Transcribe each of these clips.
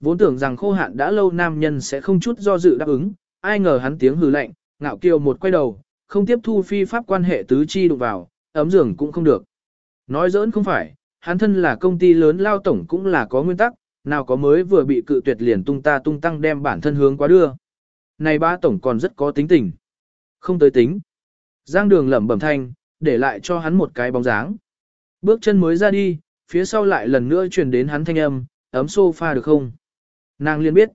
Vốn tưởng rằng khô hạn đã lâu nam nhân sẽ không chút do dự đáp ứng, ai ngờ hắn tiếng hừ lạnh, ngạo kiều một quay đầu, không tiếp thu phi pháp quan hệ tứ chi đụng vào, ấm giường cũng không được. Nói giỡn không phải, hắn thân là công ty lớn lao tổng cũng là có nguyên tắc, nào có mới vừa bị cự tuyệt liền tung ta tung tăng đem bản thân hướng quá đưa. Này ba tổng còn rất có tính tình. Không tới tính. Giang đường lẩm bẩm thanh, để lại cho hắn một cái bóng dáng. Bước chân mới ra đi, phía sau lại lần nữa truyền đến hắn thanh âm, ấm sofa được không? Nàng liên biết.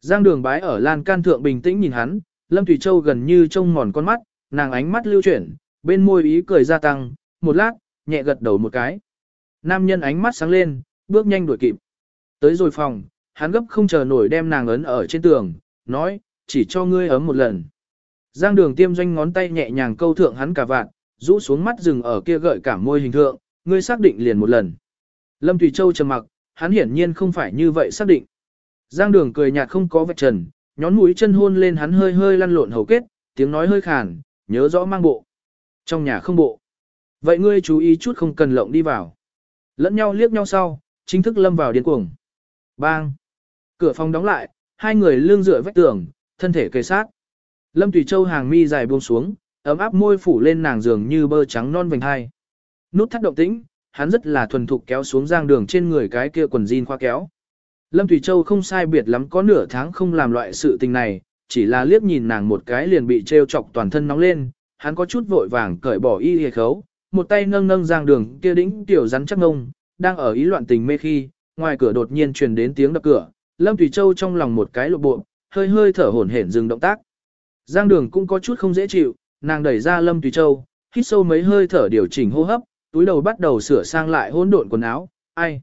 Giang đường bái ở lan can thượng bình tĩnh nhìn hắn, Lâm Thủy Châu gần như trông mòn con mắt, nàng ánh mắt lưu chuyển, bên môi ý cười gia tăng, một lát, nhẹ gật đầu một cái. Nam nhân ánh mắt sáng lên, bước nhanh đuổi kịp. Tới rồi phòng, hắn gấp không chờ nổi đem nàng ấn ở trên tường, nói, chỉ cho ngươi ấm một lần. Giang đường tiêm doanh ngón tay nhẹ nhàng câu thượng hắn cả vạn, rũ xuống mắt rừng ở kia gợi cảm môi hình thượng, ngươi xác định liền một lần. Lâm Thủy Châu trầm mặc, hắn hiển nhiên không phải như vậy xác định. Giang đường cười nhạt không có vạch trần, nhón mũi chân hôn lên hắn hơi hơi lăn lộn hầu kết, tiếng nói hơi khàn, nhớ rõ mang bộ. Trong nhà không bộ. Vậy ngươi chú ý chút không cần lộng đi vào. Lẫn nhau liếc nhau sau, chính thức lâm vào điên cuồng. Bang! Cửa phòng đóng lại, hai người lưng dựa vách tường, thân thể kề sát. Lâm Tùy Châu hàng mi dài buông xuống, ấm áp môi phủ lên nàng giường như bơ trắng non vành hai. Nút thắt động tĩnh, hắn rất là thuần thục kéo xuống giang đường trên người cái kia quần jean khoa kéo. Lâm Thủy Châu không sai biệt lắm có nửa tháng không làm loại sự tình này, chỉ là liếc nhìn nàng một cái liền bị trêu chọc toàn thân nóng lên, hắn có chút vội vàng cởi bỏ y hề khấu, một tay nâng nâng giang đường kia đĩnh tiểu rắn chắc ngông, đang ở ý loạn tình mê khi, ngoài cửa đột nhiên truyền đến tiếng đập cửa, Lâm Thủy Châu trong lòng một cái lộ bộ, hơi hơi thở hổn hển dừng động tác. Giang đường cũng có chút không dễ chịu, nàng đẩy ra Lâm Thủy Châu, hít sâu mấy hơi thở điều chỉnh hô hấp, túi đầu bắt đầu sửa sang lại hỗn độn quần áo, ai.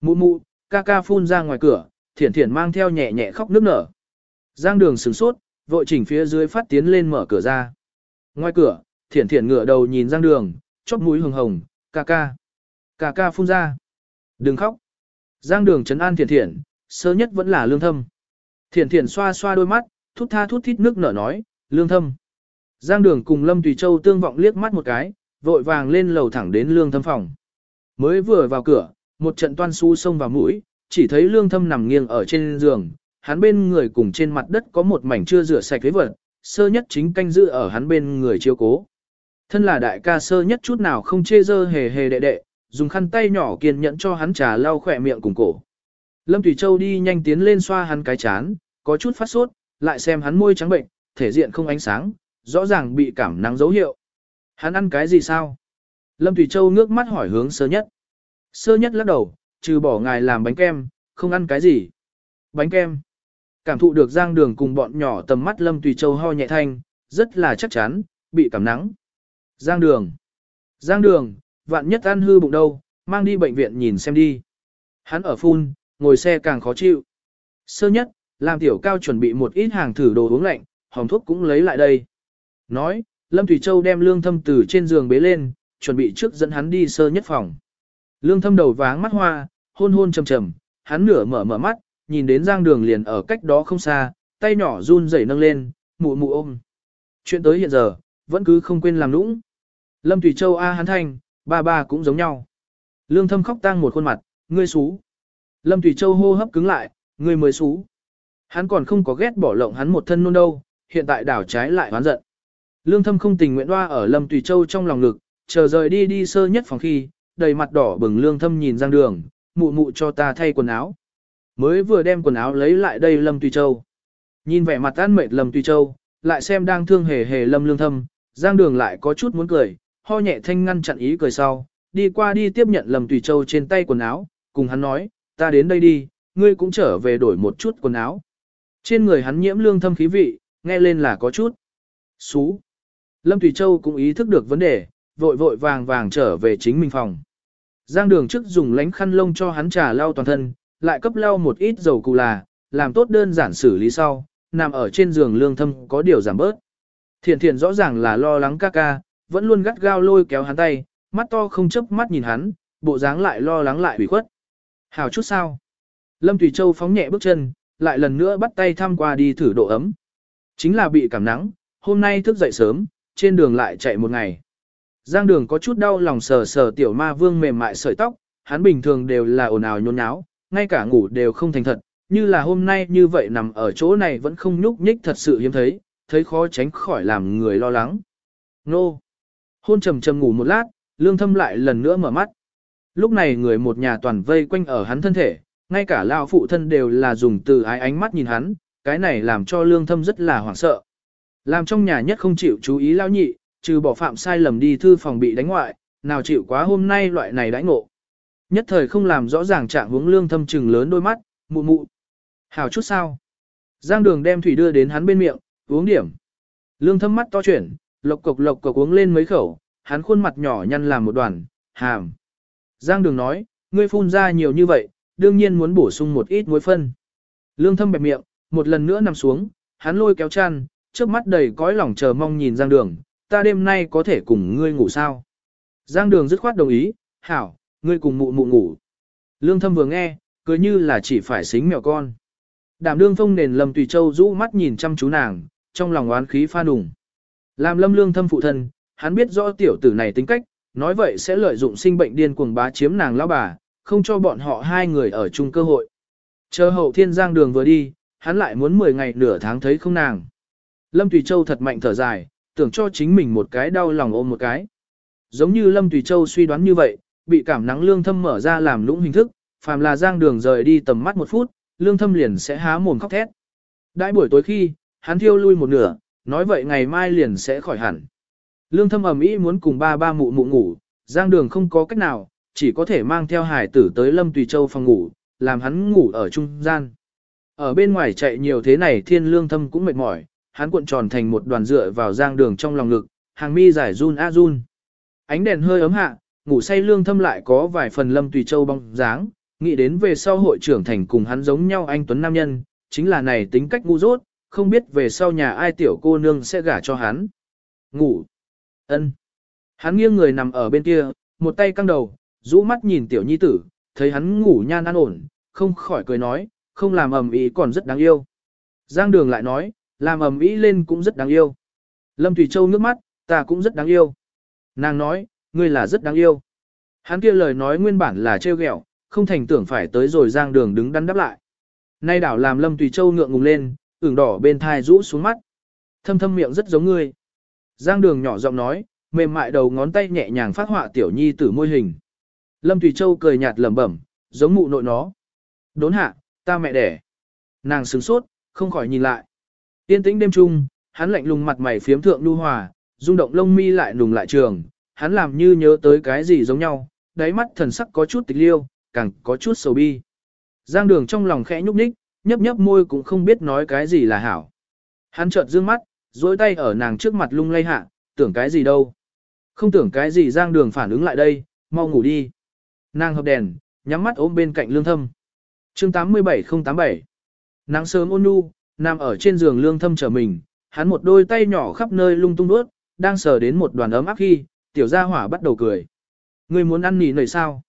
Mụ mụ, ca ca phun ra ngoài cửa, thiển thiển mang theo nhẹ nhẹ khóc nước nở. Giang đường sửng sốt, vội chỉnh phía dưới phát tiến lên mở cửa ra. Ngoài cửa, thiển thiển ngửa đầu nhìn Giang đường, chóp mũi hồng hồng, ca ca. Ca ca phun ra. Đừng khóc. Giang đường trấn an thiển thiển, sơ nhất vẫn là lương thâm. Thiển thiển xoa xoa đôi mắt, thút tha thút thít nước nở nói, lương thâm. Giang đường cùng Lâm Tùy Châu tương vọng liếc mắt một cái, vội vàng lên lầu thẳng đến lương thâm phòng. Mới vừa vào cửa, một trận toan su xông vào mũi, chỉ thấy lương thâm nằm nghiêng ở trên giường, hắn bên người cùng trên mặt đất có một mảnh chưa rửa sạch với vật, sơ nhất chính canh giữ ở hắn bên người chiếu cố. Thân là đại ca sơ nhất chút nào không chê dơ hề hề đệ đệ, dùng khăn tay nhỏ kiên nhẫn cho hắn trà lau khỏe miệng cùng cổ. Lâm Thủy Châu đi nhanh tiến lên xoa hắn cái chán, có chút phát sốt, lại xem hắn môi trắng bệnh, thể diện không ánh sáng, rõ ràng bị cảm nắng dấu hiệu. Hắn ăn cái gì sao? Lâm Thủy Châu ngước mắt hỏi hướng sơ nhất. Sơ nhất lắc đầu, trừ bỏ ngài làm bánh kem, không ăn cái gì. Bánh kem. Cảm thụ được giang đường cùng bọn nhỏ tầm mắt Lâm Tùy Châu ho nhẹ thanh, rất là chắc chắn, bị cảm nắng. Giang đường. Giang đường, vạn nhất ăn hư bụng đâu, mang đi bệnh viện nhìn xem đi. Hắn ở phun, ngồi xe càng khó chịu. Sơ nhất, làm tiểu cao chuẩn bị một ít hàng thử đồ uống lạnh, hồng thuốc cũng lấy lại đây. Nói, Lâm Thủy Châu đem lương thâm từ trên giường bế lên, chuẩn bị trước dẫn hắn đi sơ nhất phòng. Lương thâm đầu váng mắt hoa, hôn hôn trầm trầm, hắn nửa mở mở mắt, nhìn đến giang đường liền ở cách đó không xa, tay nhỏ run rẩy nâng lên, mụ mụ ôm. Chuyện tới hiện giờ, vẫn cứ không quên làm nũng. Lâm Thủy Châu A hắn thanh, ba ba cũng giống nhau. Lương thâm khóc tang một khuôn mặt, ngươi xú. Lâm Thủy Châu hô hấp cứng lại, ngươi mới xú. Hắn còn không có ghét bỏ lộng hắn một thân nôn đâu, hiện tại đảo trái lại hoán giận. Lương thâm không tình nguyện hoa ở Lâm Thủy Châu trong lòng lực, chờ rời đi đi sơ nhất phòng khi, đầy mặt đỏ bừng lương thâm nhìn giang đường, mụ mụ cho ta thay quần áo. Mới vừa đem quần áo lấy lại đây Lâm Tùy Châu. Nhìn vẻ mặt an mệt Lâm Tùy Châu, lại xem đang thương hề hề Lâm lương thâm, giang đường lại có chút muốn cười, ho nhẹ thanh ngăn chặn ý cười sau, đi qua đi tiếp nhận Lâm Tùy Châu trên tay quần áo, cùng hắn nói, ta đến đây đi, ngươi cũng trở về đổi một chút quần áo. Trên người hắn nhiễm lương thâm khí vị, nghe lên là có chút. Xú. Lâm Tùy Châu cũng ý thức được vấn đề, vội vội vàng vàng trở về chính mình phòng. Giang đường trước dùng lánh khăn lông cho hắn trà lau toàn thân, lại cấp lau một ít dầu cù là, làm tốt đơn giản xử lý sau, nằm ở trên giường lương thâm có điều giảm bớt. Thiện thiện rõ ràng là lo lắng ca ca, vẫn luôn gắt gao lôi kéo hắn tay, mắt to không chớp mắt nhìn hắn, bộ dáng lại lo lắng lại ủy khuất. Hào chút sao? Lâm Thủy Châu phóng nhẹ bước chân, lại lần nữa bắt tay thăm qua đi thử độ ấm. Chính là bị cảm nắng, hôm nay thức dậy sớm, trên đường lại chạy một ngày. Giang đường có chút đau lòng sờ sờ tiểu ma vương mềm mại sợi tóc, hắn bình thường đều là ồn ào nhốn nháo, ngay cả ngủ đều không thành thật, như là hôm nay như vậy nằm ở chỗ này vẫn không nhúc nhích thật sự hiếm thấy, thấy khó tránh khỏi làm người lo lắng. Nô! Hôn trầm trầm ngủ một lát, lương thâm lại lần nữa mở mắt. Lúc này người một nhà toàn vây quanh ở hắn thân thể, ngay cả lao phụ thân đều là dùng từ ái ánh mắt nhìn hắn, cái này làm cho lương thâm rất là hoảng sợ. Làm trong nhà nhất không chịu chú ý lao nhị, trừ bỏ phạm sai lầm đi thư phòng bị đánh ngoại, nào chịu quá hôm nay loại này đãi ngộ. Nhất thời không làm rõ ràng trạng hướng lương thâm trừng lớn đôi mắt, mụ mụ. Hào chút sao. Giang đường đem thủy đưa đến hắn bên miệng, uống điểm. Lương thâm mắt to chuyển, lộc cộc lộc cộc uống lên mấy khẩu, hắn khuôn mặt nhỏ nhăn làm một đoàn, hàm. Giang đường nói, ngươi phun ra nhiều như vậy, đương nhiên muốn bổ sung một ít muối phân. Lương thâm bẹp miệng, một lần nữa nằm xuống, hắn lôi kéo chăn, trước mắt đầy cõi lòng chờ mong nhìn Giang đường, ta đêm nay có thể cùng ngươi ngủ sao. Giang đường dứt khoát đồng ý, hảo, ngươi cùng mụ mụ ngủ. Lương thâm vừa nghe, cười như là chỉ phải xính mèo con. Đảm đương phong nền Lâm Tùy Châu rũ mắt nhìn chăm chú nàng, trong lòng oán khí pha đùng. Làm lâm lương thâm phụ thân, hắn biết rõ tiểu tử này tính cách, nói vậy sẽ lợi dụng sinh bệnh điên cuồng bá chiếm nàng lão bà, không cho bọn họ hai người ở chung cơ hội. Chờ hậu thiên giang đường vừa đi, hắn lại muốn 10 ngày nửa tháng thấy không nàng. Lâm Tùy Châu thật mạnh thở dài, tưởng cho chính mình một cái đau lòng ôm một cái. Giống như Lâm Tùy Châu suy đoán như vậy, bị cảm nắng lương thâm mở ra làm lũng hình thức, phàm là giang đường rời đi tầm mắt một phút, lương thâm liền sẽ há mồm khóc thét. Đại buổi tối khi, hắn thiêu lui một nửa, nói vậy ngày mai liền sẽ khỏi hẳn. Lương thâm ầm ĩ muốn cùng ba ba mụ mụ ngủ, giang đường không có cách nào, chỉ có thể mang theo hải tử tới Lâm Tùy Châu phòng ngủ, làm hắn ngủ ở trung gian. Ở bên ngoài chạy nhiều thế này thiên lương thâm cũng mệt mỏi, hắn cuộn tròn thành một đoàn dựa vào giang đường trong lòng ngực, hàng mi giải run a run. Ánh đèn hơi ấm hạ, ngủ say lương thâm lại có vài phần Lâm Tùy Châu bóng dáng, nghĩ đến về sau hội trưởng thành cùng hắn giống nhau anh Tuấn Nam Nhân, chính là này tính cách ngu dốt, không biết về sau nhà ai tiểu cô nương sẽ gả cho hắn. Ngủ. ân. Hắn nghiêng người nằm ở bên kia, một tay căng đầu, rũ mắt nhìn tiểu nhi tử, thấy hắn ngủ nhan an ổn, không khỏi cười nói, không làm ầm ý còn rất đáng yêu. Giang đường lại nói, làm ầm ĩ lên cũng rất đáng yêu. Lâm Thủy Châu nước mắt, ta cũng rất đáng yêu. Nàng nói, ngươi là rất đáng yêu. Hắn kia lời nói nguyên bản là trêu ghẹo, không thành tưởng phải tới rồi giang đường đứng đắn đáp lại. Nay đảo làm Lâm Tùy Châu ngượng ngùng lên, ửng đỏ bên thai rũ xuống mắt. Thâm thâm miệng rất giống ngươi. Giang đường nhỏ giọng nói, mềm mại đầu ngón tay nhẹ nhàng phát họa tiểu nhi tử môi hình. Lâm Tùy Châu cười nhạt lẩm bẩm, giống mụ nội nó. Đốn hạ, ta mẹ đẻ. Nàng sướng sốt, không khỏi nhìn lại. Tiên tĩnh đêm trung, hắn lạnh lùng mặt mày phiếm thượng nhu hòa, rung động lông mi lại nùng lại trường, hắn làm như nhớ tới cái gì giống nhau, đáy mắt thần sắc có chút tịch liêu, càng có chút sầu bi. Giang đường trong lòng khẽ nhúc nhích, nhấp nhấp môi cũng không biết nói cái gì là hảo. Hắn chợt dương mắt, dối tay ở nàng trước mặt lung lay hạ, tưởng cái gì đâu. Không tưởng cái gì giang đường phản ứng lại đây, mau ngủ đi. Nàng hợp đèn, nhắm mắt ôm bên cạnh lương thâm. chương 87087 Nắng sớm ôn nhu, nằm ở trên giường lương thâm trở mình, hắn một đôi tay nhỏ khắp nơi lung tung đuốt, đang sờ đến một đoàn ấm áp khi, tiểu gia hỏa bắt đầu cười. Người muốn ăn nỉ nầy sao?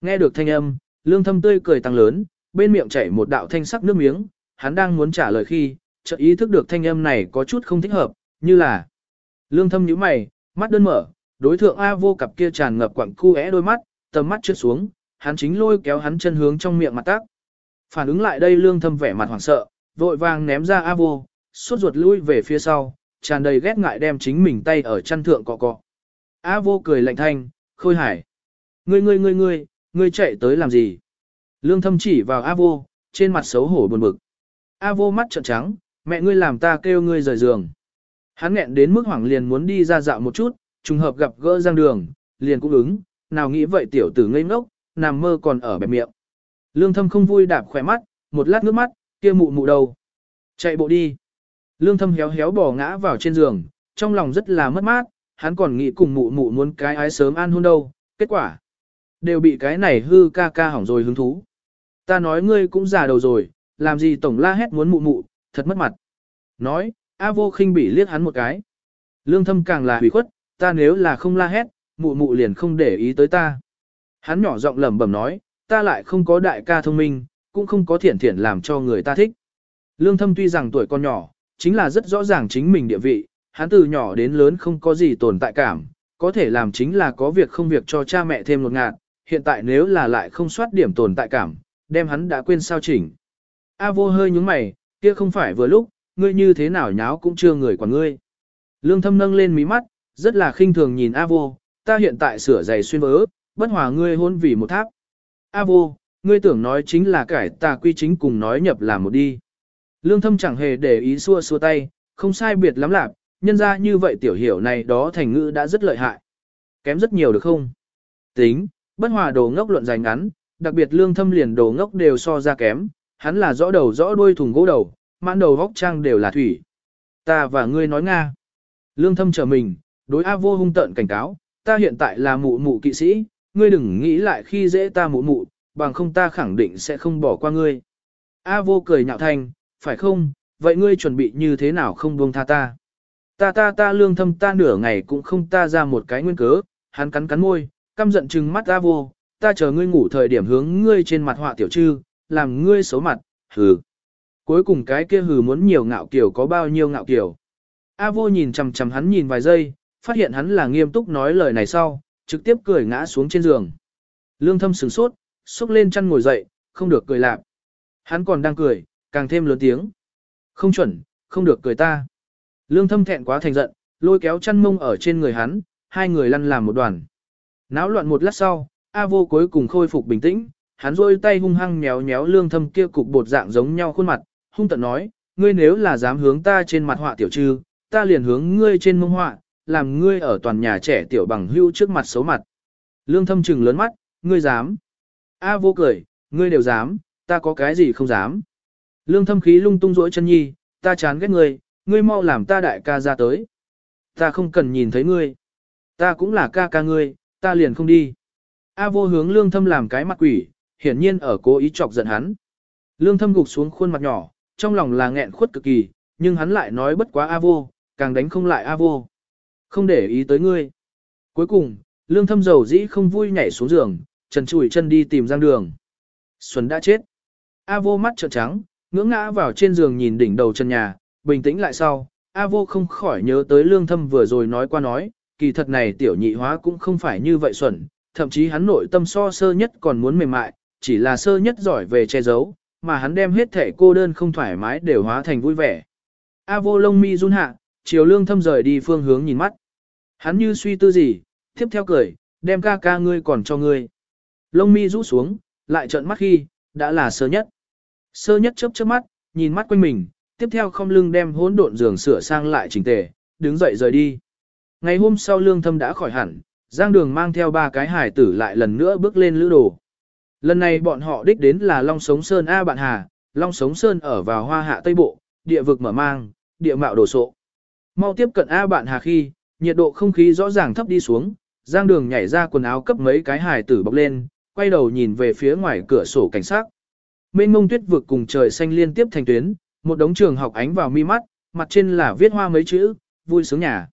Nghe được thanh âm, lương thâm tươi cười tăng lớn, bên miệng chảy một đạo thanh sắc nước miếng, hắn đang muốn trả lời khi, chợt ý thức được thanh âm này có chút không thích hợp, như là lương thâm nhíu mày, mắt đơn mở, đối thượng A vô cặp kia tràn ngập quặng cu é đôi mắt, tầm mắt trượt xuống, hắn chính lôi kéo hắn chân hướng trong miệng mặt tác. Phản ứng lại đây lương thâm vẻ mặt hoảng sợ, vội vàng ném ra A vô, suốt ruột lui về phía sau, tràn đầy ghét ngại đem chính mình tay ở chân thượng cọ cọ. A vô cười lạnh thanh, khôi hải. Ngươi ngươi ngươi ngươi, ngươi chạy tới làm gì? Lương thâm chỉ vào A vô, trên mặt xấu hổ buồn bực. A vô mắt trợn trắng, mẹ ngươi làm ta kêu ngươi rời giường. Hắn nghẹn đến mức hoảng liền muốn đi ra dạo một chút, trùng hợp gặp gỡ giang đường, liền cũng ứng, nào nghĩ vậy tiểu tử ngây ngốc, nằm mơ còn ở bẹp miệng. Lương thâm không vui đạp khỏe mắt, một lát nước mắt, kia mụ mụ đâu Chạy bộ đi. Lương thâm héo héo bỏ ngã vào trên giường, trong lòng rất là mất mát, hắn còn nghĩ cùng mụ mụ muốn cái ái sớm an hôn đâu, kết quả. Đều bị cái này hư ca ca hỏng rồi hứng thú. Ta nói ngươi cũng già đầu rồi, làm gì tổng la hét muốn mụ mụ, thật mất mặt. Nói, A vô khinh bị liếc hắn một cái. Lương thâm càng là hủy khuất, ta nếu là không la hét, mụ mụ liền không để ý tới ta. Hắn nhỏ giọng lẩm bẩm nói, ta lại không có đại ca thông minh, cũng không có thiện thiện làm cho người ta thích. Lương thâm tuy rằng tuổi còn nhỏ, chính là rất rõ ràng chính mình địa vị, hắn từ nhỏ đến lớn không có gì tồn tại cảm, có thể làm chính là có việc không việc cho cha mẹ thêm một ngạt, hiện tại nếu là lại không soát điểm tồn tại cảm, đem hắn đã quên sao chỉnh. A vô hơi nhúng mày, kia không phải vừa lúc, ngươi như thế nào nháo cũng chưa người quản ngươi. Lương thâm nâng lên mí mắt, rất là khinh thường nhìn A vô, ta hiện tại sửa giày xuyên vớ, bất hòa ngươi hôn vì một tháp. A vô, ngươi tưởng nói chính là cải tà quy chính cùng nói nhập làm một đi. Lương thâm chẳng hề để ý xua xua tay, không sai biệt lắm lạc, nhân ra như vậy tiểu hiểu này đó thành ngữ đã rất lợi hại. Kém rất nhiều được không? Tính, bất hòa đồ ngốc luận dài ngắn, đặc biệt lương thâm liền đồ ngốc đều so ra kém, hắn là rõ đầu rõ đuôi thùng gỗ đầu, mãn đầu góc trang đều là thủy. Ta và ngươi nói Nga. Lương thâm chờ mình, đối A vô hung tận cảnh cáo, ta hiện tại là mụ mụ kỵ sĩ, ngươi đừng nghĩ lại khi dễ ta mụ mụ, bằng không ta khẳng định sẽ không bỏ qua ngươi. A vô cười nhạo thanh, phải không, vậy ngươi chuẩn bị như thế nào không buông tha ta. Ta ta ta lương thâm ta nửa ngày cũng không ta ra một cái nguyên cớ, hắn cắn cắn môi, căm giận trừng mắt A vô, ta chờ ngươi ngủ thời điểm hướng ngươi trên mặt họa tiểu trư, làm ngươi xấu mặt, hừ. Cuối cùng cái kia hừ muốn nhiều ngạo kiểu có bao nhiêu ngạo kiểu. A vô nhìn chằm chằm hắn nhìn vài giây, phát hiện hắn là nghiêm túc nói lời này sau, trực tiếp cười ngã xuống trên giường. Lương thâm sửng sốt, xúc lên chăn ngồi dậy, không được cười lạp. Hắn còn đang cười, càng thêm lớn tiếng. Không chuẩn, không được cười ta. Lương thâm thẹn quá thành giận, lôi kéo chăn mông ở trên người hắn, hai người lăn làm một đoàn. Náo loạn một lát sau, A vô cuối cùng khôi phục bình tĩnh, hắn rôi tay hung hăng méo méo lương thâm kia cục bột dạng giống nhau khuôn mặt, hung tận nói, ngươi nếu là dám hướng ta trên mặt họa tiểu trư, ta liền hướng ngươi trên mông họa, làm ngươi ở toàn nhà trẻ tiểu bằng hưu trước mặt xấu mặt. Lương thâm trừng lớn mắt, ngươi dám. A vô cười, ngươi đều dám, ta có cái gì không dám. Lương thâm khí lung tung rỗi chân nhi, ta chán ghét ngươi, ngươi mau làm ta đại ca ra tới. Ta không cần nhìn thấy ngươi. Ta cũng là ca ca ngươi, ta liền không đi. A vô hướng lương thâm làm cái mặt quỷ, hiển nhiên ở cố ý chọc giận hắn. Lương thâm gục xuống khuôn mặt nhỏ, trong lòng là nghẹn khuất cực kỳ, nhưng hắn lại nói bất quá A vô, càng đánh không lại A vô. Không để ý tới ngươi. Cuối cùng, lương thâm dầu dĩ không vui nhảy xuống giường, trần chùi chân đi tìm giang đường. Xuân đã chết. A vô mắt trợn trắng, ngưỡng ngã vào trên giường nhìn đỉnh đầu chân nhà, bình tĩnh lại sau. A vô không khỏi nhớ tới lương thâm vừa rồi nói qua nói, kỳ thật này tiểu nhị hóa cũng không phải như vậy xuẩn, thậm chí hắn nội tâm so sơ nhất còn muốn mềm mại, chỉ là sơ nhất giỏi về che giấu, mà hắn đem hết thể cô đơn không thoải mái đều hóa thành vui vẻ. A vô lông mi run hạ, chiều lương thâm rời đi phương hướng nhìn mắt. Hắn như suy tư gì, tiếp theo cười, đem ca ca ngươi còn cho ngươi. Lông mi rũ xuống, lại trợn mắt khi, đã là sơ nhất. Sơ nhất chớp chớp mắt, nhìn mắt quanh mình, tiếp theo không lưng đem hỗn độn giường sửa sang lại chỉnh tề, đứng dậy rời đi. Ngày hôm sau lương thâm đã khỏi hẳn, Giang Đường mang theo ba cái hải tử lại lần nữa bước lên lữ đồ. Lần này bọn họ đích đến là Long Sống Sơn A Bạn Hà, Long Sống Sơn ở vào hoa hạ Tây Bộ, địa vực mở mang, địa mạo đồ sộ. Mau tiếp cận A Bạn Hà khi, nhiệt độ không khí rõ ràng thấp đi xuống, Giang Đường nhảy ra quần áo cấp mấy cái hải tử bọc lên, quay đầu nhìn về phía ngoài cửa sổ cảnh sát. Mênh mông tuyết vực cùng trời xanh liên tiếp thành tuyến, một đống trường học ánh vào mi mắt, mặt trên là viết hoa mấy chữ, vui sướng nhà.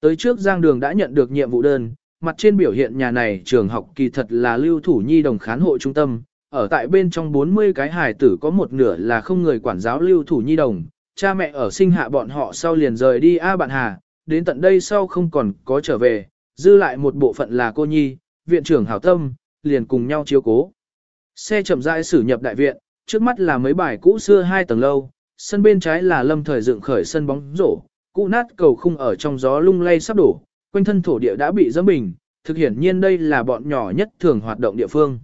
Tới trước Giang Đường đã nhận được nhiệm vụ đơn, mặt trên biểu hiện nhà này trường học kỳ thật là lưu thủ nhi đồng khán hộ trung tâm, ở tại bên trong 40 cái hài tử có một nửa là không người quản giáo lưu thủ nhi đồng, cha mẹ ở sinh hạ bọn họ sau liền rời đi A bạn hà, đến tận đây sau không còn có trở về, dư lại một bộ phận là cô nhi, viện trưởng hảo tâm, liền cùng nhau chiếu cố. Xe chậm rãi xử nhập đại viện, trước mắt là mấy bài cũ xưa hai tầng lâu, sân bên trái là lâm thời dựng khởi sân bóng rổ, cũ nát cầu khung ở trong gió lung lay sắp đổ, quanh thân thổ địa đã bị dẫm bình, thực hiển nhiên đây là bọn nhỏ nhất thường hoạt động địa phương.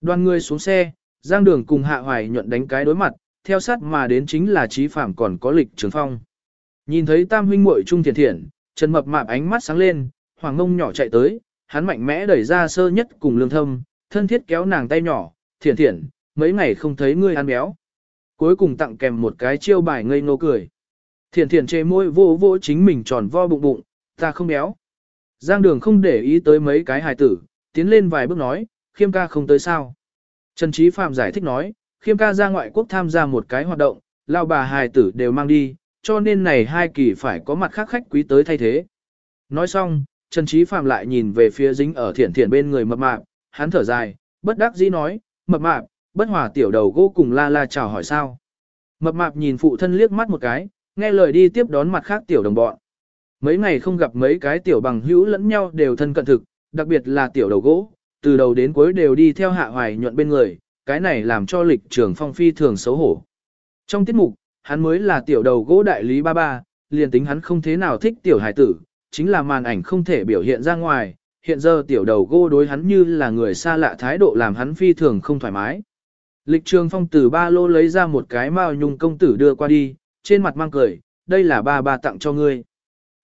Đoàn người xuống xe, Giang Đường cùng Hạ Hoài nhuận đánh cái đối mặt, theo sát mà đến chính là Trí Phạm còn có lịch trường phong. Nhìn thấy tam huynh muội trung thiền thiện, Trần Mập mạp ánh mắt sáng lên, hoàng ngông nhỏ chạy tới, hắn mạnh mẽ đẩy ra sơ nhất cùng lương thâm, thân thiết kéo nàng tay nhỏ, thiển thiển, mấy ngày không thấy ngươi ăn béo. Cuối cùng tặng kèm một cái chiêu bài ngây ngô cười. Thiển thiển chê môi vô vô chính mình tròn vo bụng bụng, ta không béo. Giang đường không để ý tới mấy cái hài tử, tiến lên vài bước nói, khiêm ca không tới sao. Trần Trí Phạm giải thích nói, khiêm ca ra ngoại quốc tham gia một cái hoạt động, lao bà hài tử đều mang đi, cho nên này hai kỳ phải có mặt khác khách quý tới thay thế. Nói xong, Trần Trí Phạm lại nhìn về phía dính ở Thiển Thiển bên người mập mạp, hắn thở dài, bất đắc dĩ nói, mập mạp, bất hòa tiểu đầu gỗ cùng la la chào hỏi sao. Mập mạp nhìn phụ thân liếc mắt một cái, nghe lời đi tiếp đón mặt khác tiểu đồng bọn. Mấy ngày không gặp mấy cái tiểu bằng hữu lẫn nhau đều thân cận thực, đặc biệt là tiểu đầu gỗ, từ đầu đến cuối đều đi theo hạ hoài nhuận bên người, cái này làm cho lịch trường phong phi thường xấu hổ. Trong tiết mục, hắn mới là tiểu đầu gỗ đại lý ba ba, liền tính hắn không thế nào thích tiểu hải tử, chính là màn ảnh không thể biểu hiện ra ngoài, hiện giờ tiểu đầu gỗ đối hắn như là người xa lạ thái độ làm hắn phi thường không thoải mái. Lịch trường phong từ ba lô lấy ra một cái mao nhung công tử đưa qua đi, trên mặt mang cười, đây là ba ba tặng cho ngươi.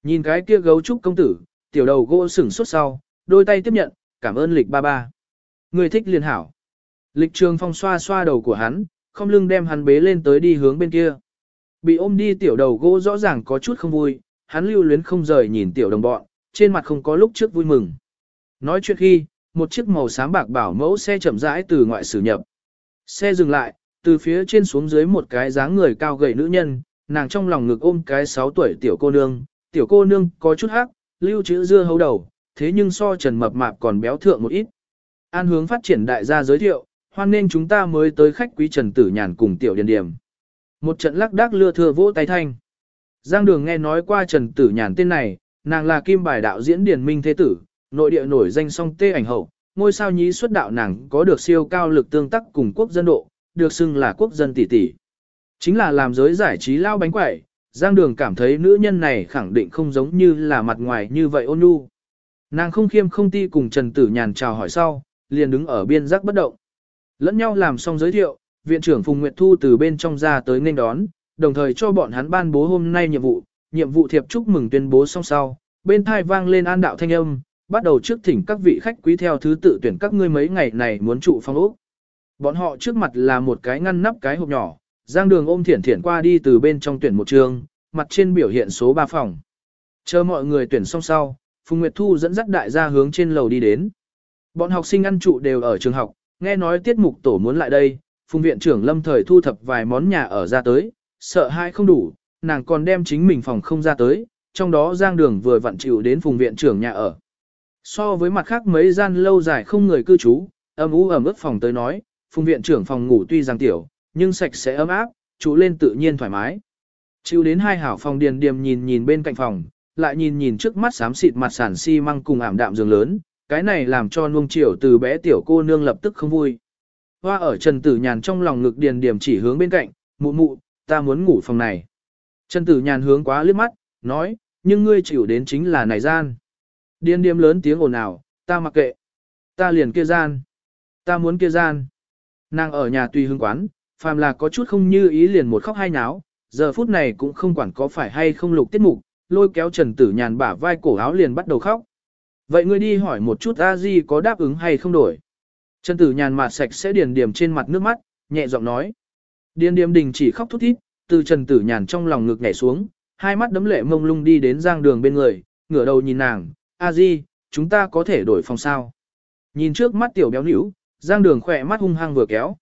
Nhìn cái kia gấu trúc công tử, tiểu đầu gỗ sửng suốt sau, đôi tay tiếp nhận, cảm ơn lịch ba ba. Ngươi thích liền hảo. Lịch trường phong xoa xoa đầu của hắn, không lưng đem hắn bế lên tới đi hướng bên kia. Bị ôm đi tiểu đầu gỗ rõ ràng có chút không vui, hắn lưu luyến không rời nhìn tiểu đồng bọn, trên mặt không có lúc trước vui mừng. Nói chuyện khi, một chiếc màu xám bạc bảo mẫu xe chậm rãi từ ngoại sử nhập. Xe dừng lại, từ phía trên xuống dưới một cái dáng người cao gầy nữ nhân, nàng trong lòng ngực ôm cái 6 tuổi tiểu cô nương, tiểu cô nương có chút hắc, lưu chữ dưa hấu đầu, thế nhưng so trần mập mạp còn béo thượng một ít. An hướng phát triển đại gia giới thiệu, hoan nên chúng ta mới tới khách quý trần tử nhàn cùng tiểu điền điểm. Một trận lắc đắc lưa thưa vỗ tay thanh. Giang đường nghe nói qua trần tử nhàn tên này, nàng là kim bài đạo diễn điền minh thế tử, nội địa nổi danh song tê ảnh hậu, ngôi sao nhí xuất đạo nàng có được siêu cao lực tương tác cùng quốc dân độ, được xưng là quốc dân tỷ tỷ. Chính là làm giới giải trí lao bánh quẩy, Giang Đường cảm thấy nữ nhân này khẳng định không giống như là mặt ngoài như vậy ôn nhu. Nàng không khiêm không ti cùng Trần Tử Nhàn chào hỏi sau, liền đứng ở biên giác bất động. Lẫn nhau làm xong giới thiệu, viện trưởng Phùng Nguyệt Thu từ bên trong ra tới nghênh đón, đồng thời cho bọn hắn ban bố hôm nay nhiệm vụ, nhiệm vụ thiệp chúc mừng tuyên bố xong sau, bên thai vang lên an đạo thanh âm, bắt đầu trước thỉnh các vị khách quý theo thứ tự tuyển các ngươi mấy ngày này muốn trụ phong ốc. Bọn họ trước mặt là một cái ngăn nắp cái hộp nhỏ, Giang Đường ôm Thiển Thiển qua đi từ bên trong tuyển một trường, mặt trên biểu hiện số 3 phòng. Chờ mọi người tuyển xong sau, Phùng Nguyệt Thu dẫn dắt đại gia hướng trên lầu đi đến. Bọn học sinh ăn trụ đều ở trường học, nghe nói tiết mục tổ muốn lại đây, Phùng viện trưởng Lâm Thời thu thập vài món nhà ở ra tới, sợ hãi không đủ, nàng còn đem chính mình phòng không ra tới, trong đó Giang Đường vừa vặn chịu đến Phùng viện trưởng nhà ở. So với mặt khác mấy gian lâu dài không người cư trú, âm ú ẩm ướt phòng tới nói, Phùng viện trưởng phòng ngủ tuy rằng tiểu, nhưng sạch sẽ ấm áp, trụ lên tự nhiên thoải mái. Chịu đến hai hảo phòng điền điềm nhìn nhìn bên cạnh phòng, lại nhìn nhìn trước mắt xám xịt mặt sản xi si măng cùng ảm đạm giường lớn, cái này làm cho nuông chiều từ bé tiểu cô nương lập tức không vui. Hoa ở Trần Tử Nhàn trong lòng ngực điền điểm chỉ hướng bên cạnh, mụ mụ, ta muốn ngủ phòng này. Trần Tử Nhàn hướng quá liếc mắt, nói, nhưng ngươi chịu đến chính là này gian. Điên điếm lớn tiếng ồn ào, ta mặc kệ. Ta liền kia gian. Ta muốn kia gian. Nàng ở nhà tùy hương quán, phàm là có chút không như ý liền một khóc hai náo, giờ phút này cũng không quản có phải hay không lục tiết mục, lôi kéo Trần Tử Nhàn bả vai cổ áo liền bắt đầu khóc. Vậy ngươi đi hỏi một chút a di có đáp ứng hay không đổi. Trần Tử Nhàn mặt sạch sẽ điền điểm trên mặt nước mắt, nhẹ giọng nói. Điền điềm đình chỉ khóc thút thít, từ Trần Tử Nhàn trong lòng ngực nhảy xuống, hai mắt đấm lệ mông lung đi đến giang đường bên người, ngửa đầu nhìn nàng, a di, chúng ta có thể đổi phòng sao. Nhìn trước mắt tiểu béo nữ, giang đường khỏe mắt hung hăng vừa kéo.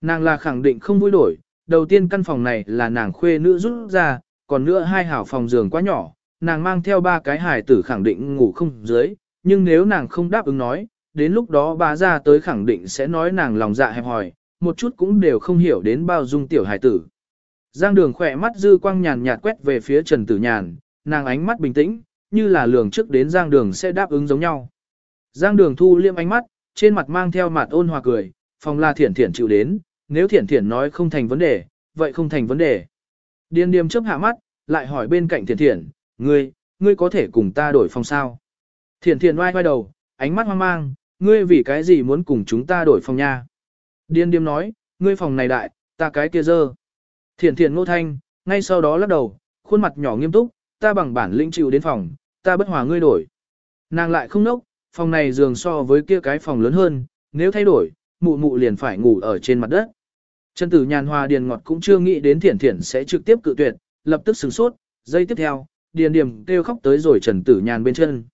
Nàng là khẳng định không vui đổi, đầu tiên căn phòng này là nàng khuê nữ rút ra, còn nữa hai hảo phòng giường quá nhỏ, nàng mang theo ba cái hài tử khẳng định ngủ không dưới, nhưng nếu nàng không đáp ứng nói, đến lúc đó bà ra tới khẳng định sẽ nói nàng lòng dạ hẹp hòi, một chút cũng đều không hiểu đến bao dung tiểu hải tử. Giang đường khỏe mắt dư quang nhàn nhạt quét về phía Trần Tử Nhàn, nàng ánh mắt bình tĩnh, như là lường trước đến Giang đường sẽ đáp ứng giống nhau. Giang đường thu liêm ánh mắt, trên mặt mang theo mặt ôn hòa cười, phòng la thiển thiển chịu đến, nếu thiển thiển nói không thành vấn đề, vậy không thành vấn đề. Điền điềm chấp hạ mắt, lại hỏi bên cạnh thiển thiển, ngươi, ngươi có thể cùng ta đổi phòng sao? Thiển thiển oai oai đầu, ánh mắt hoang mang, ngươi vì cái gì muốn cùng chúng ta đổi phòng nha? Điền điềm nói, ngươi phòng này đại, ta cái kia dơ. Thiển thiển ngô thanh, ngay sau đó lắc đầu, khuôn mặt nhỏ nghiêm túc, ta bằng bản lĩnh chịu đến phòng, ta bất hòa ngươi đổi. Nàng lại không nốc, phòng này giường so với kia cái phòng lớn hơn, nếu thay đổi, mụ mụ liền phải ngủ ở trên mặt đất. Trần tử nhàn hòa điền ngọt cũng chưa nghĩ đến thiển thiển sẽ trực tiếp cự tuyệt, lập tức sửng sốt, giây tiếp theo, điền điểm kêu khóc tới rồi trần tử nhàn bên chân.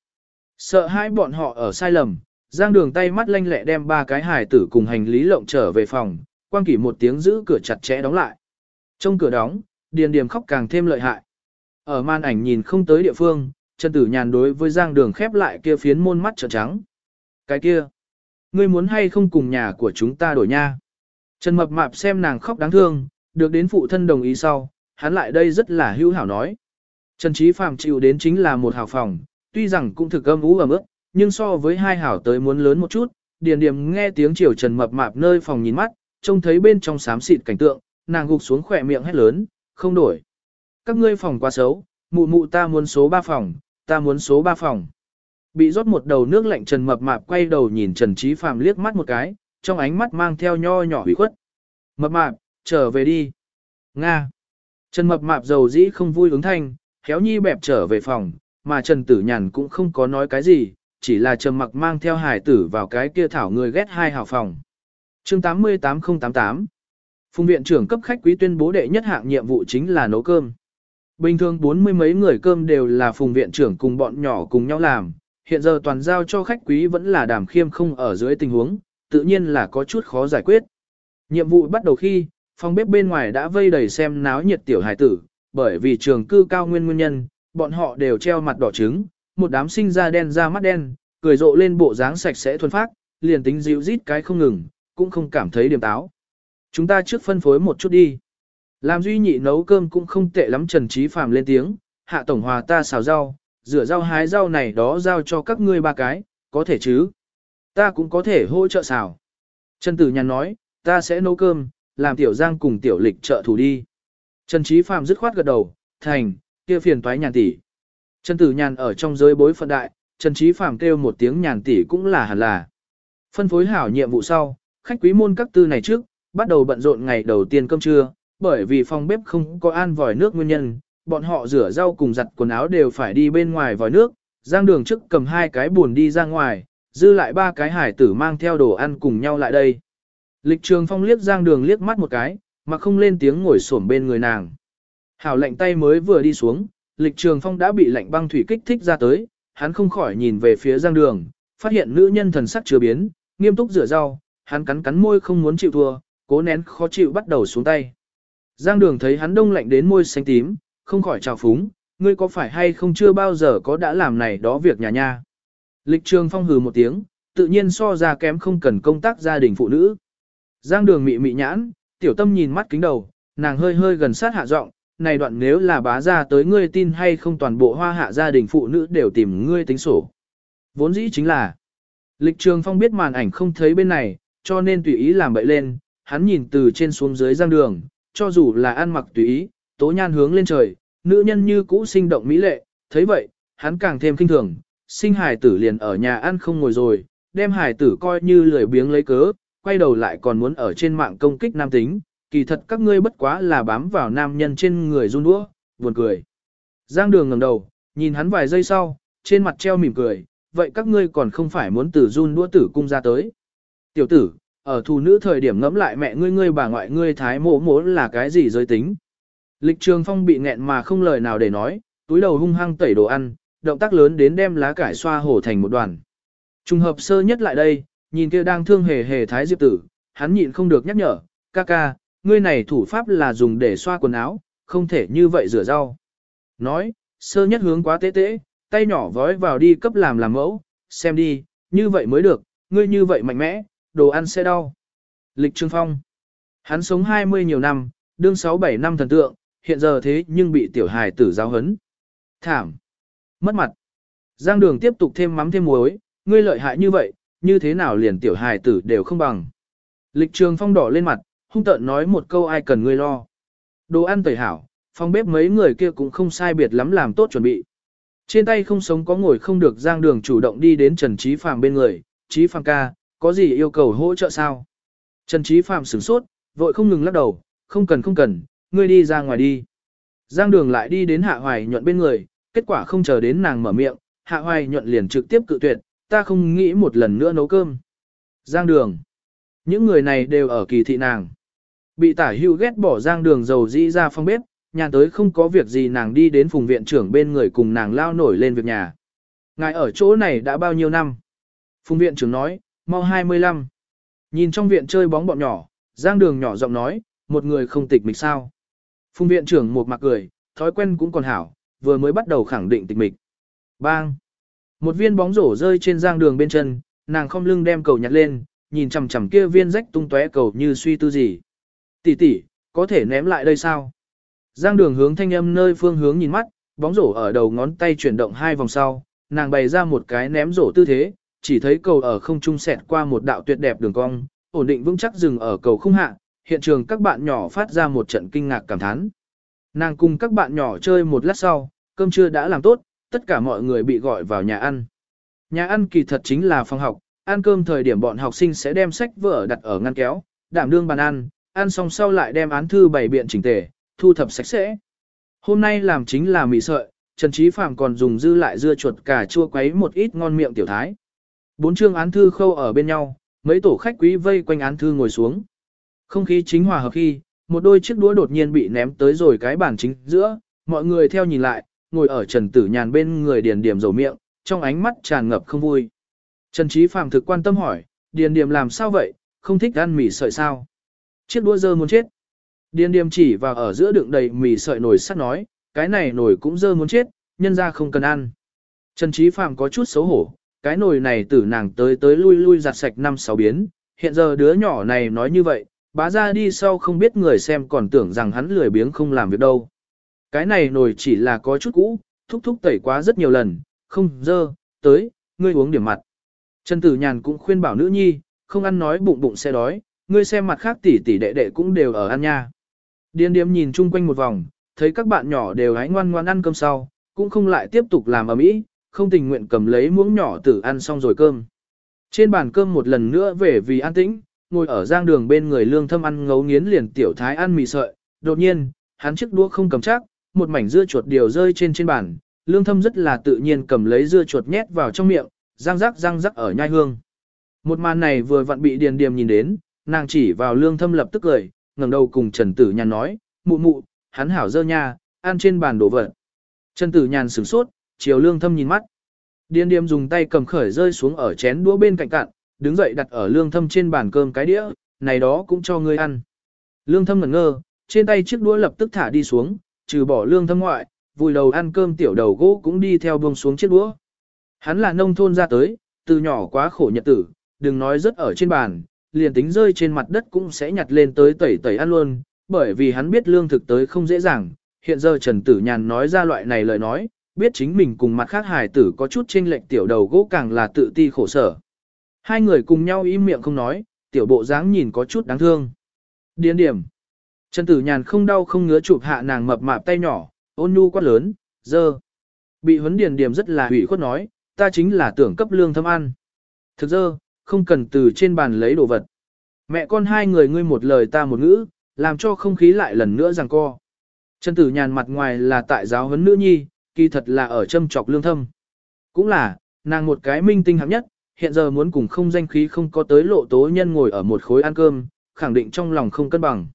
Sợ hai bọn họ ở sai lầm, giang đường tay mắt lanh lẹ đem ba cái hài tử cùng hành lý lộng trở về phòng, quan kỷ một tiếng giữ cửa chặt chẽ đóng lại. Trong cửa đóng, điền điểm khóc càng thêm lợi hại. Ở màn ảnh nhìn không tới địa phương, Trần Tử Nhàn đối với Giang Đường khép lại kia phiến môn mắt trợn trắng. Cái kia, ngươi muốn hay không cùng nhà của chúng ta đổi nha? Trần Mập Mạp xem nàng khóc đáng thương, được đến phụ thân đồng ý sau, hắn lại đây rất là hữu hảo nói. Trần Trí Phàm chịu đến chính là một hào phòng, tuy rằng cũng thực âm ú và mức nhưng so với hai hảo tới muốn lớn một chút, Điền Điềm nghe tiếng chiều Trần Mập Mạp nơi phòng nhìn mắt, trông thấy bên trong xám xịt cảnh tượng, nàng gục xuống khỏe miệng hét lớn, không đổi. Các ngươi phòng quá xấu, mụ mụ ta muốn số 3 phòng, ta muốn số 3 phòng. Bị rót một đầu nước lạnh Trần Mập Mạp quay đầu nhìn Trần Trí Phạm liếc mắt một cái, trong ánh mắt mang theo nho nhỏ hủy khuất. Mập Mạp, trở về đi. Nga. Trần Mập Mạp dầu dĩ không vui ứng thanh, khéo nhi bẹp trở về phòng, mà Trần Tử Nhàn cũng không có nói cái gì, chỉ là trầm mặc mang theo hải tử vào cái kia thảo người ghét hai hào phòng. chương 88088 Phùng viện trưởng cấp khách quý tuyên bố đệ nhất hạng nhiệm vụ chính là nấu cơm. Bình thường bốn mươi mấy người cơm đều là phùng viện trưởng cùng bọn nhỏ cùng nhau làm, hiện giờ toàn giao cho khách quý vẫn là đàm khiêm không ở dưới tình huống, tự nhiên là có chút khó giải quyết. Nhiệm vụ bắt đầu khi, phòng bếp bên ngoài đã vây đầy xem náo nhiệt tiểu hải tử, bởi vì trường cư cao nguyên nguyên nhân, bọn họ đều treo mặt đỏ trứng, một đám sinh ra đen ra mắt đen, cười rộ lên bộ dáng sạch sẽ thuần phát, liền tính dịu rít cái không ngừng, cũng không cảm thấy điểm táo. Chúng ta trước phân phối một chút đi. Làm duy nhị nấu cơm cũng không tệ lắm Trần Trí phàm lên tiếng, hạ tổng hòa ta xào rau, rửa rau hái rau này đó giao cho các ngươi ba cái, có thể chứ? Ta cũng có thể hỗ trợ xào. Trần Tử Nhàn nói, ta sẽ nấu cơm, làm tiểu giang cùng tiểu lịch trợ thủ đi. Trần Trí phàm dứt khoát gật đầu, thành, kia phiền toái nhàn tỷ. Trần Tử Nhàn ở trong giới bối phận đại, Trần Trí Phàm kêu một tiếng nhàn tỷ cũng là hẳn là. Phân phối hảo nhiệm vụ sau, khách quý môn các tư này trước, bắt đầu bận rộn ngày đầu tiên cơm trưa, bởi vì phòng bếp không có an vòi nước nguyên nhân, bọn họ rửa rau cùng giặt quần áo đều phải đi bên ngoài vòi nước, giang đường trước cầm hai cái buồn đi ra ngoài, dư lại ba cái hải tử mang theo đồ ăn cùng nhau lại đây. Lịch trường phong liếc giang đường liếc mắt một cái, mà không lên tiếng ngồi xổm bên người nàng. Hảo lạnh tay mới vừa đi xuống, lịch trường phong đã bị lạnh băng thủy kích thích ra tới, hắn không khỏi nhìn về phía giang đường, phát hiện nữ nhân thần sắc chưa biến, nghiêm túc rửa rau, hắn cắn cắn môi không muốn chịu thua, cố nén khó chịu bắt đầu xuống tay. Giang đường thấy hắn đông lạnh đến môi xanh tím, không khỏi trào phúng, ngươi có phải hay không chưa bao giờ có đã làm này đó việc nhà nha. Lịch trường phong hừ một tiếng, tự nhiên so ra kém không cần công tác gia đình phụ nữ. Giang đường mị mị nhãn, tiểu tâm nhìn mắt kính đầu, nàng hơi hơi gần sát hạ giọng, này đoạn nếu là bá ra tới ngươi tin hay không toàn bộ hoa hạ gia đình phụ nữ đều tìm ngươi tính sổ. Vốn dĩ chính là, lịch trường phong biết màn ảnh không thấy bên này, cho nên tùy ý làm bậy lên, hắn nhìn từ trên xuống dưới giang đường, cho dù là ăn mặc tùy ý, tố nhan hướng lên trời, nữ nhân như cũ sinh động mỹ lệ, thấy vậy, hắn càng thêm kinh thường, sinh hài tử liền ở nhà ăn không ngồi rồi, đem hài tử coi như lười biếng lấy cớ, quay đầu lại còn muốn ở trên mạng công kích nam tính, kỳ thật các ngươi bất quá là bám vào nam nhân trên người run đũa, buồn cười. Giang đường ngẩng đầu, nhìn hắn vài giây sau, trên mặt treo mỉm cười, vậy các ngươi còn không phải muốn từ run đũa tử cung ra tới. Tiểu tử, ở thù nữ thời điểm ngẫm lại mẹ ngươi ngươi bà ngoại ngươi thái mỗ mỗ là cái gì giới tính. Lịch trường phong bị nghẹn mà không lời nào để nói, túi đầu hung hăng tẩy đồ ăn, động tác lớn đến đem lá cải xoa hổ thành một đoàn. Trùng hợp sơ nhất lại đây, nhìn kia đang thương hề hề thái diệp tử, hắn nhịn không được nhắc nhở, ca ca, ngươi này thủ pháp là dùng để xoa quần áo, không thể như vậy rửa rau. Nói, sơ nhất hướng quá tế tế, tay nhỏ vói vào đi cấp làm làm mẫu, xem đi, như vậy mới được, ngươi như vậy mạnh mẽ, đồ ăn sẽ đau. Lịch Trương Phong. Hắn sống 20 nhiều năm, đương 6-7 năm thần tượng, hiện giờ thế nhưng bị tiểu hài tử giáo hấn. Thảm. Mất mặt. Giang đường tiếp tục thêm mắm thêm muối, ngươi lợi hại như vậy, như thế nào liền tiểu hài tử đều không bằng. Lịch trường phong đỏ lên mặt, hung tợn nói một câu ai cần ngươi lo. Đồ ăn tẩy hảo, phòng bếp mấy người kia cũng không sai biệt lắm làm tốt chuẩn bị. Trên tay không sống có ngồi không được giang đường chủ động đi đến Trần Trí Phàm bên người, Trí Phàm ca, có gì yêu cầu hỗ trợ sao? Trần Trí Phàm sửng sốt, vội không ngừng lắc đầu, không cần không cần, ngươi đi ra ngoài đi. Giang đường lại đi đến hạ hoài nhuận bên người, kết quả không chờ đến nàng mở miệng, hạ hoài nhuận liền trực tiếp cự tuyệt, ta không nghĩ một lần nữa nấu cơm. Giang đường. Những người này đều ở kỳ thị nàng. Bị tả hưu ghét bỏ giang đường dầu dĩ ra phong bếp, nhà tới không có việc gì nàng đi đến phùng viện trưởng bên người cùng nàng lao nổi lên việc nhà. Ngài ở chỗ này đã bao nhiêu năm? Phùng viện trưởng nói, mau 25. Nhìn trong viện chơi bóng bọn nhỏ, giang đường nhỏ giọng nói, một người không tịch mịch sao. Phùng viện trưởng một mặt cười, thói quen cũng còn hảo, vừa mới bắt đầu khẳng định tịch mịch. Bang! Một viên bóng rổ rơi trên giang đường bên chân, nàng không lưng đem cầu nhặt lên, nhìn chằm chằm kia viên rách tung tóe cầu như suy tư gì. Tỷ tỷ, có thể ném lại đây sao? Giang đường hướng thanh âm nơi phương hướng nhìn mắt, bóng rổ ở đầu ngón tay chuyển động hai vòng sau, nàng bày ra một cái ném rổ tư thế, chỉ thấy cầu ở không trung xẹt qua một đạo tuyệt đẹp đường cong, ổn định vững chắc dừng ở cầu không hạ, hiện trường các bạn nhỏ phát ra một trận kinh ngạc cảm thán. Nàng cùng các bạn nhỏ chơi một lát sau, cơm trưa đã làm tốt, tất cả mọi người bị gọi vào nhà ăn. Nhà ăn kỳ thật chính là phòng học, ăn cơm thời điểm bọn học sinh sẽ đem sách vở đặt ở ngăn kéo, đảm đương bàn ăn, ăn xong sau lại đem án thư bày biện chỉnh tề, thu thập sạch sẽ. Hôm nay làm chính là mì sợi, Trần Trí Phạm còn dùng dư lại dưa chuột cà chua quấy một ít ngon miệng tiểu thái. Bốn chương án thư khâu ở bên nhau, mấy tổ khách quý vây quanh án thư ngồi xuống. Không khí chính hòa hợp khi, một đôi chiếc đũa đột nhiên bị ném tới rồi cái bàn chính giữa, mọi người theo nhìn lại, ngồi ở Trần Tử Nhàn bên người điền điểm dầu miệng, trong ánh mắt tràn ngập không vui. Trần Trí Phạm thực quan tâm hỏi, điền điểm làm sao vậy, không thích ăn mì sợi sao? Chiếc đũa dơ muốn chết. Điên điềm chỉ vào ở giữa đựng đầy mì sợi nồi sắt nói, cái này nồi cũng dơ muốn chết, nhân ra không cần ăn. Trần Trí Phạm có chút xấu hổ, cái nồi này tử nàng tới tới lui lui giặt sạch năm sáu biến, hiện giờ đứa nhỏ này nói như vậy, bá ra đi sau không biết người xem còn tưởng rằng hắn lười biếng không làm việc đâu. Cái này nồi chỉ là có chút cũ, thúc thúc tẩy quá rất nhiều lần, không dơ, tới, ngươi uống điểm mặt. Trần Tử Nhàn cũng khuyên bảo nữ nhi, không ăn nói bụng bụng sẽ đói, ngươi xem mặt khác tỷ tỷ đệ đệ cũng đều ở ăn nha. Điên điếm nhìn chung quanh một vòng, thấy các bạn nhỏ đều hái ngoan ngoan ăn cơm sau, cũng không lại tiếp tục làm ở mỹ, không tình nguyện cầm lấy muỗng nhỏ tử ăn xong rồi cơm. Trên bàn cơm một lần nữa về vì an tĩnh, ngồi ở giang đường bên người lương thâm ăn ngấu nghiến liền tiểu thái ăn mì sợi, đột nhiên, hắn chiếc đũa không cầm chắc, một mảnh dưa chuột điều rơi trên trên bàn, lương thâm rất là tự nhiên cầm lấy dưa chuột nhét vào trong miệng, răng rắc răng rắc ở nhai hương. Một màn này vừa vặn bị điền điềm nhìn đến, nàng chỉ vào lương thâm lập tức cười, ngẩng đầu cùng Trần Tử Nhàn nói, mụ mụ, hắn hảo dơ nha, ăn trên bàn đổ vật. Trần Tử Nhàn sửng sốt, chiều lương thâm nhìn mắt. Điên điềm dùng tay cầm khởi rơi xuống ở chén đũa bên cạnh cạn, đứng dậy đặt ở lương thâm trên bàn cơm cái đĩa, này đó cũng cho ngươi ăn. Lương thâm ngẩn ngơ, trên tay chiếc đũa lập tức thả đi xuống, trừ bỏ lương thâm ngoại, vùi đầu ăn cơm tiểu đầu gỗ cũng đi theo buông xuống chiếc đũa. Hắn là nông thôn ra tới, từ nhỏ quá khổ nhật tử, đừng nói rất ở trên bàn, liền tính rơi trên mặt đất cũng sẽ nhặt lên tới tẩy tẩy ăn luôn, bởi vì hắn biết lương thực tới không dễ dàng. Hiện giờ Trần Tử Nhàn nói ra loại này lời nói, biết chính mình cùng mặt khác hài tử có chút chênh lệch tiểu đầu gỗ càng là tự ti khổ sở. Hai người cùng nhau im miệng không nói, tiểu bộ dáng nhìn có chút đáng thương. Điên điểm. Trần Tử Nhàn không đau không ngứa chụp hạ nàng mập mạp tay nhỏ, ôn nhu quát lớn, dơ. Bị huấn điền điểm rất là hủy khuất nói, ta chính là tưởng cấp lương thâm ăn. Thực dơ, không cần từ trên bàn lấy đồ vật. Mẹ con hai người ngươi một lời ta một ngữ, làm cho không khí lại lần nữa rằng co. Trần Tử Nhàn mặt ngoài là tại giáo huấn nữ nhi, kỳ thật là ở châm trọc lương thâm. Cũng là, nàng một cái minh tinh hạng nhất, hiện giờ muốn cùng không danh khí không có tới lộ tố nhân ngồi ở một khối ăn cơm, khẳng định trong lòng không cân bằng.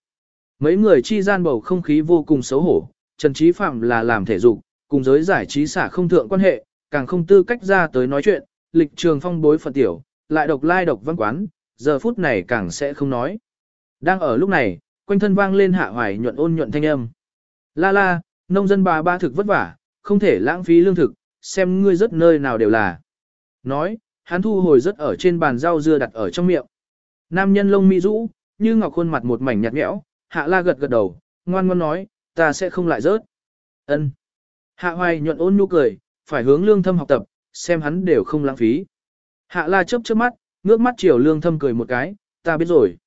Mấy người chi gian bầu không khí vô cùng xấu hổ, Trần Trí Phạm là làm thể dục, cùng giới giải trí xả không thượng quan hệ, càng không tư cách ra tới nói chuyện, lịch trường phong bối phận tiểu, lại độc lai độc văn quán, giờ phút này càng sẽ không nói. Đang ở lúc này, quanh thân vang lên hạ hoài nhuận ôn nhuận thanh âm. La la, nông dân bà ba thực vất vả, không thể lãng phí lương thực, xem ngươi rất nơi nào đều là. Nói, hắn thu hồi rất ở trên bàn rau dưa đặt ở trong miệng. Nam nhân lông mi rũ, như ngọc khuôn mặt một mảnh nhạt nhẽo, hạ la gật gật đầu, ngoan ngoan nói, ta sẽ không lại rớt. Ân. Hạ hoài nhuận ôn nhu cười, phải hướng lương thâm học tập, xem hắn đều không lãng phí. Hạ la chớp chớp mắt, ngước mắt chiều lương thâm cười một cái, ta biết rồi.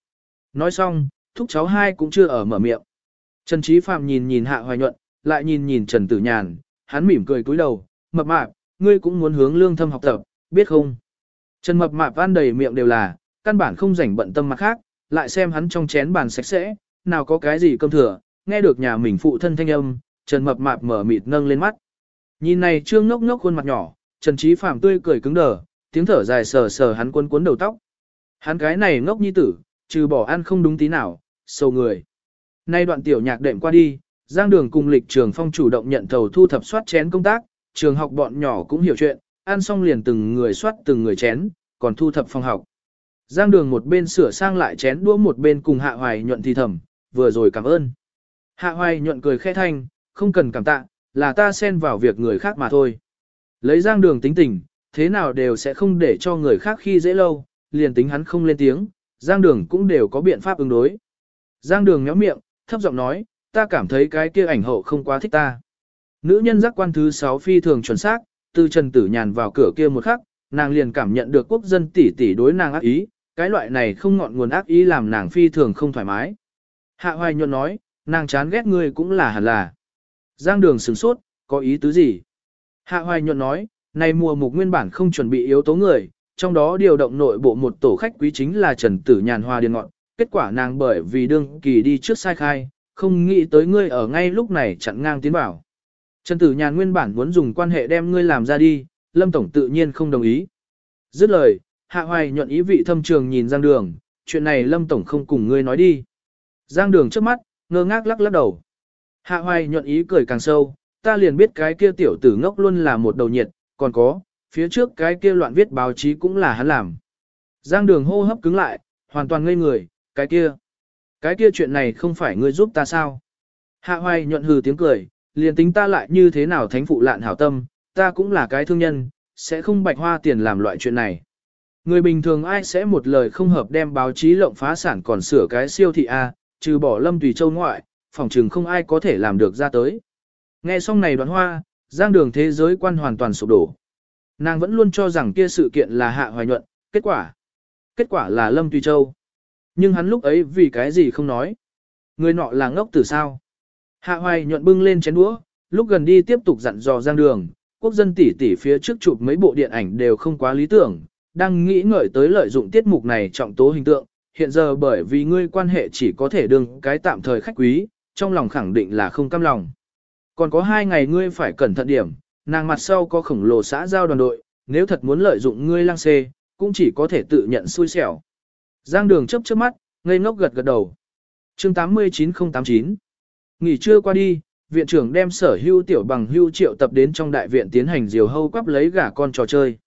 Nói xong, thúc cháu hai cũng chưa ở mở miệng. Trần Trí Phạm nhìn nhìn hạ hoài nhuận, lại nhìn nhìn Trần Tử Nhàn, hắn mỉm cười cúi đầu, mập mạp, ngươi cũng muốn hướng lương thâm học tập, biết không? Trần mập mạp van đầy miệng đều là, căn bản không rảnh bận tâm mặt khác, lại xem hắn trong chén bàn sạch sẽ, nào có cái gì cơm thừa, nghe được nhà mình phụ thân thanh âm, Trần mập mạp mở mịt nâng lên mắt. Nhìn này trương ngốc ngốc khuôn mặt nhỏ, Trần Trí Phạm tươi cười cứng đờ, tiếng thở dài sờ sờ hắn cuốn cuốn đầu tóc. Hắn cái này ngốc nhi tử, trừ bỏ ăn không đúng tí nào, sầu người. Nay đoạn tiểu nhạc đệm qua đi, Giang Đường cùng lịch trường phong chủ động nhận thầu thu thập soát chén công tác, trường học bọn nhỏ cũng hiểu chuyện, ăn xong liền từng người soát từng người chén, còn thu thập phòng học. Giang Đường một bên sửa sang lại chén đũa một bên cùng Hạ Hoài nhuận thì thầm, vừa rồi cảm ơn. Hạ Hoài nhuận cười khẽ thanh, không cần cảm tạ, là ta xen vào việc người khác mà thôi. Lấy Giang Đường tính tình, thế nào đều sẽ không để cho người khác khi dễ lâu, liền tính hắn không lên tiếng, Giang Đường cũng đều có biện pháp ứng đối. Giang Đường nhó miệng, thấp giọng nói, ta cảm thấy cái kia ảnh hậu không quá thích ta. Nữ nhân giác quan thứ 6 phi thường chuẩn xác, từ Trần Tử Nhàn vào cửa kia một khắc, nàng liền cảm nhận được quốc dân tỷ tỷ đối nàng ác ý, cái loại này không ngọn nguồn ác ý làm nàng phi thường không thoải mái. Hạ hoài nhuận nói, nàng chán ghét ngươi cũng là hẳn là. Giang đường sửng sốt, có ý tứ gì? Hạ hoài nhuận nói, này mùa mục nguyên bản không chuẩn bị yếu tố người, trong đó điều động nội bộ một tổ khách quý chính là Trần Tử Nhàn Hoa Điền Ngọn, kết quả nàng bởi vì đương kỳ đi trước sai khai, không nghĩ tới ngươi ở ngay lúc này chặn ngang tiến bảo. Trần Tử Nhàn nguyên bản muốn dùng quan hệ đem ngươi làm ra đi, Lâm Tổng tự nhiên không đồng ý. Dứt lời, Hạ Hoài nhuận ý vị thâm trường nhìn Giang Đường, chuyện này Lâm Tổng không cùng ngươi nói đi. Giang Đường trước mắt, ngơ ngác lắc lắc đầu. Hạ Hoài nhuận ý cười càng sâu, ta liền biết cái kia tiểu tử ngốc luôn là một đầu nhiệt, còn có, phía trước cái kia loạn viết báo chí cũng là hắn làm. Giang Đường hô hấp cứng lại, hoàn toàn ngây người, cái kia. Cái kia chuyện này không phải ngươi giúp ta sao? Hạ Hoài nhuận hừ tiếng cười, liền tính ta lại như thế nào thánh phụ lạn hảo tâm, ta cũng là cái thương nhân, sẽ không bạch hoa tiền làm loại chuyện này. Người bình thường ai sẽ một lời không hợp đem báo chí lộng phá sản còn sửa cái siêu thị A, trừ bỏ lâm tùy châu ngoại, phòng trừng không ai có thể làm được ra tới. Nghe xong này đoán hoa, giang đường thế giới quan hoàn toàn sụp đổ. Nàng vẫn luôn cho rằng kia sự kiện là hạ hoài nhuận, kết quả. Kết quả là lâm tùy châu. Nhưng hắn lúc ấy vì cái gì không nói. Người nọ là ngốc từ sao. Hạ hoài nhuận bưng lên chén đũa, lúc gần đi tiếp tục dặn dò giang đường, quốc dân tỷ tỷ phía trước chụp mấy bộ điện ảnh đều không quá lý tưởng, đang nghĩ ngợi tới lợi dụng tiết mục này trọng tố hình tượng, hiện giờ bởi vì ngươi quan hệ chỉ có thể đương cái tạm thời khách quý, trong lòng khẳng định là không cam lòng. Còn có hai ngày ngươi phải cẩn thận điểm, nàng mặt sau có khổng lồ xã giao đoàn đội, nếu thật muốn lợi dụng ngươi lang xê, cũng chỉ có thể tự nhận xui xẻo. Giang đường chấp trước mắt, ngây ngốc gật gật đầu. chương 89089 Nghỉ trưa qua đi, viện trưởng đem sở hưu tiểu bằng hưu triệu tập đến trong đại viện tiến hành diều hâu quắp lấy gả con trò chơi.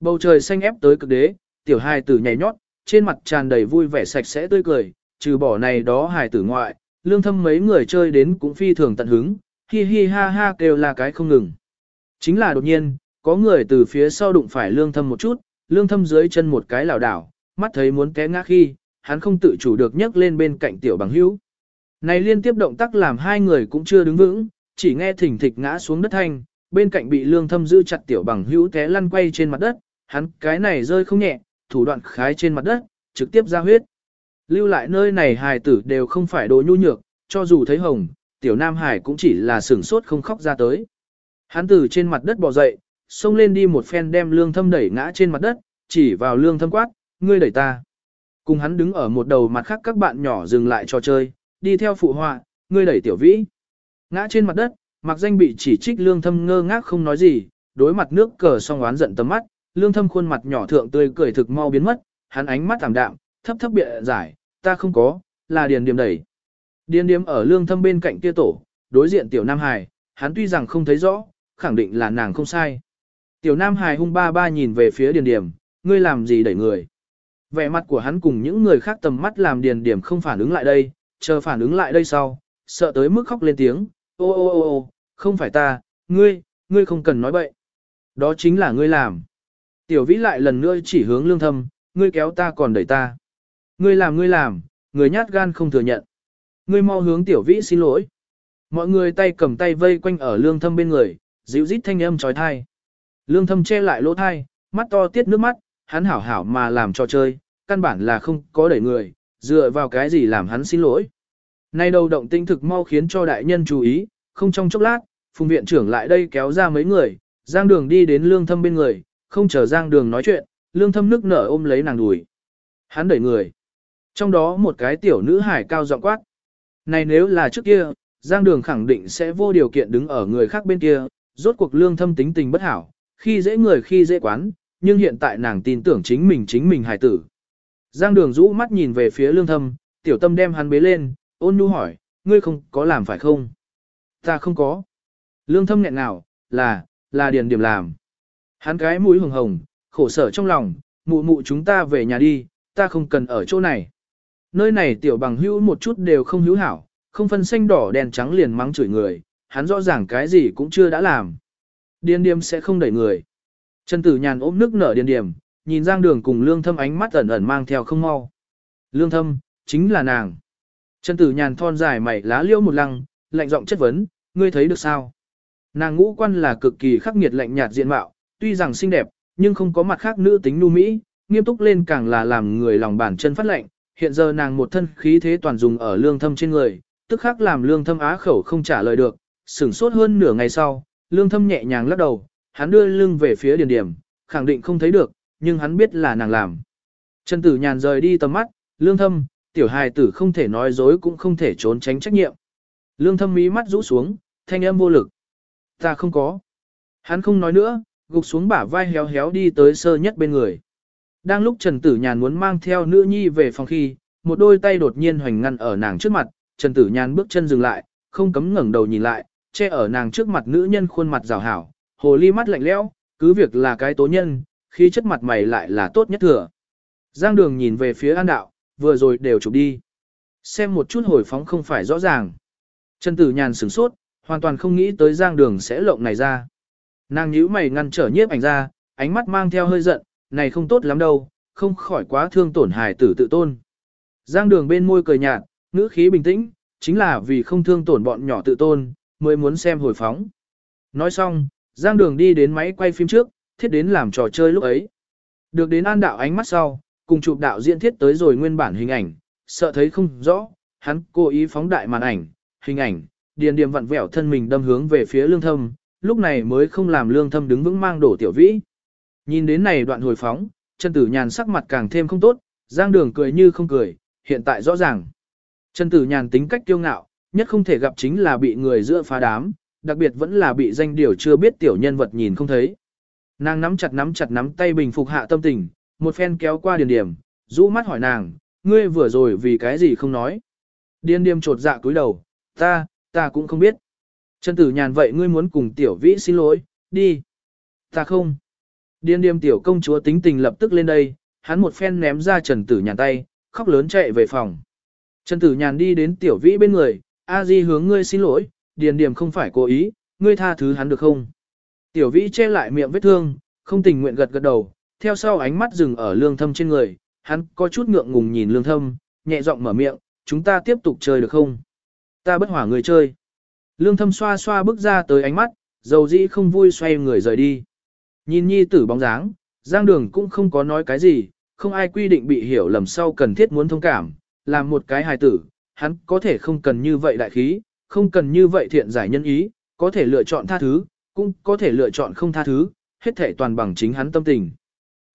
Bầu trời xanh ép tới cực đế, tiểu hài tử nhảy nhót, trên mặt tràn đầy vui vẻ sạch sẽ tươi cười, trừ bỏ này đó hài tử ngoại, lương thâm mấy người chơi đến cũng phi thường tận hứng, hi hi ha ha kêu là cái không ngừng. Chính là đột nhiên, có người từ phía sau đụng phải lương thâm một chút, lương thâm dưới chân một cái lảo đảo, mắt thấy muốn té ngã khi, hắn không tự chủ được nhấc lên bên cạnh tiểu bằng hữu. Này liên tiếp động tác làm hai người cũng chưa đứng vững, chỉ nghe thỉnh thịch ngã xuống đất thanh, bên cạnh bị lương thâm giữ chặt tiểu bằng hữu té lăn quay trên mặt đất, hắn cái này rơi không nhẹ, thủ đoạn khái trên mặt đất, trực tiếp ra huyết. Lưu lại nơi này hài tử đều không phải đồ nhu nhược, cho dù thấy hồng, tiểu nam hải cũng chỉ là sửng sốt không khóc ra tới. Hắn từ trên mặt đất bò dậy, xông lên đi một phen đem lương thâm đẩy ngã trên mặt đất, chỉ vào lương thâm quát, ngươi đẩy ta. Cùng hắn đứng ở một đầu mặt khác các bạn nhỏ dừng lại trò chơi, đi theo phụ họa, ngươi đẩy tiểu vĩ. Ngã trên mặt đất, mặc danh bị chỉ trích lương thâm ngơ ngác không nói gì, đối mặt nước cờ song oán giận tầm mắt, lương thâm khuôn mặt nhỏ thượng tươi cười thực mau biến mất, hắn ánh mắt tạm đạm, thấp thấp bịa giải, ta không có, là điền điểm đẩy. Điền Điếm ở lương thâm bên cạnh kia tổ, đối diện tiểu Nam Hải, hắn tuy rằng không thấy rõ, khẳng định là nàng không sai. Tiểu Nam Hải hung ba ba nhìn về phía điền điểm, ngươi làm gì đẩy người. Vẻ mặt của hắn cùng những người khác tầm mắt làm điền điểm không phản ứng lại đây, chờ phản ứng lại đây sau, sợ tới mức khóc lên tiếng, ô ô ô ô, không phải ta, ngươi, ngươi không cần nói bậy. Đó chính là ngươi làm. Tiểu vĩ lại lần nữa chỉ hướng lương thâm, ngươi kéo ta còn đẩy ta. Ngươi làm ngươi làm, người nhát gan không thừa nhận. Ngươi mau hướng tiểu vĩ xin lỗi. Mọi người tay cầm tay vây quanh ở lương thâm bên người, dịu rít thanh âm trói thai. Lương thâm che lại lỗ thai, mắt to tiết nước mắt, hắn hảo hảo mà làm trò chơi, căn bản là không có đẩy người, dựa vào cái gì làm hắn xin lỗi. Nay đầu động tinh thực mau khiến cho đại nhân chú ý, không trong chốc lát, phùng viện trưởng lại đây kéo ra mấy người, giang đường đi đến lương thâm bên người, không chờ giang đường nói chuyện, lương thâm nước nở ôm lấy nàng đùi. Hắn đẩy người. Trong đó một cái tiểu nữ hải cao giọng quát. Này nếu là trước kia, giang đường khẳng định sẽ vô điều kiện đứng ở người khác bên kia, rốt cuộc lương thâm tính tình bất hảo, khi dễ người khi dễ quán, nhưng hiện tại nàng tin tưởng chính mình chính mình hài tử. Giang đường rũ mắt nhìn về phía lương thâm, tiểu tâm đem hắn bế lên, ôn nhu hỏi, ngươi không có làm phải không? Ta không có. Lương thâm nghẹn nào, là, là điền điểm làm. Hắn cái mũi hồng hồng, khổ sở trong lòng, mụ mụ chúng ta về nhà đi, ta không cần ở chỗ này. Nơi này tiểu bằng hữu một chút đều không hữu hảo, không phân xanh đỏ đèn trắng liền mắng chửi người, hắn rõ ràng cái gì cũng chưa đã làm. Điên điềm sẽ không đẩy người. Trần tử nhàn ôm nước nở điên điềm, nhìn giang đường cùng lương thâm ánh mắt ẩn ẩn mang theo không mau. Lương thâm, chính là nàng. Trần tử nhàn thon dài mày lá liêu một lăng, lạnh giọng chất vấn, ngươi thấy được sao? Nàng ngũ quan là cực kỳ khắc nghiệt lạnh nhạt diện mạo, tuy rằng xinh đẹp, nhưng không có mặt khác nữ tính nu mỹ, nghiêm túc lên càng là làm người lòng bàn chân phát lạnh, hiện giờ nàng một thân khí thế toàn dùng ở lương thâm trên người, tức khắc làm lương thâm á khẩu không trả lời được, sửng sốt hơn nửa ngày sau, lương thâm nhẹ nhàng lắc đầu, hắn đưa lưng về phía điền điểm, khẳng định không thấy được, nhưng hắn biết là nàng làm. Trần tử nhàn rời đi tầm mắt, lương thâm, tiểu hài tử không thể nói dối cũng không thể trốn tránh trách nhiệm. Lương thâm mí mắt rũ xuống, thanh âm vô lực. Ta không có. Hắn không nói nữa, gục xuống bả vai héo héo đi tới sơ nhất bên người. Đang lúc Trần Tử Nhàn muốn mang theo nữ nhi về phòng khi, một đôi tay đột nhiên hoành ngăn ở nàng trước mặt, Trần Tử Nhàn bước chân dừng lại, không cấm ngẩng đầu nhìn lại, che ở nàng trước mặt nữ nhân khuôn mặt rào hảo, hồ ly mắt lạnh lẽo, cứ việc là cái tố nhân, khi chất mặt mày lại là tốt nhất thừa. Giang đường nhìn về phía an đạo, vừa rồi đều chụp đi. Xem một chút hồi phóng không phải rõ ràng. Trần Tử Nhàn sửng sốt, hoàn toàn không nghĩ tới giang đường sẽ lộng này ra. Nàng nhíu mày ngăn trở nhiếp ảnh ra, ánh mắt mang theo hơi giận, này không tốt lắm đâu, không khỏi quá thương tổn hài tử tự tôn. Giang đường bên môi cười nhạt, ngữ khí bình tĩnh, chính là vì không thương tổn bọn nhỏ tự tôn, mới muốn xem hồi phóng. Nói xong, Giang đường đi đến máy quay phim trước, thiết đến làm trò chơi lúc ấy. Được đến an đạo ánh mắt sau, cùng chụp đạo diễn thiết tới rồi nguyên bản hình ảnh, sợ thấy không rõ, hắn cố ý phóng đại màn ảnh, hình ảnh, điền điểm vặn vẹo thân mình đâm hướng về phía lương thâm, lúc này mới không làm lương thâm đứng vững mang đổ tiểu vĩ. Nhìn đến này đoạn hồi phóng, chân tử nhàn sắc mặt càng thêm không tốt, giang đường cười như không cười, hiện tại rõ ràng. Chân tử nhàn tính cách kiêu ngạo, nhất không thể gặp chính là bị người giữa phá đám, đặc biệt vẫn là bị danh điều chưa biết tiểu nhân vật nhìn không thấy. Nàng nắm chặt nắm chặt nắm tay bình phục hạ tâm tình, một phen kéo qua điền điểm, rũ mắt hỏi nàng, ngươi vừa rồi vì cái gì không nói. Điền điểm trột dạ cúi đầu, ta, ta cũng không biết. Trần tử nhàn vậy ngươi muốn cùng tiểu vĩ xin lỗi, đi. Ta không. Điền điềm tiểu công chúa tính tình lập tức lên đây, hắn một phen ném ra trần tử nhàn tay, khóc lớn chạy về phòng. Trần tử nhàn đi đến tiểu vĩ bên người, a di hướng ngươi xin lỗi, điền điềm không phải cố ý, ngươi tha thứ hắn được không? Tiểu vĩ che lại miệng vết thương, không tình nguyện gật gật đầu, theo sau ánh mắt dừng ở lương thâm trên người, hắn có chút ngượng ngùng nhìn lương thâm, nhẹ giọng mở miệng, chúng ta tiếp tục chơi được không? Ta bất hỏa người chơi. Lương thâm xoa xoa bước ra tới ánh mắt, dầu dĩ không vui xoay người rời đi. Nhìn nhi tử bóng dáng, giang đường cũng không có nói cái gì, không ai quy định bị hiểu lầm sau cần thiết muốn thông cảm, làm một cái hài tử, hắn có thể không cần như vậy đại khí, không cần như vậy thiện giải nhân ý, có thể lựa chọn tha thứ, cũng có thể lựa chọn không tha thứ, hết thể toàn bằng chính hắn tâm tình.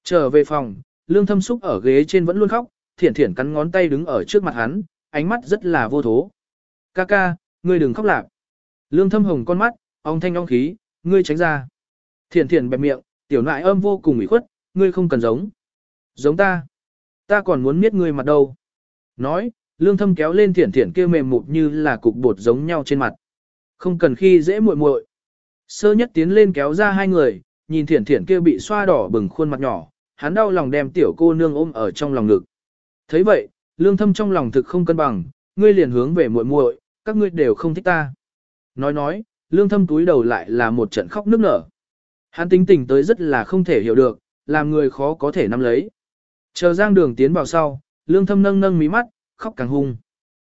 Trở về phòng, lương thâm xúc ở ghế trên vẫn luôn khóc, thiển thiển cắn ngón tay đứng ở trước mặt hắn, ánh mắt rất là vô thố. Ca ca, ngươi đừng khóc lạc. Lương thâm hồng con mắt, ông thanh ong khí, ngươi tránh ra. Thiền Thiền bẹp miệng, tiểu nại âm vô cùng ủy khuất, ngươi không cần giống. Giống ta. Ta còn muốn miết ngươi mặt đâu. Nói, lương thâm kéo lên thiển thiển kia mềm mụt như là cục bột giống nhau trên mặt. Không cần khi dễ muội muội. Sơ nhất tiến lên kéo ra hai người, nhìn thiển thiển kia bị xoa đỏ bừng khuôn mặt nhỏ, hắn đau lòng đem tiểu cô nương ôm ở trong lòng ngực. thấy vậy, lương thâm trong lòng thực không cân bằng, ngươi liền hướng về muội muội, các ngươi đều không thích ta. Nói nói, lương thâm túi đầu lại là một trận khóc nức nở. Hắn tính tình tới rất là không thể hiểu được, làm người khó có thể nắm lấy. Chờ Giang Đường tiến vào sau, lương thâm nâng nâng mí mắt, khóc càng hung.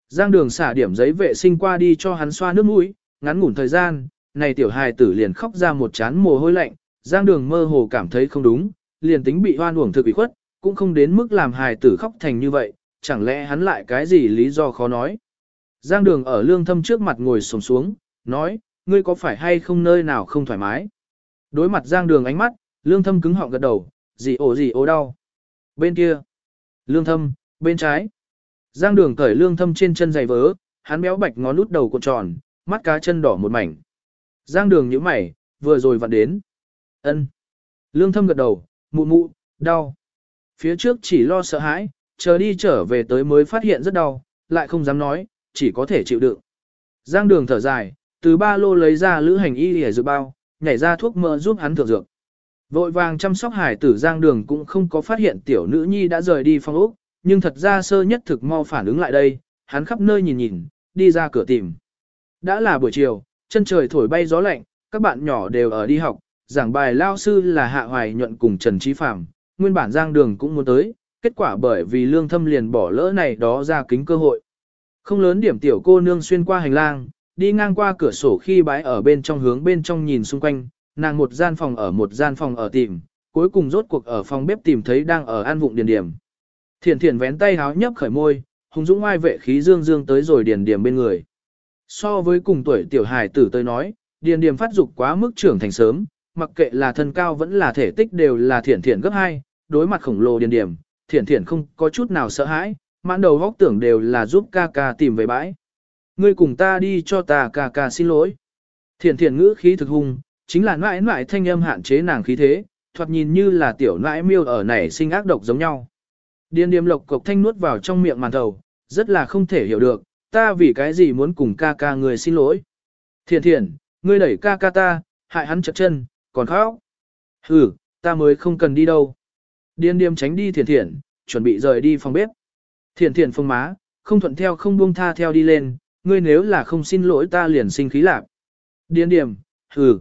Giang Đường xả điểm giấy vệ sinh qua đi cho hắn xoa nước mũi, ngắn ngủn thời gian, này tiểu hài tử liền khóc ra một chán mồ hôi lạnh, Giang Đường mơ hồ cảm thấy không đúng, liền tính bị hoan uổng thực bị khuất, cũng không đến mức làm hài tử khóc thành như vậy, chẳng lẽ hắn lại cái gì lý do khó nói. Giang Đường ở lương thâm trước mặt ngồi xổm xuống, nói, ngươi có phải hay không nơi nào không thoải mái? Đối mặt Giang Đường ánh mắt, lương thâm cứng họng gật đầu, gì ổ gì ổ đau. Bên kia, lương thâm, bên trái. Giang Đường cởi lương thâm trên chân giày vớ, hắn béo bạch ngón út đầu cuộn tròn, mắt cá chân đỏ một mảnh. Giang Đường nhíu mày, vừa rồi vặn đến. Ân. Lương thâm gật đầu, mụ mụ, đau. Phía trước chỉ lo sợ hãi, chờ đi trở về tới mới phát hiện rất đau, lại không dám nói, chỉ có thể chịu đựng. Giang đường thở dài, từ ba lô lấy ra lữ hành y hề dự bao, nhảy ra thuốc mỡ giúp hắn thượng dược. Vội vàng chăm sóc hải tử Giang đường cũng không có phát hiện tiểu nữ nhi đã rời đi phòng ốc, nhưng thật ra sơ nhất thực mau phản ứng lại đây, hắn khắp nơi nhìn nhìn, đi ra cửa tìm. Đã là buổi chiều, chân trời thổi bay gió lạnh, các bạn nhỏ đều ở đi học, giảng bài lao sư là Hạ Hoài nhuận cùng Trần Trí Phạm, nguyên bản Giang Đường cũng muốn tới, kết quả bởi vì lương thâm liền bỏ lỡ này đó ra kính cơ hội. Không lớn điểm tiểu cô nương xuyên qua hành lang, đi ngang qua cửa sổ khi bái ở bên trong hướng bên trong nhìn xung quanh, nàng một gian phòng ở một gian phòng ở tìm, cuối cùng rốt cuộc ở phòng bếp tìm thấy đang ở an vụng điền điểm. Thiển thiển vén tay háo nhấp khởi môi, hùng dũng ai vệ khí dương dương tới rồi điền điểm bên người. So với cùng tuổi tiểu hài tử tới nói, điền điểm phát dục quá mức trưởng thành sớm, mặc kệ là thân cao vẫn là thể tích đều là thiển thiển gấp hai, đối mặt khổng lồ điền điểm, thiển thiển không có chút nào sợ hãi, mãn đầu góc tưởng đều là giúp ca ca tìm về bãi. Ngươi cùng ta đi cho ta cà cà xin lỗi. Thiển thiển ngữ khí thực hung, chính là nãi nãi thanh âm hạn chế nàng khí thế, thoạt nhìn như là tiểu nãi miêu ở này sinh ác độc giống nhau. Điên điềm lộc cộc thanh nuốt vào trong miệng màn thầu, rất là không thể hiểu được, ta vì cái gì muốn cùng ca ca người xin lỗi. Thiền thiền, ngươi đẩy ca ca ta, hại hắn chật chân, còn khóc. Hừ, ta mới không cần đi đâu. Điên điềm tránh đi thiền thiền, chuẩn bị rời đi phòng bếp. Thiền thiền phương má, không thuận theo không buông tha theo đi lên, ngươi nếu là không xin lỗi ta liền sinh khí lạc. Điền điềm, hừ.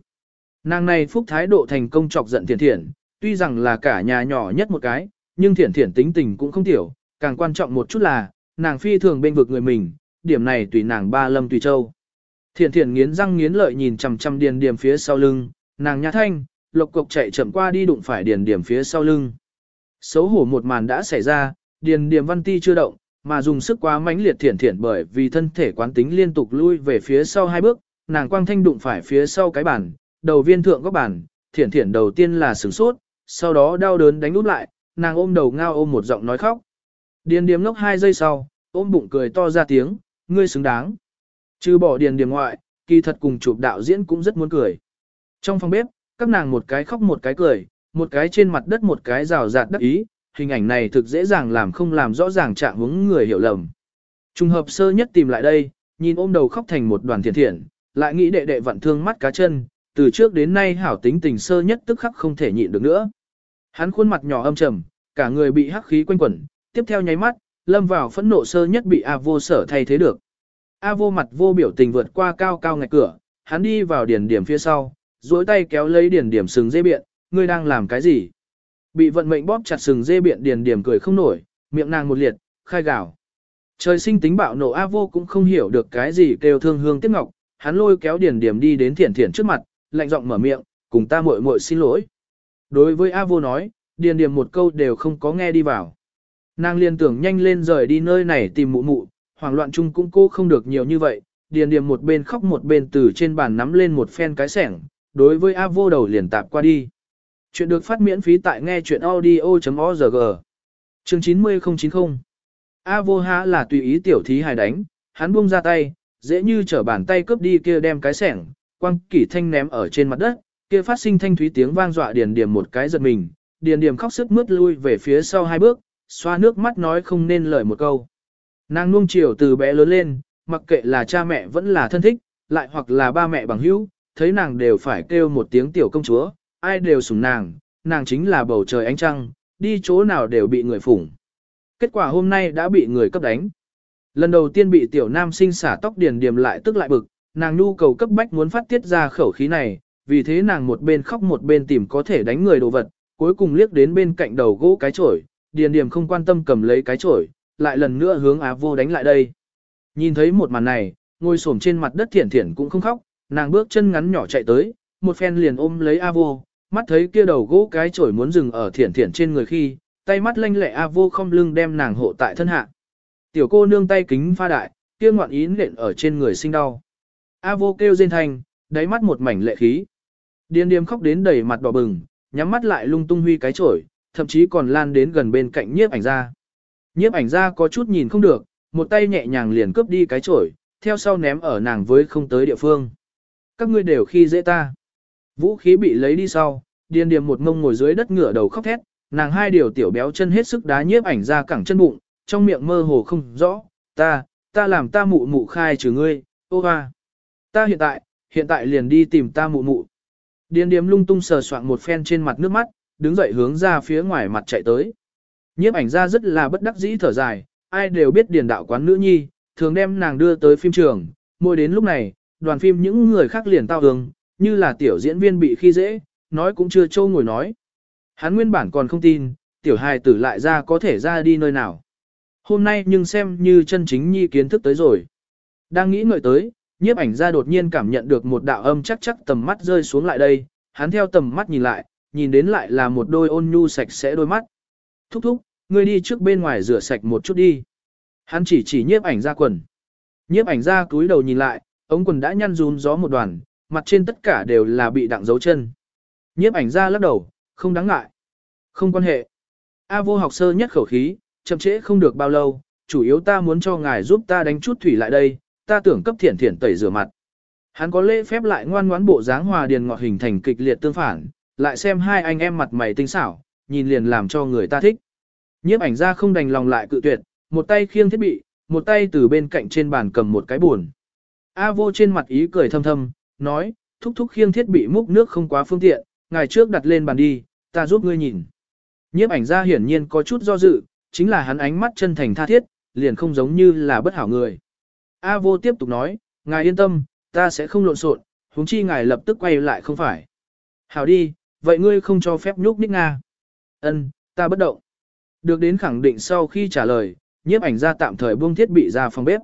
Nàng này phúc thái độ thành công chọc giận Thiển Thiển, tuy rằng là cả nhà nhỏ nhất một cái, nhưng thiển thiển tính tình cũng không tiểu, càng quan trọng một chút là, nàng phi thường bên vực người mình, điểm này tùy nàng ba lâm tùy châu. Thiển thiển nghiến răng nghiến lợi nhìn chằm chằm điền điểm phía sau lưng, nàng nhã thanh, lộc cộc chạy chậm qua đi đụng phải điền điểm phía sau lưng. Xấu hổ một màn đã xảy ra, điền điểm văn ti chưa động, mà dùng sức quá mãnh liệt thiển thiển bởi vì thân thể quán tính liên tục lui về phía sau hai bước, nàng quang thanh đụng phải phía sau cái bàn, đầu viên thượng góc bàn, thiển thiển đầu tiên là sửng sốt, sau đó đau đớn đánh úp lại, nàng ôm đầu ngao ôm một giọng nói khóc. Điền điềm lốc hai giây sau, ôm bụng cười to ra tiếng, ngươi xứng đáng. Trừ bỏ điền điềm ngoại, kỳ thật cùng chụp đạo diễn cũng rất muốn cười. Trong phòng bếp, các nàng một cái khóc một cái cười, một cái trên mặt đất một cái rào rạt đắc ý, hình ảnh này thực dễ dàng làm không làm rõ ràng trạng hướng người hiểu lầm. Trùng hợp sơ nhất tìm lại đây, nhìn ôm đầu khóc thành một đoàn thiện thiện, lại nghĩ đệ đệ vận thương mắt cá chân, từ trước đến nay hảo tính tình sơ nhất tức khắc không thể nhịn được nữa. Hắn khuôn mặt nhỏ âm trầm, cả người bị hắc khí quanh quẩn, tiếp theo nháy mắt, lâm vào phẫn nộ sơ nhất bị A vô sở thay thế được. A vô mặt vô biểu tình vượt qua cao cao ngạch cửa, hắn đi vào điển điểm phía sau, duỗi tay kéo lấy điển điểm sừng dây biện, ngươi đang làm cái gì? Bị vận mệnh bóp chặt sừng dê biện Điền điểm cười không nổi, miệng nàng một liệt, khai gào. Trời sinh tính bạo nộ A vô cũng không hiểu được cái gì kêu thương hương tiếc ngọc, hắn lôi kéo Điền điểm đi đến thiển thiển trước mặt, lạnh giọng mở miệng, cùng ta muội muội xin lỗi. Đối với A vô nói, điền điểm một câu đều không có nghe đi vào. Nàng liên tưởng nhanh lên rời đi nơi này tìm mụ mụ, hoảng loạn chung cũng cô không được nhiều như vậy, điền điểm một bên khóc một bên từ trên bàn nắm lên một phen cái sẻng, đối với A vô đầu liền tạp qua đi. Chuyện được phát miễn phí tại nghe chuyện audio.org. Chương 90090 A vô há là tùy ý tiểu thí hài đánh, hắn buông ra tay, dễ như trở bàn tay cướp đi kia đem cái sẻng, quăng kỷ thanh ném ở trên mặt đất, kia phát sinh thanh thúy tiếng vang dọa điền điểm một cái giật mình, điền điểm khóc sức mướt lui về phía sau hai bước, xoa nước mắt nói không nên lời một câu. Nàng nuông chiều từ bé lớn lên, mặc kệ là cha mẹ vẫn là thân thích, lại hoặc là ba mẹ bằng hữu, thấy nàng đều phải kêu một tiếng tiểu công chúa, ai đều sủng nàng, nàng chính là bầu trời ánh trăng, đi chỗ nào đều bị người phủng. Kết quả hôm nay đã bị người cấp đánh. Lần đầu tiên bị tiểu nam sinh xả tóc điền điềm lại tức lại bực, nàng nhu cầu cấp bách muốn phát tiết ra khẩu khí này, vì thế nàng một bên khóc một bên tìm có thể đánh người đồ vật, cuối cùng liếc đến bên cạnh đầu gỗ cái chổi, điền điềm không quan tâm cầm lấy cái chổi, lại lần nữa hướng á vô đánh lại đây. Nhìn thấy một màn này, ngồi xổm trên mặt đất thiển thiển cũng không khóc, nàng bước chân ngắn nhỏ chạy tới, một phen liền ôm lấy A vô, mắt thấy kia đầu gỗ cái chổi muốn dừng ở thiển thiển trên người khi, tay mắt lanh lẹ A vô không lưng đem nàng hộ tại thân hạ. Tiểu cô nương tay kính pha đại, kia ngoạn ý nện ở trên người sinh đau. A vô kêu rên thành, đáy mắt một mảnh lệ khí. Điên điềm khóc đến đầy mặt đỏ bừng, nhắm mắt lại lung tung huy cái chổi, thậm chí còn lan đến gần bên cạnh nhiếp ảnh ra. Nhiếp ảnh ra có chút nhìn không được, một tay nhẹ nhàng liền cướp đi cái chổi, theo sau ném ở nàng với không tới địa phương. Các ngươi đều khi dễ ta. Vũ khí bị lấy đi sau, điên điềm một mông ngồi dưới đất ngửa đầu khóc thét, nàng hai điều tiểu béo chân hết sức đá nhiếp ảnh ra cẳng chân bụng, trong miệng mơ hồ không rõ, ta, ta làm ta mụ mụ khai trừ ngươi, ô hoa. Ta hiện tại, hiện tại liền đi tìm ta mụ mụ. Điền Điềm lung tung sờ soạng một phen trên mặt nước mắt, đứng dậy hướng ra phía ngoài mặt chạy tới. Nhiếp ảnh ra rất là bất đắc dĩ thở dài, ai đều biết điền đạo quán nữ nhi, thường đem nàng đưa tới phim trường. Mỗi đến lúc này, đoàn phim những người khác liền tao hương, như là tiểu diễn viên bị khi dễ, nói cũng chưa trâu ngồi nói. Hắn nguyên bản còn không tin, tiểu hài tử lại ra có thể ra đi nơi nào. Hôm nay nhưng xem như chân chính nhi kiến thức tới rồi. Đang nghĩ ngợi tới, Nhiếp ảnh ra đột nhiên cảm nhận được một đạo âm chắc chắc tầm mắt rơi xuống lại đây, hắn theo tầm mắt nhìn lại, nhìn đến lại là một đôi ôn nhu sạch sẽ đôi mắt. Thúc thúc, ngươi đi trước bên ngoài rửa sạch một chút đi. Hắn chỉ chỉ nhiếp ảnh ra quần. Nhiếp ảnh ra cúi đầu nhìn lại, ống quần đã nhăn rún gió một đoàn, mặt trên tất cả đều là bị đặng dấu chân. Nhiếp ảnh ra lắc đầu, không đáng ngại. Không quan hệ. A vô học sơ nhất khẩu khí, chậm trễ không được bao lâu, chủ yếu ta muốn cho ngài giúp ta đánh chút thủy lại đây, ta tưởng cấp thiển thiển tẩy rửa mặt. Hắn có lễ phép lại ngoan ngoãn bộ dáng hòa điền ngọt hình thành kịch liệt tương phản, lại xem hai anh em mặt mày tinh xảo, nhìn liền làm cho người ta thích. Nhiếp ảnh ra không đành lòng lại cự tuyệt, một tay khiêng thiết bị, một tay từ bên cạnh trên bàn cầm một cái buồn. A vô trên mặt ý cười thâm thâm, nói, thúc thúc khiêng thiết bị múc nước không quá phương tiện, ngày trước đặt lên bàn đi, ta giúp ngươi nhìn. Nhiếp ảnh gia hiển nhiên có chút do dự, chính là hắn ánh mắt chân thành tha thiết, liền không giống như là bất hảo người. A vô tiếp tục nói, ngài yên tâm, ta sẽ không lộn xộn, huống chi ngài lập tức quay lại không phải. Hảo đi, vậy ngươi không cho phép nhúc nhích Nga. Ân, ta bất động. Được đến khẳng định sau khi trả lời, nhiếp ảnh gia tạm thời buông thiết bị ra phòng bếp.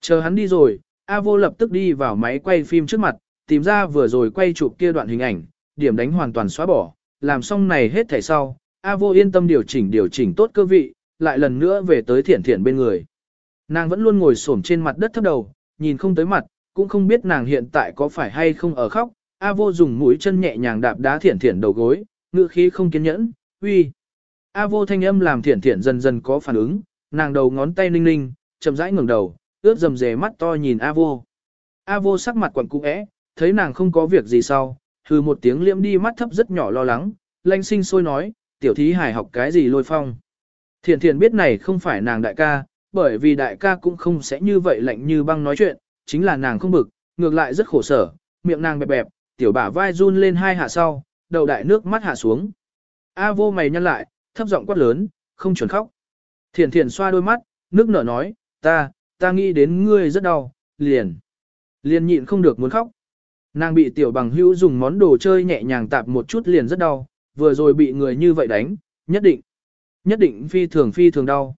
Chờ hắn đi rồi, A vô lập tức đi vào máy quay phim trước mặt, tìm ra vừa rồi quay chụp kia đoạn hình ảnh, điểm đánh hoàn toàn xóa bỏ, làm xong này hết thảy sau, A vô yên tâm điều chỉnh điều chỉnh tốt cơ vị, lại lần nữa về tới thiển thiển bên người. Nàng vẫn luôn ngồi xổm trên mặt đất thấp đầu, nhìn không tới mặt, cũng không biết nàng hiện tại có phải hay không ở khóc. A vô dùng mũi chân nhẹ nhàng đạp đá thiển thiển đầu gối, ngữ khí không kiên nhẫn, uy. A vô thanh âm làm thiển thiển dần dần có phản ứng, nàng đầu ngón tay ninh ninh, chậm rãi ngẩng đầu, ướt dầm dề mắt to nhìn A vô. A vô sắc mặt quặn cũ é, thấy nàng không có việc gì sau, hừ một tiếng liễm đi mắt thấp rất nhỏ lo lắng, lanh sinh sôi nói, tiểu thí hải học cái gì lôi phong. thiền thiền biết này không phải nàng đại ca, bởi vì đại ca cũng không sẽ như vậy lạnh như băng nói chuyện, chính là nàng không bực, ngược lại rất khổ sở, miệng nàng bẹp bẹp, tiểu bả vai run lên hai hạ sau, đầu đại nước mắt hạ xuống. A vô mày nhăn lại, thấp giọng quát lớn, không chuẩn khóc. thiền thiền xoa đôi mắt, nước nở nói, ta, ta nghĩ đến ngươi rất đau, liền. Liền nhịn không được muốn khóc. Nàng bị tiểu bằng hữu dùng món đồ chơi nhẹ nhàng tạp một chút liền rất đau, vừa rồi bị người như vậy đánh, nhất định, nhất định phi thường phi thường đau.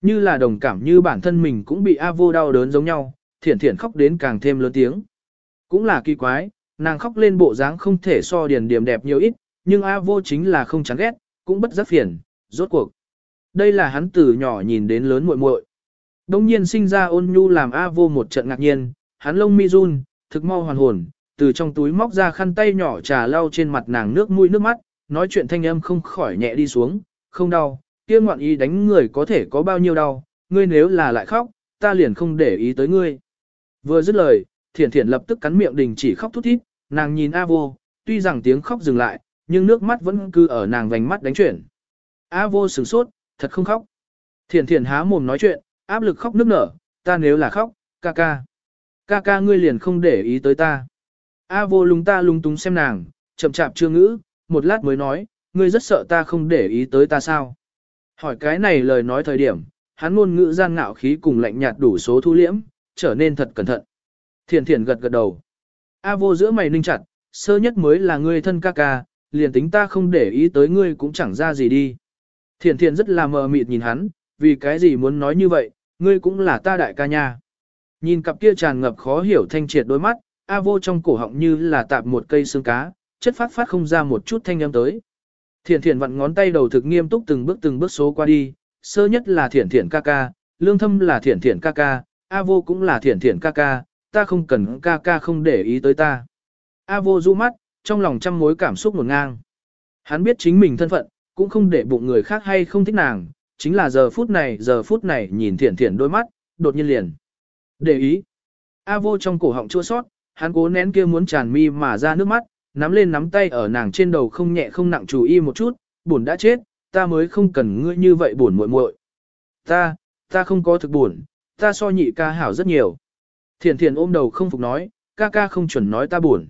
Như là đồng cảm như bản thân mình cũng bị A vô đau đớn giống nhau, thiển thiển khóc đến càng thêm lớn tiếng. Cũng là kỳ quái, nàng khóc lên bộ dáng không thể so điền điểm đẹp nhiều ít, nhưng A vô chính là không chán ghét, cũng bất giác phiền, rốt cuộc. Đây là hắn từ nhỏ nhìn đến lớn muội muội. Đông nhiên sinh ra ôn nhu làm A vô một trận ngạc nhiên, hắn lông mi run, thực mau hoàn hồn, từ trong túi móc ra khăn tay nhỏ trà lau trên mặt nàng nước mũi nước mắt, nói chuyện thanh âm không khỏi nhẹ đi xuống, không đau, kia ngoạn ý đánh người có thể có bao nhiêu đau, ngươi nếu là lại khóc, ta liền không để ý tới ngươi. Vừa dứt lời, thiển thiển lập tức cắn miệng đình chỉ khóc thút thít, nàng nhìn A vô, tuy rằng tiếng khóc dừng lại, nhưng nước mắt vẫn cứ ở nàng vành mắt đánh chuyển. A vô sửng sốt, thật không khóc. Thiển thiển há mồm nói chuyện, áp lực khóc nước nở, ta nếu là khóc, ca ca. Ca ca ngươi liền không để ý tới ta. A vô lung ta lung túng xem nàng, chậm chạp chưa ngữ, một lát mới nói, ngươi rất sợ ta không để ý tới ta sao. Hỏi cái này lời nói thời điểm, hắn ngôn ngữ gian ngạo khí cùng lạnh nhạt đủ số thu liễm, trở nên thật cẩn thận. Thiền thiền gật gật đầu. A vô giữa mày ninh chặt, sơ nhất mới là ngươi thân ca ca, liền tính ta không để ý tới ngươi cũng chẳng ra gì đi. Thiền thiền rất là mờ mịt nhìn hắn, vì cái gì muốn nói như vậy, ngươi cũng là ta đại ca nha. Nhìn cặp kia tràn ngập khó hiểu thanh triệt đôi mắt, A vô trong cổ họng như là tạp một cây xương cá, chất phát phát không ra một chút thanh âm tới. Thiển thiển vặn ngón tay đầu thực nghiêm túc từng bước từng bước số qua đi, sơ nhất là thiển thiển ca ca, lương thâm là thiển thiển ca ca, A vô cũng là thiển thiển ca ca, ta không cần ca ca không để ý tới ta. A vô du mắt, trong lòng trăm mối cảm xúc ngổn ngang. Hắn biết chính mình thân phận, cũng không để bụng người khác hay không thích nàng, chính là giờ phút này, giờ phút này nhìn thiển thiển đôi mắt, đột nhiên liền. Để ý. A vô trong cổ họng chua sót, hắn cố nén kia muốn tràn mi mà ra nước mắt, nắm lên nắm tay ở nàng trên đầu không nhẹ không nặng chú y một chút, buồn đã chết, ta mới không cần ngươi như vậy buồn muội muội. Ta, ta không có thực buồn, ta so nhị ca hảo rất nhiều. Thiền thiền ôm đầu không phục nói, ca ca không chuẩn nói ta buồn.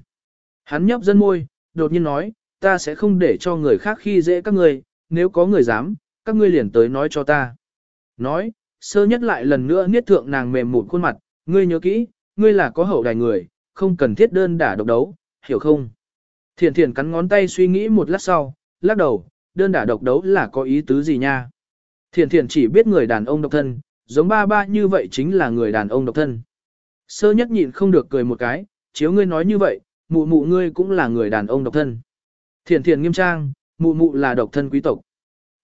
Hắn nhấp dân môi, đột nhiên nói, ta sẽ không để cho người khác khi dễ các ngươi, nếu có người dám, các ngươi liền tới nói cho ta. Nói, sơ nhất lại lần nữa niết thượng nàng mềm mụn khuôn mặt, ngươi nhớ kỹ, ngươi là có hậu đài người, không cần thiết đơn đả độc đấu, hiểu không? Thiền thiền cắn ngón tay suy nghĩ một lát sau, lắc đầu, đơn đả độc đấu là có ý tứ gì nha. Thiền thiền chỉ biết người đàn ông độc thân, giống ba ba như vậy chính là người đàn ông độc thân. Sơ nhất nhịn không được cười một cái, chiếu ngươi nói như vậy, mụ mụ ngươi cũng là người đàn ông độc thân. Thiền thiền nghiêm trang, mụ mụ là độc thân quý tộc.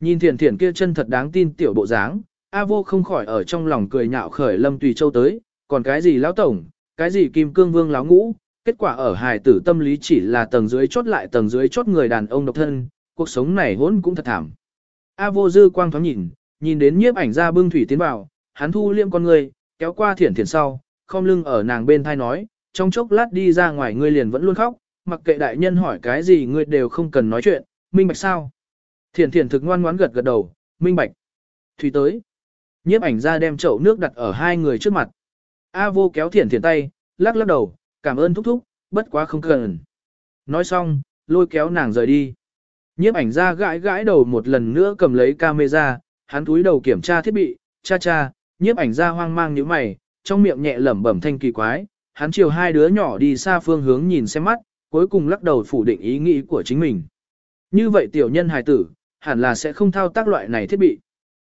Nhìn thiển thiển kia chân thật đáng tin tiểu bộ dáng, A vô không khỏi ở trong lòng cười nhạo khởi Lâm Tùy Châu tới, còn cái gì lão tổng, cái gì kim cương vương láo ngũ, kết quả ở hài tử tâm lý chỉ là tầng dưới chốt lại tầng dưới chốt người đàn ông độc thân, cuộc sống này hỗn cũng thật thảm. A vô dư quang thoáng nhìn, nhìn đến nhiếp ảnh ra bưng thủy tiến vào, hắn thu liêm con người, kéo qua thiển thiển sau, không lưng ở nàng bên thai nói, trong chốc lát đi ra ngoài ngươi liền vẫn luôn khóc, mặc kệ đại nhân hỏi cái gì ngươi đều không cần nói chuyện, minh bạch sao. Thiển thiển thực ngoan ngoãn gật gật đầu, minh bạch. Thủy tới. Nhiếp ảnh ra đem chậu nước đặt ở hai người trước mặt. A vô kéo thiển thiển tay, lắc lắc đầu, cảm ơn thúc thúc, bất quá không cần. Nói xong, lôi kéo nàng rời đi. Nhiếp ảnh ra gãi gãi đầu một lần nữa cầm lấy camera, hắn túi đầu kiểm tra thiết bị, cha cha, nhiếp ảnh ra hoang mang như mày, trong miệng nhẹ lẩm bẩm thanh kỳ quái, hắn chiều hai đứa nhỏ đi xa phương hướng nhìn xem mắt, cuối cùng lắc đầu phủ định ý nghĩ của chính mình. Như vậy tiểu nhân hài tử, hẳn là sẽ không thao tác loại này thiết bị.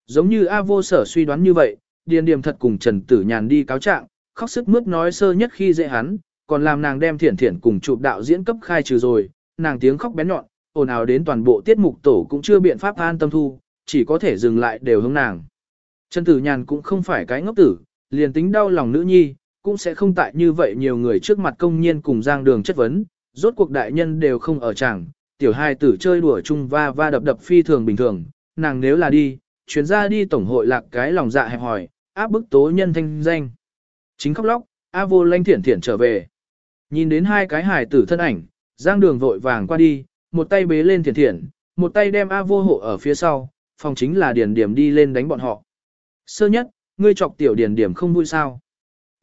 Giống như A vô sở suy đoán như vậy, điền điềm thật cùng Trần Tử Nhàn đi cáo trạng, khóc sức mướt nói sơ nhất khi dễ hắn, còn làm nàng đem thiển thiển cùng chụp đạo diễn cấp khai trừ rồi, nàng tiếng khóc bén nhọn, ồn ào đến toàn bộ tiết mục tổ cũng chưa biện pháp an tâm thu, chỉ có thể dừng lại đều hướng nàng. Trần Tử Nhàn cũng không phải cái ngốc tử, liền tính đau lòng nữ nhi, cũng sẽ không tại như vậy nhiều người trước mặt công nhiên cùng giang đường chất vấn, rốt cuộc đại nhân đều không ở chẳng, tiểu hai tử chơi đùa chung va va đập đập phi thường bình thường, nàng nếu là đi, chuyến ra đi tổng hội lạc cái lòng dạ hẹp hỏi, áp bức tố nhân thanh danh. Chính khóc lóc, A vô lanh thiển thiển trở về. Nhìn đến hai cái hài tử thân ảnh, giang đường vội vàng qua đi, một tay bế lên thiển thiển, một tay đem A vô hộ ở phía sau, phòng chính là Điền điểm đi lên đánh bọn họ. Sơ nhất, ngươi chọc tiểu Điền điểm không vui sao.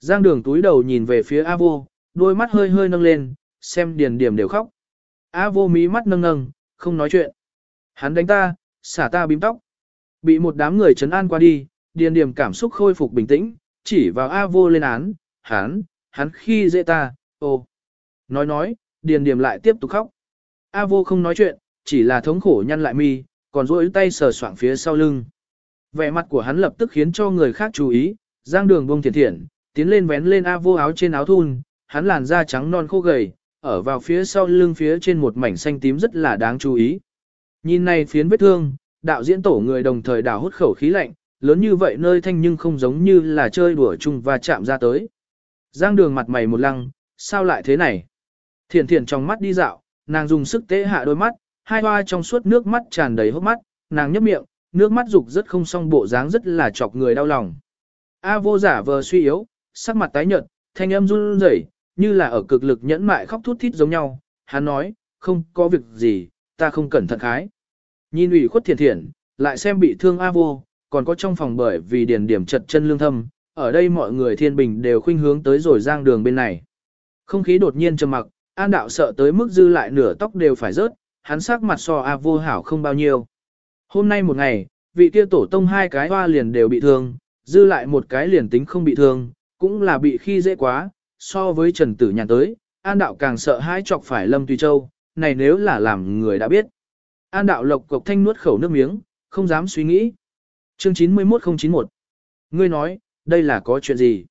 Giang đường túi đầu nhìn về phía A vô, đôi mắt hơi hơi nâng lên, xem Điền điểm đều khóc. A vô mí mắt nâng nâng, không nói chuyện. Hắn đánh ta, xả ta bím tóc. Bị một đám người chấn an qua đi, điền điểm cảm xúc khôi phục bình tĩnh, chỉ vào A vô lên án, hắn, hắn khi dễ ta, ô. Nói nói, điền điểm lại tiếp tục khóc. A vô không nói chuyện, chỉ là thống khổ nhăn lại mi, còn duỗi tay sờ soạng phía sau lưng. Vẻ mặt của hắn lập tức khiến cho người khác chú ý, giang đường bông thiệt thiện, tiến lên vén lên A vô áo trên áo thun, hắn làn da trắng non khô gầy, ở vào phía sau lưng phía trên một mảnh xanh tím rất là đáng chú ý. Nhìn này phiến vết thương, đạo diễn tổ người đồng thời đào hút khẩu khí lạnh, lớn như vậy nơi thanh nhưng không giống như là chơi đùa chung và chạm ra tới. Giang đường mặt mày một lăng, sao lại thế này? Thiền thiền trong mắt đi dạo, nàng dùng sức tế hạ đôi mắt, hai hoa trong suốt nước mắt tràn đầy hốc mắt, nàng nhấp miệng, nước mắt dục rất không song bộ dáng rất là chọc người đau lòng. A vô giả vờ suy yếu, sắc mặt tái nhợt, thanh âm run rẩy, như là ở cực lực nhẫn mại khóc thút thít giống nhau. Hắn nói, không có việc gì, ta không cẩn thận khái. Nhìn ủy khuất thiền thiện, lại xem bị thương A vô, còn có trong phòng bởi vì điển điểm chật chân lương thâm, ở đây mọi người thiên bình đều khuynh hướng tới rồi giang đường bên này. Không khí đột nhiên trầm mặc, an đạo sợ tới mức dư lại nửa tóc đều phải rớt, hắn sắc mặt so A vô hảo không bao nhiêu. Hôm nay một ngày, vị kia tổ tông hai cái hoa liền đều bị thương, dư lại một cái liền tính không bị thương, cũng là bị khi dễ quá, so với Trần Tử Nhàn tới, An Đạo càng sợ hãi chọc phải Lâm Tùy Châu, này nếu là làm người đã biết. An Đạo lộc cộc thanh nuốt khẩu nước miếng, không dám suy nghĩ. Chương 91091 Ngươi nói, đây là có chuyện gì?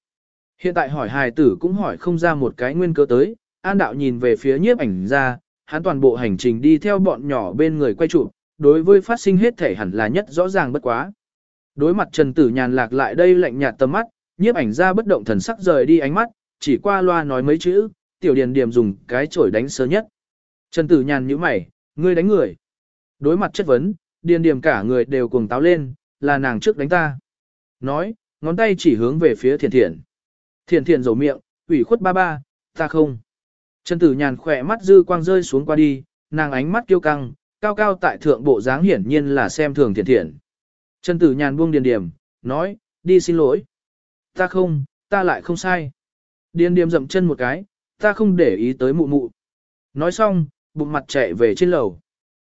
Hiện tại hỏi hài tử cũng hỏi không ra một cái nguyên cơ tới, An Đạo nhìn về phía nhiếp ảnh ra, hắn toàn bộ hành trình đi theo bọn nhỏ bên người quay chụp, đối với phát sinh hết thể hẳn là nhất rõ ràng bất quá. Đối mặt Trần Tử Nhàn lạc lại đây lạnh nhạt tầm mắt, nhiếp ảnh ra bất động thần sắc rời đi ánh mắt, chỉ qua loa nói mấy chữ, tiểu điền điểm dùng cái chổi đánh sớm nhất. Trần Tử Nhàn nhíu mày, ngươi đánh người. Đối mặt chất vấn, điền điểm cả người đều cuồng táo lên, là nàng trước đánh ta. Nói, ngón tay chỉ hướng về phía thiền thiền, Thiền thiền rầu miệng, ủy khuất ba ba, ta không. Trần Tử Nhàn khỏe mắt dư quang rơi xuống qua đi, nàng ánh mắt kiêu căng, cao cao tại thượng bộ dáng hiển nhiên là xem thường thiền thiền. Trần Tử Nhàn buông điền điểm, nói, đi xin lỗi. Ta không, ta lại không sai. Điền điềm dậm chân một cái, ta không để ý tới mụ mụ. Nói xong, bụng mặt chạy về trên lầu.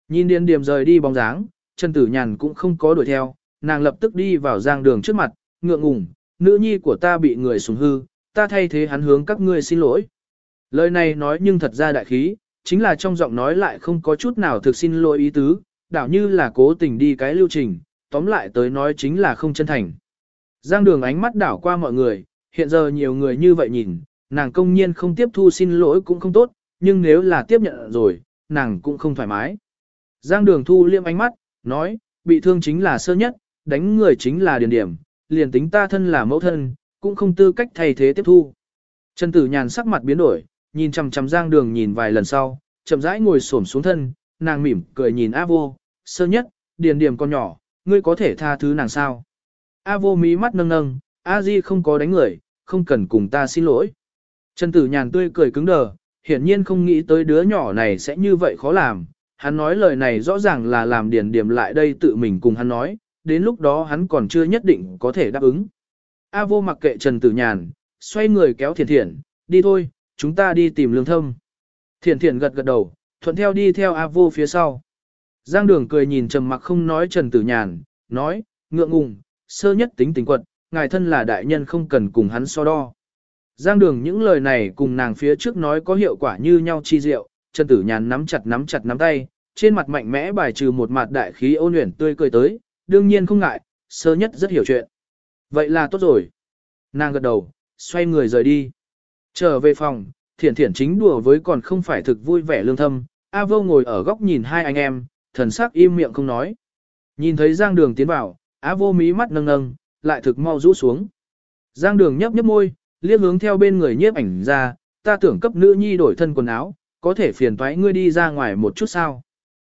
Nhìn điền điềm rời đi bóng dáng, Trần Tử Nhàn cũng không có đuổi theo, nàng lập tức đi vào giang đường trước mặt, ngượng ngùng, nữ nhi của ta bị người sủng hư, ta thay thế hắn hướng các ngươi xin lỗi. Lời này nói nhưng thật ra đại khí, chính là trong giọng nói lại không có chút nào thực xin lỗi ý tứ, đảo như là cố tình đi cái lưu trình, tóm lại tới nói chính là không chân thành. Giang đường ánh mắt đảo qua mọi người, hiện giờ nhiều người như vậy nhìn, nàng công nhiên không tiếp thu xin lỗi cũng không tốt, nhưng nếu là tiếp nhận rồi, nàng cũng không thoải mái. Giang đường thu liêm ánh mắt, nói, bị thương chính là sơ nhất, đánh người chính là Điền điểm, liền tính ta thân là mẫu thân, cũng không tư cách thay thế tiếp thu. Trần Tử Nhàn sắc mặt biến đổi, nhìn chằm chằm Giang Đường nhìn vài lần sau, chậm rãi ngồi xổm xuống thân, nàng mỉm cười nhìn A Vô, sơ nhất, điền điểm con nhỏ, ngươi có thể tha thứ nàng sao? A Vô mí mắt nâng nâng, A Di không có đánh người, không cần cùng ta xin lỗi. Trần Tử Nhàn tươi cười cứng đờ, hiển nhiên không nghĩ tới đứa nhỏ này sẽ như vậy khó làm. Hắn nói lời này rõ ràng là làm điền điểm lại đây tự mình cùng hắn nói, đến lúc đó hắn còn chưa nhất định có thể đáp ứng. A vô mặc kệ Trần Tử Nhàn, xoay người kéo thiền Thiển, đi thôi, chúng ta đi tìm lương thâm. Thiền Thiển gật gật đầu, thuận theo đi theo A vô phía sau. Giang đường cười nhìn trầm mặc không nói Trần Tử Nhàn, nói, ngượng ngùng, sơ nhất tính tình quật, ngài thân là đại nhân không cần cùng hắn so đo. Giang đường những lời này cùng nàng phía trước nói có hiệu quả như nhau chi diệu, Trần Tử Nhàn nắm chặt nắm chặt nắm tay, trên mặt mạnh mẽ bài trừ một mặt đại khí ôn luyện tươi cười tới, đương nhiên không ngại, sơ nhất rất hiểu chuyện. Vậy là tốt rồi. Nàng gật đầu, xoay người rời đi. Trở về phòng, thiển thiển chính đùa với còn không phải thực vui vẻ lương thâm, A vô ngồi ở góc nhìn hai anh em, thần sắc im miệng không nói. Nhìn thấy Giang đường tiến vào, A vô mí mắt nâng nâng, lại thực mau rũ xuống. Giang đường nhấp nhấp môi, liếc hướng theo bên người nhiếp ảnh ra, ta tưởng cấp nữ nhi đổi thân quần áo, có thể phiền toái ngươi đi ra ngoài một chút sao.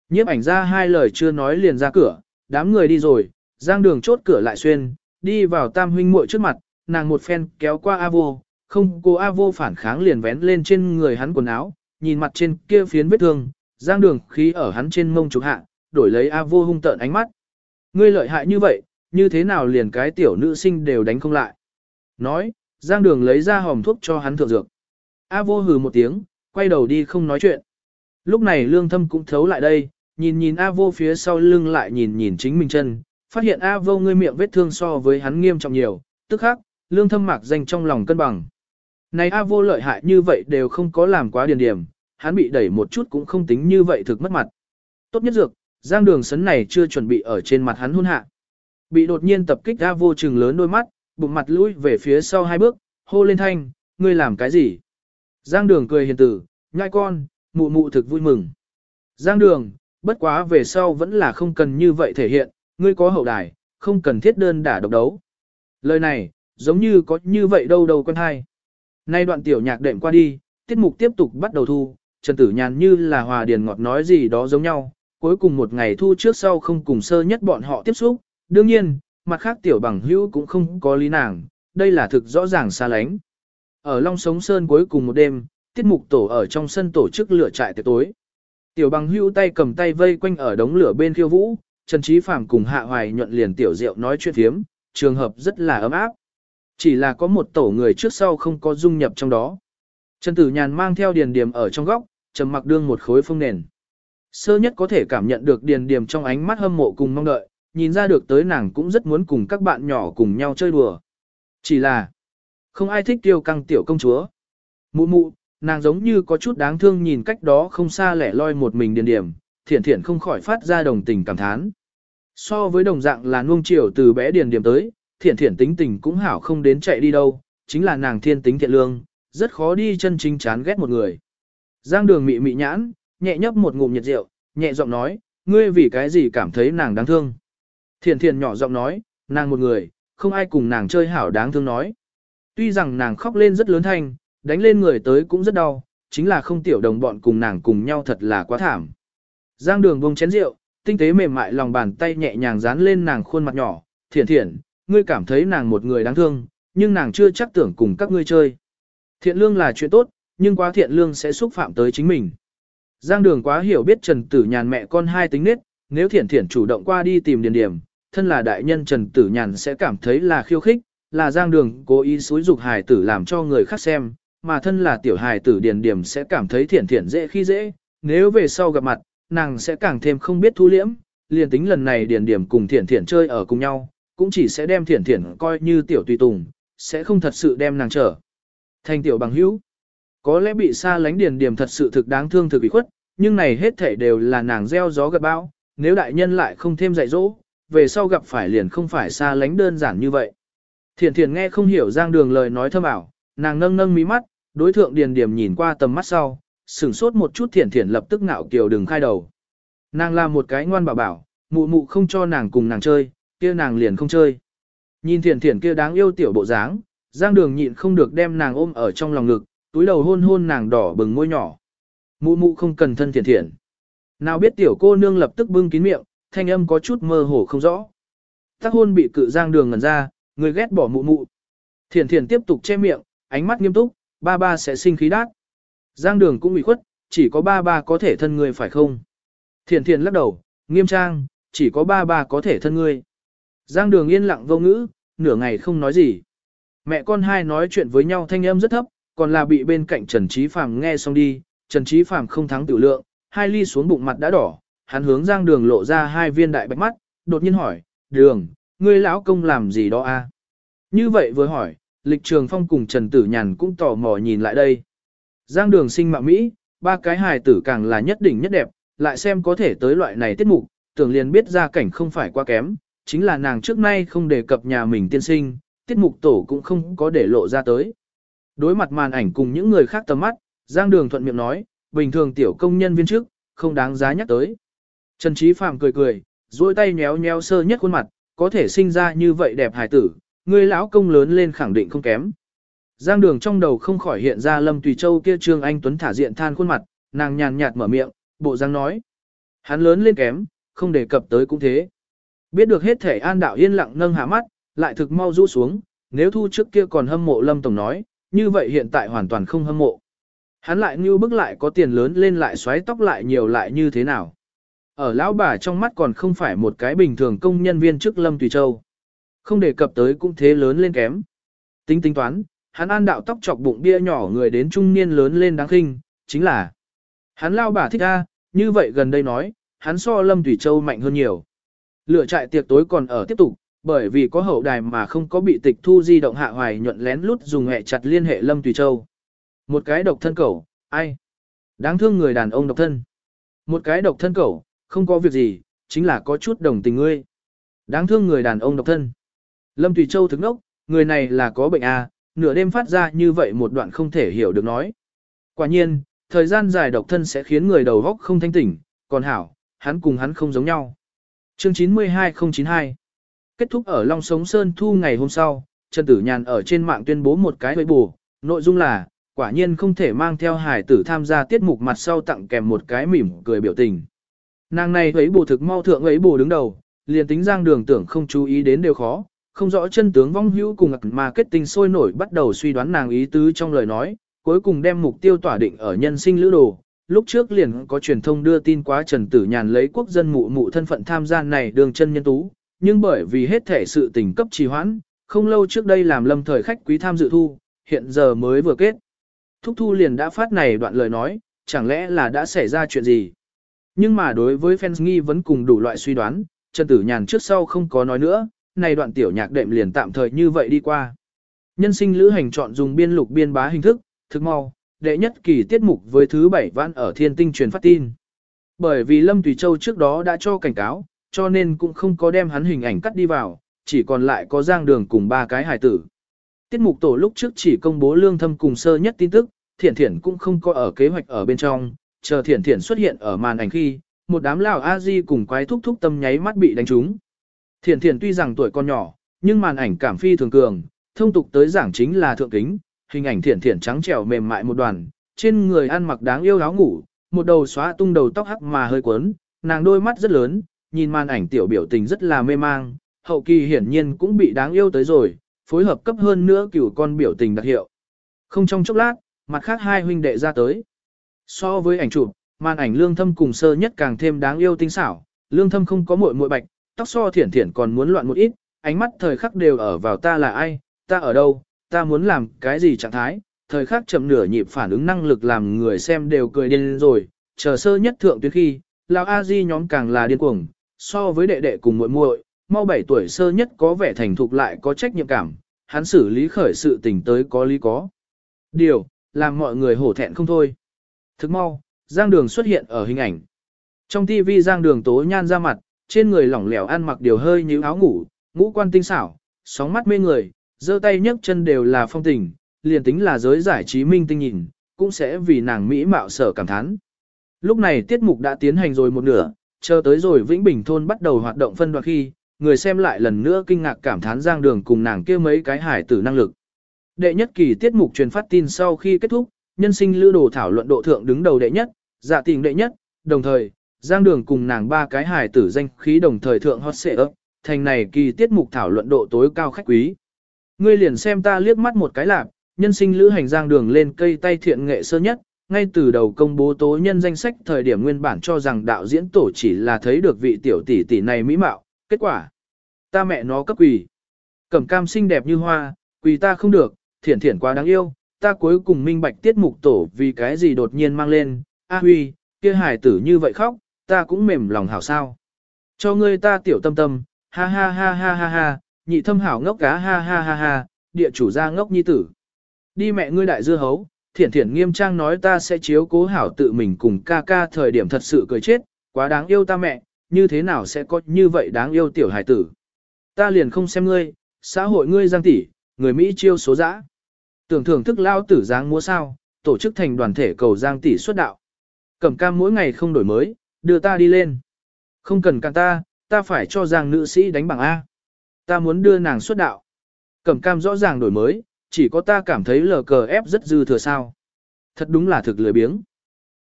Nhiếp ảnh ra hai lời chưa nói liền ra cửa, đám người đi rồi, giang đường chốt cửa lại xuyên, đi vào tam huynh muội trước mặt, nàng một phen kéo qua A vô, không cô A vô phản kháng liền vén lên trên người hắn quần áo, nhìn mặt trên kia phiến vết thương, giang đường khí ở hắn trên mông trục hạ, đổi lấy A vô hung tợn ánh mắt. Ngươi lợi hại như vậy, như thế nào liền cái tiểu nữ sinh đều đánh không lại. Nói, giang đường lấy ra hòm thuốc cho hắn thượng dược. A vô hừ một tiếng, quay đầu đi không nói chuyện. Lúc này lương thâm cũng thấu lại đây, nhìn nhìn A vô phía sau lưng lại nhìn nhìn chính mình chân, phát hiện A vô ngươi miệng vết thương so với hắn nghiêm trọng nhiều, tức khác, lương thâm mạc danh trong lòng cân bằng. Này A vô lợi hại như vậy đều không có làm quá điền điểm, hắn bị đẩy một chút cũng không tính như vậy thực mất mặt. Tốt nhất dược, giang đường sấn này chưa chuẩn bị ở trên mặt hắn hôn hạ. Bị đột nhiên tập kích A vô trừng lớn đôi mắt, bụng mặt lùi về phía sau hai bước, hô lên thanh, ngươi làm cái gì? Giang đường cười hiền tử, nhai con, mụ mụ thực vui mừng. Giang đường, bất quá về sau vẫn là không cần như vậy thể hiện, ngươi có hậu đài, không cần thiết đơn đả độc đấu. Lời này, giống như có như vậy đâu đâu quen hay. Nay đoạn tiểu nhạc đệm qua đi, tiết mục tiếp tục bắt đầu thu, Trần Tử Nhàn như là hòa điền ngọt nói gì đó giống nhau, cuối cùng một ngày thu trước sau không cùng sơ nhất bọn họ tiếp xúc, đương nhiên, mặt khác tiểu bằng hữu cũng không có lý nàng, đây là thực rõ ràng xa lánh. Ở Long Sống Sơn cuối cùng một đêm, tiết mục tổ ở trong sân tổ chức lửa trại tiệc tối. Tiểu bằng hưu tay cầm tay vây quanh ở đống lửa bên khiêu vũ, Trần Trí Phàm cùng Hạ Hoài nhuận liền tiểu rượu nói chuyện thiếm, trường hợp rất là ấm áp. Chỉ là có một tổ người trước sau không có dung nhập trong đó. Trần Tử Nhàn mang theo điền điểm ở trong góc, trầm mặc đương một khối phương nền. Sơ nhất có thể cảm nhận được điền điểm trong ánh mắt hâm mộ cùng mong đợi, nhìn ra được tới nàng cũng rất muốn cùng các bạn nhỏ cùng nhau chơi đùa. Chỉ là, không ai thích tiêu căng tiểu công chúa. Mụ mụ, nàng giống như có chút đáng thương nhìn cách đó không xa lẻ loi một mình điền điểm, thiển thiển không khỏi phát ra đồng tình cảm thán. So với đồng dạng là nuông chiều từ bé điền điểm tới, thiển thiển tính tình cũng hảo không đến chạy đi đâu, chính là nàng thiên tính thiện lương, rất khó đi chân chính chán ghét một người. Giang đường mị mị nhãn, nhẹ nhấp một ngụm nhiệt rượu, nhẹ giọng nói, ngươi vì cái gì cảm thấy nàng đáng thương. Thiển thiển nhỏ giọng nói, nàng một người, không ai cùng nàng chơi hảo đáng thương nói. Tuy rằng nàng khóc lên rất lớn thanh, đánh lên người tới cũng rất đau, chính là không tiểu đồng bọn cùng nàng cùng nhau thật là quá thảm. Giang đường bông chén rượu, tinh tế mềm mại lòng bàn tay nhẹ nhàng dán lên nàng khuôn mặt nhỏ, thiện thiện, ngươi cảm thấy nàng một người đáng thương, nhưng nàng chưa chắc tưởng cùng các ngươi chơi. Thiện lương là chuyện tốt, nhưng quá thiện lương sẽ xúc phạm tới chính mình. Giang đường quá hiểu biết Trần Tử Nhàn mẹ con hai tính nết, nếu thiện thiện chủ động qua đi tìm điền điểm, thân là đại nhân Trần Tử Nhàn sẽ cảm thấy là khiêu khích, là giang đường cố ý xúi dục hài tử làm cho người khác xem, mà thân là tiểu hài tử điền điểm sẽ cảm thấy thiển thiển dễ khi dễ, nếu về sau gặp mặt, nàng sẽ càng thêm không biết thu liễm, liền tính lần này điền điểm cùng thiển thiển chơi ở cùng nhau, cũng chỉ sẽ đem thiển thiển coi như tiểu tùy tùng, sẽ không thật sự đem nàng trở thành tiểu bằng hữu. Có lẽ bị xa lánh điền điểm thật sự thực đáng thương thực bị khuất, nhưng này hết thể đều là nàng gieo gió gặt bão, nếu đại nhân lại không thêm dạy dỗ, về sau gặp phải liền không phải xa lánh đơn giản như vậy. thiển thiển nghe không hiểu giang đường lời nói thâm ảo, nàng nâng nâng mí mắt, đối thượng điền điểm nhìn qua tầm mắt sau, sửng sốt một chút Thiển Thiển lập tức ngạo kiều đừng khai đầu. Nàng là một cái ngoan bảo bảo, mụ mụ không cho nàng cùng nàng chơi, kia nàng liền không chơi. Nhìn thiển thiển kia đáng yêu tiểu bộ dáng, Giang Đường nhịn không được đem nàng ôm ở trong lòng ngực, túi đầu hôn hôn nàng đỏ bừng môi nhỏ. Mụ mụ không cần thân thiển thiển. Nào biết tiểu cô nương lập tức bưng kín miệng, thanh âm có chút mơ hồ không rõ. Tác hôn bị cự Giang Đường ngẩn ra, người ghét bỏ mụ mụ. Thiển thiển tiếp tục che miệng, ánh mắt nghiêm túc, ba ba sẽ sinh khí đát. Giang Đường cũng bị khuất, chỉ có ba ba có thể thân người phải không? Thiền thiền lắc đầu, nghiêm trang, chỉ có ba ba có thể thân ngươi. Giang đường yên lặng vô ngữ, nửa ngày không nói gì. Mẹ con hai nói chuyện với nhau thanh âm rất thấp, còn là bị bên cạnh Trần Trí Phàm nghe xong đi, Trần Trí Phàm không thắng tiểu lượng, hai ly xuống bụng mặt đã đỏ, hắn hướng Giang Đường lộ ra hai viên đại bạch mắt, đột nhiên hỏi, "Đường, ngươi lão công làm gì đó a?" À? Như vậy vừa hỏi, Lịch Trường Phong cùng Trần Tử Nhàn cũng tò mò nhìn lại đây. Giang Đường sinh mạng Mỹ, ba cái hài tử càng là nhất đỉnh nhất đẹp, lại xem có thể tới loại này tiết mục, tưởng liền biết ra cảnh không phải quá kém, chính là nàng trước nay không đề cập nhà mình tiên sinh, tiết mục tổ cũng không có để lộ ra tới. Đối mặt màn ảnh cùng những người khác tầm mắt, Giang Đường thuận miệng nói, bình thường tiểu công nhân viên trước, không đáng giá nhắc tới. Trần Trí Phạm cười cười, duỗi tay nhéo nhéo sơ nhất khuôn mặt, có thể sinh ra như vậy đẹp hài tử, Ngươi lão công lớn lên khẳng định không kém. Giang Đường trong đầu không khỏi hiện ra Lâm Tùy Châu kia Trương Anh Tuấn thả diện than khuôn mặt, nàng nhàn nhạt mở miệng, bộ Giang nói. Hắn lớn lên kém, không đề cập tới cũng thế. Biết được hết thể an đạo yên lặng nâng hạ mắt, lại thực mau rũ xuống, nếu thu trước kia còn hâm mộ Lâm Tổng nói, như vậy hiện tại hoàn toàn không hâm mộ. Hắn lại như bức lại có tiền lớn lên lại xoáy tóc lại nhiều lại như thế nào. Ở lão bà trong mắt còn không phải một cái bình thường công nhân viên trước Lâm Tùy Châu. Không đề cập tới cũng thế lớn lên kém. Tính tính toán, hắn an đạo tóc chọc bụng bia nhỏ người đến trung niên lớn lên đáng khinh, chính là hắn lao bà thích a, như vậy gần đây nói, hắn so Lâm Thủy Châu mạnh hơn nhiều. Lửa trại tiệc tối còn ở tiếp tục, bởi vì có hậu đài mà không có bị tịch thu di động hạ hoài nhuận lén lút dùng hẹ chặt liên hệ Lâm Thủy Châu. Một cái độc thân cẩu, ai? Đáng thương người đàn ông độc thân. Một cái độc thân cẩu, không có việc gì, chính là có chút đồng tình ngươi. Đáng thương người đàn ông độc thân. Lâm Thủy Châu thức nốc, người này là có bệnh à, nửa đêm phát ra như vậy một đoạn không thể hiểu được nói. Quả nhiên, thời gian dài độc thân sẽ khiến người đầu óc không thanh tỉnh, còn hảo, hắn cùng hắn không giống nhau. Chương 92092 Kết thúc ở Long Sống Sơn Thu ngày hôm sau, Trần Tử Nhàn ở trên mạng tuyên bố một cái hơi bù, nội dung là, quả nhiên không thể mang theo hải tử tham gia tiết mục mặt sau tặng kèm một cái mỉm cười biểu tình. Nàng này ấy bù thực mau thượng ấy bù đứng đầu, liền tính giang đường tưởng không chú ý đến đều khó, không rõ chân tướng vong hữu cùng ngạc mà kết tinh sôi nổi bắt đầu suy đoán nàng ý tứ trong lời nói, cuối cùng đem mục tiêu tỏa định ở nhân sinh lữ đồ, lúc trước liền có truyền thông đưa tin quá Trần Tử Nhàn lấy quốc dân mụ mụ thân phận tham gia này đường chân nhân tú, nhưng bởi vì hết thể sự tình cấp trì hoãn, không lâu trước đây làm lâm thời khách quý tham dự thu, hiện giờ mới vừa kết. Thúc thu liền đã phát này đoạn lời nói, chẳng lẽ là đã xảy ra chuyện gì? Nhưng mà đối với fans nghi vẫn cùng đủ loại suy đoán, Trần Tử Nhàn trước sau không có nói nữa, này đoạn tiểu nhạc đệm liền tạm thời như vậy đi qua. Nhân sinh lữ hành chọn dùng biên lục biên bá hình thức, thực mau, đệ nhất kỳ tiết mục với thứ bảy vãn ở thiên tinh truyền phát tin. Bởi vì Lâm Tùy Châu trước đó đã cho cảnh cáo, cho nên cũng không có đem hắn hình ảnh cắt đi vào, chỉ còn lại có giang đường cùng ba cái hài tử. Tiết mục tổ lúc trước chỉ công bố lương thâm cùng sơ nhất tin tức, thiển thiển cũng không có ở kế hoạch ở bên trong, chờ thiển thiển xuất hiện ở màn ảnh khi, một đám lão a di cùng quái thúc thúc tâm nháy mắt bị đánh trúng. Thiển thiển tuy rằng tuổi còn nhỏ, nhưng màn ảnh cảm phi thường cường, thông tục tới giảng chính là thượng kính, hình ảnh thiển thiển trắng trẻo mềm mại một đoàn, trên người ăn mặc đáng yêu áo ngủ, một đầu xóa tung đầu tóc hắc mà hơi quấn, nàng đôi mắt rất lớn, nhìn màn ảnh tiểu biểu tình rất là mê mang, hậu kỳ hiển nhiên cũng bị đáng yêu tới rồi, phối hợp cấp hơn nữa cửu con biểu tình đặc hiệu. Không trong chốc lát, mặt khác hai huynh đệ ra tới. So với ảnh chụp, màn ảnh lương thâm cùng sơ nhất càng thêm đáng yêu tinh xảo, lương thâm không có muội muội bạch, tóc so thiển thiển còn muốn loạn một ít, ánh mắt thời khắc đều ở vào ta là ai, ta ở đâu, ta muốn làm cái gì trạng thái, thời khắc chậm nửa nhịp phản ứng năng lực làm người xem đều cười điên rồi, chờ sơ nhất thượng tuyến khi, lão a di nhóm càng là điên cuồng, so với đệ đệ cùng muội muội, mau 7 tuổi sơ nhất có vẻ thành thục lại có trách nhiệm cảm, hắn xử lý khởi sự tình tới có lý có. Điều, làm mọi người hổ thẹn không thôi. Thức mau, Giang Đường xuất hiện ở hình ảnh. Trong TV Giang Đường tố nhan ra mặt, trên người lỏng lẻo ăn mặc điều hơi như áo ngủ, ngũ quan tinh xảo, sóng mắt mê người, giơ tay nhấc chân đều là phong tình, liền tính là giới giải trí minh tinh nhìn, cũng sẽ vì nàng mỹ mạo sở cảm thán. Lúc này tiết mục đã tiến hành rồi một nửa, chờ tới rồi Vĩnh Bình thôn bắt đầu hoạt động phân đoạn khi, người xem lại lần nữa kinh ngạc cảm thán Giang Đường cùng nàng kia mấy cái hải tử năng lực. Đệ nhất kỳ tiết mục truyền phát tin sau khi kết thúc, nhân sinh lưu đồ thảo luận độ thượng đứng đầu đệ nhất, dạ tình đệ nhất, đồng thời, Giang Đường cùng nàng ba cái hải tử danh khí đồng thời thượng hot xệ ấp, thành này kỳ tiết mục thảo luận độ tối cao khách quý. Ngươi liền xem ta liếc mắt một cái lạc, nhân sinh lữ hành Giang Đường lên cây tay thiện nghệ sơ nhất, ngay từ đầu công bố tố nhân danh sách thời điểm nguyên bản cho rằng đạo diễn tổ chỉ là thấy được vị tiểu tỷ tỷ này mỹ mạo, kết quả. Ta mẹ nó cấp quỳ. Cẩm cam xinh đẹp như hoa, quỳ ta không được, thiển thiển quá đáng yêu, ta cuối cùng minh bạch tiết mục tổ vì cái gì đột nhiên mang lên, a huy, kia hài tử như vậy khóc, ta cũng mềm lòng hảo sao. Cho ngươi ta tiểu tâm tâm, ha ha ha ha ha ha, nhị thâm hảo ngốc cá ha ha ha ha, địa chủ gia ngốc nhi tử. Đi mẹ ngươi đại dưa hấu, thiển thiển nghiêm trang nói ta sẽ chiếu cố hảo tự mình cùng ca ca thời điểm thật sự cười chết, quá đáng yêu ta mẹ, như thế nào sẽ có như vậy đáng yêu tiểu hải tử. Ta liền không xem ngươi, xã hội ngươi giang tỷ, người Mỹ chiêu số dã. Tưởng thưởng thức lao tử dáng múa sao, tổ chức thành đoàn thể cầu giang tỷ xuất đạo. Cẩm cam mỗi ngày không đổi mới, đưa ta đi lên. Không cần càng ta, ta phải cho giang nữ sĩ đánh bằng A. Ta muốn đưa nàng xuất đạo. Cẩm cam rõ ràng đổi mới, chỉ có ta cảm thấy lờ cờ ép rất dư thừa sao. Thật đúng là thực lười biếng.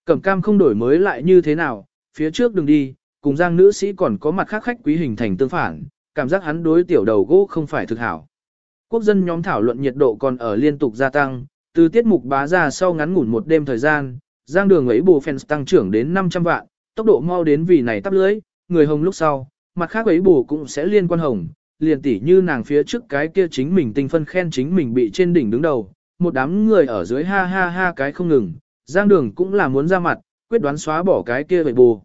Cẩm cam không đổi mới lại như thế nào, phía trước đừng đi, cùng giang nữ sĩ còn có mặt khác khách quý hình thành tương phản, cảm giác hắn đối tiểu đầu gỗ không phải thực hảo. Quốc dân nhóm thảo luận nhiệt độ còn ở liên tục gia tăng, từ tiết mục bá ra sau ngắn ngủn một đêm thời gian, giang đường ấy bù fans tăng trưởng đến 500 vạn, tốc độ mau đến vì này tắp lưới, người hồng lúc sau, mặt khác ấy bù cũng sẽ liên quan hồng, liền tỉ như nàng phía trước cái kia chính mình tinh phân khen chính mình bị trên đỉnh đứng đầu, một đám người ở dưới ha ha ha cái không ngừng, giang đường cũng là muốn ra mặt, quyết đoán xóa bỏ cái kia vậy bù.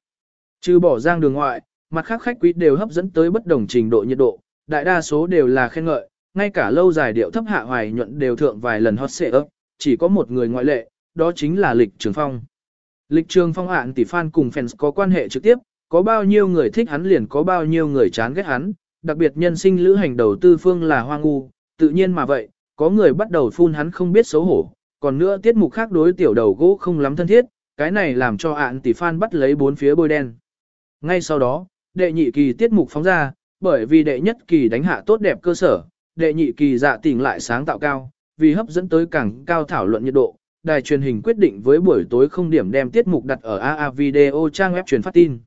Trừ bỏ giang đường ngoại, mặt khác khách quý đều hấp dẫn tới bất đồng trình độ nhiệt độ, đại đa số đều là khen ngợi, ngay cả lâu dài điệu thấp hạ hoài nhuận đều thượng vài lần hot xệ ấp, chỉ có một người ngoại lệ, đó chính là lịch trường phong. Lịch trường phong hạn tỷ fan cùng fans có quan hệ trực tiếp, có bao nhiêu người thích hắn liền có bao nhiêu người chán ghét hắn, đặc biệt nhân sinh lữ hành đầu tư phương là hoa ngu, tự nhiên mà vậy, có người bắt đầu phun hắn không biết xấu hổ, còn nữa tiết mục khác đối tiểu đầu gỗ không lắm thân thiết, cái này làm cho hạn tỷ fan bắt lấy bốn phía bôi đen. Ngay sau đó, đệ nhị kỳ tiết mục phóng ra, bởi vì đệ nhất kỳ đánh hạ tốt đẹp cơ sở, đệ nhị kỳ dạ tỉnh lại sáng tạo cao, vì hấp dẫn tới càng cao thảo luận nhiệt độ, đài truyền hình quyết định với buổi tối không điểm đem tiết mục đặt ở AA Video trang web truyền phát tin.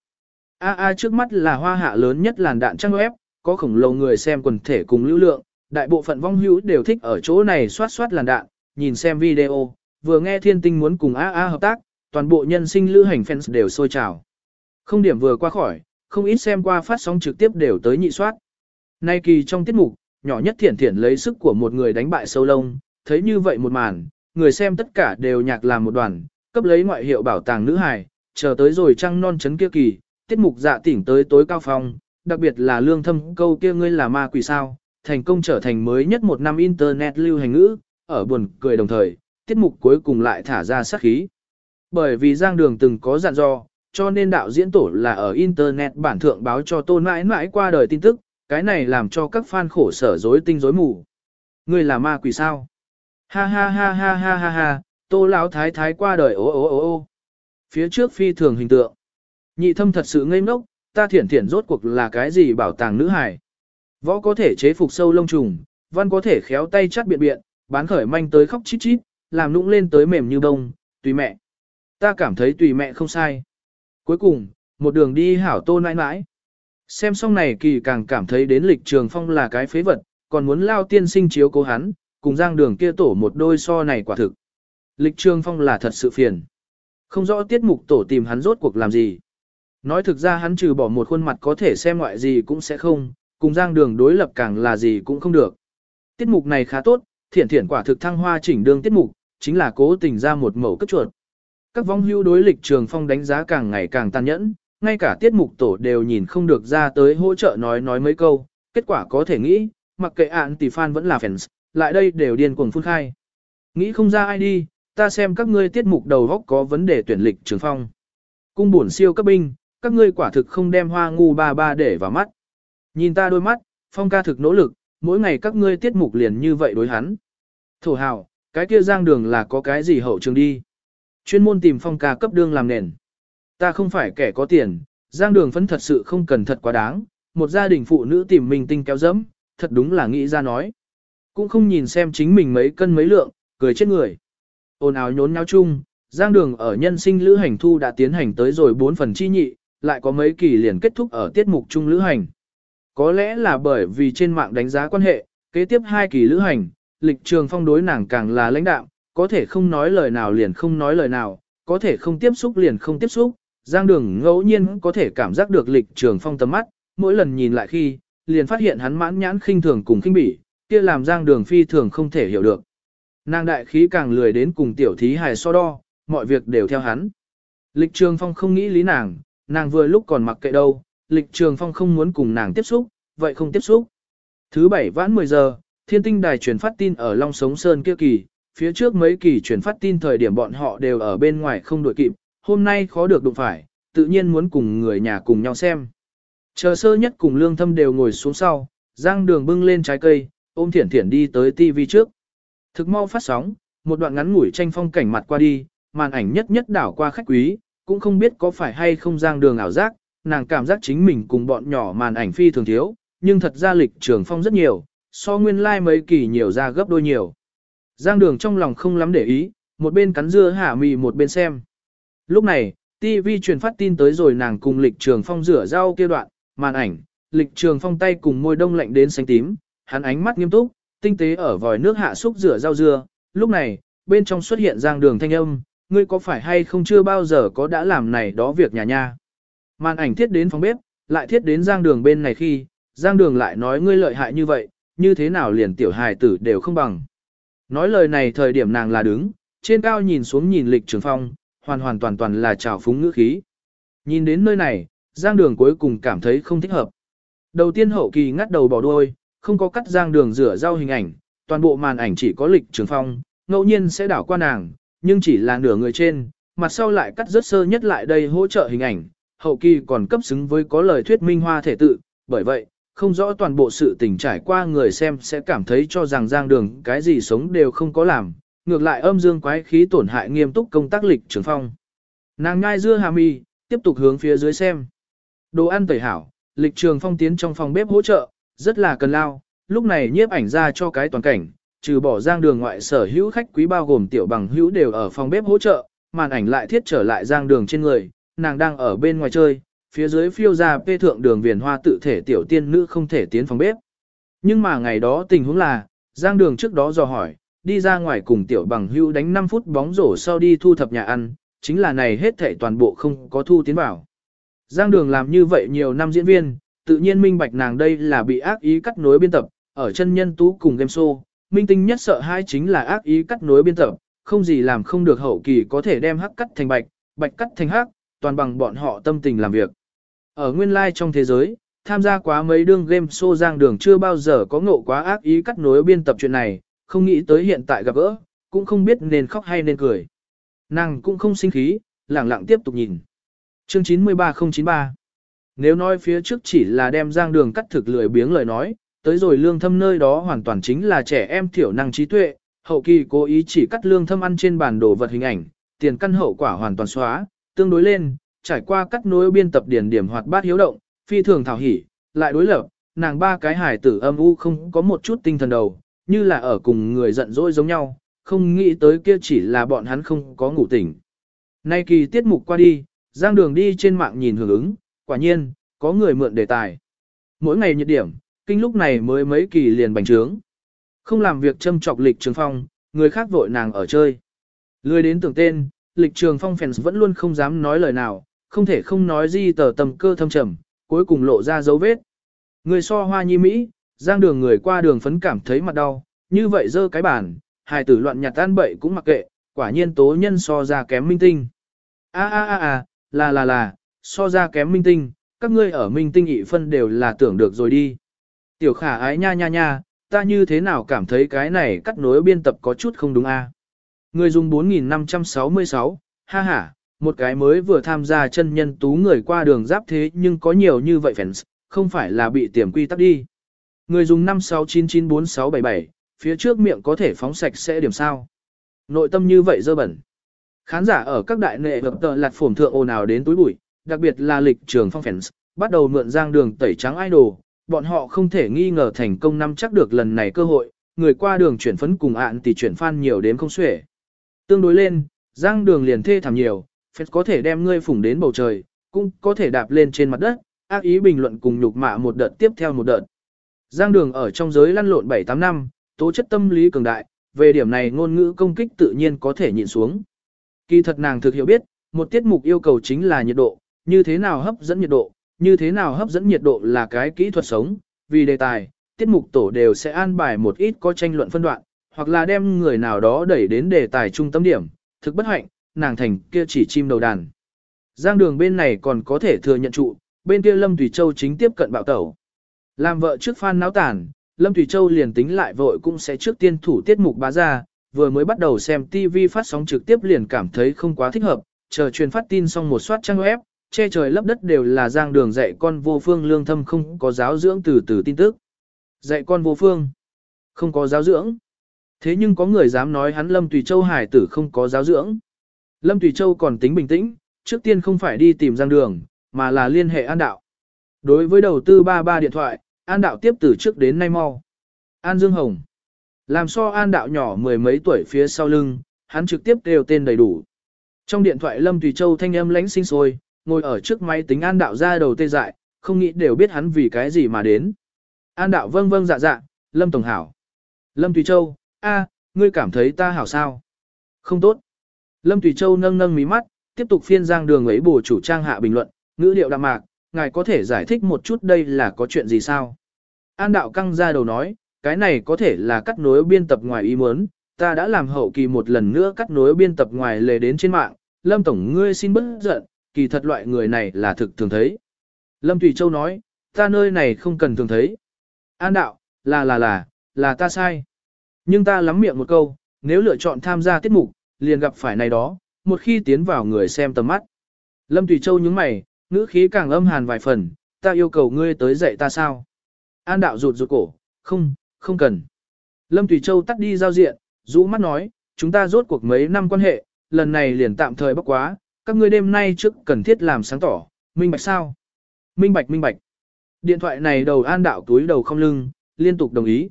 AA trước mắt là hoa hạ lớn nhất làn đạn trang web, có khổng lồ người xem quần thể cùng lưu lượng, đại bộ phận vong hữu đều thích ở chỗ này soát soát làn đạn, nhìn xem video, vừa nghe thiên tinh muốn cùng AA hợp tác, toàn bộ nhân sinh lưu hành fans đều sôi trào. Không điểm vừa qua khỏi, không ít xem qua phát sóng trực tiếp đều tới nhị soát. Nay kỳ trong tiết mục, nhỏ nhất thiển thiển lấy sức của một người đánh bại sâu lông, thấy như vậy một màn, người xem tất cả đều nhạc làm một đoàn, cấp lấy ngoại hiệu bảo tàng nữ hài, chờ tới rồi trăng non chấn kia kỳ, tiết mục dạ tỉnh tới tối cao phong, đặc biệt là lương thâm câu kia ngươi là ma quỷ sao, thành công trở thành mới nhất một năm internet lưu hành ngữ, ở buồn cười đồng thời, tiết mục cuối cùng lại thả ra sát khí. Bởi vì Giang Đường từng có dặn dò, cho nên đạo diễn tổ là ở internet bản thượng báo cho tôn mãi mãi qua đời tin tức, cái này làm cho các fan khổ sở rối tinh rối mù. Ngươi là ma quỷ sao? Ha ha ha ha ha ha ha, tô lão thái thái qua đời ô ô ô ô. Phía trước phi thường hình tượng. Nhị thâm thật sự ngây ngốc, ta thiển thiển rốt cuộc là cái gì bảo tàng nữ hài. Võ có thể chế phục sâu lông trùng, văn có thể khéo tay chắt biện biện, bán khởi manh tới khóc chít chít, làm nũng lên tới mềm như bông, tùy mẹ. Ta cảm thấy tùy mẹ không sai. Cuối cùng, một đường đi hảo tô nãi nãi. Xem xong này kỳ càng cảm thấy đến lịch trường phong là cái phế vật, còn muốn lao tiên sinh chiếu cố hắn, cùng giang đường kia tổ một đôi so này quả thực. Lịch trường phong là thật sự phiền. Không rõ tiết mục tổ tìm hắn rốt cuộc làm gì. Nói thực ra hắn trừ bỏ một khuôn mặt có thể xem ngoại gì cũng sẽ không, cùng giang đường đối lập càng là gì cũng không được. Tiết mục này khá tốt, thiển thiển quả thực thăng hoa chỉnh đương tiết mục, chính là cố tình ra một mẫu cấp chuột. Các vong hưu đối lịch trường phong đánh giá càng ngày càng tàn nhẫn, ngay cả tiết mục tổ đều nhìn không được ra tới hỗ trợ nói nói mấy câu, kết quả có thể nghĩ, mặc kệ ạn tỷ fan vẫn là fans, lại đây đều điên cuồng phun khai. Nghĩ không ra ai đi, ta xem các ngươi tiết mục đầu góc có vấn đề tuyển lịch trường phong. Cung buồn siêu cấp binh, các ngươi quả thực không đem hoa ngu ba ba để vào mắt. Nhìn ta đôi mắt, phong ca thực nỗ lực, mỗi ngày các ngươi tiết mục liền như vậy đối hắn. Thổ hào, cái kia giang đường là có cái gì hậu trường đi. Chuyên môn tìm phong ca cấp đương làm nền. Ta không phải kẻ có tiền, Giang đường phấn thật sự không cần thật quá đáng, một gia đình phụ nữ tìm mình tinh kéo dẫm, thật đúng là nghĩ ra nói. Cũng không nhìn xem chính mình mấy cân mấy lượng, cười chết người. Ồn ào nhốn nháo chung, Giang đường ở nhân sinh lữ hành thu đã tiến hành tới rồi 4 phần chi nhị, lại có mấy kỳ liền kết thúc ở tiết mục chung lữ hành. Có lẽ là bởi vì trên mạng đánh giá quan hệ, kế tiếp hai kỳ lữ hành, lịch trường phong đối nàng càng là lãnh đạo, có thể không nói lời nào liền không nói lời nào, có thể không tiếp xúc liền không tiếp xúc, Giang Đường ngẫu nhiên có thể cảm giác được lịch trường phong tầm mắt, mỗi lần nhìn lại khi, liền phát hiện hắn mãn nhãn khinh thường cùng khinh bỉ, kia làm Giang Đường phi thường không thể hiểu được. Nàng đại khí càng lười đến cùng tiểu thí hài so đo, mọi việc đều theo hắn. Lịch trường phong không nghĩ lý nàng, nàng vừa lúc còn mặc kệ đâu, lịch trường phong không muốn cùng nàng tiếp xúc, vậy không tiếp xúc. Thứ bảy vãn 10 giờ, thiên tinh đài truyền phát tin ở Long Sống Sơn kia kỳ, phía trước mấy kỳ truyền phát tin thời điểm bọn họ đều ở bên ngoài không đuổi kịp, hôm nay khó được đụng phải, tự nhiên muốn cùng người nhà cùng nhau xem. Chờ sơ nhất cùng lương thâm đều ngồi xuống sau, giang đường bưng lên trái cây, ôm thiển thiển đi tới TV trước. Thực mau phát sóng, một đoạn ngắn ngủi tranh phong cảnh mặt qua đi, màn ảnh nhất nhất đảo qua khách quý, cũng không biết có phải hay không giang đường ảo giác, nàng cảm giác chính mình cùng bọn nhỏ màn ảnh phi thường thiếu, nhưng thật ra lịch trường phong rất nhiều, so nguyên lai like mấy kỳ nhiều ra gấp đôi nhiều. Giang đường trong lòng không lắm để ý, một bên cắn dưa hả mì một bên xem. Lúc này, TV truyền phát tin tới rồi nàng cùng lịch trường phong rửa rau kia đoạn, màn ảnh, lịch trường phong tay cùng môi đông lạnh đến xanh tím, hắn ánh mắt nghiêm túc, tinh tế ở vòi nước hạ xúc rửa rau dưa. Lúc này, bên trong xuất hiện giang đường thanh âm, ngươi có phải hay không chưa bao giờ có đã làm này đó việc nhà nha. Màn ảnh thiết đến phòng bếp, lại thiết đến giang đường bên này khi, giang đường lại nói ngươi lợi hại như vậy, như thế nào liền tiểu hài tử đều không bằng. Nói lời này thời điểm nàng là đứng, trên cao nhìn xuống nhìn lịch trường phong, hoàn hoàn toàn toàn là trào phúng ngữ khí. Nhìn đến nơi này, giang đường cuối cùng cảm thấy không thích hợp. Đầu tiên hậu kỳ ngắt đầu bỏ đuôi, không có cắt giang đường rửa rau hình ảnh, toàn bộ màn ảnh chỉ có lịch trường phong, ngẫu nhiên sẽ đảo qua nàng, nhưng chỉ là nửa người trên, mặt sau lại cắt rất sơ nhất lại đây hỗ trợ hình ảnh, hậu kỳ còn cấp xứng với có lời thuyết minh hoa thể tự, bởi vậy, không rõ toàn bộ sự tình trải qua người xem sẽ cảm thấy cho rằng giang đường cái gì sống đều không có làm, ngược lại âm dương quái khí tổn hại nghiêm túc công tác lịch trường phong. Nàng ngai dưa hà mi, tiếp tục hướng phía dưới xem. Đồ ăn tẩy hảo, lịch trường phong tiến trong phòng bếp hỗ trợ, rất là cần lao, lúc này nhiếp ảnh ra cho cái toàn cảnh, trừ bỏ giang đường ngoại sở hữu khách quý bao gồm tiểu bằng hữu đều ở phòng bếp hỗ trợ, màn ảnh lại thiết trở lại giang đường trên người, nàng đang ở bên ngoài chơi, phía dưới phiêu ra phê thượng đường viền hoa tự thể tiểu tiên nữ không thể tiến phòng bếp. Nhưng mà ngày đó tình huống là, giang đường trước đó dò hỏi, đi ra ngoài cùng tiểu bằng hữu đánh 5 phút bóng rổ sau đi thu thập nhà ăn, chính là này hết thể toàn bộ không có thu tiến vào. Giang đường làm như vậy nhiều năm diễn viên, tự nhiên minh bạch nàng đây là bị ác ý cắt nối biên tập, ở chân nhân tú cùng game show, minh tinh nhất sợ hai chính là ác ý cắt nối biên tập, không gì làm không được hậu kỳ có thể đem hắc cắt thành bạch, bạch cắt thành hắc, toàn bằng bọn họ tâm tình làm việc. Ở nguyên lai like trong thế giới, tham gia quá mấy đương game show giang đường chưa bao giờ có ngộ quá ác ý cắt nối biên tập chuyện này, không nghĩ tới hiện tại gặp gỡ, cũng không biết nên khóc hay nên cười. Nàng cũng không sinh khí, lẳng lặng tiếp tục nhìn. Chương 93093 nếu nói phía trước chỉ là đem giang đường cắt thực lười biếng lời nói, tới rồi lương thâm nơi đó hoàn toàn chính là trẻ em thiểu năng trí tuệ, hậu kỳ cố ý chỉ cắt lương thâm ăn trên bản đồ vật hình ảnh, tiền căn hậu quả hoàn toàn xóa, tương đối lên, trải qua cắt nối biên tập điển điểm hoạt bát hiếu động, phi thường thảo hỉ, lại đối lập, nàng ba cái hải tử âm u không có một chút tinh thần đầu, như là ở cùng người giận dỗi giống nhau, không nghĩ tới kia chỉ là bọn hắn không có ngủ tỉnh. Nay kỳ tiết mục qua đi, giang đường đi trên mạng nhìn hưởng ứng, quả nhiên, có người mượn đề tài. Mỗi ngày nhiệt điểm, kinh lúc này mới mấy kỳ liền bành trướng. Không làm việc châm trọc lịch trường phong, người khác vội nàng ở chơi. Lười đến tưởng tên, lịch trường phong fans vẫn luôn không dám nói lời nào, không thể không nói gì tờ tầm cơ thâm trầm, cuối cùng lộ ra dấu vết. Người so hoa nhi Mỹ, giang đường người qua đường phấn cảm thấy mặt đau, như vậy dơ cái bản, hài tử loạn nhặt tan bậy cũng mặc kệ, quả nhiên tố nhân so ra kém minh tinh. A a a a, là là là, so ra kém minh tinh, các ngươi ở minh tinh ị phân đều là tưởng được rồi đi. Tiểu khả ái nha nha nha, ta như thế nào cảm thấy cái này cắt nối biên tập có chút không đúng a? Người dùng 4566, ha ha, một cái mới vừa tham gia chân nhân tú người qua đường giáp thế nhưng có nhiều như vậy fans, không phải là bị tiềm quy tắc đi. Người dùng 56994677, phía trước miệng có thể phóng sạch sẽ điểm sao. Nội tâm như vậy dơ bẩn. Khán giả ở các đại nệ hợp tờ lạt phổm thượng ồn ào đến túi bụi, đặc biệt là lịch trường phong fans, bắt đầu mượn giang đường tẩy trắng idol, bọn họ không thể nghi ngờ thành công nắm chắc được lần này cơ hội, người qua đường chuyển phấn cùng ạn thì chuyển fan nhiều đến không xuể. Tương đối lên, giang đường liền thê thảm nhiều, fans có thể đem ngươi phủng đến bầu trời, cũng có thể đạp lên trên mặt đất, ác ý bình luận cùng nhục mạ một đợt tiếp theo một đợt. Giang đường ở trong giới lăn lộn 7-8 năm, tố chất tâm lý cường đại, về điểm này ngôn ngữ công kích tự nhiên có thể nhìn xuống. Kỳ thật nàng thực hiểu biết, một tiết mục yêu cầu chính là nhiệt độ, như thế nào hấp dẫn nhiệt độ, như thế nào hấp dẫn nhiệt độ là cái kỹ thuật sống, vì đề tài, tiết mục tổ đều sẽ an bài một ít có tranh luận phân đoạn, hoặc là đem người nào đó đẩy đến đề tài trung tâm điểm, thực bất hạnh, nàng thành kia chỉ chim đầu đàn. Giang đường bên này còn có thể thừa nhận trụ, bên kia Lâm Thủy Châu chính tiếp cận bạo tẩu. Làm vợ trước phan náo tàn, Lâm Thủy Châu liền tính lại vội cũng sẽ trước tiên thủ tiết mục bá ra, vừa mới bắt đầu xem TV phát sóng trực tiếp liền cảm thấy không quá thích hợp, chờ truyền phát tin xong một soát trang web, che trời lấp đất đều là giang đường dạy con vô phương lương thâm không có giáo dưỡng từ từ tin tức. Dạy con vô phương, không có giáo dưỡng. Thế nhưng có người dám nói hắn Lâm Tùy Châu hải tử không có giáo dưỡng. Lâm Tùy Châu còn tính bình tĩnh, trước tiên không phải đi tìm giang đường, mà là liên hệ an đạo. Đối với đầu tư 33 điện thoại, an đạo tiếp từ trước đến nay mau. An Dương Hồng. Làm so an đạo nhỏ mười mấy tuổi phía sau lưng, hắn trực tiếp đều tên đầy đủ. Trong điện thoại Lâm Tùy Châu thanh âm lánh sinh sôi, ngồi ở trước máy tính an đạo ra đầu tê dại, không nghĩ đều biết hắn vì cái gì mà đến. An đạo vâng vâng dạ dạ, Lâm Tổng Hảo. Lâm Tùy Châu, a, ngươi cảm thấy ta hảo sao? Không tốt. Lâm Tùy Châu nâng nâng mí mắt, tiếp tục phiên giang đường ấy bổ chủ trang hạ bình luận, ngữ điệu đạm mạc, ngài có thể giải thích một chút đây là có chuyện gì sao? An đạo căng ra đầu nói, cái này có thể là cắt nối biên tập ngoài ý muốn, ta đã làm hậu kỳ một lần nữa cắt nối biên tập ngoài lề đến trên mạng, Lâm Tổng ngươi xin bớt giận, kỳ thật loại người này là thực thường thấy. Lâm Thủy Châu nói, ta nơi này không cần thường thấy. An đạo, là là là, là ta sai. Nhưng ta lắm miệng một câu, nếu lựa chọn tham gia tiết mục, liền gặp phải này đó, một khi tiến vào người xem tầm mắt. Lâm Thủy Châu nhướng mày, ngữ khí càng âm hàn vài phần, ta yêu cầu ngươi tới dạy ta sao. An đạo rụt rụt cổ, không, không cần. Lâm Thủy Châu tắt đi giao diện, rũ mắt nói, chúng ta rốt cuộc mấy năm quan hệ, lần này liền tạm thời bóc quá, các ngươi đêm nay trước cần thiết làm sáng tỏ, minh bạch sao? Minh bạch minh bạch. Điện thoại này đầu an đạo túi đầu không lưng, liên tục đồng ý.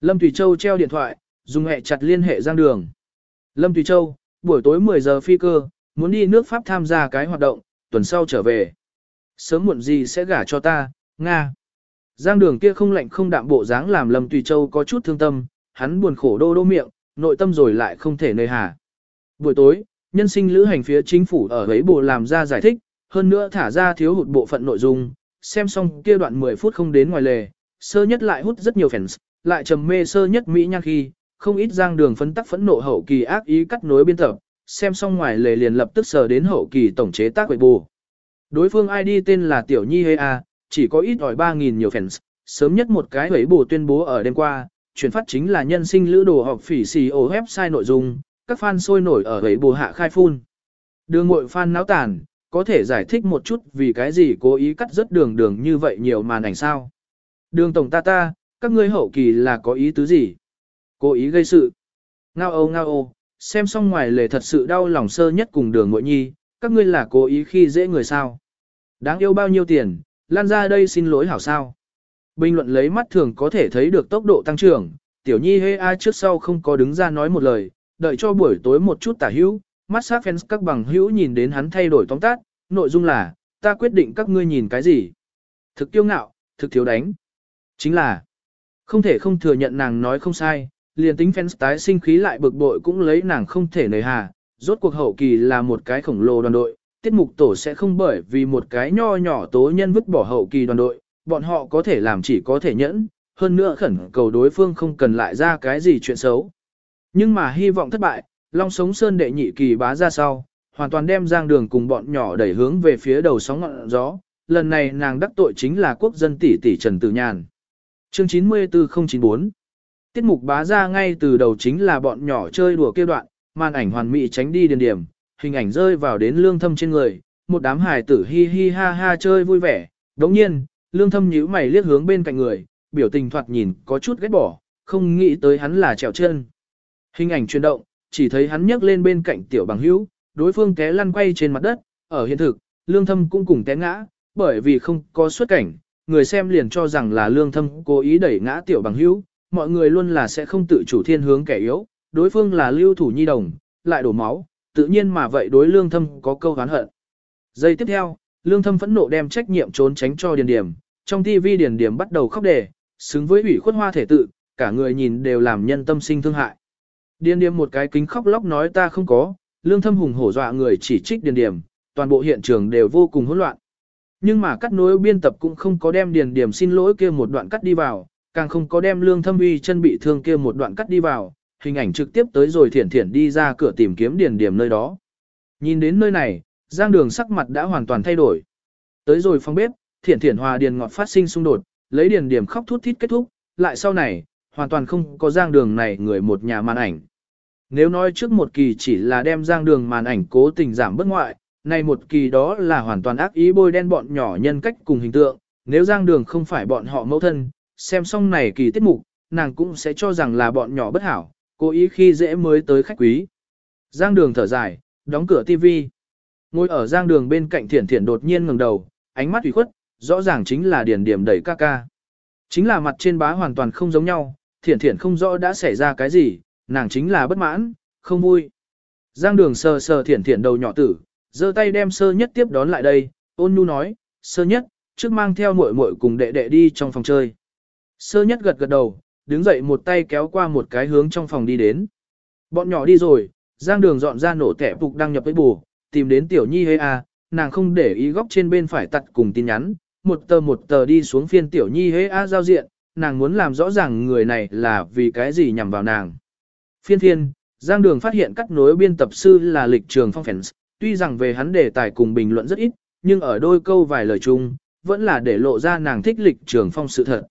Lâm Thủy Châu treo điện thoại, dùng hệ chặt liên hệ giang đường. Lâm Thủy Châu, buổi tối 10 giờ phi cơ, muốn đi nước Pháp tham gia cái hoạt động, tuần sau trở về. Sớm muộn gì sẽ gả cho ta, Nga. Giang đường kia không lạnh không đạm bộ dáng làm Lâm Tùy Châu có chút thương tâm, hắn buồn khổ đô đô miệng, nội tâm rồi lại không thể nơi hà. Buổi tối, nhân sinh lữ hành phía chính phủ ở ấy bộ làm ra giải thích, hơn nữa thả ra thiếu hụt bộ phận nội dung, xem xong kia đoạn 10 phút không đến ngoài lề, sơ nhất lại hút rất nhiều fans, lại trầm mê sơ nhất Mỹ nhan khi, không ít giang đường phân tắc phẫn nộ hậu kỳ ác ý cắt nối biên tập, xem xong ngoài lề liền lập tức sờ đến hậu kỳ tổng chế tác quậy bù. Đối phương ID tên là Tiểu Nhi Hê A, chỉ có ít ỏi 3.000 nhiều fans, sớm nhất một cái quậy bù tuyên bố ở đêm qua, chuyển phát chính là nhân sinh lữ đồ học phỉ xì ổ website nội dung, các fan sôi nổi ở ấy bù hạ khai phun. Đường ngội fan náo tàn, có thể giải thích một chút vì cái gì cố ý cắt rất đường đường như vậy nhiều màn ảnh sao. Đường tổng ta ta, các ngươi hậu kỳ là có ý tứ gì? Cố ý gây sự. Ngao ô ngao ô, xem xong ngoài lề thật sự đau lòng sơ nhất cùng đường ngội nhi, các ngươi là cố ý khi dễ người sao. Đáng yêu bao nhiêu tiền, lan ra đây xin lỗi hảo sao. Bình luận lấy mắt thường có thể thấy được tốc độ tăng trưởng, tiểu nhi hê a trước sau không có đứng ra nói một lời, đợi cho buổi tối một chút tả hữu, mắt sát fans các bằng hữu nhìn đến hắn thay đổi tóm tát, nội dung là, ta quyết định các ngươi nhìn cái gì. Thực kiêu ngạo, thực thiếu đánh. Chính là, không thể không thừa nhận nàng nói không sai, liền tính fans tái sinh khí lại bực bội cũng lấy nàng không thể nời hà, rốt cuộc hậu kỳ là một cái khổng lồ đoàn đội, tiết mục tổ sẽ không bởi vì một cái nho nhỏ tố nhân vứt bỏ hậu kỳ đoàn đội, bọn họ có thể làm chỉ có thể nhẫn, hơn nữa khẩn cầu đối phương không cần lại ra cái gì chuyện xấu. Nhưng mà hy vọng thất bại, Long Sống Sơn đệ nhị kỳ bá ra sau, hoàn toàn đem giang đường cùng bọn nhỏ đẩy hướng về phía đầu sóng ngọn gió, lần này nàng đắc tội chính là quốc dân tỷ tỷ Trần Tử Nhàn. Chương 94094 Tiết mục bá ra ngay từ đầu chính là bọn nhỏ chơi đùa kêu đoạn, màn ảnh hoàn mỹ tránh đi điền điểm, hình ảnh rơi vào đến lương thâm trên người, một đám hài tử hi hi ha ha chơi vui vẻ. Đồng nhiên, lương thâm nhíu mày liếc hướng bên cạnh người, biểu tình thoạt nhìn có chút ghét bỏ, không nghĩ tới hắn là trèo chân. Hình ảnh chuyển động, chỉ thấy hắn nhấc lên bên cạnh tiểu bằng hữu, đối phương té lăn quay trên mặt đất, ở hiện thực, lương thâm cũng cùng té ngã, bởi vì không có xuất cảnh, người xem liền cho rằng là lương thâm cố ý đẩy ngã tiểu bằng hữu, mọi người luôn là sẽ không tự chủ thiên hướng kẻ yếu, đối phương là lưu thủ nhi đồng, lại đổ máu, tự nhiên mà vậy đối lương thâm có câu hán hận. Giây tiếp theo, lương thâm phẫn nộ đem trách nhiệm trốn tránh cho điền điểm, trong TV điền điểm bắt đầu khóc đề, xứng với ủy khuất hoa thể tự, cả người nhìn đều làm nhân tâm sinh thương hại. Điền điểm một cái kính khóc lóc nói ta không có, lương thâm hùng hổ dọa người chỉ trích điền điểm, toàn bộ hiện trường đều vô cùng hỗn loạn. Nhưng mà cắt nối biên tập cũng không có đem điền điểm xin lỗi kia một đoạn cắt đi vào, càng không có đem lương thâm uy chân bị thương kia một đoạn cắt đi vào, hình ảnh trực tiếp tới rồi thiển thiển đi ra cửa tìm kiếm điền điểm nơi đó. Nhìn đến nơi này, giang đường sắc mặt đã hoàn toàn thay đổi. Tới rồi phòng bếp, thiển thiển hòa điền ngọt phát sinh xung đột, lấy điền điểm khóc thút thít kết thúc, lại sau này, hoàn toàn không có giang đường này người một nhà màn ảnh. Nếu nói trước một kỳ chỉ là đem giang đường màn ảnh cố tình giảm bất ngoại, này một kỳ đó là hoàn toàn ác ý bôi đen bọn nhỏ nhân cách cùng hình tượng, nếu giang đường không phải bọn họ mẫu thân, xem xong này kỳ tiết mục, nàng cũng sẽ cho rằng là bọn nhỏ bất hảo, cố ý khi dễ mới tới khách quý. Giang đường thở dài, đóng cửa tivi. Ngồi ở giang đường bên cạnh thiển thiển đột nhiên ngẩng đầu, ánh mắt ủy khuất, rõ ràng chính là điển điểm đẩy ca ca. Chính là mặt trên bá hoàn toàn không giống nhau, thiển thiển không rõ đã xảy ra cái gì, nàng chính là bất mãn, không vui. Giang đường sờ sờ thiển thiển đầu nhỏ tử, giơ tay đem sơ nhất tiếp đón lại đây, ôn nhu nói, sơ nhất, trước mang theo muội muội cùng đệ đệ đi trong phòng chơi. Sơ nhất gật gật đầu, đứng dậy một tay kéo qua một cái hướng trong phòng đi đến. Bọn nhỏ đi rồi, giang đường dọn ra nổ tẻ phục đăng nhập với bù, tìm đến tiểu nhi hê a, nàng không để ý góc trên bên phải tặt cùng tin nhắn, một tờ một tờ đi xuống phiên tiểu nhi hê a giao diện, nàng muốn làm rõ ràng người này là vì cái gì nhằm vào nàng. Phiên thiên, Giang Đường phát hiện cắt nối biên tập sư là lịch trường phong fans, tuy rằng về hắn đề tài cùng bình luận rất ít, nhưng ở đôi câu vài lời chung, vẫn là để lộ ra nàng thích lịch trường phong sự thật.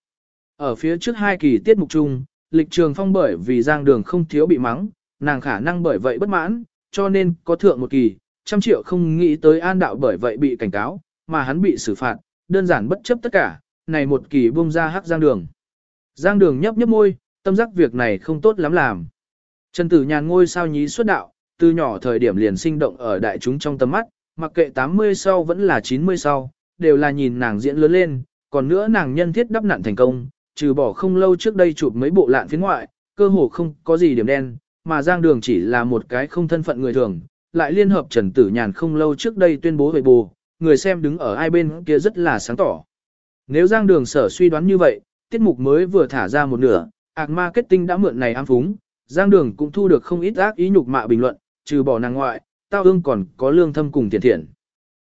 Ở phía trước hai kỳ tiết mục chung, lịch trường phong bởi vì Giang Đường không thiếu bị mắng, nàng khả năng bởi vậy bất mãn, cho nên có thượng một kỳ, trăm triệu không nghĩ tới an đạo bởi vậy bị cảnh cáo, mà hắn bị xử phạt, đơn giản bất chấp tất cả, này một kỳ buông ra hắc Giang Đường. Giang Đường nhấp nhấp môi, tâm giác việc này không tốt lắm làm. Trần Tử Nhàn ngôi sao nhí xuất đạo, từ nhỏ thời điểm liền sinh động ở đại chúng trong tầm mắt, mặc kệ 80 sau vẫn là 90 sau, đều là nhìn nàng diễn lớn lên, còn nữa nàng nhân thiết đắp nặn thành công, trừ bỏ không lâu trước đây chụp mấy bộ lạn phía ngoại, cơ hồ không có gì điểm đen, mà Giang Đường chỉ là một cái không thân phận người thường, lại liên hợp Trần Tử Nhàn không lâu trước đây tuyên bố về bù, người xem đứng ở hai bên kia rất là sáng tỏ. Nếu Giang Đường sở suy đoán như vậy, tiết mục mới vừa thả ra một nửa, ạc marketing đã mượn này ám phúng, Giang Đường cũng thu được không ít ác ý nhục mạ bình luận, trừ bỏ nàng ngoại, tao ương còn có lương thâm cùng tiền thiện.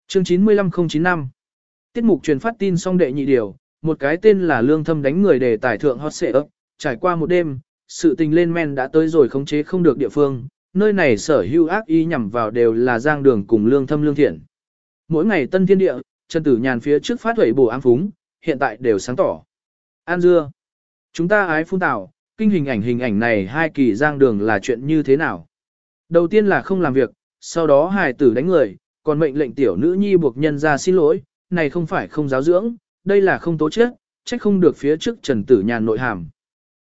Chương 95095 Tiết mục truyền phát tin xong đệ nhị điều, một cái tên là lương thâm đánh người để tải thượng hot xệ ấp, trải qua một đêm, sự tình lên men đã tới rồi khống chế không được địa phương, nơi này sở hữu ác ý nhằm vào đều là giang đường cùng lương thâm lương thiện. Mỗi ngày tân thiên địa, chân tử nhàn phía trước phát huẩy bổ ám phúng, hiện tại đều sáng tỏ. An dưa. Chúng ta ái phun tảo, kinh hình ảnh hình ảnh này hai kỳ giang đường là chuyện như thế nào? Đầu tiên là không làm việc, sau đó hài tử đánh người, còn mệnh lệnh tiểu nữ nhi buộc nhân ra xin lỗi, này không phải không giáo dưỡng, đây là không tố chết, trách không được phía trước Trần Tử Nhàn nội hàm.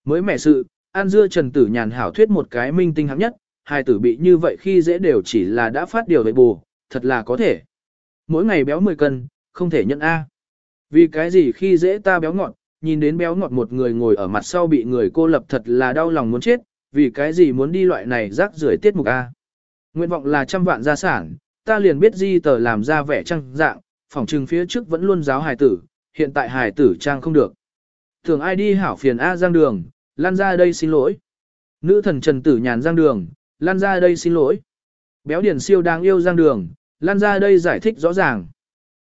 Mới mẹ sự, An Dưa Trần Tử Nhàn hảo thuyết một cái minh tinh hạng nhất, hài tử bị như vậy khi dễ đều chỉ là đã phát điều về bù, thật là có thể. Mỗi ngày béo 10 cân, không thể nhận A. Vì cái gì khi dễ ta béo ngọn, nhìn đến béo ngọt một người ngồi ở mặt sau bị người cô lập thật là đau lòng muốn chết, vì cái gì muốn đi loại này rác rưởi tiết mục A. Nguyện vọng là trăm vạn gia sản, ta liền biết di tờ làm ra vẻ trăng dạng, phòng trừng phía trước vẫn luôn giáo hài tử, hiện tại hài tử trang không được. Thường ai đi hảo phiền A giang đường, lan ra đây xin lỗi. Nữ thần trần tử nhàn giang đường, lan ra đây xin lỗi. Béo điển siêu đáng yêu giang đường, lan ra đây giải thích rõ ràng.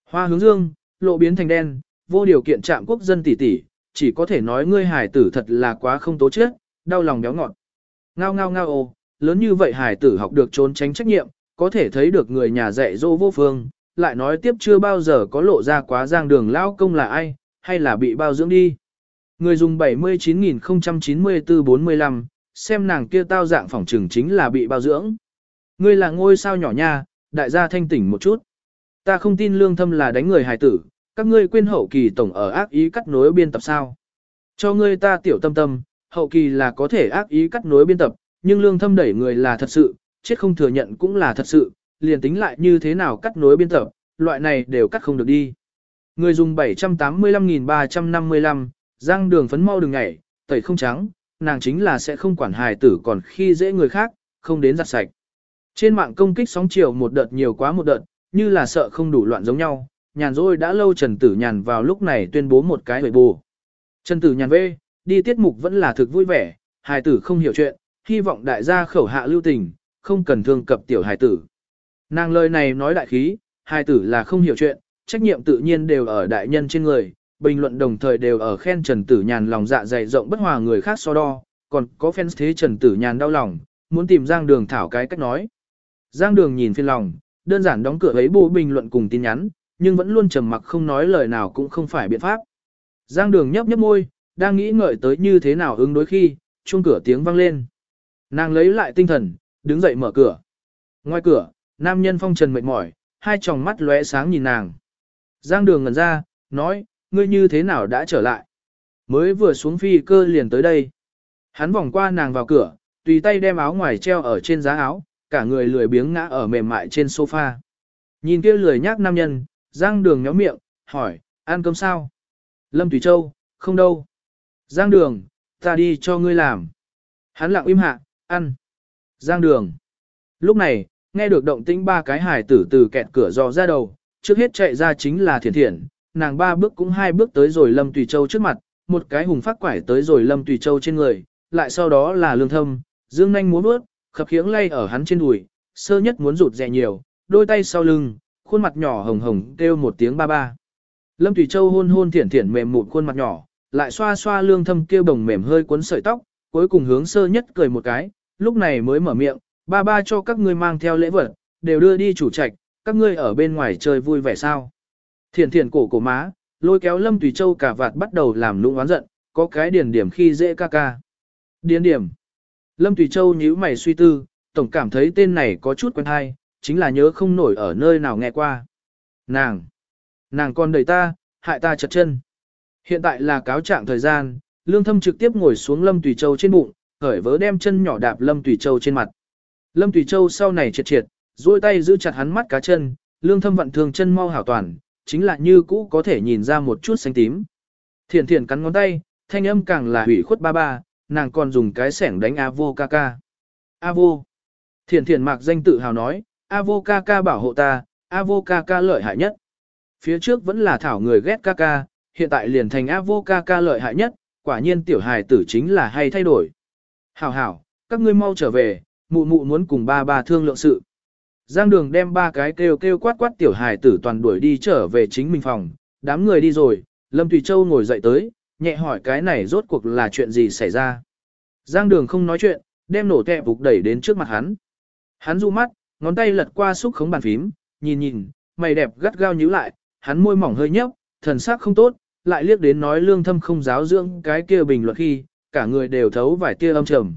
Hoa hướng dương, lộ biến thành đen, vô điều kiện chạm quốc dân tỷ tỷ, chỉ có thể nói ngươi hài tử thật là quá không tố chết, đau lòng béo ngọt. Ngao ngao ngao ô, lớn như vậy hài tử học được trốn tránh trách nhiệm, có thể thấy được người nhà dạy dỗ vô phương, lại nói tiếp chưa bao giờ có lộ ra quá giang đường lao công là ai, hay là bị bao dưỡng đi. Người dùng 79.094-45, xem nàng kia tao dạng phỏng trừng chính là bị bao dưỡng. Ngươi là ngôi sao nhỏ nha, đại gia thanh tỉnh một chút. Ta không tin lương thâm là đánh người hài tử, các ngươi quên hậu kỳ tổng ở ác ý cắt nối biên tập sao. Cho ngươi ta tiểu tâm tâm, hậu kỳ là có thể ác ý cắt nối biên tập, nhưng lương thâm đẩy người là thật sự, chết không thừa nhận cũng là thật sự, liền tính lại như thế nào cắt nối biên tập, loại này đều cắt không được đi. Người dùng 785.355, răng đường phấn mau đường nhảy, tẩy không trắng, nàng chính là sẽ không quản hài tử còn khi dễ người khác, không đến giặt sạch. Trên mạng công kích sóng chiều một đợt nhiều quá một đợt, như là sợ không đủ loạn giống nhau, nhàn rồi đã lâu Trần Tử Nhàn vào lúc này tuyên bố một cái hội bù. Trần Tử Nhàn về, đi tiết mục vẫn là thực vui vẻ, hài tử không hiểu chuyện, hy vọng đại gia khẩu hạ lưu tình, không cần thương cập tiểu hài tử. Nàng lời này nói đại khí, hài tử là không hiểu chuyện, trách nhiệm tự nhiên đều ở đại nhân trên người, bình luận đồng thời đều ở khen Trần Tử Nhàn lòng dạ dày rộng bất hòa người khác so đo, còn có fans thế Trần Tử Nhàn đau lòng, muốn tìm Giang Đường thảo cái cách nói. Giang Đường nhìn phiên lòng, đơn giản đóng cửa ấy bộ bình luận cùng tin nhắn, nhưng vẫn luôn trầm mặc không nói lời nào cũng không phải biện pháp. Giang Đường nhấp nhấp môi, đang nghĩ ngợi tới như thế nào ứng đối khi, chuông cửa tiếng vang lên. Nàng lấy lại tinh thần, đứng dậy mở cửa. Ngoài cửa, nam nhân phong trần mệt mỏi, hai tròng mắt lóe sáng nhìn nàng. Giang đường ngẩn ra, nói, ngươi như thế nào đã trở lại? Mới vừa xuống phi cơ liền tới đây. Hắn vòng qua nàng vào cửa, tùy tay đem áo ngoài treo ở trên giá áo, cả người lười biếng ngã ở mềm mại trên sofa. Nhìn kia lười nhác nam nhân, Giang đường nhó miệng, hỏi, ăn cơm sao? Lâm Thủy Châu, không đâu. Giang đường, ta đi cho ngươi làm. Hắn lặng im hạ, ăn. Giang đường. Lúc này, nghe được động tĩnh ba cái hải tử từ kẹt cửa dò ra đầu, trước hết chạy ra chính là thiền thiện, nàng ba bước cũng hai bước tới rồi Lâm Tùy Châu trước mặt, một cái hùng phát quải tới rồi Lâm Tùy Châu trên người, lại sau đó là lương thâm, dương nhanh muốn bước, khập khiễng lay ở hắn trên đùi, sơ nhất muốn rụt rè nhiều, đôi tay sau lưng, khuôn mặt nhỏ hồng hồng kêu một tiếng ba ba. Lâm Thủy Châu hôn hôn thiển thiển mềm mụn khuôn mặt nhỏ, lại xoa xoa lương thâm kêu bồng mềm hơi cuốn sợi tóc, cuối cùng hướng sơ nhất cười một cái, lúc này mới mở miệng, ba ba cho các ngươi mang theo lễ vật, đều đưa đi chủ trạch, các ngươi ở bên ngoài chơi vui vẻ sao. Thiển thiển cổ cổ má, lôi kéo Lâm Tùy Châu cả vạt bắt đầu làm lũng oán giận, có cái điển điểm khi dễ ca ca. Điển điểm. Lâm Tùy Châu nhíu mày suy tư, tổng cảm thấy tên này có chút quen hay, chính là nhớ không nổi ở nơi nào nghe qua. Nàng. Nàng còn đẩy ta, hại ta chật chân. Hiện tại là cáo trạng thời gian, Lương Thâm trực tiếp ngồi xuống Lâm Tùy Châu trên bụng, khởi vớ đem chân nhỏ đạp Lâm Tùy Châu trên mặt. Lâm Tùy Châu sau này triệt triệt, duỗi tay giữ chặt hắn mắt cá chân, Lương Thâm vận thường chân mau hảo toàn, chính là như cũ có thể nhìn ra một chút xanh tím. Thiền thiền cắn ngón tay, thanh âm càng là hủy khuất ba ba, nàng còn dùng cái sẻng đánh Avo Kaka. Avo. Thiền thiền mạc danh tự hào nói, Avo Kaka bảo hộ ta, Avo Kaka lợi hại nhất. Phía trước vẫn là thảo người ghét Kaka, hiện tại liền thành Avo Kaka lợi hại nhất, quả nhiên tiểu hài tử chính là hay thay đổi. Hảo hảo, các ngươi mau trở về, mụ mụ muốn cùng ba ba thương lượng sự. Giang đường đem ba cái kêu kêu quát quát tiểu hài tử toàn đuổi đi trở về chính mình phòng, đám người đi rồi, Lâm Tùy Châu ngồi dậy tới, nhẹ hỏi cái này rốt cuộc là chuyện gì xảy ra. Giang đường không nói chuyện, đem nổ kẹ phục đẩy đến trước mặt hắn. Hắn du mắt, ngón tay lật qua xúc khống bàn phím, nhìn nhìn, mày đẹp gắt gao nhíu lại, hắn môi mỏng hơi nhấp, thần sắc không tốt, lại liếc đến nói lương thâm không giáo dưỡng cái kia bình luận khi, cả người đều thấu vài tia âm trầm.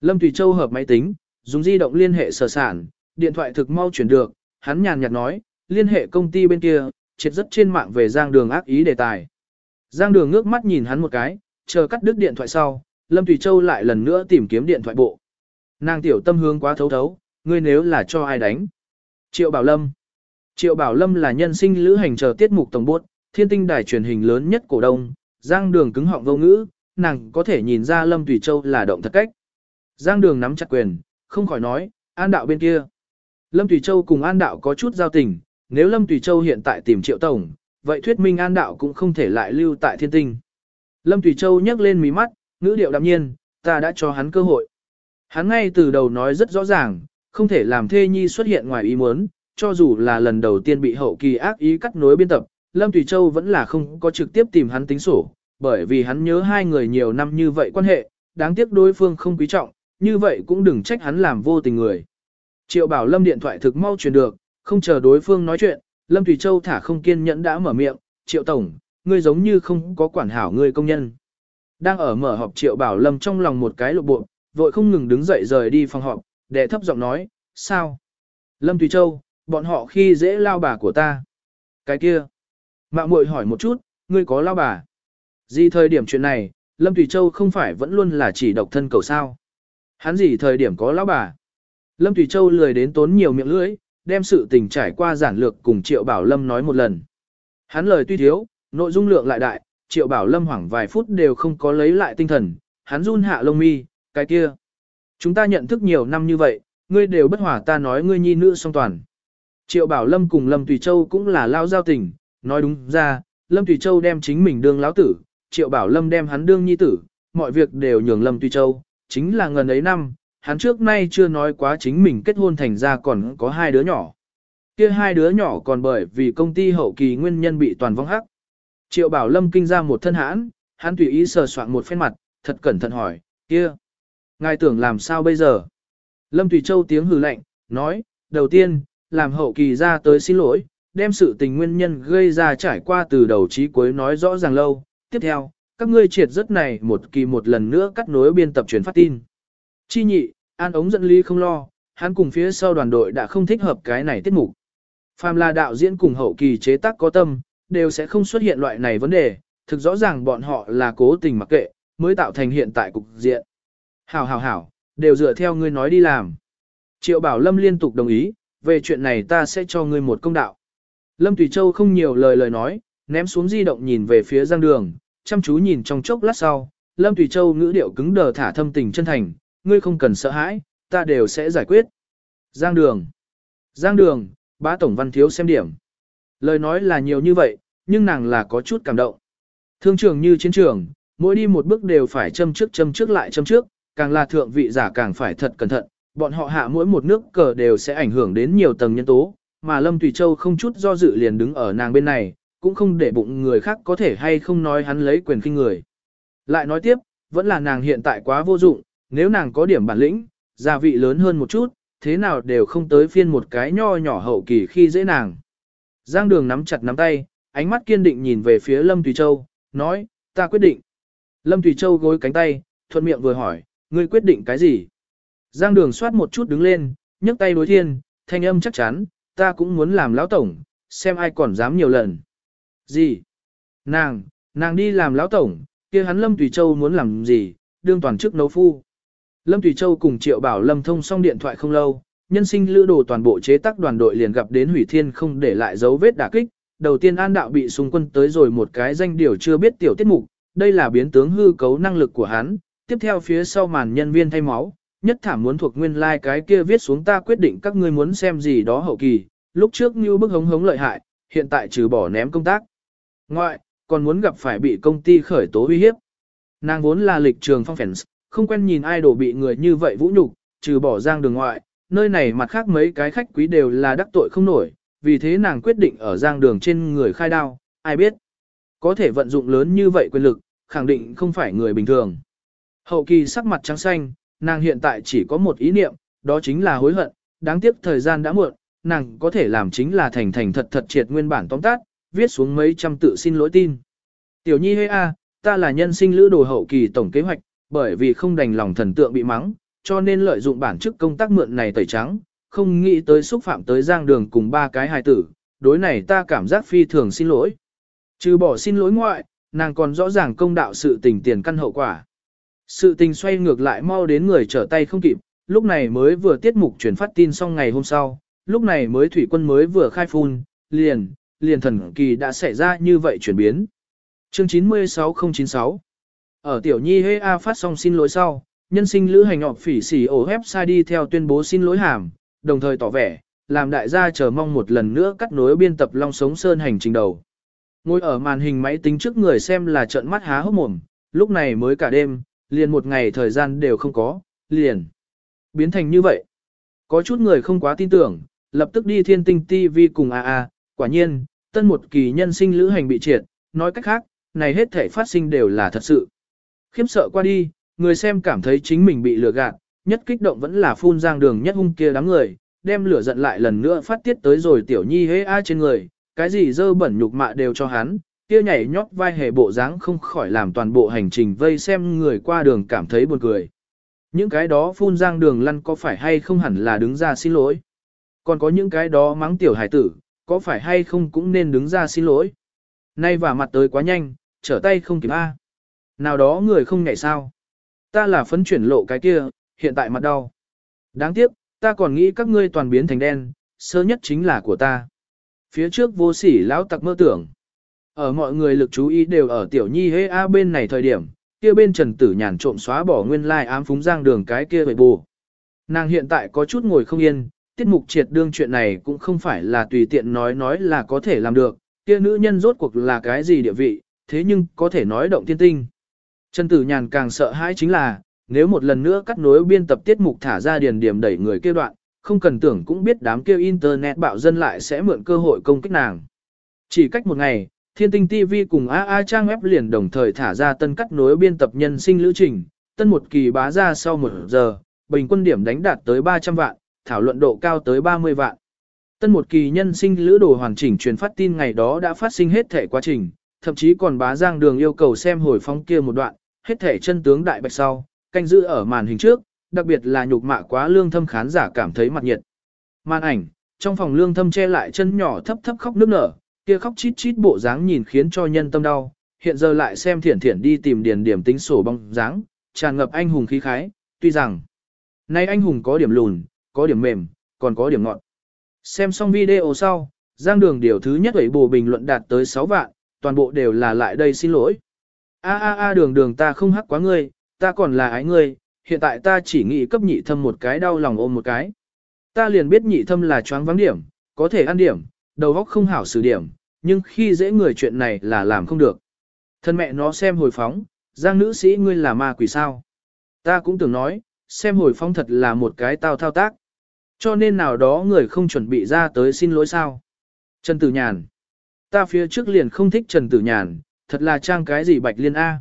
Lâm Tùy Châu hợp máy tính, dùng di động liên hệ sở sản, điện thoại thực mau chuyển được, hắn nhàn nhạt nói, liên hệ công ty bên kia, triệt rất trên mạng về Giang Đường ác ý đề tài. Giang Đường ngước mắt nhìn hắn một cái, chờ cắt đứt điện thoại sau, Lâm Tùy Châu lại lần nữa tìm kiếm điện thoại bộ. Nàng tiểu tâm hướng quá thấu thấu, ngươi nếu là cho ai đánh. Triệu Bảo Lâm Triệu Bảo Lâm là nhân sinh lữ hành chờ tiết mục tổng bốt, thiên tinh đài truyền hình lớn nhất cổ đông, Giang Đường cứng họng vô ngữ, nàng có thể nhìn ra Lâm Tùy Châu là động thật cách. Giang Đường nắm chặt quyền, không khỏi nói, an đạo bên kia. Lâm Tùy Châu cùng an đạo có chút giao tình, nếu Lâm Tùy Châu hiện tại tìm triệu tổng, vậy thuyết minh an đạo cũng không thể lại lưu tại thiên tinh. Lâm Tùy Châu nhấc lên mí mắt, ngữ điệu đạm nhiên, ta đã cho hắn cơ hội. Hắn ngay từ đầu nói rất rõ ràng, không thể làm thê nhi xuất hiện ngoài ý muốn, cho dù là lần đầu tiên bị hậu kỳ ác ý cắt nối biên tập, Lâm Tùy Châu vẫn là không có trực tiếp tìm hắn tính sổ, bởi vì hắn nhớ hai người nhiều năm như vậy quan hệ, đáng tiếc đối phương không quý trọng, như vậy cũng đừng trách hắn làm vô tình người. Triệu bảo Lâm điện thoại thực mau truyền được, không chờ đối phương nói chuyện, Lâm Thủy Châu thả không kiên nhẫn đã mở miệng, Triệu Tổng, ngươi giống như không có quản hảo ngươi công nhân. Đang ở mở họp Triệu bảo Lâm trong lòng một cái lộ bộ, vội không ngừng đứng dậy rời đi phòng họp, đệ thấp giọng nói, sao? Lâm Thùy Châu, bọn họ khi dễ lao bà của ta. Cái kia. Mạo muội hỏi một chút, ngươi có lao bà? Gì thời điểm chuyện này, Lâm Thùy Châu không phải vẫn luôn là chỉ độc thân cầu sao? Hắn gì thời điểm có lao bà? Lâm Thùy Châu lười đến tốn nhiều miệng lưỡi, đem sự tình trải qua giản lược cùng Triệu Bảo Lâm nói một lần. Hắn lời tuy thiếu, nội dung lượng lại đại, Triệu Bảo Lâm hoảng vài phút đều không có lấy lại tinh thần, hắn run hạ lông mi, cái kia. Chúng ta nhận thức nhiều năm như vậy, ngươi đều bất hòa ta nói ngươi nhi nữ song toàn. Triệu Bảo Lâm cùng Lâm Tùy Châu cũng là lao giao tình, nói đúng ra, Lâm Tùy Châu đem chính mình đương lão tử, Triệu Bảo Lâm đem hắn đương nhi tử, mọi việc đều nhường Lâm Tùy Châu, chính là ngần ấy năm, hắn trước nay chưa nói quá chính mình kết hôn thành ra còn có hai đứa nhỏ. Kia hai đứa nhỏ còn bởi vì công ty hậu kỳ nguyên nhân bị toàn vong hắc. Triệu Bảo Lâm kinh ra một thân hãn, hắn tùy ý sờ soạn một phen mặt, thật cẩn thận hỏi, kia, ngài tưởng làm sao bây giờ? Lâm Thủy Châu tiếng hừ lạnh, nói, đầu tiên, làm hậu kỳ ra tới xin lỗi, đem sự tình nguyên nhân gây ra trải qua từ đầu chí cuối nói rõ ràng lâu. Tiếp theo, các ngươi triệt rất này một kỳ một lần nữa cắt nối biên tập truyền phát tin. Chi nhị, an ống dẫn ly không lo, hắn cùng phía sau đoàn đội đã không thích hợp cái này tiết mục. Phàm là đạo diễn cùng hậu kỳ chế tác có tâm, đều sẽ không xuất hiện loại này vấn đề, thực rõ ràng bọn họ là cố tình mặc kệ, mới tạo thành hiện tại cục diện. Hảo hảo hảo, đều dựa theo ngươi nói đi làm. Triệu Bảo Lâm liên tục đồng ý, về chuyện này ta sẽ cho ngươi một công đạo. Lâm Tùy Châu không nhiều lời lời nói, ném xuống di động nhìn về phía giang đường, chăm chú nhìn trong chốc lát sau, Lâm Tùy Châu ngữ điệu cứng đờ thả thâm tình chân thành, ngươi không cần sợ hãi, ta đều sẽ giải quyết. Giang đường. Giang đường, bá tổng văn thiếu xem điểm. Lời nói là nhiều như vậy, nhưng nàng là có chút cảm động. Thương trường như chiến trường, mỗi đi một bước đều phải châm trước châm trước lại châm trước, càng là thượng vị giả càng phải thật cẩn thận, bọn họ hạ mỗi một nước cờ đều sẽ ảnh hưởng đến nhiều tầng nhân tố, mà Lâm Tùy Châu không chút do dự liền đứng ở nàng bên này, cũng không để bụng người khác có thể hay không nói hắn lấy quyền kinh người. Lại nói tiếp, vẫn là nàng hiện tại quá vô dụng, nếu nàng có điểm bản lĩnh, gia vị lớn hơn một chút, thế nào đều không tới phiên một cái nho nhỏ hậu kỳ khi dễ nàng. Giang đường nắm chặt nắm tay, ánh mắt kiên định nhìn về phía Lâm Tùy Châu, nói, ta quyết định. Lâm Tùy Châu gối cánh tay, thuận miệng vừa hỏi, ngươi quyết định cái gì? Giang đường soát một chút đứng lên, nhấc tay đối thiên, thanh âm chắc chắn, ta cũng muốn làm lão tổng, xem ai còn dám nhiều lần. Gì? Nàng, nàng đi làm lão tổng, kia hắn Lâm Tùy Châu muốn làm gì, đương toàn chức nấu phu. Lâm Tùy Châu cùng Triệu Bảo Lâm thông xong điện thoại không lâu, nhân sinh lữ đồ toàn bộ chế tác đoàn đội liền gặp đến hủy thiên không để lại dấu vết đả kích. Đầu tiên an đạo bị xung quân tới rồi một cái danh điều chưa biết tiểu tiết mục, đây là biến tướng hư cấu năng lực của hắn. Tiếp theo phía sau màn nhân viên thay máu, nhất thảm muốn thuộc nguyên lai like cái kia viết xuống ta quyết định các ngươi muốn xem gì đó hậu kỳ, lúc trước như bức hống hống lợi hại, hiện tại trừ bỏ ném công tác. Ngoại, còn muốn gặp phải bị công ty khởi tố uy hiếp. Nàng vốn là lịch trường phong fans, không quen nhìn idol bị người như vậy vũ nhục, trừ bỏ giang đường ngoại, nơi này mặt khác mấy cái khách quý đều là đắc tội không nổi, vì thế nàng quyết định ở giang đường trên người khai đao, ai biết. Có thể vận dụng lớn như vậy quyền lực, khẳng định không phải người bình thường. Hậu kỳ sắc mặt trắng xanh, nàng hiện tại chỉ có một ý niệm, đó chính là hối hận, đáng tiếc thời gian đã muộn, nàng có thể làm chính là thành thành thật thật triệt nguyên bản tóm tắt, viết xuống mấy trăm tự xin lỗi tin. Tiểu nhi hê a, ta là nhân sinh lữ đồ hậu kỳ tổng kế hoạch, bởi vì không đành lòng thần tượng bị mắng, cho nên lợi dụng bản chức công tác mượn này tẩy trắng, không nghĩ tới xúc phạm tới giang đường cùng ba cái hài tử, đối này ta cảm giác phi thường xin lỗi. Trừ bỏ xin lỗi ngoại, nàng còn rõ ràng công đạo sự tình tiền căn hậu quả. Sự tình xoay ngược lại mau đến người trở tay không kịp, lúc này mới vừa tiết mục truyền phát tin xong ngày hôm sau, lúc này mới thủy quân mới vừa khai phun, liền, liền thần kỳ đã xảy ra như vậy chuyển biến. Chương 96096 Ở Tiểu Nhi Hê A phát xong xin lỗi sau, nhân sinh lữ hành họp phỉ xỉ ổ website đi theo tuyên bố xin lỗi hàm, đồng thời tỏ vẻ, làm đại gia chờ mong một lần nữa cắt nối biên tập Long Sống Sơn hành trình đầu. Ngồi ở màn hình máy tính trước người xem là trợn mắt há hốc mồm, lúc này mới cả đêm, liền một ngày thời gian đều không có, liền. Biến thành như vậy. Có chút người không quá tin tưởng, lập tức đi thiên tinh TV cùng AA, quả nhiên, tân một kỳ nhân sinh lữ hành bị triệt, nói cách khác, này hết thể phát sinh đều là thật sự. Khiếm sợ qua đi, người xem cảm thấy chính mình bị lừa gạt, nhất kích động vẫn là phun giang đường nhất hung kia đám người, đem lửa giận lại lần nữa phát tiết tới rồi tiểu nhi hế a trên người, cái gì dơ bẩn nhục mạ đều cho hắn, kia nhảy nhót vai hề bộ dáng không khỏi làm toàn bộ hành trình vây xem người qua đường cảm thấy buồn cười. Những cái đó phun giang đường lăn có phải hay không hẳn là đứng ra xin lỗi. Còn có những cái đó mắng tiểu hải tử, có phải hay không cũng nên đứng ra xin lỗi. Nay và mặt tới quá nhanh, trở tay không kịp A. Nào đó người không nhảy sao. Ta là phấn chuyển lộ cái kia, hiện tại mặt đau. Đáng tiếc, ta còn nghĩ các ngươi toàn biến thành đen, sơ nhất chính là của ta. Phía trước vô sỉ lão tặc mơ tưởng. Ở mọi người lực chú ý đều ở tiểu nhi hê a bên này thời điểm, kia bên trần tử nhàn trộm xóa bỏ nguyên lai ám phúng giang đường cái kia vậy bù. Nàng hiện tại có chút ngồi không yên, tiết mục triệt đương chuyện này cũng không phải là tùy tiện nói nói là có thể làm được, kia nữ nhân rốt cuộc là cái gì địa vị, thế nhưng có thể nói động tiên tinh. Trần Tử Nhàn càng sợ hãi chính là, nếu một lần nữa cắt nối biên tập tiết mục thả ra điền điểm đẩy người kia đoạn, không cần tưởng cũng biết đám kia internet bạo dân lại sẽ mượn cơ hội công kích nàng. Chỉ cách một ngày, Thiên Tinh TV cùng AA trang web liền đồng thời thả ra tân cắt nối biên tập nhân sinh lữ trình, tân một kỳ bá ra sau một giờ, bình quân điểm đánh đạt tới 300 vạn, thảo luận độ cao tới 30 vạn. Tân một kỳ nhân sinh lữ đồ hoàn chỉnh truyền phát tin ngày đó đã phát sinh hết thể quá trình, thậm chí còn bá giang đường yêu cầu xem hồi phóng kia một đoạn, hết thể chân tướng đại bạch sau, canh giữ ở màn hình trước, đặc biệt là nhục mạ quá lương thâm khán giả cảm thấy mặt nhiệt. Màn ảnh, trong phòng lương thâm che lại chân nhỏ thấp thấp khóc nước nở, kia khóc chít chít bộ dáng nhìn khiến cho nhân tâm đau, hiện giờ lại xem thiển thiển đi tìm điền điểm tính sổ bóng dáng, tràn ngập anh hùng khí khái, tuy rằng, nay anh hùng có điểm lùn, có điểm mềm, còn có điểm ngọn. Xem xong video sau, Giang Đường điều thứ nhất ấy bù bình luận đạt tới 6 vạn, toàn bộ đều là lại đây xin lỗi. A a a đường đường ta không hắc quá ngươi, ta còn là ái ngươi, hiện tại ta chỉ nghĩ cấp nhị thâm một cái đau lòng ôm một cái. Ta liền biết nhị thâm là choáng vắng điểm, có thể ăn điểm, đầu óc không hảo xử điểm, nhưng khi dễ người chuyện này là làm không được. Thân mẹ nó xem hồi phóng, giang nữ sĩ ngươi là ma quỷ sao. Ta cũng tưởng nói, xem hồi phóng thật là một cái tao thao tác. Cho nên nào đó người không chuẩn bị ra tới xin lỗi sao. Trần Tử Nhàn. Ta phía trước liền không thích Trần Tử Nhàn, thật là trang cái gì bạch liên A.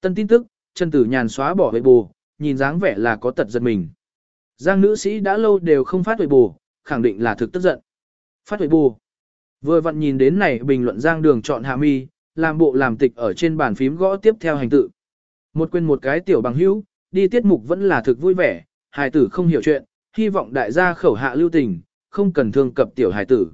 Tân tin tức, Trần Tử Nhàn xóa bỏ vệ bù, nhìn dáng vẻ là có tật giật mình. Giang nữ sĩ đã lâu đều không phát huệ bù, khẳng định là thực tức giận. Phát huệ bù. Vừa vặn nhìn đến này bình luận Giang đường chọn hạ mi, làm bộ làm tịch ở trên bàn phím gõ tiếp theo hành tự. Một quên một cái tiểu bằng hữu, đi tiết mục vẫn là thực vui vẻ, hài tử không hiểu chuyện, hy vọng đại gia khẩu hạ lưu tình, không cần thương cập tiểu hài tử.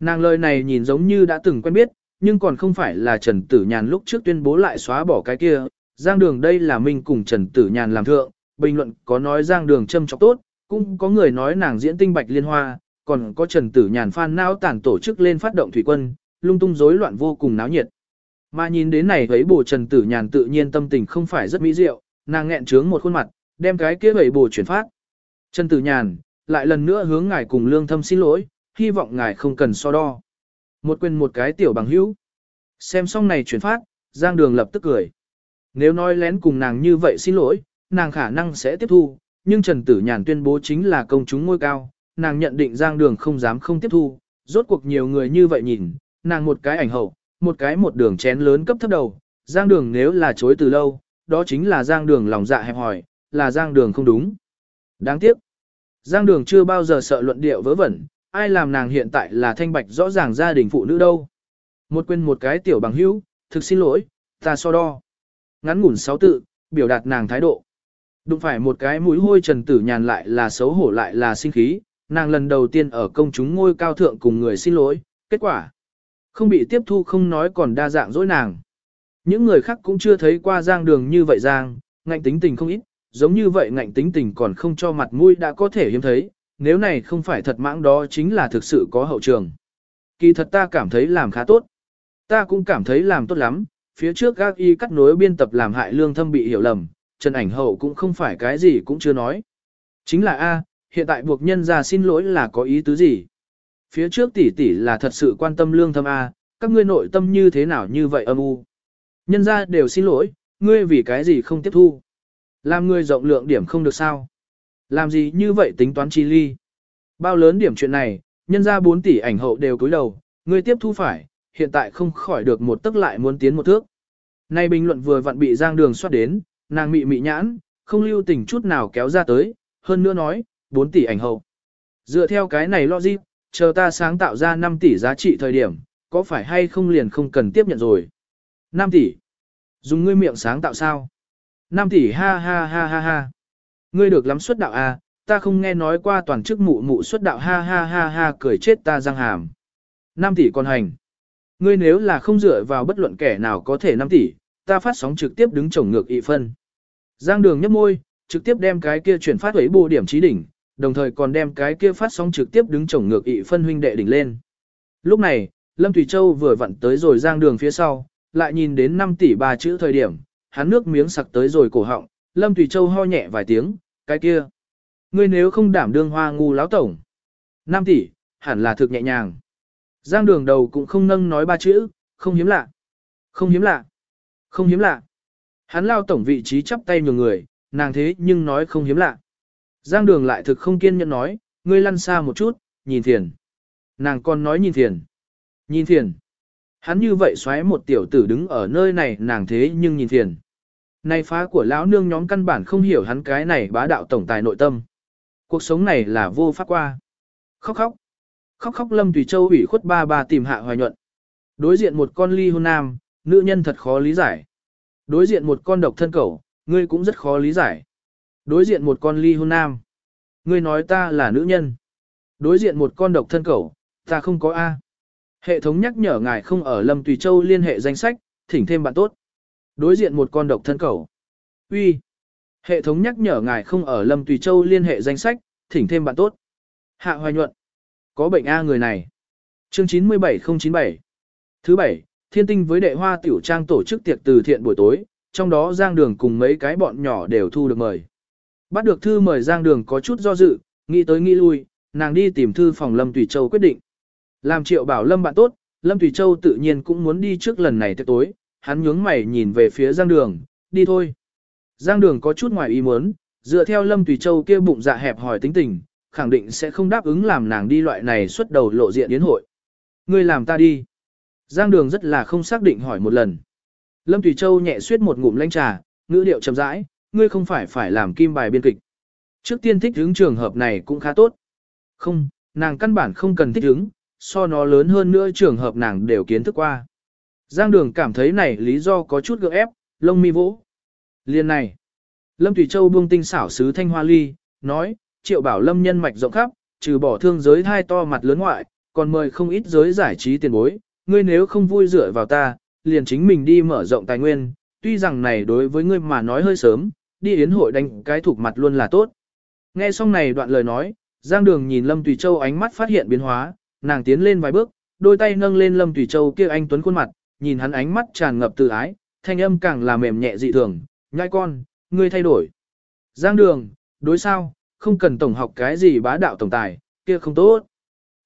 Nàng lời này nhìn giống như đã từng quen biết, nhưng còn không phải là Trần Tử Nhàn lúc trước tuyên bố lại xóa bỏ cái kia, Giang Đường đây là mình cùng Trần Tử Nhàn làm thượng, bình luận có nói Giang Đường châm chọc tốt, cũng có người nói nàng diễn tinh bạch liên hoa, còn có Trần Tử Nhàn phan não tản tổ chức lên phát động thủy quân, lung tung rối loạn vô cùng náo nhiệt. Mà nhìn đến này thấy bồ Trần Tử Nhàn tự nhiên tâm tình không phải rất mỹ diệu, nàng nghẹn trướng một khuôn mặt, đem cái kia bảy bồ chuyển phát. Trần Tử Nhàn, lại lần nữa hướng ngài cùng lương thâm xin lỗi, hy vọng ngài không cần so đo. Một quên một cái tiểu bằng hữu. Xem xong này chuyển phát, Giang Đường lập tức cười. Nếu nói lén cùng nàng như vậy xin lỗi, nàng khả năng sẽ tiếp thu, nhưng Trần Tử Nhàn tuyên bố chính là công chúng ngôi cao, nàng nhận định Giang Đường không dám không tiếp thu, rốt cuộc nhiều người như vậy nhìn, nàng một cái ảnh hậu, một cái một đường chén lớn cấp thấp đầu, Giang Đường nếu là chối từ lâu, đó chính là Giang Đường lòng dạ hẹp hỏi, là Giang Đường không đúng. Đáng tiếc, Giang Đường chưa bao giờ sợ luận điệu vớ vẩn, ai làm nàng hiện tại là thanh bạch rõ ràng gia đình phụ nữ đâu. Một quên một cái tiểu bằng hữu, thực xin lỗi, ta so đo. Ngắn ngủn sáu tự, biểu đạt nàng thái độ. Đụng phải một cái mũi hôi trần tử nhàn lại là xấu hổ lại là sinh khí, nàng lần đầu tiên ở công chúng ngôi cao thượng cùng người xin lỗi, kết quả. Không bị tiếp thu không nói còn đa dạng dối nàng. Những người khác cũng chưa thấy qua giang đường như vậy giang, ngạnh tính tình không ít, giống như vậy ngạnh tính tình còn không cho mặt mũi đã có thể hiếm thấy, nếu này không phải thật mãng đó chính là thực sự có hậu trường. Kỳ thật ta cảm thấy làm khá tốt. Ta cũng cảm thấy làm tốt lắm, phía trước các y cắt nối biên tập làm hại lương thâm bị hiểu lầm, Trần Ảnh Hậu cũng không phải cái gì cũng chưa nói. Chính là A, hiện tại buộc nhân ra xin lỗi là có ý tứ gì? Phía trước tỷ tỷ là thật sự quan tâm lương thâm A, các ngươi nội tâm như thế nào như vậy âm u. Nhân ra đều xin lỗi, ngươi vì cái gì không tiếp thu. Làm ngươi rộng lượng điểm không được sao. Làm gì như vậy tính toán chi ly. Bao lớn điểm chuyện này, nhân ra 4 tỷ ảnh hậu đều cúi đầu, ngươi tiếp thu phải, hiện tại không khỏi được một tức lại muốn tiến một thước. Nay bình luận vừa vặn bị giang đường soát đến, nàng mị mị nhãn, không lưu tình chút nào kéo ra tới, hơn nữa nói, 4 tỷ ảnh hậu. Dựa theo cái này logic, chờ ta sáng tạo ra 5 tỷ giá trị thời điểm, có phải hay không liền không cần tiếp nhận rồi. 5 tỷ. Dùng ngươi miệng sáng tạo sao? 5 tỷ ha ha ha ha ha. Ngươi được lắm xuất đạo à, ta không nghe nói qua toàn chức mụ mụ xuất đạo ha ha ha ha cười chết ta răng hàm. 5 tỷ còn hành. Ngươi nếu là không dựa vào bất luận kẻ nào có thể 5 tỷ, ta phát sóng trực tiếp đứng chổng ngược ị phân. Giang đường nhấp môi, trực tiếp đem cái kia chuyển phát ấy bù điểm trí đỉnh, đồng thời còn đem cái kia phát sóng trực tiếp đứng chổng ngược ị phân huynh đệ đỉnh lên. Lúc này, Lâm Thủy Châu vừa vặn tới rồi giang đường phía sau, lại nhìn đến 5 tỷ ba chữ thời điểm, hắn nước miếng sặc tới rồi cổ họng, Lâm Thủy Châu ho nhẹ vài tiếng, cái kia. Ngươi nếu không đảm đương hoa ngu láo tổng. 5 tỷ, hẳn là thực nhẹ nhàng. Giang đường đầu cũng không nâng nói ba chữ, không hiếm lạ. Không hiếm lạ. Không hiếm lạ. Hắn lao tổng vị trí chắp tay nhường người, nàng thế nhưng nói không hiếm lạ. Giang đường lại thực không kiên nhẫn nói, ngươi lăn xa một chút, nhìn thiền. Nàng còn nói nhìn thiền. Nhìn thiền. Hắn như vậy xoáy một tiểu tử đứng ở nơi này nàng thế nhưng nhìn thiền. Này phá của lão nương nhóm căn bản không hiểu hắn cái này bá đạo tổng tài nội tâm. Cuộc sống này là vô pháp qua. Khóc khóc. Khóc khóc Lâm Tùy Châu ủy khuất ba ba tìm hạ hoài nhuận. Đối diện một con ly hôn nam, nữ nhân thật khó lý giải. Đối diện một con độc thân cẩu, ngươi cũng rất khó lý giải. Đối diện một con ly hôn nam. Ngươi nói ta là nữ nhân. Đối diện một con độc thân cẩu, ta không có A. Hệ thống nhắc nhở ngài không ở Lâm Tùy Châu liên hệ danh sách, thỉnh thêm bạn tốt. Đối diện một con độc thân cẩu. Uy. Hệ thống nhắc nhở ngài không ở Lâm Tùy Châu liên hệ danh sách, thỉnh thêm bạn tốt. Hạ Hoài Nhuận. Có bệnh A người này. Chương 97097. Thứ bảy, Thiên Tinh với đệ hoa tiểu trang tổ chức tiệc từ thiện buổi tối, trong đó Giang Đường cùng mấy cái bọn nhỏ đều thu được mời. Bắt được thư mời Giang Đường có chút do dự, nghĩ tới nghĩ lui, nàng đi tìm thư phòng Lâm Tùy Châu quyết định. Làm triệu bảo Lâm bạn tốt, Lâm Tùy Châu tự nhiên cũng muốn đi trước lần này tới tối, hắn nhướng mày nhìn về phía Giang Đường, đi thôi. Giang Đường có chút ngoài ý muốn, dựa theo Lâm Tùy Châu kia bụng dạ hẹp hỏi tính tình, khẳng định sẽ không đáp ứng làm nàng đi loại này xuất đầu lộ diện yến hội. Ngươi làm ta đi. Giang Đường rất là không xác định hỏi một lần. Lâm Tùy Châu nhẹ suyết một ngụm lanh trà, ngữ điệu chậm rãi, ngươi không phải phải làm kim bài biên kịch. Trước tiên thích hướng trường hợp này cũng khá tốt. Không, nàng căn bản không cần thích hướng, so nó lớn hơn nữa trường hợp nàng đều kiến thức qua. Giang Đường cảm thấy này lý do có chút gượng ép, lông mi vỗ. Liên này, Lâm Thủy Châu buông tinh xảo sứ thanh hoa ly, nói, triệu bảo Lâm nhân mạch rộng khắp, trừ bỏ thương giới thai to mặt lớn ngoại, còn mời không ít giới giải trí tiền bối, ngươi nếu không vui dựa vào ta, liền chính mình đi mở rộng tài nguyên, tuy rằng này đối với ngươi mà nói hơi sớm, đi yến hội đánh cái thuộc mặt luôn là tốt. Nghe xong này đoạn lời nói, Giang Đường nhìn Lâm Tùy Châu ánh mắt phát hiện biến hóa, nàng tiến lên vài bước, đôi tay nâng lên Lâm Tùy Châu kia anh tuấn khuôn mặt, nhìn hắn ánh mắt tràn ngập từ ái, thanh âm càng là mềm nhẹ dị thường, nhai con, ngươi thay đổi. Giang Đường, đối sao, không cần tổng học cái gì bá đạo tổng tài, kia không tốt.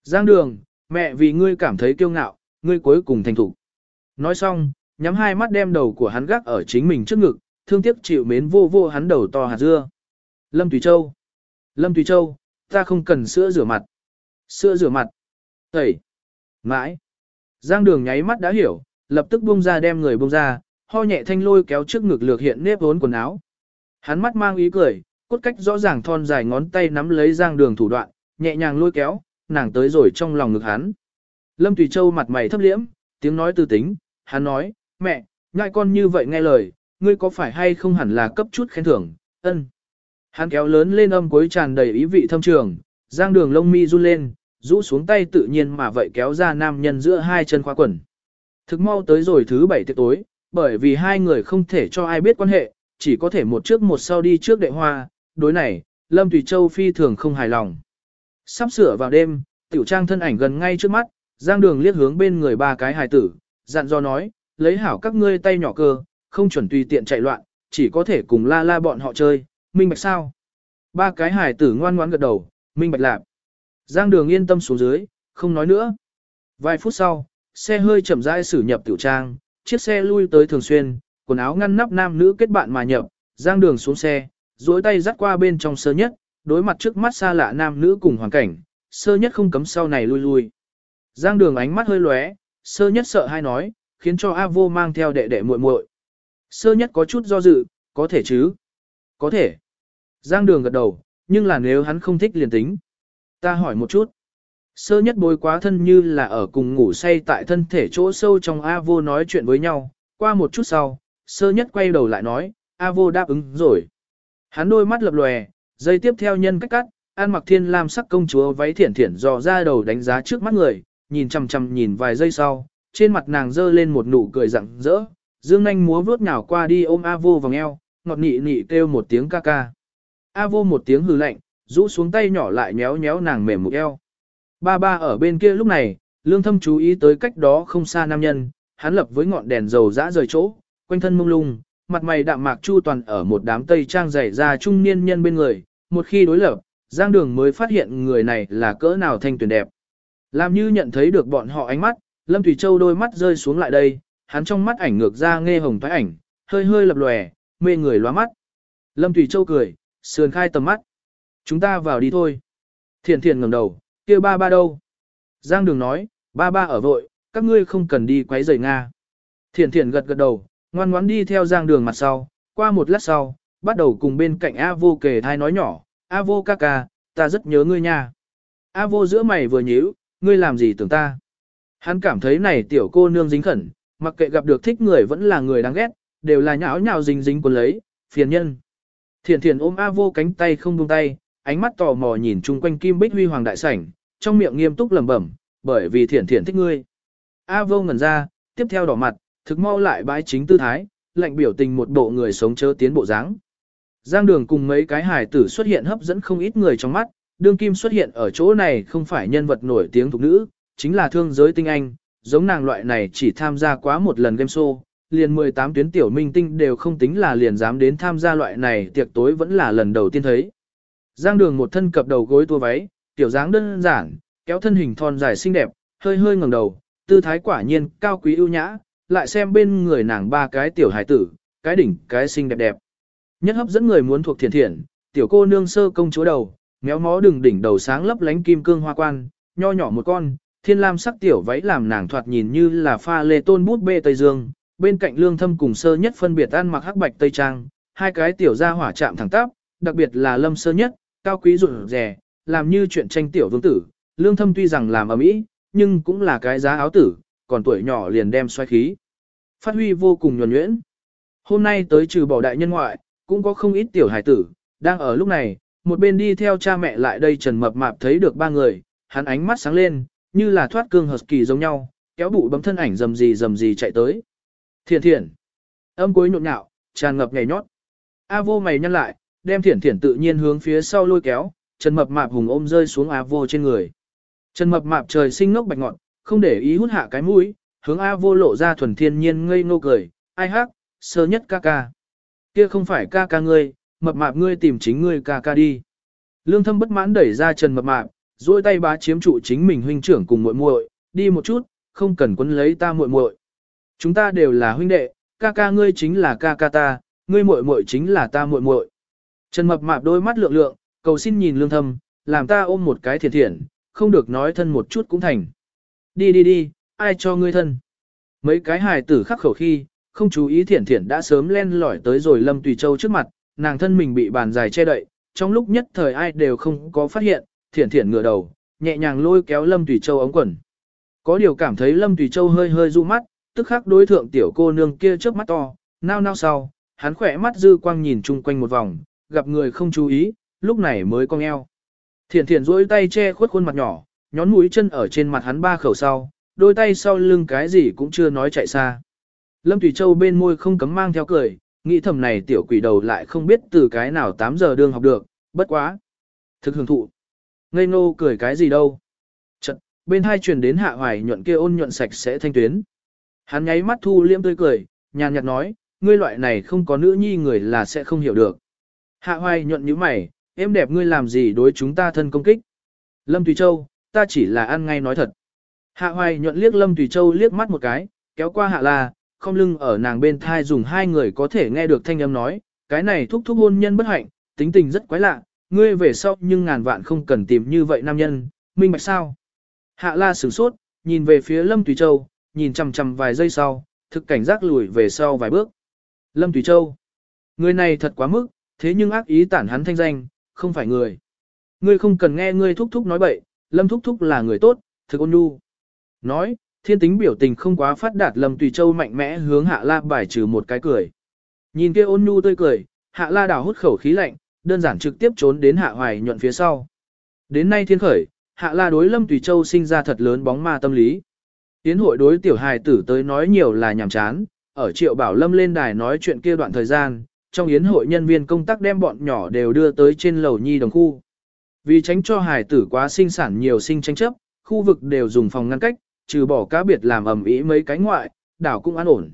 Giang Đường, mẹ vì ngươi cảm thấy kiêu ngạo, ngươi cuối cùng thành thủ. Nói xong, nhắm hai mắt đem đầu của hắn gác ở chính mình trước ngực, thương tiếc chịu mến vô vô hắn đầu to hạt dưa. Lâm Tùy Châu. Lâm Tùy Châu, ta không cần sữa rửa mặt. Sữa rửa mặt. Tẩy. Mãi. Giang đường nháy mắt đã hiểu, lập tức buông ra đem người buông ra, ho nhẹ thanh lôi kéo trước ngực lược hiện nếp vốn quần áo. Hắn mắt mang ý cười, cốt cách rõ ràng thon dài ngón tay nắm lấy giang đường thủ đoạn, nhẹ nhàng lôi kéo, nàng tới rồi trong lòng ngực hắn. Lâm Tùy Châu mặt mày thấp liễm, tiếng nói từ tính, hắn nói, mẹ, ngại con như vậy nghe lời, ngươi có phải hay không hẳn là cấp chút khen thưởng, ân. Hắn kéo lớn lên âm cuối tràn đầy ý vị thâm trường, giang đường lông mi run lên, rũ xuống tay tự nhiên mà vậy kéo ra nam nhân giữa hai chân khóa quần. Thực mau tới rồi thứ bảy tiệc tối, bởi vì hai người không thể cho ai biết quan hệ, chỉ có thể một trước một sau đi trước đệ hoa, đối này, Lâm Tùy Châu phi thường không hài lòng. Sắp sửa vào đêm, tiểu trang thân ảnh gần ngay trước mắt, giang đường liếc hướng bên người ba cái hài tử, dặn do nói, lấy hảo các ngươi tay nhỏ cơ, không chuẩn tùy tiện chạy loạn, chỉ có thể cùng la la bọn họ chơi, minh bạch sao. Ba cái hài tử ngoan ngoãn gật đầu, minh bạch lạc. Giang đường yên tâm xuống dưới, không nói nữa. Vài phút sau, xe hơi chậm rãi xử nhập tiểu trang, chiếc xe lui tới thường xuyên, quần áo ngăn nắp nam nữ kết bạn mà nhập, giang đường xuống xe, duỗi tay dắt qua bên trong sơ nhất, đối mặt trước mắt xa lạ nam nữ cùng hoàn cảnh, sơ nhất không cấm sau này lui lui. Giang đường ánh mắt hơi lóe, sơ nhất sợ hai nói, khiến cho A vô mang theo đệ đệ muội muội. Sơ nhất có chút do dự, có thể chứ? Có thể. Giang đường gật đầu, nhưng là nếu hắn không thích liền tính. Ta hỏi một chút. Sơ nhất bối quá thân như là ở cùng ngủ say tại thân thể chỗ sâu trong A vô nói chuyện với nhau, qua một chút sau, sơ nhất quay đầu lại nói, A vô đáp ứng rồi. Hắn đôi mắt lập lòe, dây tiếp theo nhân cách cắt, an mặc thiên lam sắc công chúa váy thiển thiển dò ra đầu đánh giá trước mắt người, nhìn chằm chằm nhìn vài giây sau, trên mặt nàng dơ lên một nụ cười rặng rỡ, dương nanh múa vuốt nhào qua đi ôm A vô vòng eo, ngọt nị nị kêu một tiếng ca ca. A vô một tiếng hừ lạnh, rũ xuống tay nhỏ lại nhéo nhéo nàng mềm mục eo. Ba ba ở bên kia lúc này, lương thâm chú ý tới cách đó không xa nam nhân, hắn lập với ngọn đèn dầu dã rời chỗ, quanh thân mông lung, mặt mày đạm mạc chu toàn ở một đám tây trang dày ra trung niên nhân bên người, một khi đối lập, Giang Đường mới phát hiện người này là cỡ nào thanh tuyển đẹp. Làm như nhận thấy được bọn họ ánh mắt, Lâm Thủy Châu đôi mắt rơi xuống lại đây, hắn trong mắt ảnh ngược ra nghe hồng thoái ảnh, hơi hơi lập lòe, mê người lóa mắt. Lâm Thủy Châu cười, sườn khai tầm mắt. Chúng ta vào đi thôi. Thiền thiền ngẩng đầu, kia ba ba đâu? Giang Đường nói, ba ba ở vội, các ngươi không cần đi quấy rầy Nga. Thiền thiền gật gật đầu, ngoan ngoãn đi theo Giang Đường mặt sau, qua một lát sau, bắt đầu cùng bên cạnh A vô kề thai nói nhỏ, A vô ca ca, ta rất nhớ ngươi nha. A vô giữa mày vừa nhíu, ngươi làm gì tưởng ta? Hắn cảm thấy này tiểu cô nương dính khẩn, mặc kệ gặp được thích người vẫn là người đáng ghét, đều là nhão nhào dính dính cuốn lấy, phiền nhân. Thiền thiền ôm A vô cánh tay không buông tay, ánh mắt tò mò nhìn chung quanh kim bích huy hoàng đại sảnh, trong miệng nghiêm túc lẩm bẩm, bởi vì thiền thiền thích ngươi. A vô ngẩn ra, tiếp theo đỏ mặt, thực mau lại bãi chính tư thái, lạnh biểu tình một bộ người sống chớ tiến bộ dáng. Giang đường cùng mấy cái hài tử xuất hiện hấp dẫn không ít người trong mắt, đương kim xuất hiện ở chỗ này không phải nhân vật nổi tiếng thuộc nữ, chính là thương giới tinh anh, giống nàng loại này chỉ tham gia quá một lần game show, liền 18 tuyến tiểu minh tinh đều không tính là liền dám đến tham gia loại này tiệc tối vẫn là lần đầu tiên thấy. Giang đường một thân cập đầu gối tua váy, tiểu dáng đơn giản, kéo thân hình thon dài xinh đẹp, hơi hơi ngẩng đầu, tư thái quả nhiên cao quý ưu nhã, lại xem bên người nàng ba cái tiểu hải tử, cái đỉnh, cái xinh đẹp đẹp. Nhất hấp dẫn người muốn thuộc thiền thiện, tiểu cô nương sơ công chúa đầu, méo mó đừng đỉnh đầu sáng lấp lánh kim cương hoa quan, nho nhỏ một con, thiên lam sắc tiểu váy làm nàng thoạt nhìn như là pha lê tôn bút bê Tây Dương, bên cạnh lương thâm cùng sơ nhất phân biệt ăn mặc hắc bạch Tây Trang, hai cái tiểu ra hỏa chạm thẳng tắp, đặc biệt là lâm sơ nhất, cao quý rụt rè, làm như chuyện tranh tiểu vương tử, lương thâm tuy rằng làm ở mỹ, nhưng cũng là cái giá áo tử, còn tuổi nhỏ liền đem xoay khí. Phát huy vô cùng nhuần nhuyễn. Hôm nay tới trừ bỏ đại nhân ngoại, cũng có không ít tiểu hải tử, đang ở lúc này, một bên đi theo cha mẹ lại đây trần mập mạp thấy được ba người, hắn ánh mắt sáng lên, như là thoát cương hợp kỳ giống nhau, kéo bụ bấm thân ảnh dầm gì dầm gì chạy tới. Thiển thiển, âm cuối nhộn nhạo, tràn ngập nhảy nhót. A vô mày nhăn lại, đem thiển thiển tự nhiên hướng phía sau lôi kéo, trần mập mạp hùng ôm rơi xuống A vô trên người. Trần mập mạp trời sinh ngốc bạch ngọn, không để ý hút hạ cái mũi, hướng A vô lộ ra thuần thiên nhiên ngây ngô cười, ai hắc, sơ nhất ca ca. Kia không phải ca ca ngươi, mập mạp ngươi tìm chính ngươi ca ca đi. Lương thâm bất mãn đẩy ra trần mập mạp, duỗi tay bá chiếm trụ chính mình huynh trưởng cùng muội muội, đi một chút, không cần quấn lấy ta muội muội. Chúng ta đều là huynh đệ, ca ca ngươi chính là ca ca ta, ngươi muội muội chính là ta muội muội. Trần mập mạp đôi mắt lượng lượng, cầu xin nhìn lương thâm, làm ta ôm một cái thiệt thiện, không được nói thân một chút cũng thành. Đi đi đi, ai cho ngươi thân. Mấy cái hài tử khắc khẩu khi, không chú ý thiển thiển đã sớm len lỏi tới rồi Lâm Tùy Châu trước mặt, nàng thân mình bị bàn dài che đậy, trong lúc nhất thời ai đều không có phát hiện, thiển thiển ngửa đầu, nhẹ nhàng lôi kéo Lâm Tùy Châu ống quần. Có điều cảm thấy Lâm Tùy Châu hơi hơi du mắt, tức khắc đối thượng tiểu cô nương kia trước mắt to, nao nao sau, hắn khỏe mắt dư quang nhìn chung quanh một vòng, gặp người không chú ý, lúc này mới cong eo. Thiển thiển duỗi tay che khuất khuôn mặt nhỏ, nhón mũi chân ở trên mặt hắn ba khẩu sau, đôi tay sau lưng cái gì cũng chưa nói chạy xa. Lâm Tùy Châu bên môi không cấm mang theo cười, nghĩ thầm này tiểu quỷ đầu lại không biết từ cái nào 8 giờ đương học được, bất quá. Thực hưởng thụ. Ngây ngô cười cái gì đâu. Chật, bên hai truyền đến hạ hoài nhuận kia ôn nhuận sạch sẽ thanh tuyến. Hắn nháy mắt thu liêm tươi cười, nhàn nhạt nói, ngươi loại này không có nữ nhi người là sẽ không hiểu được. Hạ hoài nhuận như mày, em đẹp ngươi làm gì đối chúng ta thân công kích. Lâm Tùy Châu, ta chỉ là ăn ngay nói thật. Hạ hoài nhuận liếc Lâm Tùy Châu liếc mắt một cái, kéo qua hạ la, không lưng ở nàng bên thai dùng hai người có thể nghe được thanh âm nói, cái này thúc thúc hôn nhân bất hạnh, tính tình rất quái lạ, ngươi về sau nhưng ngàn vạn không cần tìm như vậy nam nhân, minh bạch sao. Hạ la sửng sốt, nhìn về phía Lâm Tùy Châu, nhìn chằm chằm vài giây sau, thực cảnh giác lùi về sau vài bước. Lâm Tùy Châu, người này thật quá mức, thế nhưng ác ý tản hắn thanh danh, không phải người. Ngươi không cần nghe ngươi thúc thúc nói bậy, Lâm thúc thúc là người tốt, thực ôn nhu. Nói, thiên tính biểu tình không quá phát đạt Lâm Tùy Châu mạnh mẽ hướng Hạ La bài trừ một cái cười. Nhìn kia ôn nhu tươi cười, Hạ La đảo hút khẩu khí lạnh, đơn giản trực tiếp trốn đến Hạ Hoài nhuận phía sau. Đến nay thiên khởi, Hạ La đối Lâm Tùy Châu sinh ra thật lớn bóng ma tâm lý. Tiến hội đối tiểu hài tử tới nói nhiều là nhảm chán, ở triệu bảo Lâm lên đài nói chuyện kia đoạn thời gian, trong yến hội nhân viên công tác đem bọn nhỏ đều đưa tới trên lầu nhi đồng khu. Vì tránh cho hài tử quá sinh sản nhiều sinh tranh chấp, khu vực đều dùng phòng ngăn cách, trừ bỏ cá biệt làm ẩm ý mấy cái ngoại, đảo cũng an ổn.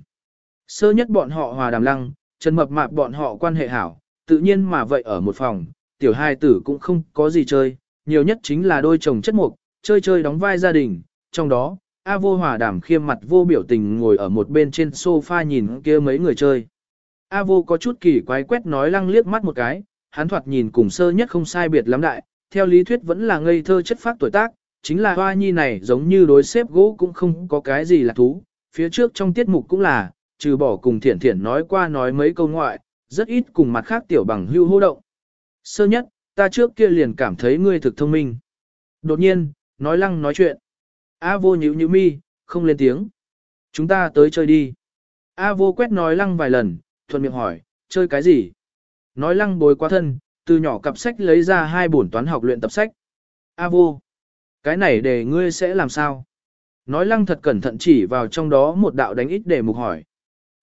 Sơ nhất bọn họ hòa đàm lăng, Trần Mập Mạp bọn họ quan hệ hảo, tự nhiên mà vậy ở một phòng, tiểu hai tử cũng không có gì chơi, nhiều nhất chính là đôi chồng chất mục, chơi chơi đóng vai gia đình, trong đó, A vô hòa đảm khiêm mặt vô biểu tình ngồi ở một bên trên sofa nhìn kia mấy người chơi. A vô có chút kỳ quái quét nói lăng liếc mắt một cái, hắn thoạt nhìn cùng sơ nhất không sai biệt lắm đại, theo lý thuyết vẫn là ngây thơ chất phát tuổi tác, chính là hoa nhi này giống như đối xếp gỗ cũng không có cái gì là thú, phía trước trong tiết mục cũng là, trừ bỏ cùng thiển thiển nói qua nói mấy câu ngoại, rất ít cùng mặt khác tiểu bằng hưu hô động. Sơ nhất, ta trước kia liền cảm thấy ngươi thực thông minh. Đột nhiên, nói lăng nói chuyện. A vô nhíu nhíu mi, không lên tiếng. Chúng ta tới chơi đi. A vô quét nói lăng vài lần, thuận miệng hỏi, chơi cái gì? Nói lăng bồi quá thân, từ nhỏ cặp sách lấy ra hai bổn toán học luyện tập sách. A vô, cái này để ngươi sẽ làm sao? Nói lăng thật cẩn thận chỉ vào trong đó một đạo đánh ít để mục hỏi.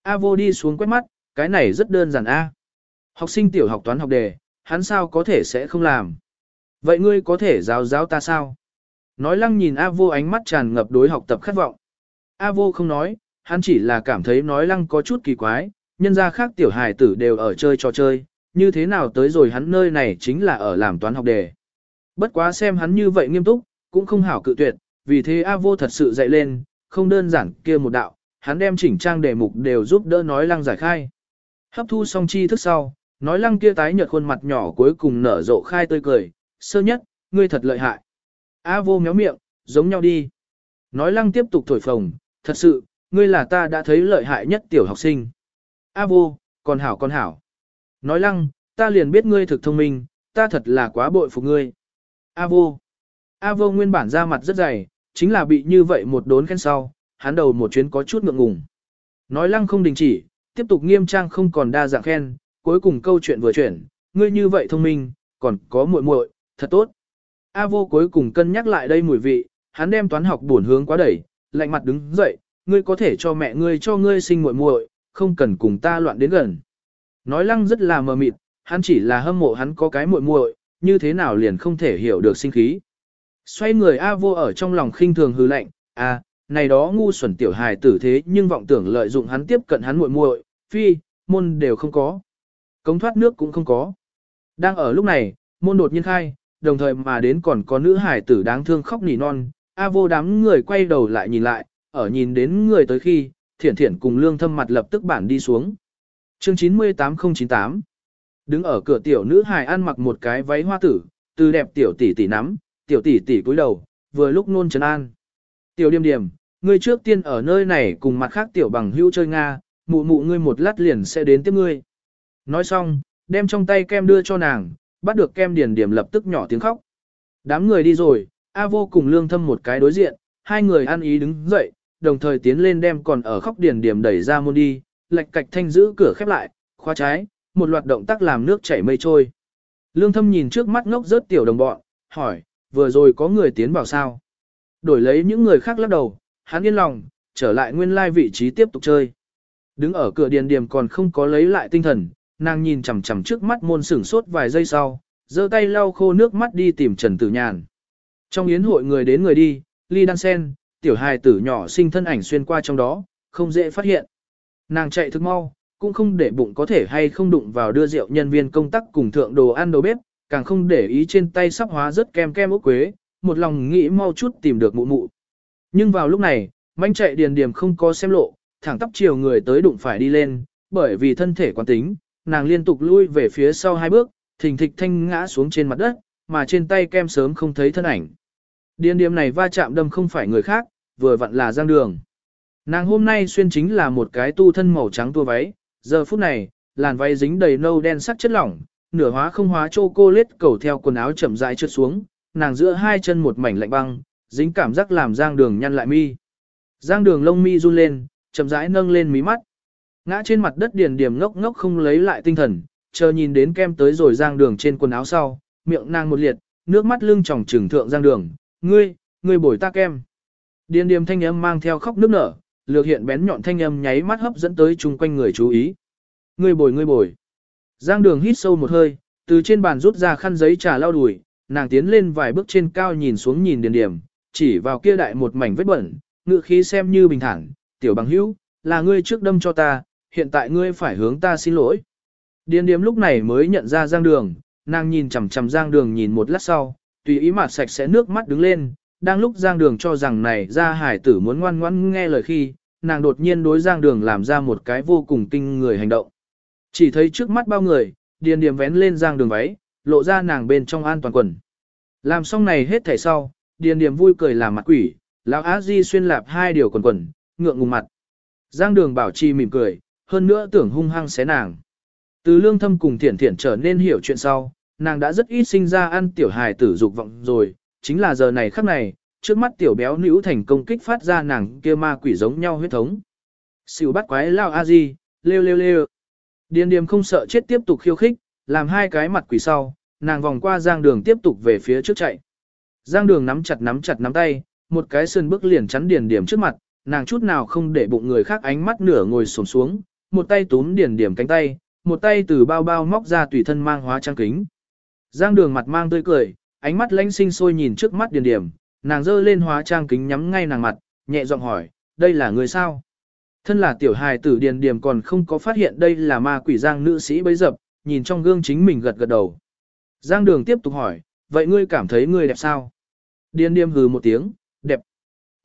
A vô đi xuống quét mắt, cái này rất đơn giản A. Học sinh tiểu học toán học đề, hắn sao có thể sẽ không làm. Vậy ngươi có thể giáo giáo ta sao? Nói lăng nhìn A vô ánh mắt tràn ngập đối học tập khát vọng. A vô không nói, hắn chỉ là cảm thấy nói lăng có chút kỳ quái, nhân gia khác tiểu hài tử đều ở chơi trò chơi, như thế nào tới rồi hắn nơi này chính là ở làm toán học đề. Bất quá xem hắn như vậy nghiêm túc, cũng không hảo cự tuyệt, vì thế A vô thật sự dạy lên, không đơn giản kia một đạo, hắn đem chỉnh trang đề mục đều giúp đỡ nói lăng giải khai. Hấp thu xong chi thức sau, nói lăng kia tái nhợt khuôn mặt nhỏ cuối cùng nở rộ khai tươi cười, sơ nhất, ngươi thật lợi hại. A vô méo miệng, giống nhau đi. Nói lăng tiếp tục thổi phồng, thật sự, ngươi là ta đã thấy lợi hại nhất tiểu học sinh. A vô, còn hảo còn hảo. Nói lăng, ta liền biết ngươi thực thông minh, ta thật là quá bội phục ngươi. A vô. A vô nguyên bản ra mặt rất dày, chính là bị như vậy một đốn khen sau, hắn đầu một chuyến có chút ngượng ngùng. Nói lăng không đình chỉ, tiếp tục nghiêm trang không còn đa dạng khen, cuối cùng câu chuyện vừa chuyển, ngươi như vậy thông minh, còn có muội muội, thật tốt. A vô cuối cùng cân nhắc lại đây mùi vị, hắn đem toán học buồn hướng quá đẩy, lạnh mặt đứng dậy, ngươi có thể cho mẹ ngươi cho ngươi sinh muội muội, không cần cùng ta loạn đến gần. Nói lăng rất là mờ mịt, hắn chỉ là hâm mộ hắn có cái muội muội, như thế nào liền không thể hiểu được sinh khí. Xoay người A vô ở trong lòng khinh thường hư lạnh, a, này đó ngu xuẩn tiểu hài tử thế nhưng vọng tưởng lợi dụng hắn tiếp cận hắn muội muội, phi, môn đều không có. Cống thoát nước cũng không có. Đang ở lúc này, môn đột nhiên khai, đồng thời mà đến còn có nữ hài tử đáng thương khóc nỉ non, A vô đám người quay đầu lại nhìn lại, ở nhìn đến người tới khi, thiển thiển cùng lương thâm mặt lập tức bản đi xuống. Chương 98098 Đứng ở cửa tiểu nữ hài ăn mặc một cái váy hoa tử, từ đẹp tiểu tỷ tỷ nắm, tiểu tỷ tỷ cúi đầu, vừa lúc nôn trấn an. Tiểu điềm điềm, ngươi trước tiên ở nơi này cùng mặt khác tiểu bằng hữu chơi Nga, mụ mụ ngươi một lát liền sẽ đến tiếp ngươi. Nói xong, đem trong tay kem đưa cho nàng, bắt được kem điền điểm lập tức nhỏ tiếng khóc. Đám người đi rồi, A vô cùng lương thâm một cái đối diện, hai người ăn ý đứng dậy, đồng thời tiến lên đem còn ở khóc điền điểm đẩy ra môn đi, lạch cạch thanh giữ cửa khép lại, khóa trái, một loạt động tác làm nước chảy mây trôi. Lương thâm nhìn trước mắt ngốc rớt tiểu đồng bọn, hỏi, vừa rồi có người tiến vào sao? Đổi lấy những người khác lắc đầu, hắn yên lòng, trở lại nguyên lai vị trí tiếp tục chơi. Đứng ở cửa điền điểm còn không có lấy lại tinh thần, nàng nhìn chằm chằm trước mắt môn sửng sốt vài giây sau, giơ tay lau khô nước mắt đi tìm Trần Tử Nhàn. Trong yến hội người đến người đi, ly đan sen, tiểu hài tử nhỏ sinh thân ảnh xuyên qua trong đó, không dễ phát hiện. Nàng chạy thức mau, cũng không để bụng có thể hay không đụng vào đưa rượu nhân viên công tác cùng thượng đồ ăn đồ bếp, càng không để ý trên tay sắp hóa rất kem kem ốc quế, một lòng nghĩ mau chút tìm được mụ mụ. Nhưng vào lúc này, manh chạy điền điểm không có xem lộ, thẳng tắp chiều người tới đụng phải đi lên, bởi vì thân thể quán tính, nàng liên tục lui về phía sau hai bước, thình thịch thanh ngã xuống trên mặt đất, mà trên tay kem sớm không thấy thân ảnh. Điền điểm này va chạm đâm không phải người khác, vừa vặn là giang đường. Nàng hôm nay xuyên chính là một cái tu thân màu trắng tua váy, giờ phút này, làn váy dính đầy nâu đen sắc chất lỏng, nửa hóa không hóa chô cô lết cầu theo quần áo chậm rãi trượt xuống, nàng giữa hai chân một mảnh lạnh băng, dính cảm giác làm giang đường nhăn lại mi. Giang đường lông mi run lên, chậm rãi nâng lên mí mắt. Ngã trên mặt đất điền điểm ngốc ngốc không lấy lại tinh thần, chờ nhìn đến kem tới rồi giang đường trên quần áo sau, miệng nàng một liệt, nước mắt lưng tròng trừng thượng giang đường, ngươi, ngươi bồi ta kem. Điền điểm thanh âm mang theo khóc nước nở, lược hiện bén nhọn thanh âm nháy mắt hấp dẫn tới chung quanh người chú ý. Ngươi bồi ngươi bồi. Giang đường hít sâu một hơi, từ trên bàn rút ra khăn giấy trà lau đùi, nàng tiến lên vài bước trên cao nhìn xuống nhìn điền điểm, chỉ vào kia đại một mảnh vết bẩn, ngự khí xem như bình thản, tiểu bằng hữu, là ngươi trước đâm cho ta, hiện tại ngươi phải hướng ta xin lỗi. Điền điếm lúc này mới nhận ra giang đường, nàng nhìn chằm chằm giang đường nhìn một lát sau, tùy ý mặt sạch sẽ nước mắt đứng lên, đang lúc giang đường cho rằng này ra hải tử muốn ngoan ngoãn nghe lời khi, nàng đột nhiên đối giang đường làm ra một cái vô cùng kinh người hành động. Chỉ thấy trước mắt bao người, điền điểm vén lên giang đường váy, lộ ra nàng bên trong an toàn quần. Làm xong này hết thảy sau, điền điểm vui cười làm mặt quỷ, lão á di xuyên lạp hai điều quần quần, ngượng ngùng mặt. Giang đường bảo trì mỉm cười, hơn nữa tưởng hung hăng xé nàng. Từ lương thâm cùng thiển thiển trở nên hiểu chuyện sau, nàng đã rất ít sinh ra ăn tiểu hài tử dục vọng rồi, chính là giờ này khắc này, trước mắt tiểu béo nữ thành công kích phát ra nàng kia ma quỷ giống nhau huyết thống. Xỉu bắt quái lao a di, lêu lêu lêu. Điền điềm không sợ chết tiếp tục khiêu khích, làm hai cái mặt quỷ sau, nàng vòng qua giang đường tiếp tục về phía trước chạy. Giang đường nắm chặt nắm chặt nắm tay, một cái sườn bước liền chắn điền điểm trước mặt, nàng chút nào không để bụng người khác ánh mắt nửa ngồi xổm xuống, một tay túm điền điểm cánh tay, một tay từ bao bao móc ra tùy thân mang hóa trang kính. Giang đường mặt mang tươi cười, ánh mắt lãnh sinh sôi nhìn trước mắt điền điểm, nàng dơ lên hóa trang kính nhắm ngay nàng mặt, nhẹ giọng hỏi, đây là người sao? Thân là tiểu hài tử điền điểm còn không có phát hiện đây là ma quỷ giang nữ sĩ bấy dập, nhìn trong gương chính mình gật gật đầu. Giang đường tiếp tục hỏi, vậy ngươi cảm thấy ngươi đẹp sao? Điền Điềm hừ một tiếng, đẹp.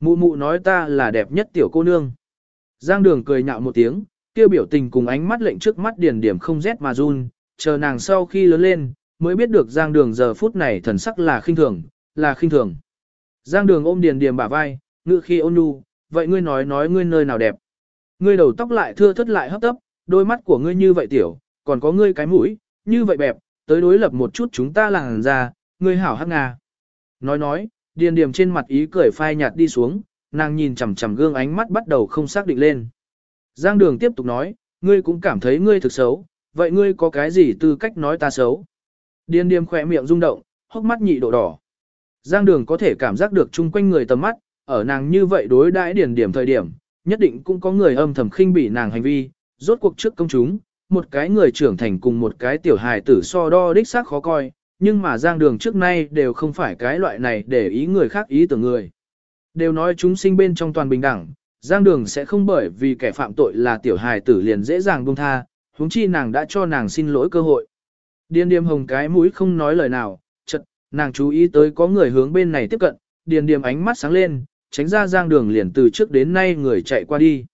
Mụ mụ nói ta là đẹp nhất tiểu cô nương. Giang đường cười nhạo một tiếng, kêu biểu tình cùng ánh mắt lệnh trước mắt điền điểm không rét mà run, chờ nàng sau khi lớn lên, mới biết được giang đường giờ phút này thần sắc là khinh thường, là khinh thường. Giang đường ôm điền điểm bả vai, ngự khi ôn nhu, vậy ngươi nói nói ngươi nơi nào đẹp. Ngươi đầu tóc lại thưa thất lại hấp tấp, đôi mắt của ngươi như vậy tiểu, còn có ngươi cái mũi, như vậy bẹp, tới đối lập một chút chúng ta làng ra, ngươi hảo hắc nga. Nói nói, điền điểm trên mặt ý cười phai nhạt đi xuống, nàng nhìn chằm chằm gương ánh mắt bắt đầu không xác định lên. Giang đường tiếp tục nói, ngươi cũng cảm thấy ngươi thực xấu, vậy ngươi có cái gì tư cách nói ta xấu? Điền điểm khỏe miệng rung động, hốc mắt nhị độ đỏ. Giang đường có thể cảm giác được chung quanh người tầm mắt, ở nàng như vậy đối đãi điền điểm thời điểm, nhất định cũng có người âm thầm khinh bỉ nàng hành vi, rốt cuộc trước công chúng, một cái người trưởng thành cùng một cái tiểu hài tử so đo đích xác khó coi, nhưng mà giang đường trước nay đều không phải cái loại này để ý người khác ý tưởng người. Đều nói chúng sinh bên trong toàn bình đẳng, giang đường sẽ không bởi vì kẻ phạm tội là tiểu hài tử liền dễ dàng buông tha, huống chi nàng đã cho nàng xin lỗi cơ hội. Điền điềm hồng cái mũi không nói lời nào, chật, nàng chú ý tới có người hướng bên này tiếp cận, điền điềm ánh mắt sáng lên, tránh ra giang đường liền từ trước đến nay người chạy qua đi.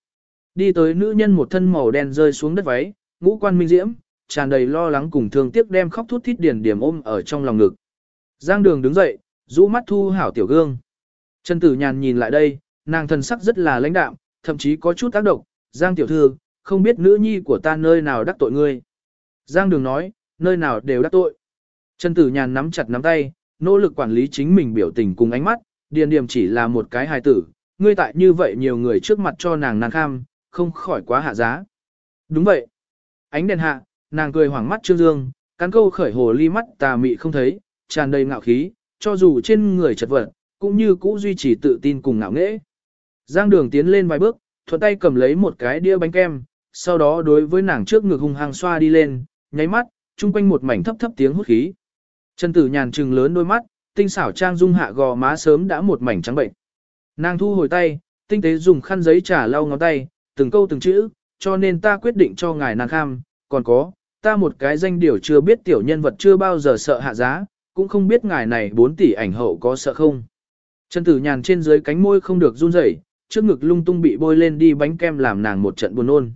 Đi tới nữ nhân một thân màu đen rơi xuống đất váy, ngũ quan minh diễm, tràn đầy lo lắng cùng thương tiếc đem khóc thút thít điền điểm ôm ở trong lòng ngực. Giang đường đứng dậy, rũ mắt thu hảo tiểu gương. Trần tử nhàn nhìn lại đây, nàng thần sắc rất là lãnh đạm, thậm chí có chút tác động. Giang tiểu thư, không biết nữ nhi của ta nơi nào đắc tội ngươi. Giang đường nói, nơi nào đều đắc tội. Trần tử nhàn nắm chặt nắm tay, nỗ lực quản lý chính mình biểu tình cùng ánh mắt, điền điểm chỉ là một cái hài tử, ngươi tại như vậy nhiều người trước mặt cho nàng nàng kham, không khỏi quá hạ giá. Đúng vậy. Ánh đèn hạ, nàng cười hoảng mắt trương dương, cắn câu khởi hồ ly mắt tà mị không thấy, tràn đầy ngạo khí, cho dù trên người chật vật, cũng như cũ duy trì tự tin cùng ngạo nghễ. Giang đường tiến lên vài bước, thuận tay cầm lấy một cái đĩa bánh kem, sau đó đối với nàng trước ngực hung hăng xoa đi lên, nháy mắt, chung quanh một mảnh thấp thấp tiếng hút khí. Trần tử nhàn trừng lớn đôi mắt, tinh xảo trang dung hạ gò má sớm đã một mảnh trắng bệnh. Nàng thu hồi tay, tinh tế dùng khăn giấy trả lau ngón tay, từng câu từng chữ, cho nên ta quyết định cho ngài nàng kham, còn có, ta một cái danh điều chưa biết tiểu nhân vật chưa bao giờ sợ hạ giá, cũng không biết ngài này 4 tỷ ảnh hậu có sợ không. Trần tử nhàn trên dưới cánh môi không được run rẩy, trước ngực lung tung bị bôi lên đi bánh kem làm nàng một trận buồn nôn.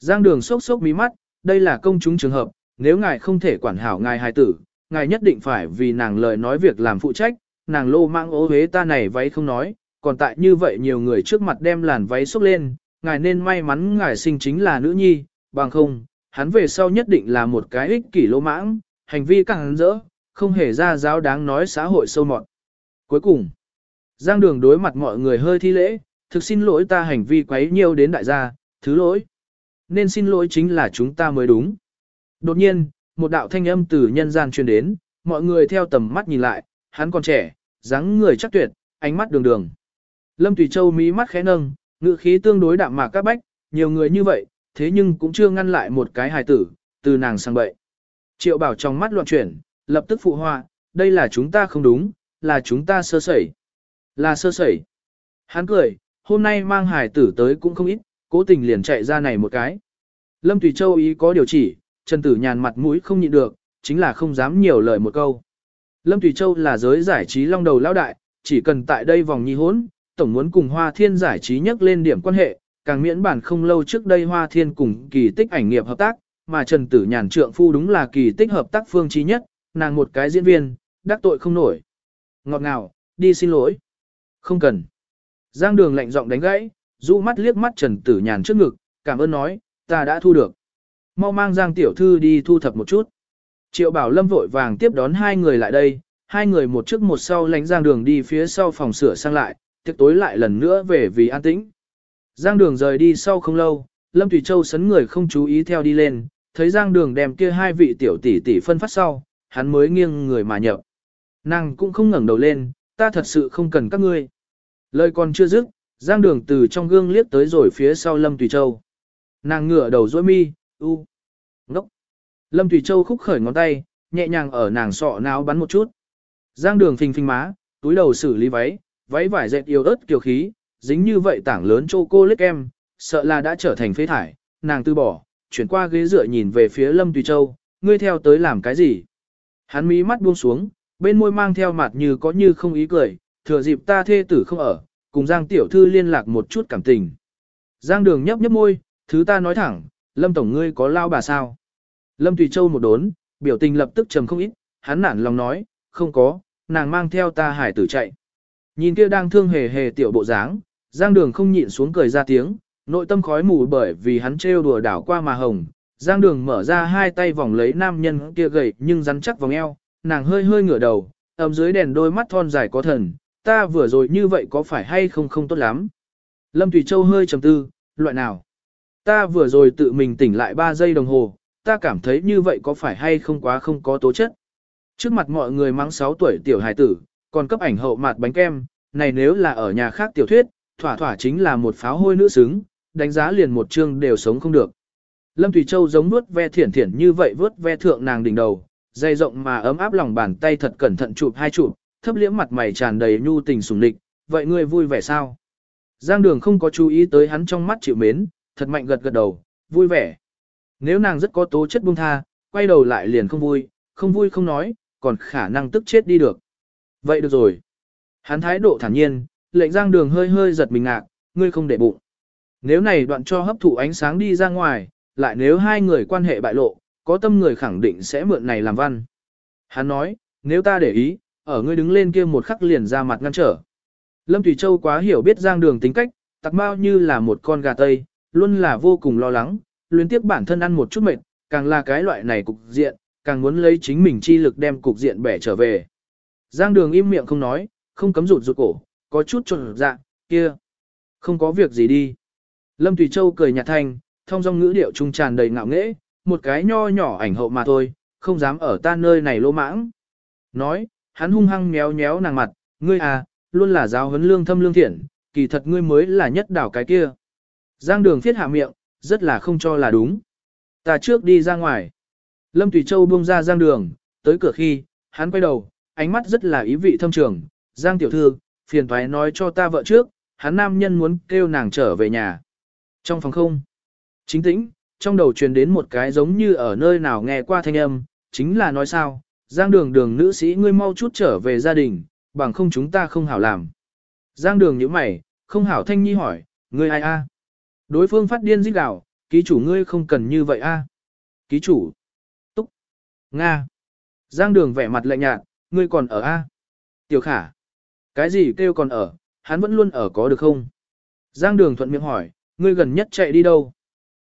Giang đường sốc sốc mí mắt, đây là công chúng trường hợp, nếu ngài không thể quản hảo ngài hài tử, ngài nhất định phải vì nàng lời nói việc làm phụ trách, nàng lô mang ố hế ta này váy không nói, còn tại như vậy nhiều người trước mặt đem làn váy xốc lên, ngài nên may mắn ngài sinh chính là nữ nhi, bằng không, hắn về sau nhất định là một cái ích kỷ lỗ mãng, hành vi càng hắn rỡ, không hề ra giáo đáng nói xã hội sâu mọt. Cuối cùng, Giang đường đối mặt mọi người hơi thi lễ, thực xin lỗi ta hành vi quấy nhiều đến đại gia, thứ lỗi. Nên xin lỗi chính là chúng ta mới đúng. Đột nhiên, một đạo thanh âm từ nhân gian truyền đến, mọi người theo tầm mắt nhìn lại, hắn còn trẻ, dáng người chắc tuyệt, ánh mắt đường đường. Lâm Tùy Châu mí mắt khẽ nâng, ngữ khí tương đối đạm mạc các bách, nhiều người như vậy, thế nhưng cũng chưa ngăn lại một cái hài tử, từ nàng sang bậy. Triệu bảo trong mắt loạn chuyển, lập tức phụ hoa, đây là chúng ta không đúng, là chúng ta sơ sẩy. Là sơ sẩy. Hắn cười, hôm nay mang hài tử tới cũng không ít, cố tình liền chạy ra này một cái. Lâm Tùy Châu ý có điều chỉ, Trần Tử Nhàn mặt mũi không nhịn được, chính là không dám nhiều lời một câu. Lâm Tùy Châu là giới giải trí long đầu lão đại, chỉ cần tại đây vòng nhi hốn, tổng muốn cùng Hoa Thiên giải trí nhắc lên điểm quan hệ, càng miễn bản không lâu trước đây Hoa Thiên cùng kỳ tích ảnh nghiệp hợp tác, mà Trần Tử Nhàn trượng phu đúng là kỳ tích hợp tác phương trí nhất, nàng một cái diễn viên, đắc tội không nổi. Ngọt ngào, đi xin lỗi. Không cần. Giang đường lạnh giọng đánh gãy, rũ mắt liếc mắt Trần Tử Nhàn trước ngực, cảm ơn nói, ta đã thu được. Mau mang Giang tiểu thư đi thu thập một chút. Triệu Bảo Lâm vội vàng tiếp đón hai người lại đây, hai người một trước một sau lánh Giang đường đi phía sau phòng sửa sang lại, tiếp tối lại lần nữa về vì an tĩnh. Giang đường rời đi sau không lâu, Lâm Thủy Châu sấn người không chú ý theo đi lên, thấy Giang đường đem kia hai vị tiểu tỷ tỷ phân phát sau, hắn mới nghiêng người mà nhập. Nàng cũng không ngẩng đầu lên, ta thật sự không cần các ngươi. Lời còn chưa dứt, Giang đường từ trong gương liếc tới rồi phía sau Lâm Thủy Châu. Nàng ngửa đầu dối mi, u, ngốc. Lâm Thủy Châu khúc khởi ngón tay, nhẹ nhàng ở nàng sọ náo bắn một chút. Giang đường phình phình má, túi đầu xử lý váy, váy vải dệt yêu ớt kiều khí, dính như vậy tảng lớn chô cô lết em, sợ là đã trở thành phế thải, nàng từ bỏ, chuyển qua ghế dựa nhìn về phía Lâm Tùy Châu, ngươi theo tới làm cái gì? Hắn mí mắt buông xuống, bên môi mang theo mặt như có như không ý cười, thừa dịp ta thê tử không ở, cùng Giang tiểu thư liên lạc một chút cảm tình. Giang đường nhấp nhấp môi, thứ ta nói thẳng, Lâm tổng ngươi có lao bà sao? Lâm Tùy Châu một đốn, biểu tình lập tức trầm không ít, hắn nản lòng nói, không có, nàng mang theo ta hải tử chạy. Nhìn kia đang thương hề hề tiểu bộ dáng, Giang Đường không nhịn xuống cười ra tiếng, nội tâm khói mù bởi vì hắn trêu đùa đảo qua mà hồng. Giang Đường mở ra hai tay vòng lấy nam nhân kia gầy nhưng rắn chắc vòng eo, nàng hơi hơi ngửa đầu, ấm dưới đèn đôi mắt thon dài có thần, ta vừa rồi như vậy có phải hay không không tốt lắm. Lâm Thủy Châu hơi trầm tư, loại nào? Ta vừa rồi tự mình tỉnh lại 3 giây đồng hồ, ta cảm thấy như vậy có phải hay không quá không có tố chất. Trước mặt mọi người mắng 6 tuổi tiểu hài tử, còn cấp ảnh hậu mặt bánh kem, này nếu là ở nhà khác tiểu thuyết, thỏa thỏa chính là một pháo hôi nữ xứng, đánh giá liền một chương đều sống không được. Lâm Thủy Châu giống nuốt ve thiển thiển như vậy vớt ve thượng nàng đỉnh đầu, dây rộng mà ấm áp lòng bàn tay thật cẩn thận chụp hai chụp, thấp liễm mặt mày tràn đầy nhu tình sủng địch, vậy ngươi vui vẻ sao? Giang đường không có chú ý tới hắn trong mắt chịu mến, thật mạnh gật gật đầu, vui vẻ. Nếu nàng rất có tố chất buông tha, quay đầu lại liền không vui, không vui không nói, còn khả năng tức chết đi được. Vậy được rồi. Hắn thái độ thản nhiên, lệnh giang đường hơi hơi giật mình ngạc, ngươi không để bụng. Nếu này đoạn cho hấp thụ ánh sáng đi ra ngoài, lại nếu hai người quan hệ bại lộ, có tâm người khẳng định sẽ mượn này làm văn. Hắn nói, nếu ta để ý, ở ngươi đứng lên kia một khắc liền ra mặt ngăn trở. Lâm Thủy Châu quá hiểu biết giang đường tính cách, tặc bao như là một con gà tây, luôn là vô cùng lo lắng, luyến tiếp bản thân ăn một chút mệt, càng là cái loại này cục diện, càng muốn lấy chính mình chi lực đem cục diện bẻ trở về. Giang đường im miệng không nói, không cấm rụt rụt cổ, có chút trộn dạ, kia. Không có việc gì đi. Lâm Thủy Châu cười nhạt thanh, thông dong ngữ điệu trung tràn đầy ngạo nghễ, một cái nho nhỏ ảnh hậu mà thôi, không dám ở ta nơi này lô mãng. Nói, hắn hung hăng méo méo nàng mặt, ngươi à, luôn là giáo huấn lương thâm lương thiện, kỳ thật ngươi mới là nhất đảo cái kia. Giang đường thiết hạ miệng, rất là không cho là đúng. Ta trước đi ra ngoài. Lâm Thủy Châu buông ra giang đường, tới cửa khi, hắn quay đầu, ánh mắt rất là ý vị thâm trường. Giang tiểu thư, phiền thoái nói cho ta vợ trước, hắn nam nhân muốn kêu nàng trở về nhà. Trong phòng không, chính tĩnh, trong đầu truyền đến một cái giống như ở nơi nào nghe qua thanh âm, chính là nói sao, Giang đường đường nữ sĩ ngươi mau chút trở về gia đình, bằng không chúng ta không hảo làm. Giang đường như mày, không hảo thanh nhi hỏi, ngươi ai a? Đối phương phát điên giết gào, ký chủ ngươi không cần như vậy a. Ký chủ. Túc. Nga. Giang đường vẻ mặt lạnh nhạt, ngươi còn ở a? Tiểu khả. Cái gì kêu còn ở, hắn vẫn luôn ở có được không? Giang đường thuận miệng hỏi, ngươi gần nhất chạy đi đâu?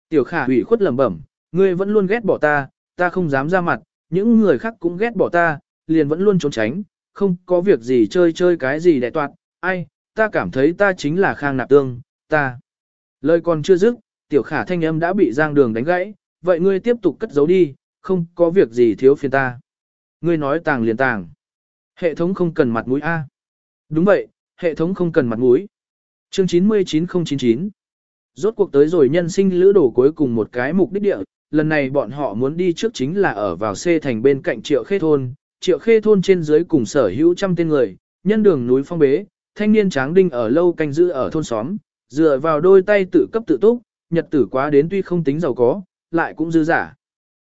Tiểu khả Hủy khuất lẩm bẩm, ngươi vẫn luôn ghét bỏ ta, ta không dám ra mặt, những người khác cũng ghét bỏ ta, liền vẫn luôn trốn tránh, không có việc gì chơi chơi cái gì đại toạt, ai, ta cảm thấy ta chính là khang nạp tương, ta. Lời còn chưa dứt, tiểu khả thanh âm đã bị giang đường đánh gãy, vậy ngươi tiếp tục cất giấu đi, không có việc gì thiếu phiền ta. Ngươi nói tàng liền tàng. Hệ thống không cần mặt mũi A. Đúng vậy, hệ thống không cần mặt mũi. Chương 99099 Rốt cuộc tới rồi nhân sinh lữ đổ cuối cùng một cái mục đích địa, lần này bọn họ muốn đi trước chính là ở vào C thành bên cạnh triệu khê thôn, triệu khê thôn trên dưới cùng sở hữu trăm tên người, nhân đường núi phong bế, thanh niên tráng đinh ở lâu canh giữ ở thôn xóm, dựa vào đôi tay tự cấp tự túc, nhật tử quá đến tuy không tính giàu có, lại cũng dư giả.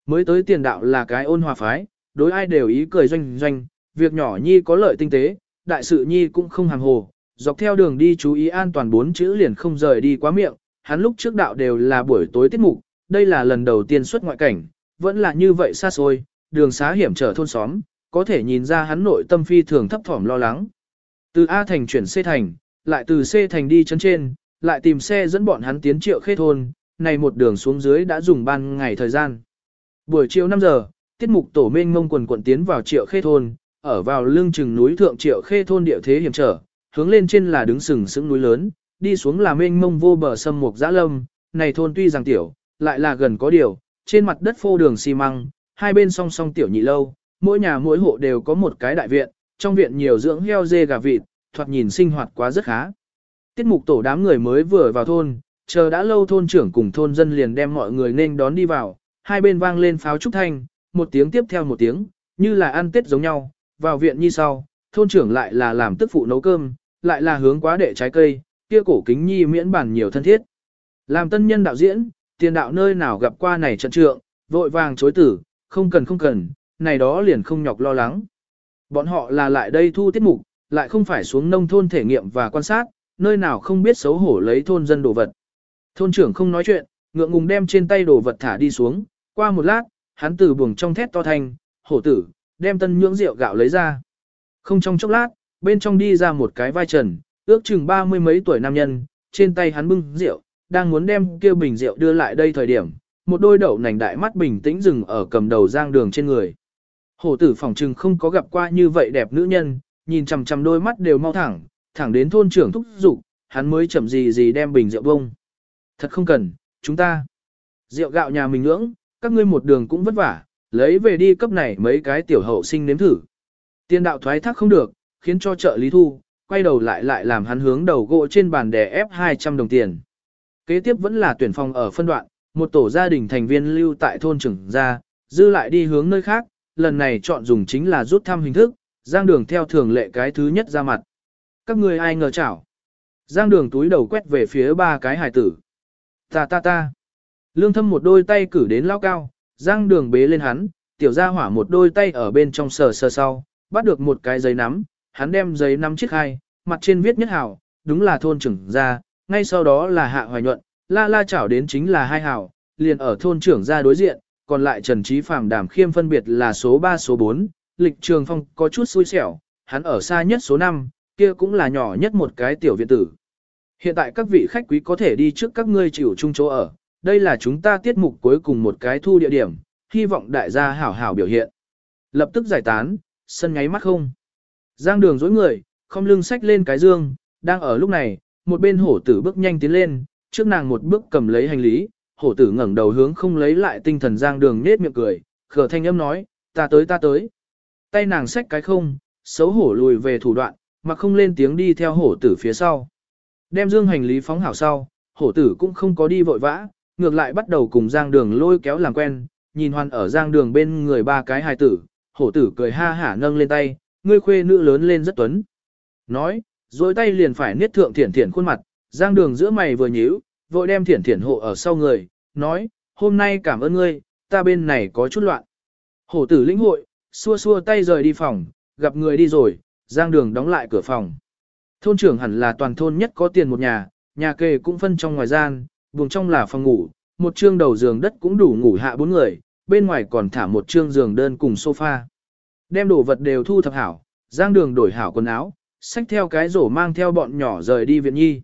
Mới tới tiền đạo là cái ôn hòa phái, đối ai đều ý cười doanh doanh, việc nhỏ nhi có lợi tinh tế, đại sự nhi cũng không hàng hồ, dọc theo đường đi chú ý an toàn bốn chữ liền không rời đi quá miệng, hắn lúc trước đạo đều là buổi tối tiết mục, đây là lần đầu tiên xuất ngoại cảnh, vẫn là như vậy xa xôi, đường xá hiểm trở thôn xóm, có thể nhìn ra hắn nội tâm phi thường thấp thỏm lo lắng. Từ A thành chuyển C thành, lại từ C thành đi chân trên, lại tìm xe dẫn bọn hắn tiến triệu khê thôn, này một đường xuống dưới đã dùng ban ngày thời gian. Buổi chiều 5 giờ, tiết mục tổ mênh mông quần quận tiến vào triệu khê thôn, ở vào lưng chừng núi thượng triệu khê thôn địa thế hiểm trở, hướng lên trên là đứng sừng sững núi lớn, đi xuống là mênh mông vô bờ sâm mục dã lâm, này thôn tuy rằng tiểu, lại là gần có điều, trên mặt đất phô đường xi măng, hai bên song song tiểu nhị lâu, mỗi nhà mỗi hộ đều có một cái đại viện, trong viện nhiều dưỡng heo dê gà vịt, thoạt nhìn sinh hoạt quá rất khá. Tiết mục tổ đám người mới vừa vào thôn, chờ đã lâu thôn trưởng cùng thôn dân liền đem mọi người nên đón đi vào, hai bên vang lên pháo trúc thanh, một tiếng tiếp theo một tiếng, như là ăn tết giống nhau, vào viện như sau, thôn trưởng lại là làm tức phụ nấu cơm, lại là hướng quá đệ trái cây, kia cổ kính nhi miễn bản nhiều thân thiết. Làm tân nhân đạo diễn, tiền đạo nơi nào gặp qua này trận trượng, vội vàng chối tử, không cần không cần, này đó liền không nhọc lo lắng. Bọn họ là lại đây thu tiết mục, lại không phải xuống nông thôn thể nghiệm và quan sát, nơi nào không biết xấu hổ lấy thôn dân đồ vật. Thôn trưởng không nói chuyện, ngượng ngùng đem trên tay đồ vật thả đi xuống, qua một lát, hắn từ buồng trong thét to thanh, hổ tử, đem tân nhưỡng rượu gạo lấy ra. Không trong chốc lát, bên trong đi ra một cái vai trần, ước chừng ba mươi mấy tuổi nam nhân, trên tay hắn bưng rượu, đang muốn đem kêu bình rượu đưa lại đây thời điểm, một đôi đậu nành đại mắt bình tĩnh dừng ở cầm đầu giang đường trên người. Hổ tử phòng trừng không có gặp qua như vậy đẹp nữ nhân, nhìn chằm chằm đôi mắt đều mau thẳng, thẳng đến thôn trưởng thúc giục, hắn mới chậm gì gì đem bình rượu bông. Thật không cần, chúng ta. Rượu gạo nhà mình ngưỡng, các ngươi một đường cũng vất vả, lấy về đi cấp này mấy cái tiểu hậu sinh nếm thử. Tiên đạo thoái thác không được, khiến cho trợ lý thu, quay đầu lại lại làm hắn hướng đầu gỗ trên bàn đè ép 200 đồng tiền. Kế tiếp vẫn là tuyển phòng ở phân đoạn, một tổ gia đình thành viên lưu tại thôn trưởng ra, dư lại đi hướng nơi khác, lần này chọn dùng chính là rút thăm hình thức, giang đường theo thường lệ cái thứ nhất ra mặt. Các người ai ngờ chảo. Giang đường túi đầu quét về phía ba cái hải tử. Ta ta ta. Lương thâm một đôi tay cử đến lao cao, giang đường bế lên hắn, tiểu gia hỏa một đôi tay ở bên trong sờ sờ sau, bắt được một cái giấy nắm, hắn đem giấy nắm chiếc hai, mặt trên viết nhất hảo, đúng là thôn trưởng gia. ngay sau đó là hạ hoài nhuận, la la chảo đến chính là hai hảo, liền ở thôn trưởng gia đối diện, còn lại Trần Trí Phạm đảm khiêm phân biệt là số 3 số 4, lịch trường phong có chút xui xẻo, hắn ở xa nhất số 5, kia cũng là nhỏ nhất một cái tiểu viện tử. Hiện tại các vị khách quý có thể đi trước các ngươi chịu chung chỗ ở, đây là chúng ta tiết mục cuối cùng một cái thu địa điểm, hy vọng đại gia hảo hảo biểu hiện. Lập tức giải tán, sân ngáy mắt không. Giang đường dối người, không lưng sách lên cái dương, đang ở lúc này, một bên hổ tử bước nhanh tiến lên, trước nàng một bước cầm lấy hành lý, hổ tử ngẩng đầu hướng không lấy lại tinh thần giang đường nết miệng cười, khờ thanh âm nói, ta tới ta tới. Tay nàng xách cái không, xấu hổ lùi về thủ đoạn, mà không lên tiếng đi theo hổ tử phía sau. Đem dương hành lý phóng hảo sau, hổ tử cũng không có đi vội vã, ngược lại bắt đầu cùng giang đường lôi kéo làm quen, nhìn hoàn ở giang đường bên người ba cái hài tử, hổ tử cười ha hả nâng lên tay, ngươi khuê nữ lớn lên rất tuấn. Nói, dối tay liền phải niết thượng thiển thiển khuôn mặt, giang đường giữa mày vừa nhíu, vội đem thiển thiển hộ ở sau người, nói, hôm nay cảm ơn ngươi, ta bên này có chút loạn. Hổ tử lĩnh hội, xua xua tay rời đi phòng, gặp người đi rồi, giang đường đóng lại cửa phòng. Thôn trưởng hẳn là toàn thôn nhất có tiền một nhà, nhà kề cũng phân trong ngoài gian, buồng trong là phòng ngủ, một trương đầu giường đất cũng đủ ngủ hạ bốn người, bên ngoài còn thả một trương giường đơn cùng sofa. Đem đồ vật đều thu thập hảo, giang đường đổi hảo quần áo, xách theo cái rổ mang theo bọn nhỏ rời đi viện nhi.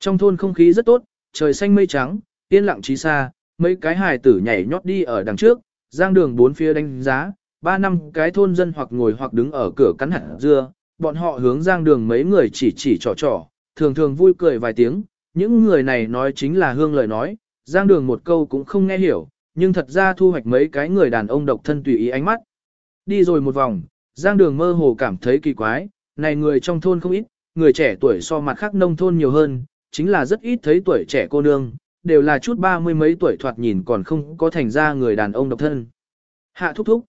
Trong thôn không khí rất tốt, trời xanh mây trắng, yên lặng trí xa, mấy cái hài tử nhảy nhót đi ở đằng trước, giang đường bốn phía đánh giá, ba năm cái thôn dân hoặc ngồi hoặc đứng ở cửa cắn hẳn dưa, bọn họ hướng giang đường mấy người chỉ chỉ trò trò, thường thường vui cười vài tiếng, những người này nói chính là hương lời nói, giang đường một câu cũng không nghe hiểu, nhưng thật ra thu hoạch mấy cái người đàn ông độc thân tùy ý ánh mắt. Đi rồi một vòng, giang đường mơ hồ cảm thấy kỳ quái, này người trong thôn không ít, người trẻ tuổi so mặt khác nông thôn nhiều hơn, chính là rất ít thấy tuổi trẻ cô nương, đều là chút ba mươi mấy tuổi thoạt nhìn còn không có thành ra người đàn ông độc thân. Hạ thúc thúc.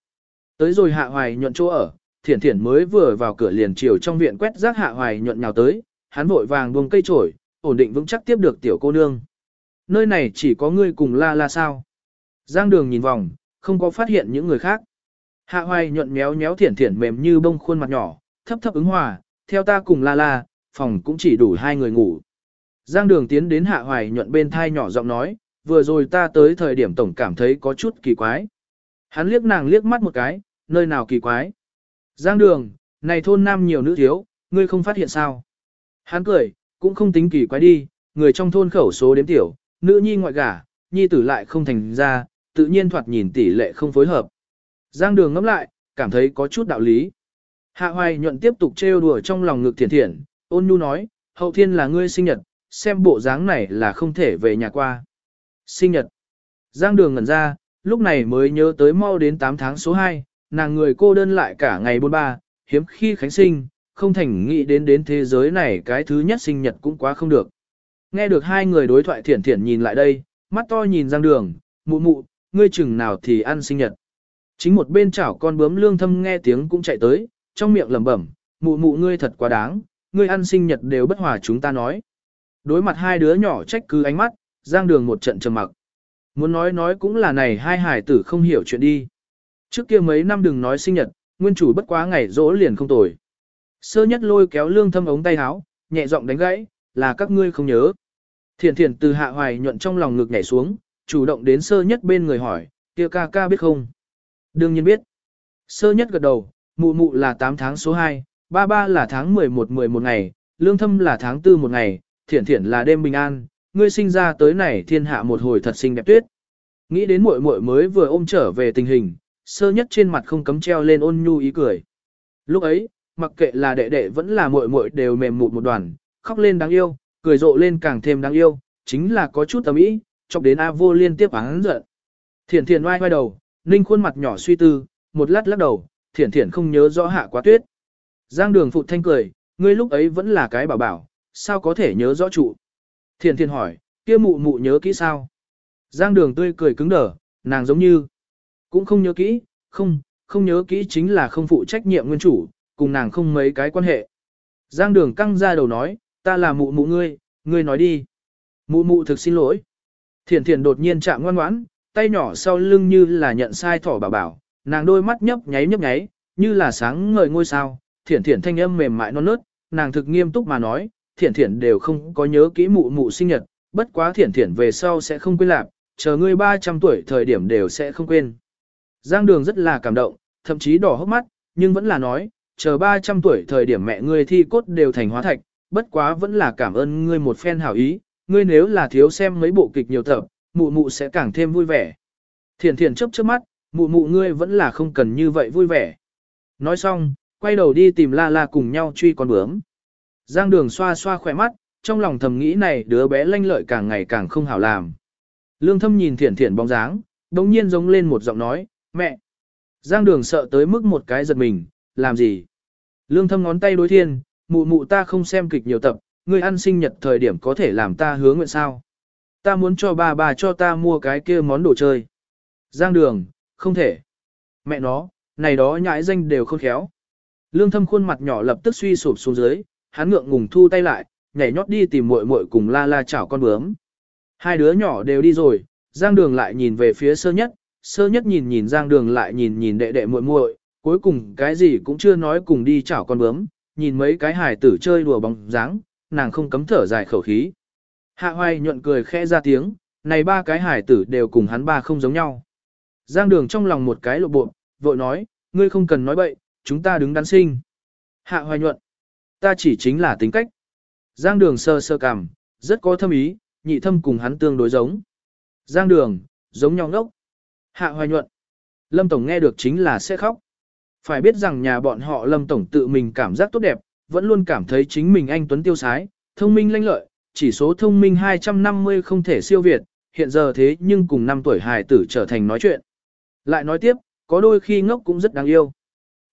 Tới rồi hạ hoài nhuận chỗ ở, thiển thiển mới vừa vào cửa liền chiều trong viện quét rác hạ hoài nhuận nhào tới, hắn vội vàng buông cây trổi, ổn định vững chắc tiếp được tiểu cô nương. Nơi này chỉ có ngươi cùng la la sao. Giang đường nhìn vòng, không có phát hiện những người khác. Hạ hoài nhuận méo méo thiển thiển mềm như bông khuôn mặt nhỏ, thấp thấp ứng hòa, theo ta cùng la la, phòng cũng chỉ đủ hai người ngủ. Giang đường tiến đến hạ hoài nhuận bên thai nhỏ giọng nói, vừa rồi ta tới thời điểm tổng cảm thấy có chút kỳ quái. Hắn liếc nàng liếc mắt một cái, nơi nào kỳ quái. Giang đường, này thôn nam nhiều nữ thiếu, ngươi không phát hiện sao. Hắn cười, cũng không tính kỳ quái đi, người trong thôn khẩu số đếm tiểu, nữ nhi ngoại gả, nhi tử lại không thành ra, tự nhiên thoạt nhìn tỷ lệ không phối hợp. Giang đường ngẫm lại, cảm thấy có chút đạo lý. Hạ hoài nhuận tiếp tục trêu đùa trong lòng ngực thiển thiển, ôn nhu nói, hậu thiên là ngươi sinh nhật, xem bộ dáng này là không thể về nhà qua. Sinh nhật. Giang đường ngẩn ra, lúc này mới nhớ tới mau đến 8 tháng số 2, nàng người cô đơn lại cả ngày bôn ba, hiếm khi khánh sinh, không thành nghĩ đến đến thế giới này cái thứ nhất sinh nhật cũng quá không được. Nghe được hai người đối thoại thiển thiển nhìn lại đây, mắt to nhìn Giang đường, mụ mụ, ngươi chừng nào thì ăn sinh nhật. Chính một bên chảo con bướm lương thâm nghe tiếng cũng chạy tới, trong miệng lẩm bẩm, mụ mụ ngươi thật quá đáng, ngươi ăn sinh nhật đều bất hòa chúng ta nói. Đối mặt hai đứa nhỏ trách cứ ánh mắt, giang đường một trận trầm mặc. Muốn nói nói cũng là này hai hải tử không hiểu chuyện đi. Trước kia mấy năm đừng nói sinh nhật, nguyên chủ bất quá ngày rỗ liền không tồi. Sơ nhất lôi kéo lương thâm ống tay áo, nhẹ giọng đánh gãy, là các ngươi không nhớ. Thiền thiền từ hạ hoài nhuận trong lòng ngực nhảy xuống, chủ động đến sơ nhất bên người hỏi, kia ca ca biết không? Đương nhiên biết. Sơ nhất gật đầu, mụ mụ là 8 tháng số 2, ba ba là tháng 11 11 ngày, lương thâm là tháng 4 một ngày, thiển thiển là đêm bình an, ngươi sinh ra tới này thiên hạ một hồi thật xinh đẹp tuyết. Nghĩ đến muội muội mới vừa ôm trở về tình hình, sơ nhất trên mặt không cấm treo lên ôn nhu ý cười. Lúc ấy, mặc kệ là đệ đệ vẫn là muội muội đều mềm mụt một đoàn, khóc lên đáng yêu, cười rộ lên càng thêm đáng yêu, chính là có chút tầm ý, chọc đến A vô liên tiếp án giận. Thiển thiển oai oai đầu, ninh khuôn mặt nhỏ suy tư, một lát lắc đầu, thiển thiển không nhớ rõ hạ quá tuyết. Giang đường phụ thanh cười, ngươi lúc ấy vẫn là cái bảo bảo, sao có thể nhớ rõ trụ. Thiển thiển hỏi, kia mụ mụ nhớ kỹ sao? Giang đường tươi cười cứng đờ, nàng giống như, cũng không nhớ kỹ, không, không nhớ kỹ chính là không phụ trách nhiệm nguyên chủ, cùng nàng không mấy cái quan hệ. Giang đường căng ra đầu nói, ta là mụ mụ ngươi, ngươi nói đi. Mụ mụ thực xin lỗi. Thiển thiển đột nhiên chạm ngoan ngoãn, tay nhỏ sau lưng như là nhận sai thỏ bảo bảo, nàng đôi mắt nhấp nháy nhấp nháy, như là sáng ngời ngôi sao, thiển thiển thanh âm mềm mại non nớt, nàng thực nghiêm túc mà nói, thiển thiển đều không có nhớ kỹ mụ mụ sinh nhật, bất quá thiển thiển về sau sẽ không quên lạc, chờ ngươi 300 tuổi thời điểm đều sẽ không quên. Giang đường rất là cảm động, thậm chí đỏ hốc mắt, nhưng vẫn là nói, chờ 300 tuổi thời điểm mẹ ngươi thi cốt đều thành hóa thạch, bất quá vẫn là cảm ơn ngươi một phen hảo ý, ngươi nếu là thiếu xem mấy bộ kịch nhiều tập, mụ mụ sẽ càng thêm vui vẻ. Thiển thiển chớp chớp mắt, mụ mụ ngươi vẫn là không cần như vậy vui vẻ. Nói xong, quay đầu đi tìm la la cùng nhau truy con bướm. Giang đường xoa xoa khỏe mắt, trong lòng thầm nghĩ này đứa bé lanh lợi càng ngày càng không hảo làm. Lương thâm nhìn thiển thiển bóng dáng, đồng nhiên giống lên một giọng nói, mẹ. Giang đường sợ tới mức một cái giật mình, làm gì? Lương thâm ngón tay đối thiên, mụ mụ ta không xem kịch nhiều tập, ngươi ăn sinh nhật thời điểm có thể làm ta hứa nguyện sao? Ta muốn cho bà bà cho ta mua cái kia món đồ chơi. Giang đường, không thể. Mẹ nó, này đó nhãi danh đều không khéo. Lương thâm khuôn mặt nhỏ lập tức suy sụp xuống dưới, hắn ngượng ngùng thu tay lại, nhảy nhót đi tìm muội muội cùng la la chảo con bướm. Hai đứa nhỏ đều đi rồi, Giang Đường lại nhìn về phía sơ nhất, sơ nhất nhìn nhìn Giang Đường lại nhìn nhìn đệ đệ muội muội, cuối cùng cái gì cũng chưa nói cùng đi chảo con bướm, nhìn mấy cái hài tử chơi đùa bóng dáng, nàng không cấm thở dài khẩu khí. Hạ hoài nhuận cười khẽ ra tiếng, này ba cái hài tử đều cùng hắn ba không giống nhau. Giang đường trong lòng một cái lộ bộ, vội nói, ngươi không cần nói bậy, chúng ta đứng đắn sinh. Hạ hoài nhuận, ta chỉ chính là tính cách. Giang đường sơ sơ cảm rất có thâm ý, nhị thâm cùng hắn tương đối giống. Giang đường, giống nhau ngốc. Hạ hoài nhuận, Lâm Tổng nghe được chính là sẽ khóc. Phải biết rằng nhà bọn họ Lâm Tổng tự mình cảm giác tốt đẹp, vẫn luôn cảm thấy chính mình anh Tuấn tiêu sái, thông minh lanh lợi, chỉ số thông minh 250 không thể siêu việt, hiện giờ thế nhưng cùng năm tuổi hài tử trở thành nói chuyện. Lại nói tiếp, có đôi khi ngốc cũng rất đáng yêu.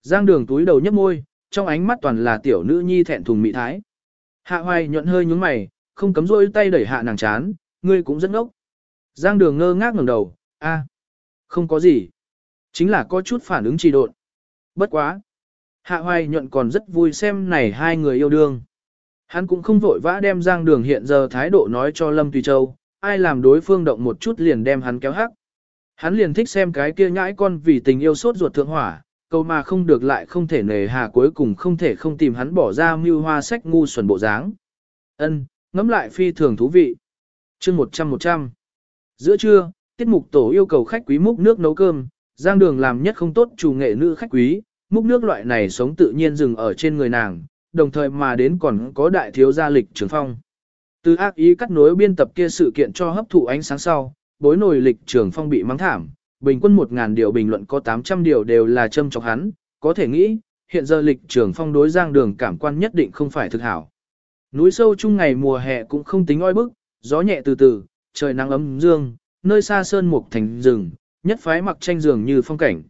Giang đường túi đầu nhấp môi, trong ánh mắt toàn là tiểu nữ nhi thẹn thùng mị thái. Hạ hoài nhuận hơi nhúng mày, không cấm rôi tay đẩy hạ nàng chán, ngươi cũng rất ngốc. Giang đường ngơ ngác ngẩng đầu, a, không có gì. Chính là có chút phản ứng trì độn. Bất quá. Hạ hoài nhuận còn rất vui xem này hai người yêu đương. Hắn cũng không vội vã đem Giang Đường hiện giờ thái độ nói cho Lâm Tùy Châu, ai làm đối phương động một chút liền đem hắn kéo hắc. Hắn liền thích xem cái kia nhãi con vì tình yêu sốt ruột thượng hỏa, câu mà không được lại không thể nề hà cuối cùng không thể không tìm hắn bỏ ra mưu hoa sách ngu xuẩn bộ dáng. Ân, ngẫm lại phi thường thú vị. Chương 100 100. Giữa trưa, tiết mục tổ yêu cầu khách quý múc nước nấu cơm, Giang Đường làm nhất không tốt chủ nghệ nữ khách quý, múc nước loại này sống tự nhiên dừng ở trên người nàng, đồng thời mà đến còn có đại thiếu gia lịch trường phong. Từ ác ý cắt nối biên tập kia sự kiện cho hấp thụ ánh sáng sau, bối nổi lịch trường phong bị mắng thảm, bình quân 1.000 điều bình luận có 800 điều đều là châm chọc hắn, có thể nghĩ, hiện giờ lịch trường phong đối giang đường cảm quan nhất định không phải thực hảo. Núi sâu chung ngày mùa hè cũng không tính oi bức, gió nhẹ từ từ, trời nắng ấm dương, nơi xa sơn mục thành rừng, nhất phái mặc tranh giường như phong cảnh.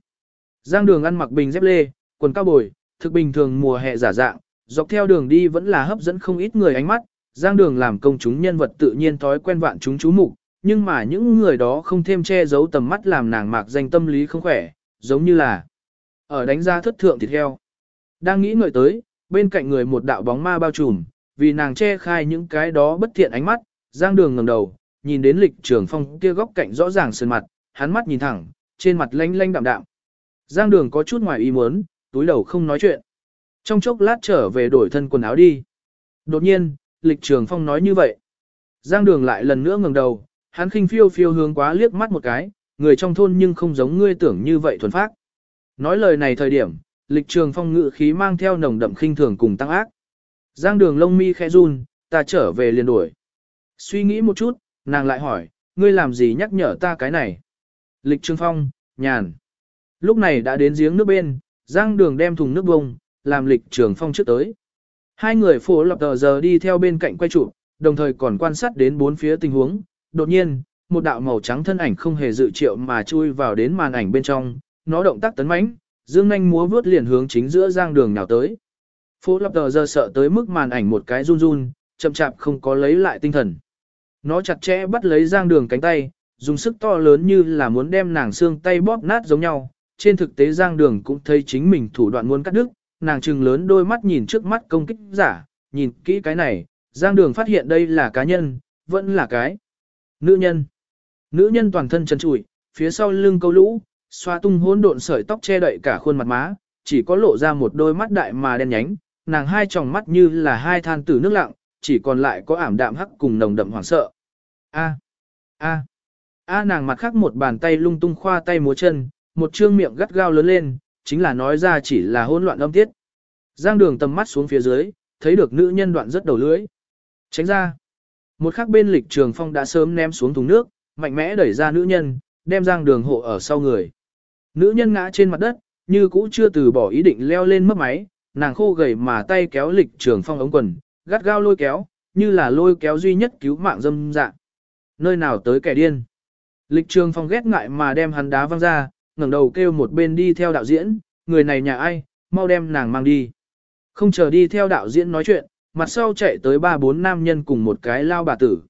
Giang đường ăn mặc bình dép lê, quần cao bồi, thực bình thường mùa hè giả dạng, dọc theo đường đi vẫn là hấp dẫn không ít người ánh mắt, giang đường làm công chúng nhân vật tự nhiên thói quen vạn chúng chú mục, nhưng mà những người đó không thêm che giấu tầm mắt làm nàng mạc danh tâm lý không khỏe, giống như là ở đánh giá thất thượng thịt heo. Đang nghĩ người tới, bên cạnh người một đạo bóng ma bao trùm, vì nàng che khai những cái đó bất thiện ánh mắt, giang đường ngẩng đầu, nhìn đến lịch trường phong kia góc cạnh rõ ràng sơn mặt, hắn mắt nhìn thẳng, trên mặt lanh lanh đạm đạm. Giang đường có chút ngoài ý muốn, túi đầu không nói chuyện. Trong chốc lát trở về đổi thân quần áo đi. Đột nhiên, lịch trường phong nói như vậy. Giang đường lại lần nữa ngẩng đầu, hắn khinh phiêu phiêu hướng quá liếc mắt một cái, người trong thôn nhưng không giống ngươi tưởng như vậy thuần phác. Nói lời này thời điểm, lịch trường phong ngự khí mang theo nồng đậm khinh thường cùng tăng ác. Giang đường lông mi khẽ run, ta trở về liền đuổi. Suy nghĩ một chút, nàng lại hỏi, ngươi làm gì nhắc nhở ta cái này? Lịch trường phong, nhàn. Lúc này đã đến giếng nước bên, Giang đường đem thùng nước bông, làm lịch trường phong trước tới. Hai người phố lập tờ giờ đi theo bên cạnh quay trụ, đồng thời còn quan sát đến bốn phía tình huống. Đột nhiên, một đạo màu trắng thân ảnh không hề dự triệu mà chui vào đến màn ảnh bên trong, nó động tác tấn mãnh, dương nhanh múa vướt liền hướng chính giữa giang đường nào tới. Phố lập tờ giờ sợ tới mức màn ảnh một cái run run, chậm chạp không có lấy lại tinh thần. Nó chặt chẽ bắt lấy giang đường cánh tay, dùng sức to lớn như là muốn đem nàng xương tay bóp nát giống nhau. Trên thực tế giang đường cũng thấy chính mình thủ đoạn muốn cắt đứt, nàng trừng lớn đôi mắt nhìn trước mắt công kích giả, nhìn kỹ cái này, giang đường phát hiện đây là cá nhân, vẫn là cái nữ nhân. Nữ nhân toàn thân trần trụi, phía sau lưng câu lũ, xoa tung hỗn độn sợi tóc che đậy cả khuôn mặt má, chỉ có lộ ra một đôi mắt đại mà đen nhánh, nàng hai tròng mắt như là hai than tử nước lặng, chỉ còn lại có ảm đạm hắc cùng nồng đậm hoảng sợ. A, a, a nàng mặt khác một bàn tay lung tung khoa tay múa chân, một trương miệng gắt gao lớn lên, chính là nói ra chỉ là hỗn loạn âm tiết. Giang đường tầm mắt xuống phía dưới, thấy được nữ nhân đoạn rất đầu lưỡi. Tránh ra. Một khắc bên lịch trường phong đã sớm ném xuống thùng nước, mạnh mẽ đẩy ra nữ nhân, đem giang đường hộ ở sau người. Nữ nhân ngã trên mặt đất, như cũ chưa từ bỏ ý định leo lên mất máy, nàng khô gầy mà tay kéo lịch trường phong ống quần, gắt gao lôi kéo, như là lôi kéo duy nhất cứu mạng dâm dạng. Nơi nào tới kẻ điên. Lịch trường phong ghét ngại mà đem hắn đá văng ra, ngẩng đầu kêu một bên đi theo đạo diễn, người này nhà ai, mau đem nàng mang đi. Không chờ đi theo đạo diễn nói chuyện, mặt sau chạy tới ba bốn nam nhân cùng một cái lao bà tử.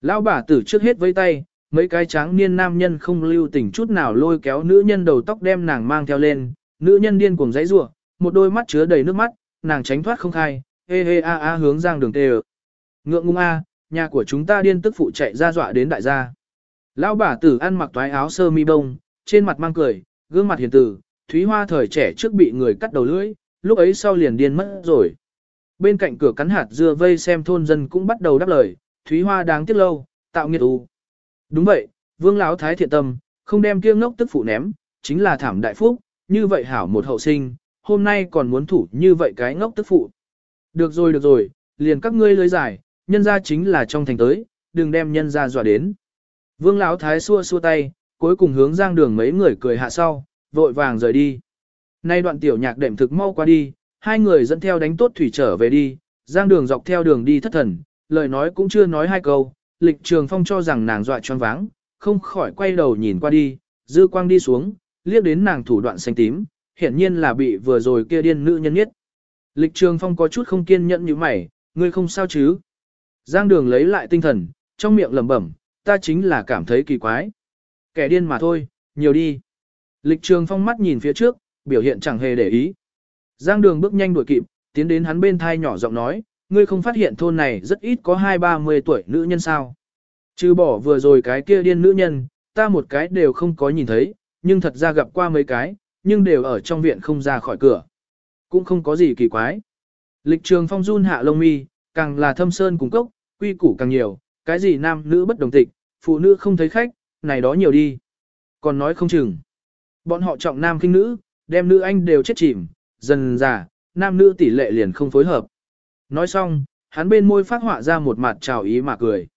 Lao bà tử trước hết với tay, mấy cái tráng niên nam nhân không lưu tình chút nào lôi kéo nữ nhân đầu tóc đem nàng mang theo lên, nữ nhân điên cuồng giãy rủa, một đôi mắt chứa đầy nước mắt, nàng tránh thoát không khai, hê hê a a hướng giang đường tê Ngượng ngung a, nhà của chúng ta điên tức phụ chạy ra dọa đến đại gia. Lão bà tử ăn mặc toái áo sơ mi bông, trên mặt mang cười, gương mặt hiền từ, Thúy Hoa thời trẻ trước bị người cắt đầu lưỡi, lúc ấy sau liền điên mất rồi. Bên cạnh cửa cắn hạt dưa vây xem thôn dân cũng bắt đầu đáp lời, Thúy Hoa đáng tiếc lâu, tạo nghiệt u. Đúng vậy, Vương lão thái thiện tâm, không đem kiêng ngốc tức phụ ném, chính là thảm đại phúc, như vậy hảo một hậu sinh, hôm nay còn muốn thủ như vậy cái ngốc tức phụ. Được rồi được rồi, liền các ngươi lưới giải, nhân ra chính là trong thành tới, đừng đem nhân ra dọa đến. Vương lão thái xua xua tay, cuối cùng hướng giang đường mấy người cười hạ sau, vội vàng rời đi. Nay đoạn tiểu nhạc đệm thực mau qua đi, hai người dẫn theo đánh tốt thủy trở về đi, giang đường dọc theo đường đi thất thần, lời nói cũng chưa nói hai câu, lịch trường phong cho rằng nàng dọa choáng váng, không khỏi quay đầu nhìn qua đi, dư quang đi xuống, liếc đến nàng thủ đoạn xanh tím, hiển nhiên là bị vừa rồi kia điên nữ nhân nhất. Lịch trường phong có chút không kiên nhẫn như mày, ngươi không sao chứ. Giang đường lấy lại tinh thần, trong miệng lẩm bẩm, ta chính là cảm thấy kỳ quái. Kẻ điên mà thôi, nhiều đi. Lịch trường phong mắt nhìn phía trước, biểu hiện chẳng hề để ý. Giang đường bước nhanh đuổi kịp, tiến đến hắn bên thai nhỏ giọng nói, ngươi không phát hiện thôn này rất ít có hai ba mươi tuổi nữ nhân sao. Trừ bỏ vừa rồi cái kia điên nữ nhân, ta một cái đều không có nhìn thấy, nhưng thật ra gặp qua mấy cái, nhưng đều ở trong viện không ra khỏi cửa. Cũng không có gì kỳ quái. Lịch trường phong run hạ lông mi, càng là thâm sơn cùng cốc, quy củ càng nhiều, cái gì nam nữ bất đồng tịch, phụ nữ không thấy khách, này đó nhiều đi. Còn nói không chừng. Bọn họ trọng nam kinh nữ, đem nữ anh đều chết chìm, dần già, nam nữ tỷ lệ liền không phối hợp. Nói xong, hắn bên môi phát họa ra một mặt trào ý mà cười.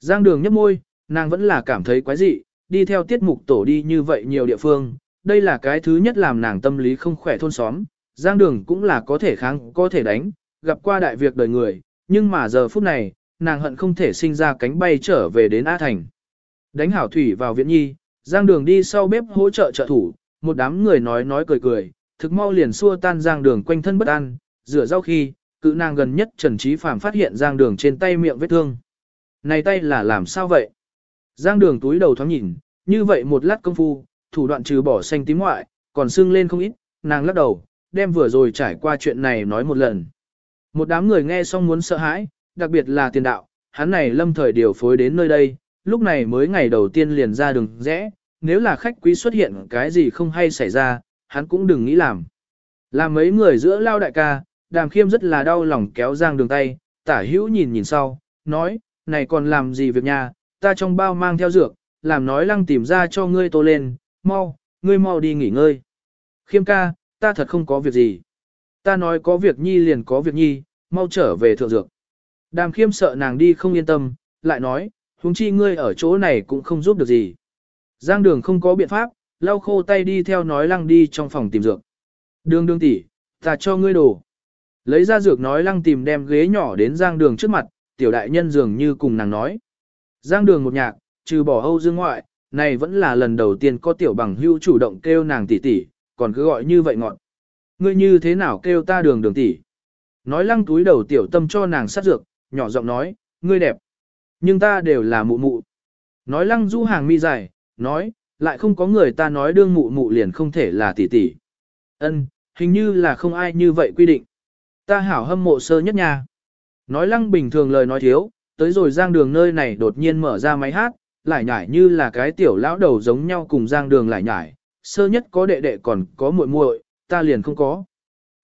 Giang đường nhấp môi, nàng vẫn là cảm thấy quái dị, đi theo tiết mục tổ đi như vậy nhiều địa phương, đây là cái thứ nhất làm nàng tâm lý không khỏe thôn xóm, giang đường cũng là có thể kháng, có thể đánh, gặp qua đại việc đời người, nhưng mà giờ phút này, nàng hận không thể sinh ra cánh bay trở về đến A Thành. Đánh hảo thủy vào viện nhi, giang đường đi sau bếp hỗ trợ trợ thủ, một đám người nói nói cười cười, thực mau liền xua tan giang đường quanh thân bất an, rửa rau khi, cự nàng gần nhất Trần Trí Phạm phát hiện giang đường trên tay miệng vết thương. Này tay là làm sao vậy? Giang đường túi đầu thoáng nhìn, như vậy một lát công phu, thủ đoạn trừ bỏ xanh tím ngoại, còn sưng lên không ít, nàng lắc đầu, đem vừa rồi trải qua chuyện này nói một lần. Một đám người nghe xong muốn sợ hãi, đặc biệt là tiền đạo, hắn này lâm thời điều phối đến nơi đây, lúc này mới ngày đầu tiên liền ra đường rẽ, nếu là khách quý xuất hiện cái gì không hay xảy ra, hắn cũng đừng nghĩ làm. Là mấy người giữa lao đại ca, đàm khiêm rất là đau lòng kéo giang đường tay, tả hữu nhìn nhìn sau, nói, này còn làm gì việc nhà, ta trong bao mang theo dược, làm nói lăng tìm ra cho ngươi tô lên, mau, ngươi mau đi nghỉ ngơi. Khiêm ca, ta thật không có việc gì. Ta nói có việc nhi liền có việc nhi, mau trở về thượng dược. Đàm khiêm sợ nàng đi không yên tâm, lại nói, huống chi ngươi ở chỗ này cũng không giúp được gì. Giang đường không có biện pháp, lau khô tay đi theo nói lăng đi trong phòng tìm dược. Đường đường tỷ, ta cho ngươi đồ. Lấy ra dược nói lăng tìm đem ghế nhỏ đến giang đường trước mặt, tiểu đại nhân dường như cùng nàng nói. Giang đường một nhạc, trừ bỏ Âu Dương ngoại, này vẫn là lần đầu tiên có tiểu bằng hưu chủ động kêu nàng tỷ tỷ, còn cứ gọi như vậy ngọn. Ngươi như thế nào kêu ta đường đường tỷ? Nói lăng túi đầu tiểu tâm cho nàng sát dược, nhỏ giọng nói, ngươi đẹp. Nhưng ta đều là mụ mụ. Nói lăng du hàng mi dài, nói, lại không có người ta nói đương mụ mụ liền không thể là tỷ tỷ. Ân, hình như là không ai như vậy quy định. Ta hảo hâm mộ sơ nhất nha. Nói lăng bình thường lời nói thiếu, tới rồi giang đường nơi này đột nhiên mở ra máy hát, lại nhải như là cái tiểu lão đầu giống nhau cùng giang đường lại nhải, sơ nhất có đệ đệ còn có muội muội, ta liền không có.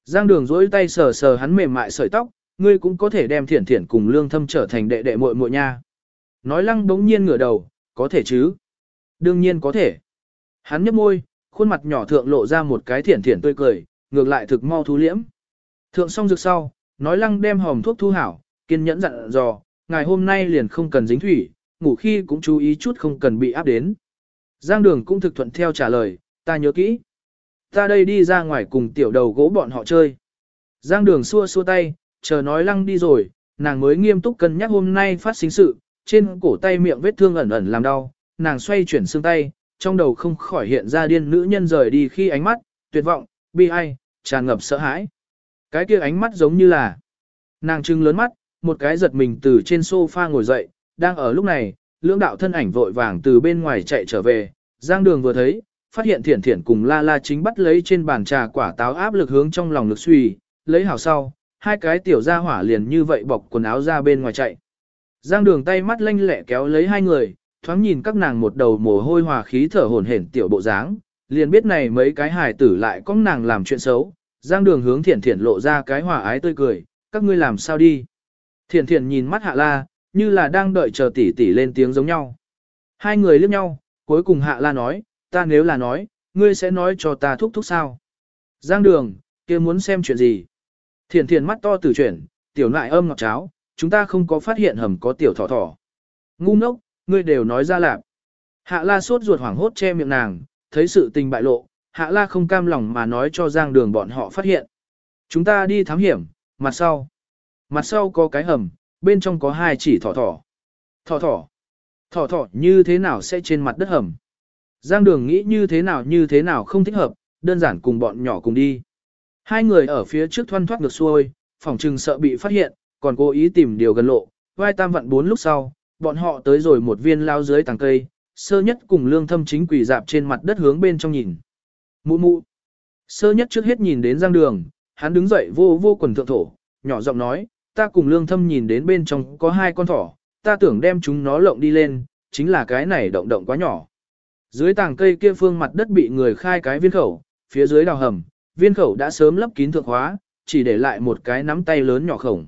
Giang đường dỗi tay sờ sờ hắn mềm mại sợi tóc, ngươi cũng có thể đem thiển thiển cùng lương thâm trở thành đệ đệ muội muội nha. Nói lăng bỗng nhiên ngửa đầu, có thể chứ? Đương nhiên có thể. Hắn nhếch môi, khuôn mặt nhỏ thượng lộ ra một cái thiển thiển tươi cười, ngược lại thực mau thú liễm. Thượng xong dược sau, nói lăng đem hòm thuốc thu hảo, kiên nhẫn dặn dò, ngày hôm nay liền không cần dính thủy, ngủ khi cũng chú ý chút không cần bị áp đến. Giang đường cũng thực thuận theo trả lời, ta nhớ kỹ. Ta đây đi ra ngoài cùng tiểu đầu gỗ bọn họ chơi. Giang đường xua xua tay, chờ nói lăng đi rồi, nàng mới nghiêm túc cân nhắc hôm nay phát sinh sự, trên cổ tay miệng vết thương ẩn ẩn làm đau, nàng xoay chuyển xương tay, trong đầu không khỏi hiện ra điên nữ nhân rời đi khi ánh mắt, tuyệt vọng, bi ai, tràn ngập sợ hãi. Cái kia ánh mắt giống như là, nàng trưng lớn mắt, một cái giật mình từ trên sofa ngồi dậy, đang ở lúc này, lưỡng đạo thân ảnh vội vàng từ bên ngoài chạy trở về, giang đường vừa thấy, phát hiện thiển thiển cùng la la chính bắt lấy trên bàn trà quả táo áp lực hướng trong lòng lực suy, lấy hảo sau, hai cái tiểu gia hỏa liền như vậy bọc quần áo ra bên ngoài chạy. Giang đường tay mắt lanh lẹ kéo lấy hai người, thoáng nhìn các nàng một đầu mồ hôi hòa khí thở hổn hển tiểu bộ dáng, liền biết này mấy cái hài tử lại có nàng làm chuyện xấu. Giang đường hướng thiển thiển lộ ra cái hòa ái tươi cười, các ngươi làm sao đi. Thiển thiển nhìn mắt hạ la, như là đang đợi chờ tỷ tỷ lên tiếng giống nhau. Hai người liếc nhau, cuối cùng hạ la nói, ta nếu là nói, ngươi sẽ nói cho ta thúc thúc sao. Giang đường, kia muốn xem chuyện gì. Thiển thiển mắt to từ chuyển, tiểu nại âm ngọt cháo, chúng ta không có phát hiện hầm có tiểu thỏ thỏ. Ngu ngốc, ngươi đều nói ra lạc. Hạ la sốt ruột hoảng hốt che miệng nàng, thấy sự tình bại lộ, hạ la không cam lòng mà nói cho giang đường bọn họ phát hiện. Chúng ta đi thám hiểm, mặt sau. Mặt sau có cái hầm, bên trong có hai chỉ thỏ thỏ. Thỏ thỏ. Thỏ thỏ như thế nào sẽ trên mặt đất hầm. Giang đường nghĩ như thế nào như thế nào không thích hợp, đơn giản cùng bọn nhỏ cùng đi. Hai người ở phía trước thoăn thoát ngược xuôi, phòng trừng sợ bị phát hiện, còn cố ý tìm điều gần lộ, vai tam vặn bốn lúc sau, bọn họ tới rồi một viên lao dưới tàng cây, sơ nhất cùng lương thâm chính quỷ dạp trên mặt đất hướng bên trong nhìn. Mụ mụ. Sơ nhất trước hết nhìn đến giang đường, hắn đứng dậy vô vô quần thượng thổ, nhỏ giọng nói, ta cùng lương thâm nhìn đến bên trong có hai con thỏ, ta tưởng đem chúng nó lộng đi lên, chính là cái này động động quá nhỏ. Dưới tàng cây kia phương mặt đất bị người khai cái viên khẩu, phía dưới đào hầm, viên khẩu đã sớm lấp kín thượng hóa, chỉ để lại một cái nắm tay lớn nhỏ khổng.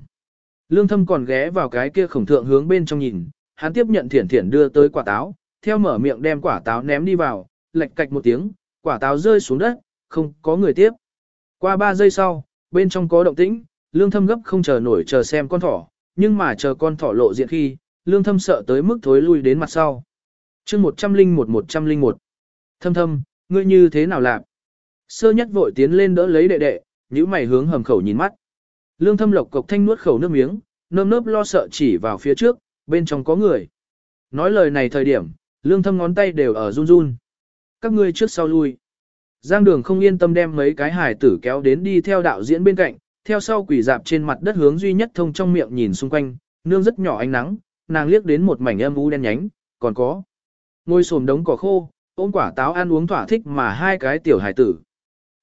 Lương thâm còn ghé vào cái kia khổng thượng hướng bên trong nhìn, hắn tiếp nhận thiển thiển đưa tới quả táo, theo mở miệng đem quả táo ném đi vào, lệch cạch một tiếng, quả táo rơi xuống đất, không có người tiếp. Qua 3 giây sau, bên trong có động tĩnh, lương thâm gấp không chờ nổi chờ xem con thỏ, nhưng mà chờ con thỏ lộ diện khi, lương thâm sợ tới mức thối lui đến mặt sau. chương 101-101 Thâm thâm, ngươi như thế nào làm? Sơ nhất vội tiến lên đỡ lấy đệ đệ, nhíu mày hướng hầm khẩu nhìn mắt. Lương thâm lộc cộc thanh nuốt khẩu nước miếng, nơm nớp lo sợ chỉ vào phía trước, bên trong có người. Nói lời này thời điểm, lương thâm ngón tay đều ở run run. Các ngươi trước sau lui. Giang đường không yên tâm đem mấy cái hải tử kéo đến đi theo đạo diễn bên cạnh, theo sau quỷ dạp trên mặt đất hướng duy nhất thông trong miệng nhìn xung quanh, nương rất nhỏ ánh nắng, nàng liếc đến một mảnh âm u đen nhánh, còn có. Ngôi xồm đống cỏ khô, ôm quả táo ăn uống thỏa thích mà hai cái tiểu hải tử.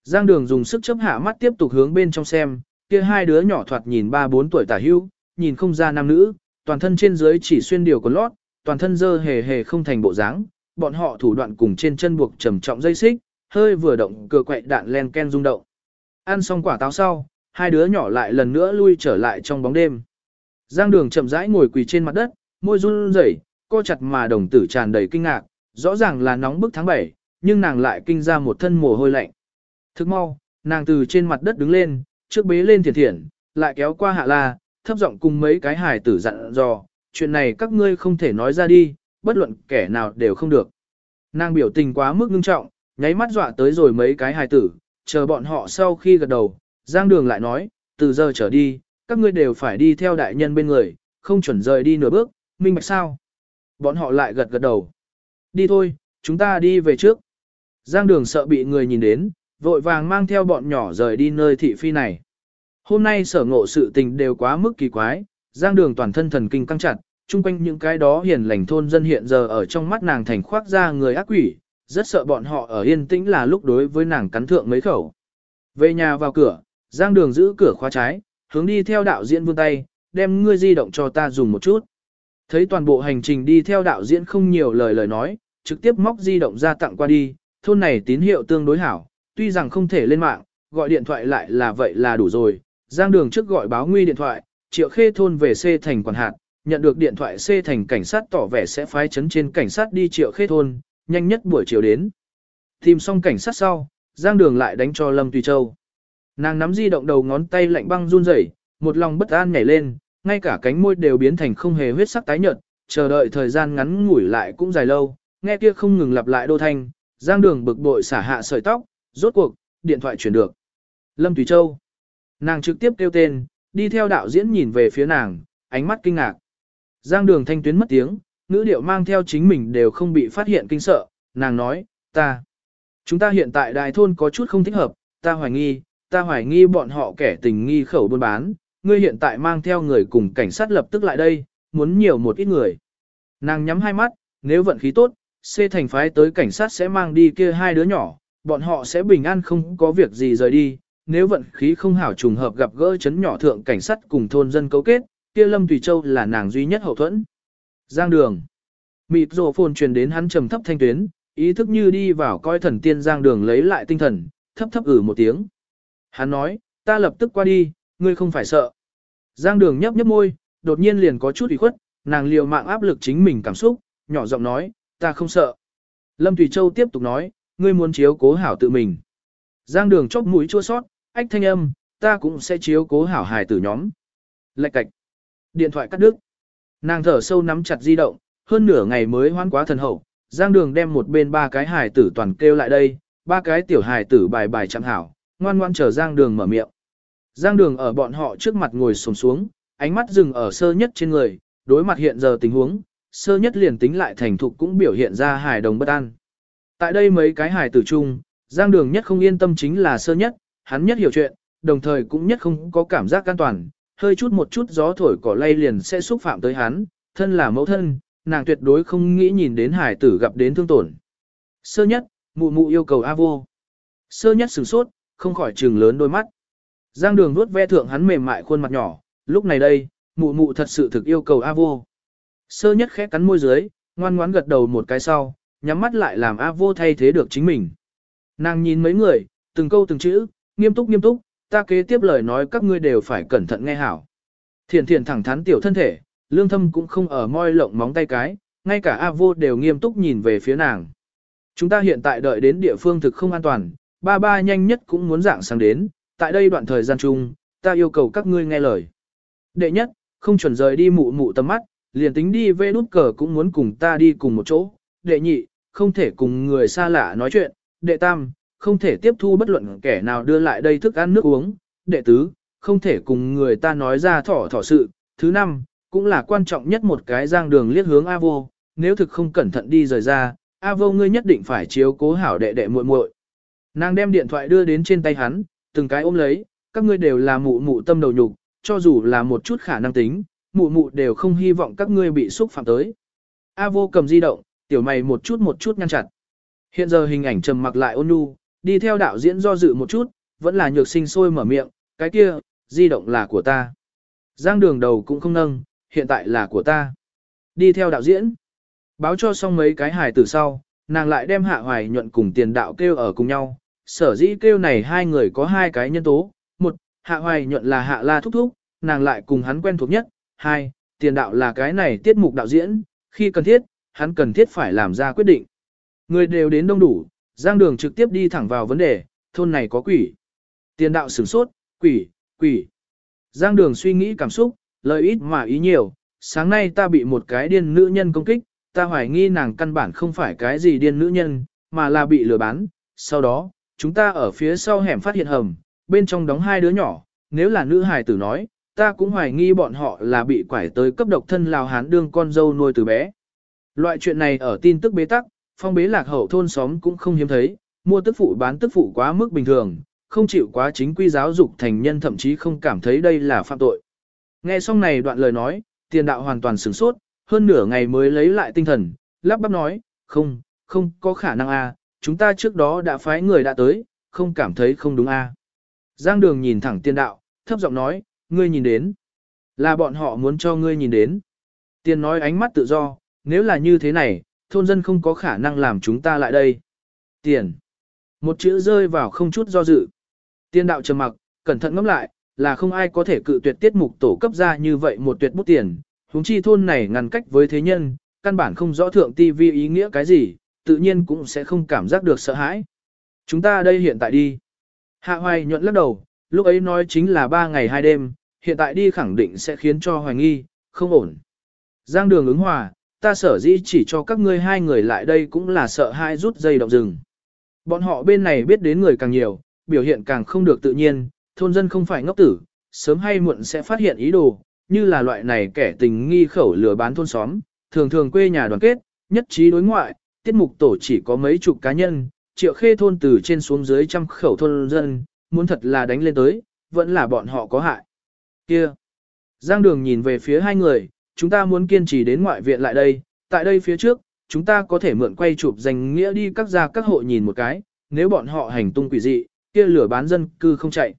Giang đường dùng sức chấp hạ mắt tiếp tục hướng bên trong xem, kia hai đứa nhỏ thoạt nhìn ba bốn tuổi tả hưu, nhìn không ra nam nữ, toàn thân trên dưới chỉ xuyên điều còn lót, toàn thân dơ hề hề không thành bộ dáng, bọn họ thủ đoạn cùng trên chân buộc trầm trọng dây xích, hơi vừa động cửa quậy đạn len ken rung động. Ăn xong quả táo sau, hai đứa nhỏ lại lần nữa lui trở lại trong bóng đêm. Giang đường chậm rãi ngồi quỳ trên mặt đất, môi run rẩy, co chặt mà đồng tử tràn đầy kinh ngạc, rõ ràng là nóng bức tháng 7, nhưng nàng lại kinh ra một thân mồ hôi lạnh. Thức mau, nàng từ trên mặt đất đứng lên, trước bế lên thiền thiền lại kéo qua hạ la, thấp giọng cùng mấy cái hài tử dặn dò, chuyện này các ngươi không thể nói ra đi, bất luận kẻ nào đều không được. Nàng biểu tình quá mức ngưng trọng, nháy mắt dọa tới rồi mấy cái hài tử, chờ bọn họ sau khi gật đầu, Giang Đường lại nói, từ giờ trở đi, các ngươi đều phải đi theo đại nhân bên người, không chuẩn rời đi nửa bước, minh bạch sao. Bọn họ lại gật gật đầu. Đi thôi, chúng ta đi về trước. Giang Đường sợ bị người nhìn đến, vội vàng mang theo bọn nhỏ rời đi nơi thị phi này. Hôm nay sở ngộ sự tình đều quá mức kỳ quái, Giang Đường toàn thân thần kinh căng chặt, chung quanh những cái đó hiền lành thôn dân hiện giờ ở trong mắt nàng thành khoác ra người ác quỷ, rất sợ bọn họ ở yên tĩnh là lúc đối với nàng cắn thượng mấy khẩu. Về nhà vào cửa, Giang Đường giữ cửa khóa trái, hướng đi theo đạo diễn vươn tay, đem ngươi di động cho ta dùng một chút. Thấy toàn bộ hành trình đi theo đạo diễn không nhiều lời lời nói, trực tiếp móc di động ra tặng qua đi, thôn này tín hiệu tương đối hảo, tuy rằng không thể lên mạng, gọi điện thoại lại là vậy là đủ rồi. Giang đường trước gọi báo nguy điện thoại, triệu khê thôn về C thành quản hạt, nhận được điện thoại C thành cảnh sát tỏ vẻ sẽ phái chấn trên cảnh sát đi triệu khê thôn, nhanh nhất buổi chiều đến. Tìm xong cảnh sát sau, Giang đường lại đánh cho Lâm Tùy Châu. Nàng nắm di động đầu ngón tay lạnh băng run rẩy, một lòng bất an nhảy lên, ngay cả cánh môi đều biến thành không hề huyết sắc tái nhợt, chờ đợi thời gian ngắn ngủi lại cũng dài lâu, nghe kia không ngừng lặp lại đô thanh, Giang Đường bực bội xả hạ sợi tóc, rốt cuộc, điện thoại chuyển được. Lâm Thủy Châu. Nàng trực tiếp kêu tên, đi theo đạo diễn nhìn về phía nàng, ánh mắt kinh ngạc. Giang đường thanh tuyến mất tiếng, ngữ điệu mang theo chính mình đều không bị phát hiện kinh sợ, nàng nói, ta. Chúng ta hiện tại đại thôn có chút không thích hợp, ta hoài nghi, ta hoài nghi bọn họ kẻ tình nghi khẩu buôn bán, ngươi hiện tại mang theo người cùng cảnh sát lập tức lại đây, muốn nhiều một ít người. Nàng nhắm hai mắt, nếu vận khí tốt, C thành phái tới cảnh sát sẽ mang đi kia hai đứa nhỏ, bọn họ sẽ bình an không có việc gì rời đi. Nếu vận khí không hảo trùng hợp gặp gỡ chấn nhỏ thượng cảnh sát cùng thôn dân cấu kết, kia Lâm Tùy Châu là nàng duy nhất hậu thuẫn. Giang đường. Mịt rồ phồn truyền đến hắn trầm thấp thanh tuyến, ý thức như đi vào coi thần tiên giang đường lấy lại tinh thần, thấp thấp ử một tiếng. Hắn nói, ta lập tức qua đi, ngươi không phải sợ. Giang đường nhấp nhấp môi, đột nhiên liền có chút ủy khuất, nàng liều mạng áp lực chính mình cảm xúc, nhỏ giọng nói, ta không sợ. Lâm Thủy Châu tiếp tục nói, ngươi muốn chiếu cố hảo tự mình. Giang đường chốc mũi chua sót, ách thanh âm, ta cũng sẽ chiếu cố hảo hài tử nhóm. Lạch cạch. Điện thoại cắt đứt. Nàng thở sâu nắm chặt di động, hơn nửa ngày mới hoan quá thần hậu. Giang đường đem một bên ba cái hài tử toàn kêu lại đây, ba cái tiểu hài tử bài bài chẳng hảo, ngoan ngoan chờ Giang đường mở miệng. Giang đường ở bọn họ trước mặt ngồi sồm xuống, ánh mắt dừng ở sơ nhất trên người, đối mặt hiện giờ tình huống, sơ nhất liền tính lại thành thục cũng biểu hiện ra hài đồng bất an. Tại đây mấy cái hài tử chung, Giang đường nhất không yên tâm chính là sơ nhất, hắn nhất hiểu chuyện, đồng thời cũng nhất không có cảm giác an toàn, hơi chút một chút gió thổi cỏ lay liền sẽ xúc phạm tới hắn, thân là mẫu thân, nàng tuyệt đối không nghĩ nhìn đến hài tử gặp đến thương tổn. Sơ nhất, mụ mụ yêu cầu A vô. Sơ nhất sửng sốt, không khỏi trừng lớn đôi mắt. Giang đường nuốt ve thượng hắn mềm mại khuôn mặt nhỏ, lúc này đây, mụ mụ thật sự thực yêu cầu A vô. Sơ nhất khẽ cắn môi dưới, ngoan ngoãn gật đầu một cái sau, nhắm mắt lại làm A vô thay thế được chính mình. Nàng nhìn mấy người, từng câu từng chữ, nghiêm túc nghiêm túc, ta kế tiếp lời nói các ngươi đều phải cẩn thận nghe hảo. Thiền thiền thẳng thắn tiểu thân thể, lương thâm cũng không ở môi lộng móng tay cái, ngay cả A vô đều nghiêm túc nhìn về phía nàng. Chúng ta hiện tại đợi đến địa phương thực không an toàn, ba ba nhanh nhất cũng muốn dạng sáng đến, tại đây đoạn thời gian chung, ta yêu cầu các ngươi nghe lời. Đệ nhất, không chuẩn rời đi mụ mụ tầm mắt, liền tính đi về nút cờ cũng muốn cùng ta đi cùng một chỗ. Đệ nhị, không thể cùng người xa lạ nói chuyện. Đệ tam, không thể tiếp thu bất luận kẻ nào đưa lại đây thức ăn nước uống. Đệ tứ, không thể cùng người ta nói ra thỏ thỏ sự. Thứ năm, cũng là quan trọng nhất một cái giang đường liếc hướng A vô, nếu thực không cẩn thận đi rời ra, A vô ngươi nhất định phải chiếu cố hảo đệ đệ muội muội. Nàng đem điện thoại đưa đến trên tay hắn, từng cái ôm lấy, các ngươi đều là mụ mụ tâm đầu nhục, cho dù là một chút khả năng tính, mụ mụ đều không hy vọng các ngươi bị xúc phạm tới. A vô cầm di động, tiểu mày một chút một chút ngăn chặt. Hiện giờ hình ảnh trầm mặc lại ôn nhu, đi theo đạo diễn do dự một chút, vẫn là nhược sinh sôi mở miệng, cái kia, di động là của ta. Giang đường đầu cũng không nâng, hiện tại là của ta. Đi theo đạo diễn. Báo cho xong mấy cái hài từ sau, nàng lại đem hạ hoài nhuận cùng tiền đạo kêu ở cùng nhau. Sở dĩ kêu này hai người có hai cái nhân tố. Một, hạ hoài nhuận là hạ la thúc thúc, nàng lại cùng hắn quen thuộc nhất. Hai, tiền đạo là cái này tiết mục đạo diễn, khi cần thiết, hắn cần thiết phải làm ra quyết định. Người đều đến đông đủ, giang đường trực tiếp đi thẳng vào vấn đề, thôn này có quỷ. Tiền đạo sửng sốt, quỷ, quỷ. Giang đường suy nghĩ cảm xúc, lời ít mà ý nhiều, sáng nay ta bị một cái điên nữ nhân công kích, ta hoài nghi nàng căn bản không phải cái gì điên nữ nhân, mà là bị lừa bán. Sau đó, chúng ta ở phía sau hẻm phát hiện hầm, bên trong đóng hai đứa nhỏ, nếu là nữ hài tử nói, ta cũng hoài nghi bọn họ là bị quải tới cấp độc thân Lào Hán đương con dâu nuôi từ bé. Loại chuyện này ở tin tức bế tắc, phong bế lạc hậu thôn xóm cũng không hiếm thấy, mua tức phụ bán tức phụ quá mức bình thường, không chịu quá chính quy giáo dục thành nhân thậm chí không cảm thấy đây là phạm tội. Nghe xong này đoạn lời nói, tiền đạo hoàn toàn sửng sốt, hơn nửa ngày mới lấy lại tinh thần, lắp bắp nói, không, không có khả năng a, chúng ta trước đó đã phái người đã tới, không cảm thấy không đúng a. Giang đường nhìn thẳng tiền đạo, thấp giọng nói, ngươi nhìn đến. Là bọn họ muốn cho ngươi nhìn đến. Tiền nói ánh mắt tự do, nếu là như thế này, thôn dân không có khả năng làm chúng ta lại đây. Tiền. Một chữ rơi vào không chút do dự. Tiên đạo trầm mặc, cẩn thận ngẫm lại, là không ai có thể cự tuyệt tiết mục tổ cấp ra như vậy một tuyệt bút tiền. Húng chi thôn này ngăn cách với thế nhân, căn bản không rõ thượng TV ý nghĩa cái gì, tự nhiên cũng sẽ không cảm giác được sợ hãi. Chúng ta đây hiện tại đi. Hạ hoài nhuận lắc đầu, lúc ấy nói chính là ba ngày hai đêm, hiện tại đi khẳng định sẽ khiến cho hoài nghi, không ổn. Giang đường ứng hòa, ta sở dĩ chỉ cho các ngươi hai người lại đây cũng là sợ hai rút dây động rừng. Bọn họ bên này biết đến người càng nhiều, biểu hiện càng không được tự nhiên, thôn dân không phải ngốc tử, sớm hay muộn sẽ phát hiện ý đồ, như là loại này kẻ tình nghi khẩu lừa bán thôn xóm, thường thường quê nhà đoàn kết, nhất trí đối ngoại, tiết mục tổ chỉ có mấy chục cá nhân, triệu khê thôn từ trên xuống dưới trăm khẩu thôn dân, muốn thật là đánh lên tới, vẫn là bọn họ có hại. Kia! Giang đường nhìn về phía hai người, chúng ta muốn kiên trì đến ngoại viện lại đây, tại đây phía trước, chúng ta có thể mượn quay chụp danh nghĩa đi các gia các hộ nhìn một cái, nếu bọn họ hành tung quỷ dị, kia lửa bán dân cư không chạy.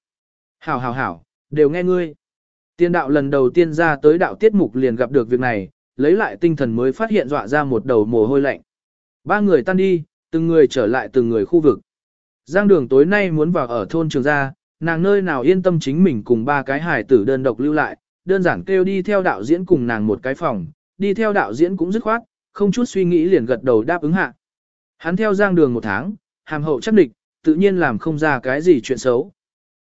Hảo hảo hảo, đều nghe ngươi. Tiên đạo lần đầu tiên ra tới đạo tiết mục liền gặp được việc này, lấy lại tinh thần mới phát hiện dọa ra một đầu mồ hôi lạnh. Ba người tan đi, từng người trở lại từng người khu vực. Giang đường tối nay muốn vào ở thôn trường gia, nàng nơi nào yên tâm chính mình cùng ba cái hải tử đơn độc lưu lại, đơn giản kêu đi theo đạo diễn cùng nàng một cái phòng, đi theo đạo diễn cũng dứt khoát, không chút suy nghĩ liền gật đầu đáp ứng hạ. Hắn theo giang đường một tháng, hàm hậu chắc địch, tự nhiên làm không ra cái gì chuyện xấu.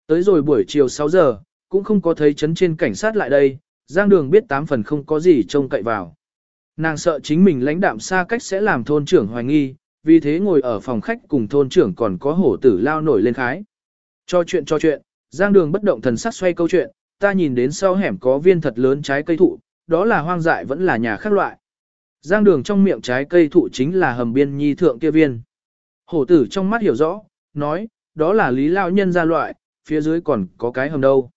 Tới rồi buổi chiều 6 giờ, cũng không có thấy chấn trên cảnh sát lại đây, giang đường biết tám phần không có gì trông cậy vào. Nàng sợ chính mình lãnh đạm xa cách sẽ làm thôn trưởng hoài nghi, vì thế ngồi ở phòng khách cùng thôn trưởng còn có hổ tử lao nổi lên khái. Cho chuyện cho chuyện, giang đường bất động thần sắc xoay câu chuyện, ta nhìn đến sau hẻm có viên thật lớn trái cây thụ, đó là hoang dại vẫn là nhà khác loại. Giang đường trong miệng trái cây thụ chính là hầm biên nhi thượng kia viên. Hổ tử trong mắt hiểu rõ, nói, đó là lý lao nhân ra loại, phía dưới còn có cái hầm đâu.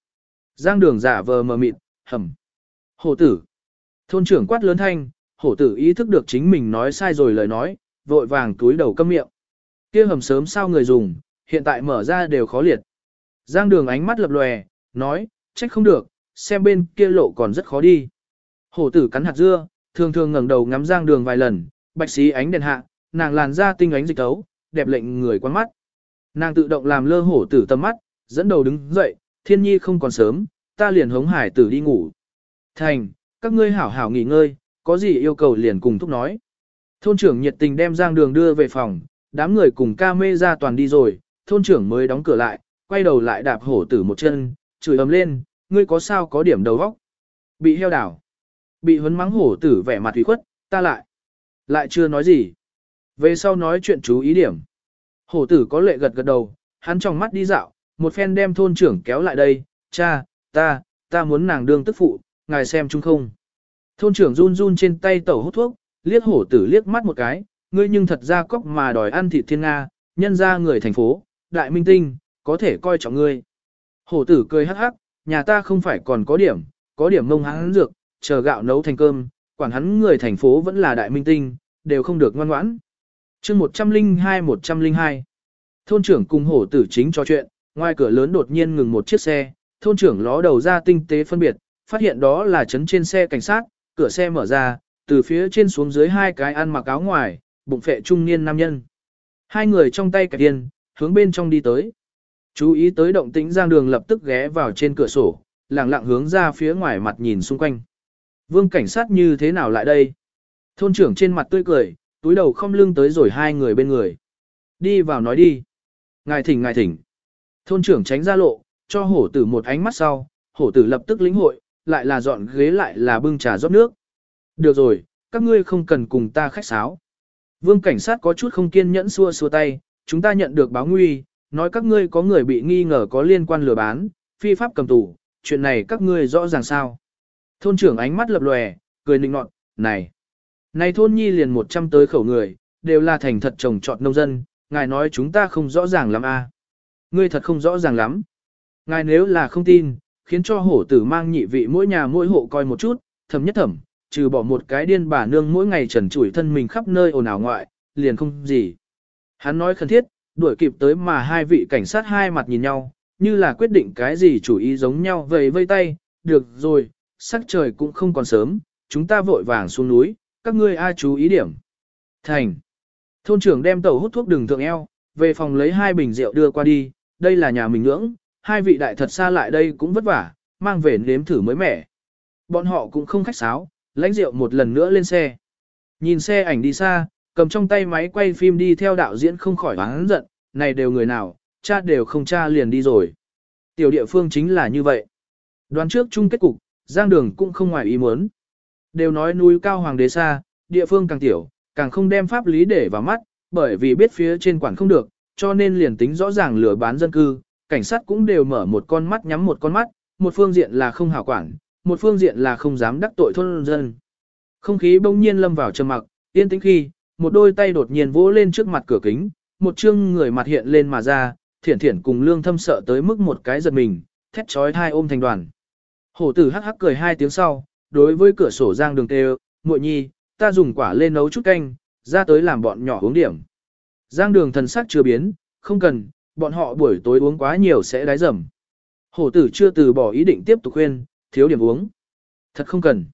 Giang đường giả vờ mờ mịt, hầm. Hổ tử. Thôn trưởng quát lớn thanh, hổ tử ý thức được chính mình nói sai rồi lời nói, vội vàng túi đầu câm miệng. Kia hầm sớm sao người dùng, hiện tại mở ra đều khó liệt. Giang đường ánh mắt lập lòe, nói, trách không được, xem bên kia lộ còn rất khó đi. Hổ tử cắn hạt dưa, thường thường ngẩng đầu ngắm giang đường vài lần, bạch xí ánh đèn hạ, nàng làn da tinh ánh dịch tấu, đẹp lệnh người quan mắt. Nàng tự động làm lơ hổ tử tầm mắt, dẫn đầu đứng dậy, thiên nhi không còn sớm, ta liền hống hải tử đi ngủ. Thành, các ngươi hảo hảo nghỉ ngơi, có gì yêu cầu liền cùng thúc nói. Thôn trưởng nhiệt tình đem giang đường đưa về phòng, đám người cùng ca mê ra toàn đi rồi, thôn trưởng mới đóng cửa lại, quay đầu lại đạp hổ tử một chân, chửi ấm lên, ngươi có sao có điểm đầu vóc. Bị heo đảo. Bị huấn mắng hổ tử vẻ mặt thủy khuất, ta lại. Lại chưa nói gì. Về sau nói chuyện chú ý điểm. Hổ tử có lệ gật gật đầu, hắn trong mắt đi dạo, một phen đem thôn trưởng kéo lại đây, cha, ta, ta muốn nàng đương tức phụ, ngài xem chung không. Thôn trưởng run run trên tay tẩu hút thuốc, liếc hổ tử liếc mắt một cái, ngươi nhưng thật ra cóc mà đòi ăn thịt thiên Nga, nhân ra người thành phố, đại minh tinh, có thể coi trọng ngươi. Hổ tử cười hắc hắc, nhà ta không phải còn có điểm, có điểm mông hắn dược, chờ gạo nấu thành cơm, quản hắn người thành phố vẫn là đại minh tinh, đều không được ngoan ngoãn. chương 102-102 Thôn trưởng cùng hổ tử chính trò chuyện, ngoài cửa lớn đột nhiên ngừng một chiếc xe, thôn trưởng ló đầu ra tinh tế phân biệt, phát hiện đó là chấn trên xe cảnh sát, cửa xe mở ra, từ phía trên xuống dưới hai cái ăn mặc áo ngoài, bụng phệ trung niên nam nhân. Hai người trong tay kẹp tiền, hướng bên trong đi tới. Chú ý tới động tĩnh giang đường lập tức ghé vào trên cửa sổ, lặng lặng hướng ra phía ngoài mặt nhìn xung quanh. Vương cảnh sát như thế nào lại đây? Thôn trưởng trên mặt tươi cười, túi đầu không lưng tới rồi hai người bên người. Đi vào nói đi. Ngài thỉnh ngài thỉnh. Thôn trưởng tránh ra lộ, cho hổ tử một ánh mắt sau, hổ tử lập tức lĩnh hội, lại là dọn ghế lại là bưng trà rót nước. Được rồi, các ngươi không cần cùng ta khách sáo. Vương cảnh sát có chút không kiên nhẫn xua xua tay, chúng ta nhận được báo nguy, nói các ngươi có người bị nghi ngờ có liên quan lừa bán, phi pháp cầm tù, chuyện này các ngươi rõ ràng sao. Thôn trưởng ánh mắt lập lòe, cười nịnh nọt, này. Này thôn nhi liền một trăm tới khẩu người, đều là thành thật trồng trọt nông dân, ngài nói chúng ta không rõ ràng lắm a. À. Ngươi thật không rõ ràng lắm. Ngài nếu là không tin, khiến cho hổ tử mang nhị vị mỗi nhà mỗi hộ coi một chút, thầm nhất thầm, trừ bỏ một cái điên bà nương mỗi ngày trần trụi thân mình khắp nơi ồn ào ngoại, liền không gì. Hắn nói khẩn thiết, đuổi kịp tới mà hai vị cảnh sát hai mặt nhìn nhau, như là quyết định cái gì chủ ý giống nhau vầy vây tay, được rồi, sắc trời cũng không còn sớm, chúng ta vội vàng xuống núi, các ngươi ai chú ý điểm. Thành. Thôn trưởng đem tàu hút thuốc đường thượng eo, về phòng lấy hai bình rượu đưa qua đi, đây là nhà mình ngưỡng, hai vị đại thật xa lại đây cũng vất vả, mang về nếm thử mới mẻ. Bọn họ cũng không khách sáo, lãnh rượu một lần nữa lên xe. Nhìn xe ảnh đi xa, cầm trong tay máy quay phim đi theo đạo diễn không khỏi hắn giận, này đều người nào, cha đều không cha liền đi rồi. Tiểu địa phương chính là như vậy. Đoán trước chung kết cục, giang đường cũng không ngoài ý muốn. Đều nói núi cao hoàng đế xa, địa phương càng tiểu, càng không đem pháp lý để vào mắt, bởi vì biết phía trên quản không được, cho nên liền tính rõ ràng lừa bán dân cư, cảnh sát cũng đều mở một con mắt nhắm một con mắt, một phương diện là không hảo quản, một phương diện là không dám đắc tội thôn dân. Không khí bỗng nhiên lâm vào trầm mặc, yên tĩnh khi, một đôi tay đột nhiên vỗ lên trước mặt cửa kính, một chương người mặt hiện lên mà ra, thiển thiển cùng lương thâm sợ tới mức một cái giật mình, thét trói thai ôm thành đoàn. Hổ tử hắc hắc cười hai tiếng sau, đối với cửa sổ giang đường kêu, muội nhi, ta dùng quả lên nấu chút canh, ra tới làm bọn nhỏ uống điểm. Giang đường thần sắc chưa biến, không cần, bọn họ buổi tối uống quá nhiều sẽ đái dầm. Hổ tử chưa từ bỏ ý định tiếp tục khuyên, thiếu điểm uống. Thật không cần.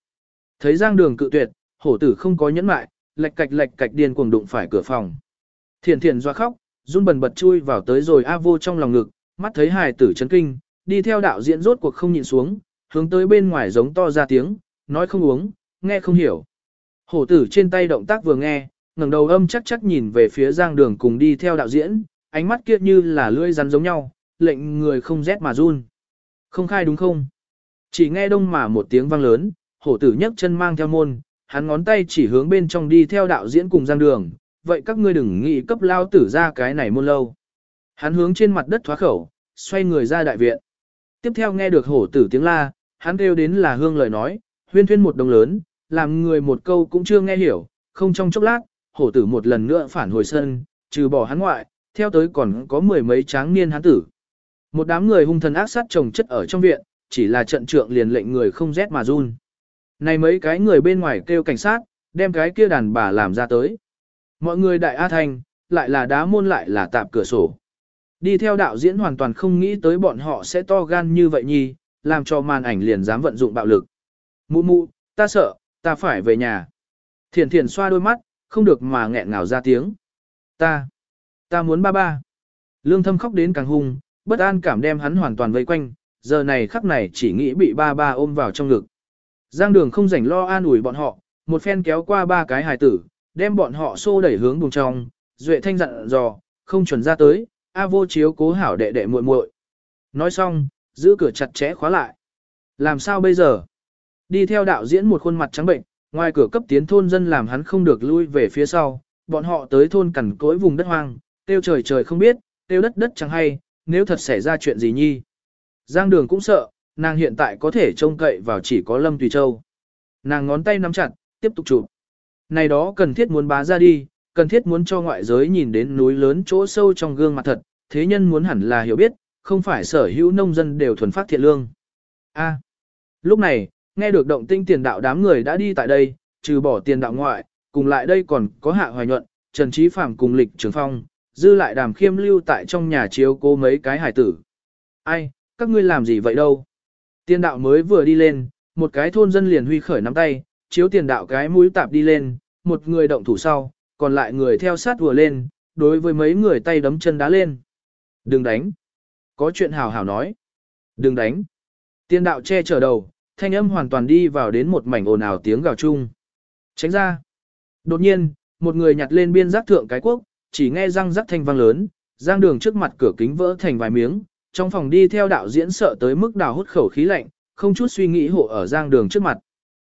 Thấy giang đường cự tuyệt, hổ tử không có nhẫn mại, lệch cạch lệch cạch điên cuồng đụng phải cửa phòng. Thiền thiền doa khóc, run bần bật chui vào tới rồi A vô trong lòng ngực, mắt thấy hài tử chấn kinh, đi theo đạo diễn rốt cuộc không nhịn xuống, hướng tới bên ngoài giống to ra tiếng, nói không uống, nghe không hiểu. Hổ tử trên tay động tác vừa nghe, ngẩng đầu âm chắc chắc nhìn về phía giang đường cùng đi theo đạo diễn, ánh mắt kia như là lưỡi rắn giống nhau, lệnh người không rét mà run. Không khai đúng không? Chỉ nghe đông mà một tiếng vang lớn, hổ tử nhấc chân mang theo môn, hắn ngón tay chỉ hướng bên trong đi theo đạo diễn cùng giang đường, vậy các ngươi đừng nghĩ cấp lao tử ra cái này môn lâu. Hắn hướng trên mặt đất thoá khẩu, xoay người ra đại viện. Tiếp theo nghe được hổ tử tiếng la, hắn kêu đến là hương lời nói, huyên thuyên một đồng lớn, làm người một câu cũng chưa nghe hiểu, không trong chốc lát, hổ tử một lần nữa phản hồi sân, trừ bỏ hắn ngoại, theo tới còn có mười mấy tráng niên hắn tử. Một đám người hung thần ác sát chồng chất ở trong viện, chỉ là trận trượng liền lệnh người không rét mà run. Này mấy cái người bên ngoài kêu cảnh sát, đem cái kia đàn bà làm ra tới. Mọi người đại A Thanh, lại là đá môn lại là tạp cửa sổ. Đi theo đạo diễn hoàn toàn không nghĩ tới bọn họ sẽ to gan như vậy nhi, làm cho màn ảnh liền dám vận dụng bạo lực. Mụ mụ, ta sợ, ta phải về nhà. Thiển thiển xoa đôi mắt, không được mà nghẹn ngào ra tiếng. Ta, ta muốn ba ba. Lương thâm khóc đến càng hung, bất an cảm đem hắn hoàn toàn vây quanh, giờ này khắc này chỉ nghĩ bị ba ba ôm vào trong ngực. Giang đường không rảnh lo an ủi bọn họ, một phen kéo qua ba cái hài tử, đem bọn họ xô đẩy hướng bùng trong, duệ thanh dặn dò, không chuẩn ra tới, A vô chiếu cố hảo đệ đệ muội muội. Nói xong, giữ cửa chặt chẽ khóa lại. Làm sao bây giờ? Đi theo đạo diễn một khuôn mặt trắng bệnh, ngoài cửa cấp tiến thôn dân làm hắn không được lui về phía sau, bọn họ tới thôn cằn cỗi vùng đất hoang, tiêu trời trời không biết, tiêu đất đất chẳng hay, nếu thật xảy ra chuyện gì nhi. Giang đường cũng sợ, nàng hiện tại có thể trông cậy vào chỉ có Lâm Tùy Châu. Nàng ngón tay nắm chặt, tiếp tục chụp. Này đó cần thiết muốn bá ra đi, cần thiết muốn cho ngoại giới nhìn đến núi lớn chỗ sâu trong gương mặt thật, thế nhân muốn hẳn là hiểu biết, không phải sở hữu nông dân đều thuần phát thiện lương. A. lúc này, nghe được động tinh tiền đạo đám người đã đi tại đây, trừ bỏ tiền đạo ngoại, cùng lại đây còn có Hạ Hoài Nhuận, Trần Trí Phạm cùng Lịch Trường Phong, dư lại đàm khiêm lưu tại trong nhà chiếu cô mấy cái hải tử. Ai, các ngươi làm gì vậy đâu? Tiền đạo mới vừa đi lên, một cái thôn dân liền huy khởi nắm tay, chiếu tiền đạo cái mũi tạp đi lên, một người động thủ sau, còn lại người theo sát vừa lên, đối với mấy người tay đấm chân đá lên. Đừng đánh. Có chuyện hào hào nói. Đừng đánh. Tiên đạo che chở đầu, thanh âm hoàn toàn đi vào đến một mảnh ồn ào tiếng gào chung. Tránh ra. Đột nhiên, một người nhặt lên biên giác thượng cái quốc, chỉ nghe răng rắc thanh vang lớn, giang đường trước mặt cửa kính vỡ thành vài miếng, trong phòng đi theo đạo diễn sợ tới mức đào hút khẩu khí lạnh, không chút suy nghĩ hộ ở giang đường trước mặt.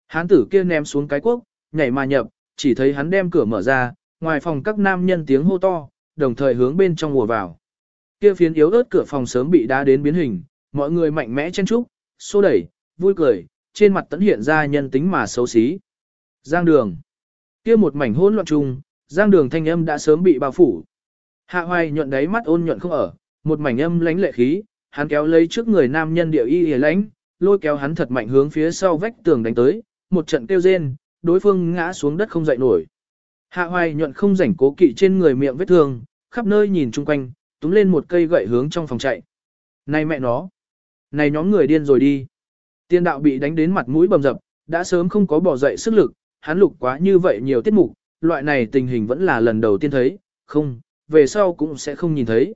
Hán tử kia ném xuống cái quốc, nhảy mà nhập, chỉ thấy hắn đem cửa mở ra, ngoài phòng các nam nhân tiếng hô to, đồng thời hướng bên trong mùa vào. Kia phiến yếu ớt cửa phòng sớm bị đá đến biến hình, mọi người mạnh mẽ chen trúc, xô đẩy, vui cười, trên mặt tẫn hiện ra nhân tính mà xấu xí. Giang đường. Kia một mảnh hỗn loạn chung, giang đường thanh âm đã sớm bị bao phủ. Hạ hoài nhuận đáy mắt ôn nhuận không ở, một mảnh âm lãnh lệ khí, hắn kéo lấy trước người nam nhân điệu y hề lãnh, lôi kéo hắn thật mạnh hướng phía sau vách tường đánh tới, một trận tiêu rên, đối phương ngã xuống đất không dậy nổi. Hạ hoài nhuận không rảnh cố kỵ trên người miệng vết thương, khắp nơi nhìn chung quanh, túm lên một cây gậy hướng trong phòng chạy. Này mẹ nó! Này nhóm người điên rồi đi! Tiên đạo bị đánh đến mặt mũi bầm dập, đã sớm không có bỏ dậy sức lực, hắn lục quá như vậy nhiều tiết mục, loại này tình hình vẫn là lần đầu tiên thấy, không, về sau cũng sẽ không nhìn thấy.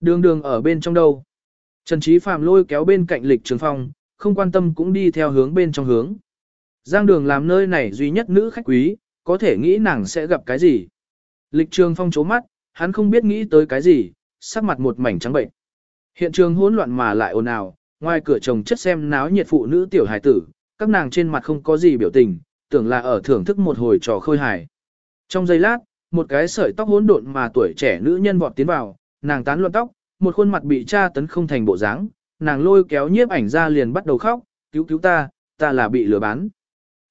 Đường đường ở bên trong đâu? Trần Trí Phạm lôi kéo bên cạnh lịch trường phong, không quan tâm cũng đi theo hướng bên trong hướng. Giang đường làm nơi này duy nhất nữ khách quý, có thể nghĩ nàng sẽ gặp cái gì. Lịch trường phong chố mắt, hắn không biết nghĩ tới cái gì, sắc mặt một mảnh trắng bệnh. Hiện trường hỗn loạn mà lại ồn ào, ngoài cửa chồng chất xem náo nhiệt phụ nữ tiểu hài tử, các nàng trên mặt không có gì biểu tình, tưởng là ở thưởng thức một hồi trò khôi hài. Trong giây lát, một cái sợi tóc hỗn độn mà tuổi trẻ nữ nhân vọt tiến vào, nàng tán loạn tóc, một khuôn mặt bị tra tấn không thành bộ dáng, nàng lôi kéo nhiếp ảnh ra liền bắt đầu khóc, cứu cứu ta, ta là bị lừa bán.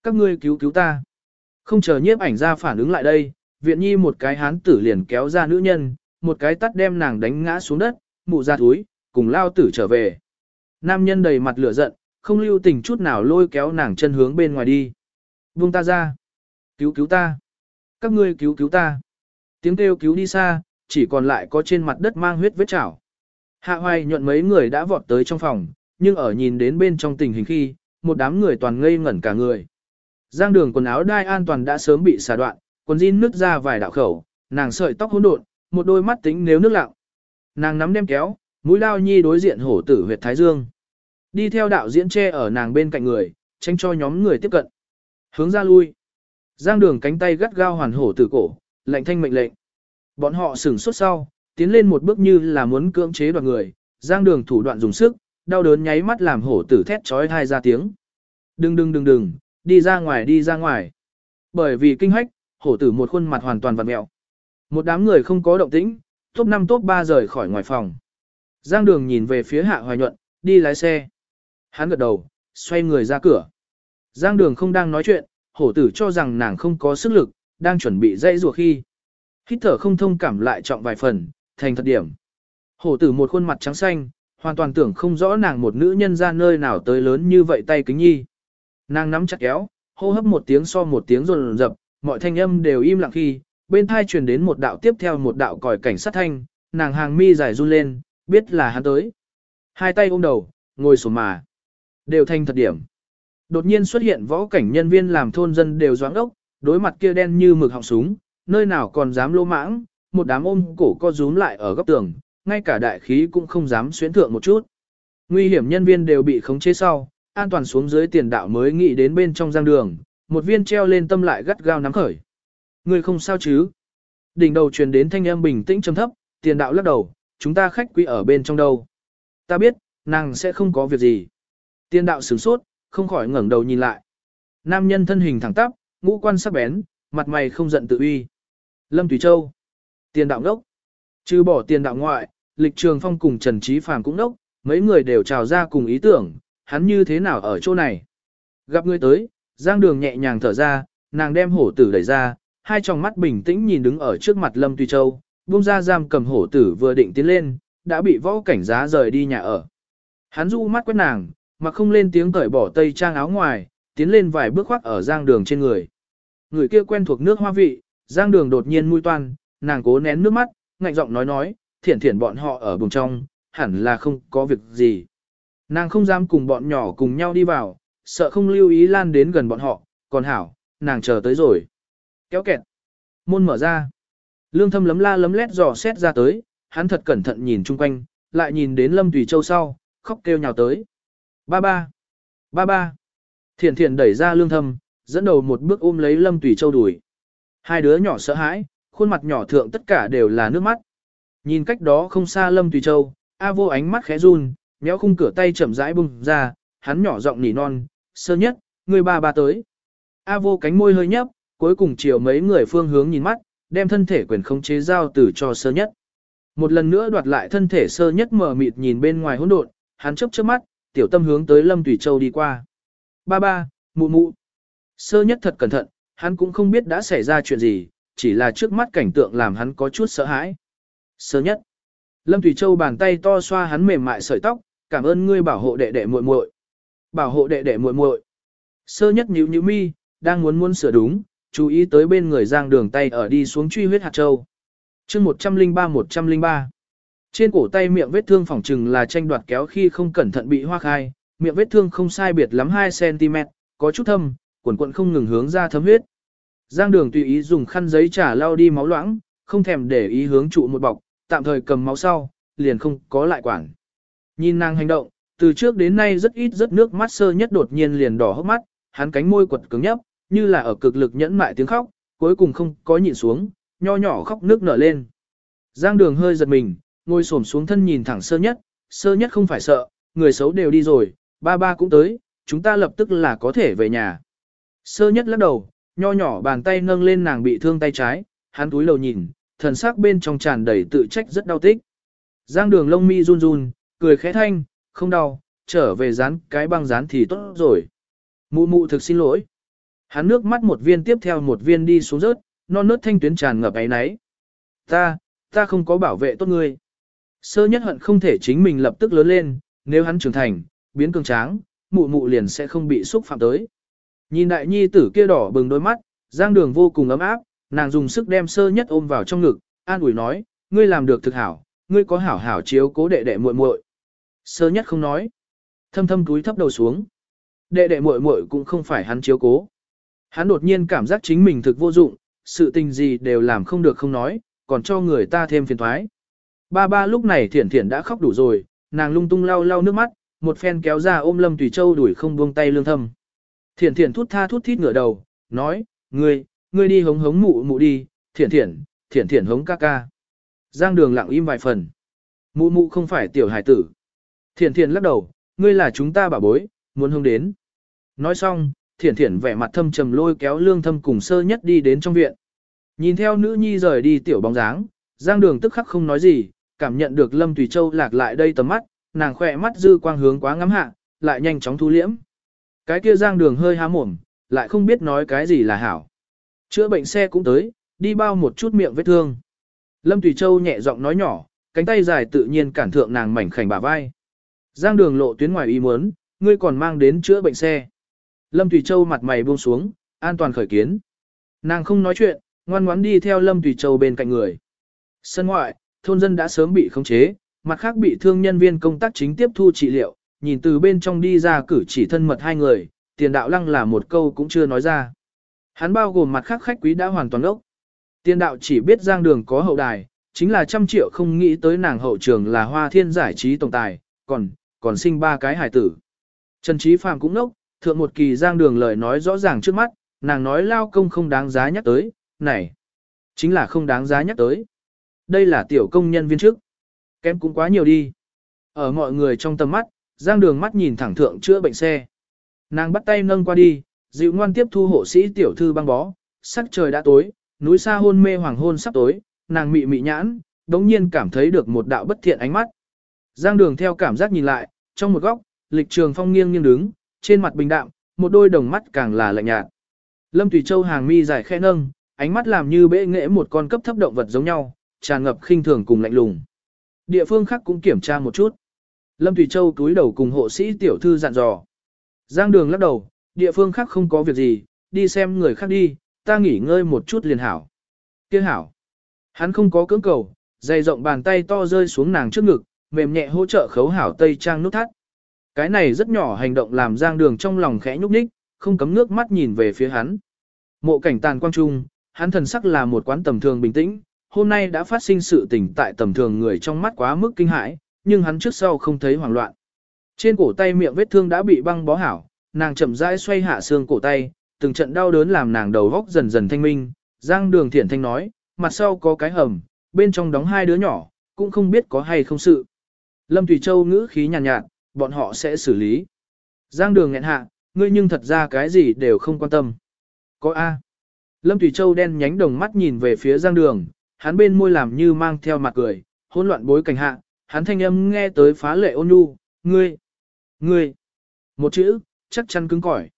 Các ngươi cứu cứu ta. Không chờ nhiếp ảnh ra phản ứng lại đây, viện nhi một cái hán tử liền kéo ra nữ nhân, một cái tắt đem nàng đánh ngã xuống đất, mụ ra túi, cùng lao tử trở về. Nam nhân đầy mặt lửa giận, không lưu tình chút nào lôi kéo nàng chân hướng bên ngoài đi. Buông ta ra. Cứu cứu ta. Các ngươi cứu cứu ta. Tiếng kêu cứu đi xa, chỉ còn lại có trên mặt đất mang huyết vết chảo. Hạ hoài nhuận mấy người đã vọt tới trong phòng, nhưng ở nhìn đến bên trong tình hình khi, một đám người toàn ngây ngẩn cả người. Giang đường quần áo đai an toàn đã sớm bị xà đoạn, quần jean nứt ra vài đạo khẩu, nàng sợi tóc hỗn độn, một đôi mắt tính nếu nước lặng. Nàng nắm đem kéo, mũi lao nhi đối diện hổ tử huyệt thái dương. Đi theo đạo diễn che ở nàng bên cạnh người, tránh cho nhóm người tiếp cận. Hướng ra lui. Giang đường cánh tay gắt gao hoàn hổ tử cổ, lạnh thanh mệnh lệnh. Bọn họ sửng sốt sau, tiến lên một bước như là muốn cưỡng chế đoạt người, giang đường thủ đoạn dùng sức, đau đớn nháy mắt làm hổ tử thét trói thai ra tiếng. Đừng đừng đừng đừng, đi ra ngoài đi ra ngoài. Bởi vì kinh hách, hổ tử một khuôn mặt hoàn toàn vặn mẹo. Một đám người không có động tĩnh, top 5 top 3 rời khỏi ngoài phòng. Giang đường nhìn về phía hạ hoài nhuận, đi lái xe. Hắn gật đầu, xoay người ra cửa. Giang đường không đang nói chuyện, hổ tử cho rằng nàng không có sức lực, đang chuẩn bị dây rùa khi. Hít thở không thông cảm lại trọng vài phần, thành thật điểm. Hổ tử một khuôn mặt trắng xanh, hoàn toàn tưởng không rõ nàng một nữ nhân ra nơi nào tới lớn như vậy tay kính nhi. Nàng nắm chặt kéo, hô hấp một tiếng so một tiếng rồn rập, mọi thanh âm đều im lặng khi, bên thai truyền đến một đạo tiếp theo một đạo còi cảnh sát thanh, nàng hàng mi dài run lên, biết là hắn tới. Hai tay ôm đầu, ngồi sổ mà. Đều thanh thật điểm. Đột nhiên xuất hiện võ cảnh nhân viên làm thôn dân đều doáng ốc, đối mặt kia đen như mực họng súng, nơi nào còn dám lô mãng, một đám ôm cổ co rúm lại ở góc tường, ngay cả đại khí cũng không dám xuyến thượng một chút. Nguy hiểm nhân viên đều bị khống chế sau, an toàn xuống dưới tiền đạo mới nghĩ đến bên trong giang đường, một viên treo lên tâm lại gắt gao nắm khởi. Người không sao chứ? Đỉnh đầu truyền đến thanh âm bình tĩnh trầm thấp, tiền đạo lắc đầu, chúng ta khách quý ở bên trong đâu. Ta biết, nàng sẽ không có việc gì. Tiền đạo sửng sốt, không khỏi ngẩng đầu nhìn lại. Nam nhân thân hình thẳng tắp, ngũ quan sắc bén, mặt mày không giận tự uy. Lâm Thủy Châu. Tiền đạo ngốc. Trừ bỏ tiền đạo ngoại, lịch trường phong cùng Trần Trí Phàm cũng ngốc, mấy người đều trào ra cùng ý tưởng, hắn như thế nào ở chỗ này. Gặp người tới, Giang Đường nhẹ nhàng thở ra, nàng đem hổ tử đẩy ra, hai tròng mắt bình tĩnh nhìn đứng ở trước mặt Lâm Tùy Châu, buông ra giam cầm hổ tử vừa định tiến lên, đã bị võ cảnh giá rời đi nhà ở. Hắn du mắt quét nàng, mà không lên tiếng cởi bỏ tây trang áo ngoài, tiến lên vài bước khoác ở Giang Đường trên người. Người kia quen thuộc nước hoa vị, Giang Đường đột nhiên mũi toan, nàng cố nén nước mắt, ngạnh giọng nói nói, thiển thiển bọn họ ở bùng trong, hẳn là không có việc gì. Nàng không dám cùng bọn nhỏ cùng nhau đi vào, sợ không lưu ý lan đến gần bọn họ, còn hảo, nàng chờ tới rồi. Kéo kẹt. Môn mở ra. Lương thâm lấm la lấm lét dò xét ra tới, hắn thật cẩn thận nhìn chung quanh, lại nhìn đến Lâm Tùy Châu sau, khóc kêu nhào tới. Ba ba. Ba ba. Thiển thiển đẩy ra lương thâm, dẫn đầu một bước ôm lấy Lâm Tùy Châu đuổi. Hai đứa nhỏ sợ hãi, khuôn mặt nhỏ thượng tất cả đều là nước mắt. Nhìn cách đó không xa Lâm Tùy Châu, A vô ánh mắt khẽ run, méo khung cửa tay chậm rãi bung ra, hắn nhỏ giọng nỉ non, sơ nhất, người ba ba tới. A vô cánh môi hơi nhấp, cuối cùng chiều mấy người phương hướng nhìn mắt, đem thân thể quyền khống chế giao tử cho sơ nhất. Một lần nữa đoạt lại thân thể sơ nhất mở mịt nhìn bên ngoài hỗn độn, hắn chớp chớp mắt, tiểu tâm hướng tới Lâm Tùy Châu đi qua. Ba ba, mụ mụ. Sơ nhất thật cẩn thận, hắn cũng không biết đã xảy ra chuyện gì, chỉ là trước mắt cảnh tượng làm hắn có chút sợ hãi. Sơ nhất. Lâm Thủy Châu bàn tay to xoa hắn mềm mại sợi tóc, cảm ơn ngươi bảo hộ đệ đệ muội muội. Bảo hộ đệ đệ muội muội. Sơ nhất nhíu nhíu mi, đang muốn muốn sửa đúng, chú ý tới bên người Giang Đường tay ở đi xuống truy huyết hạt châu. Chương 103-103. Trên cổ tay miệng vết thương phỏng trừng là tranh đoạt kéo khi không cẩn thận bị hoa khai, miệng vết thương không sai biệt lắm 2 cm, có chút thâm, quần quần không ngừng hướng ra thấm huyết. Giang Đường tùy ý dùng khăn giấy trả lau đi máu loãng, không thèm để ý hướng trụ một bọc, tạm thời cầm máu sau, liền không có lại quản. Nhìn nàng hành động, từ trước đến nay rất ít rất nước mắt sơ nhất đột nhiên liền đỏ hốc mắt, hắn cánh môi quật cứng nhấp, như là ở cực lực nhẫn mại tiếng khóc, cuối cùng không có nhịn xuống, nho nhỏ khóc nước nở lên. Giang đường hơi giật mình, ngồi xổm xuống thân nhìn thẳng sơ nhất, sơ nhất không phải sợ, người xấu đều đi rồi, ba ba cũng tới, chúng ta lập tức là có thể về nhà. Sơ nhất lắc đầu, nho nhỏ bàn tay nâng lên nàng bị thương tay trái, hắn túi lầu nhìn, thần sắc bên trong tràn đầy tự trách rất đau tích. Giang đường lông mi run run, cười khẽ thanh, không đau, trở về dán cái băng dán thì tốt rồi. Mụ mụ thực xin lỗi. Hắn nước mắt một viên tiếp theo một viên đi xuống rớt, non nớt thanh tuyến tràn ngập ấy náy. Ta, ta không có bảo vệ tốt ngươi. Sơ nhất hận không thể chính mình lập tức lớn lên, nếu hắn trưởng thành, biến cường tráng, mụ mụ liền sẽ không bị xúc phạm tới. Nhìn đại nhi tử kia đỏ bừng đôi mắt, giang đường vô cùng ấm áp, nàng dùng sức đem sơ nhất ôm vào trong ngực, an ủi nói, ngươi làm được thực hảo, ngươi có hảo hảo chiếu cố đệ đệ muội muội. Sơ nhất không nói. Thâm thâm túi thấp đầu xuống. Đệ đệ muội muội cũng không phải hắn chiếu cố. Hắn đột nhiên cảm giác chính mình thực vô dụng, sự tình gì đều làm không được không nói, còn cho người ta thêm phiền thoái. Ba ba lúc này thiển thiển đã khóc đủ rồi, nàng lung tung lau lau nước mắt, một phen kéo ra ôm Lâm Tùy Châu đuổi không buông tay lương thâm. Thiển thiển thút tha thút thít ngửa đầu, nói, ngươi, ngươi đi hống hống mụ mụ đi, thiển thiển, thiển thiển hống ca ca. Giang đường lặng im vài phần. Mụ mụ không phải tiểu hải tử. Thiển thiển lắc đầu, ngươi là chúng ta bảo bối, muốn hống đến. Nói xong, thiển thiển vẻ mặt thâm trầm lôi kéo lương thâm cùng sơ nhất đi đến trong viện. Nhìn theo nữ nhi rời đi tiểu bóng dáng, giang đường tức khắc không nói gì, cảm nhận được Lâm Tùy Châu lạc lại đây tầm mắt, nàng khỏe mắt dư quang hướng quá ngắm hạ, lại nhanh chóng thu liễm. Cái kia giang đường hơi há mồm, lại không biết nói cái gì là hảo. Chữa bệnh xe cũng tới, đi bao một chút miệng vết thương. Lâm Tùy Châu nhẹ giọng nói nhỏ, cánh tay dài tự nhiên cản thượng nàng mảnh khảnh bả vai. Giang đường lộ tuyến ngoài ý muốn, ngươi còn mang đến chữa bệnh xe. Lâm Tùy Châu mặt mày buông xuống, an toàn khởi kiến. Nàng không nói chuyện, ngoan ngoãn đi theo Lâm Tùy Châu bên cạnh người. Sân ngoại, thôn dân đã sớm bị khống chế, mặt khác bị thương nhân viên công tác chính tiếp thu trị liệu, nhìn từ bên trong đi ra cử chỉ thân mật hai người, tiền đạo lăng là một câu cũng chưa nói ra. Hắn bao gồm mặt khác khách quý đã hoàn toàn ốc. Tiền đạo chỉ biết giang đường có hậu đài, chính là trăm triệu không nghĩ tới nàng hậu trường là hoa thiên giải trí tổng tài, còn, còn sinh ba cái hải tử. Trần Trí Phàm cũng nốc, thượng một kỳ giang đường lời nói rõ ràng trước mắt, nàng nói lao công không đáng giá nhắc tới, này, chính là không đáng giá nhắc tới. Đây là tiểu công nhân viên trước, Kém cũng quá nhiều đi. Ở mọi người trong tầm mắt, giang đường mắt nhìn thẳng thượng chữa bệnh xe. Nàng bắt tay nâng qua đi, dịu ngoan tiếp thu hộ sĩ tiểu thư băng bó, sắc trời đã tối, núi xa hôn mê hoàng hôn sắp tối, nàng mị mị nhãn, đống nhiên cảm thấy được một đạo bất thiện ánh mắt. Giang đường theo cảm giác nhìn lại, trong một góc, lịch trường phong nghiêng nghiêng đứng, trên mặt bình đạm, một đôi đồng mắt càng là lạnh nhạt. Lâm Tùy Châu hàng mi dài khẽ nâng, ánh mắt làm như bệ nghệ một con cấp thấp động vật giống nhau, tràn ngập khinh thường cùng lạnh lùng. Địa phương khác cũng kiểm tra một chút. Lâm Tùy Châu túi đầu cùng hộ sĩ tiểu thư dặn dò. Giang đường lắc đầu, địa phương khác không có việc gì, đi xem người khác đi, ta nghỉ ngơi một chút liền hảo. Kia hảo. Hắn không có cưỡng cầu, dày rộng bàn tay to rơi xuống nàng trước ngực, mềm nhẹ hỗ trợ khấu hảo tây trang nút thắt. Cái này rất nhỏ hành động làm giang đường trong lòng khẽ nhúc nhích, không cấm nước mắt nhìn về phía hắn. Mộ cảnh tàn quang trung, hắn thần sắc là một quán tầm thường bình tĩnh, hôm nay đã phát sinh sự tình tại tầm thường người trong mắt quá mức kinh hãi, nhưng hắn trước sau không thấy hoảng loạn. Trên cổ tay miệng vết thương đã bị băng bó hảo, nàng chậm rãi xoay hạ xương cổ tay, từng trận đau đớn làm nàng đầu góc dần dần thanh minh, Giang Đường Thiển Thanh nói, mặt sau có cái hầm, bên trong đóng hai đứa nhỏ, cũng không biết có hay không sự. Lâm Thủy Châu ngữ khí nhàn nhạt, nhạt, bọn họ sẽ xử lý. Giang Đường nghẹn hạ, ngươi nhưng thật ra cái gì đều không quan tâm. Có A. Lâm Thủy Châu đen nhánh đồng mắt nhìn về phía Giang Đường, hắn bên môi làm như mang theo mặt cười, hỗn loạn bối cảnh hạ, hắn thanh âm nghe tới phá lệ ôn nhu, ngươi, ngươi. Một chữ, chắc chắn cứng cỏi.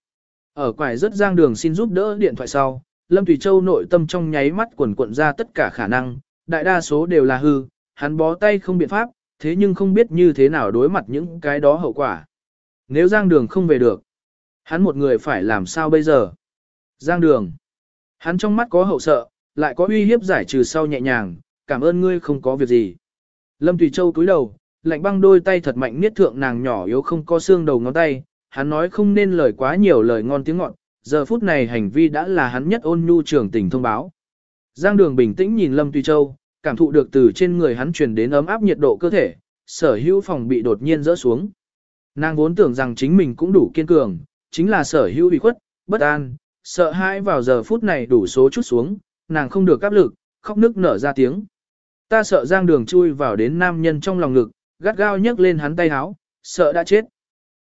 Ở quải rất giang đường xin giúp đỡ điện thoại sau, Lâm Thủy Châu nội tâm trong nháy mắt quần cuộn ra tất cả khả năng, đại đa số đều là hư, hắn bó tay không biện pháp, thế nhưng không biết như thế nào đối mặt những cái đó hậu quả. Nếu giang đường không về được, hắn một người phải làm sao bây giờ? Giang đường, hắn trong mắt có hậu sợ, lại có uy hiếp giải trừ sau nhẹ nhàng, cảm ơn ngươi không có việc gì. Lâm Thủy Châu cúi đầu, lạnh băng đôi tay thật mạnh niết thượng nàng nhỏ yếu không có xương đầu ngón tay, hắn nói không nên lời quá nhiều lời ngon tiếng ngọt, giờ phút này hành vi đã là hắn nhất ôn nhu trưởng tình thông báo. Giang đường bình tĩnh nhìn Lâm Tùy Châu, cảm thụ được từ trên người hắn truyền đến ấm áp nhiệt độ cơ thể, sở hữu phòng bị đột nhiên rỡ xuống. Nàng vốn tưởng rằng chính mình cũng đủ kiên cường, chính là sở hữu bị khuất, bất an, sợ hãi vào giờ phút này đủ số chút xuống, nàng không được áp lực, khóc nức nở ra tiếng. Ta sợ giang đường chui vào đến nam nhân trong lòng ngực, gắt gao nhấc lên hắn tay háo, sợ đã chết.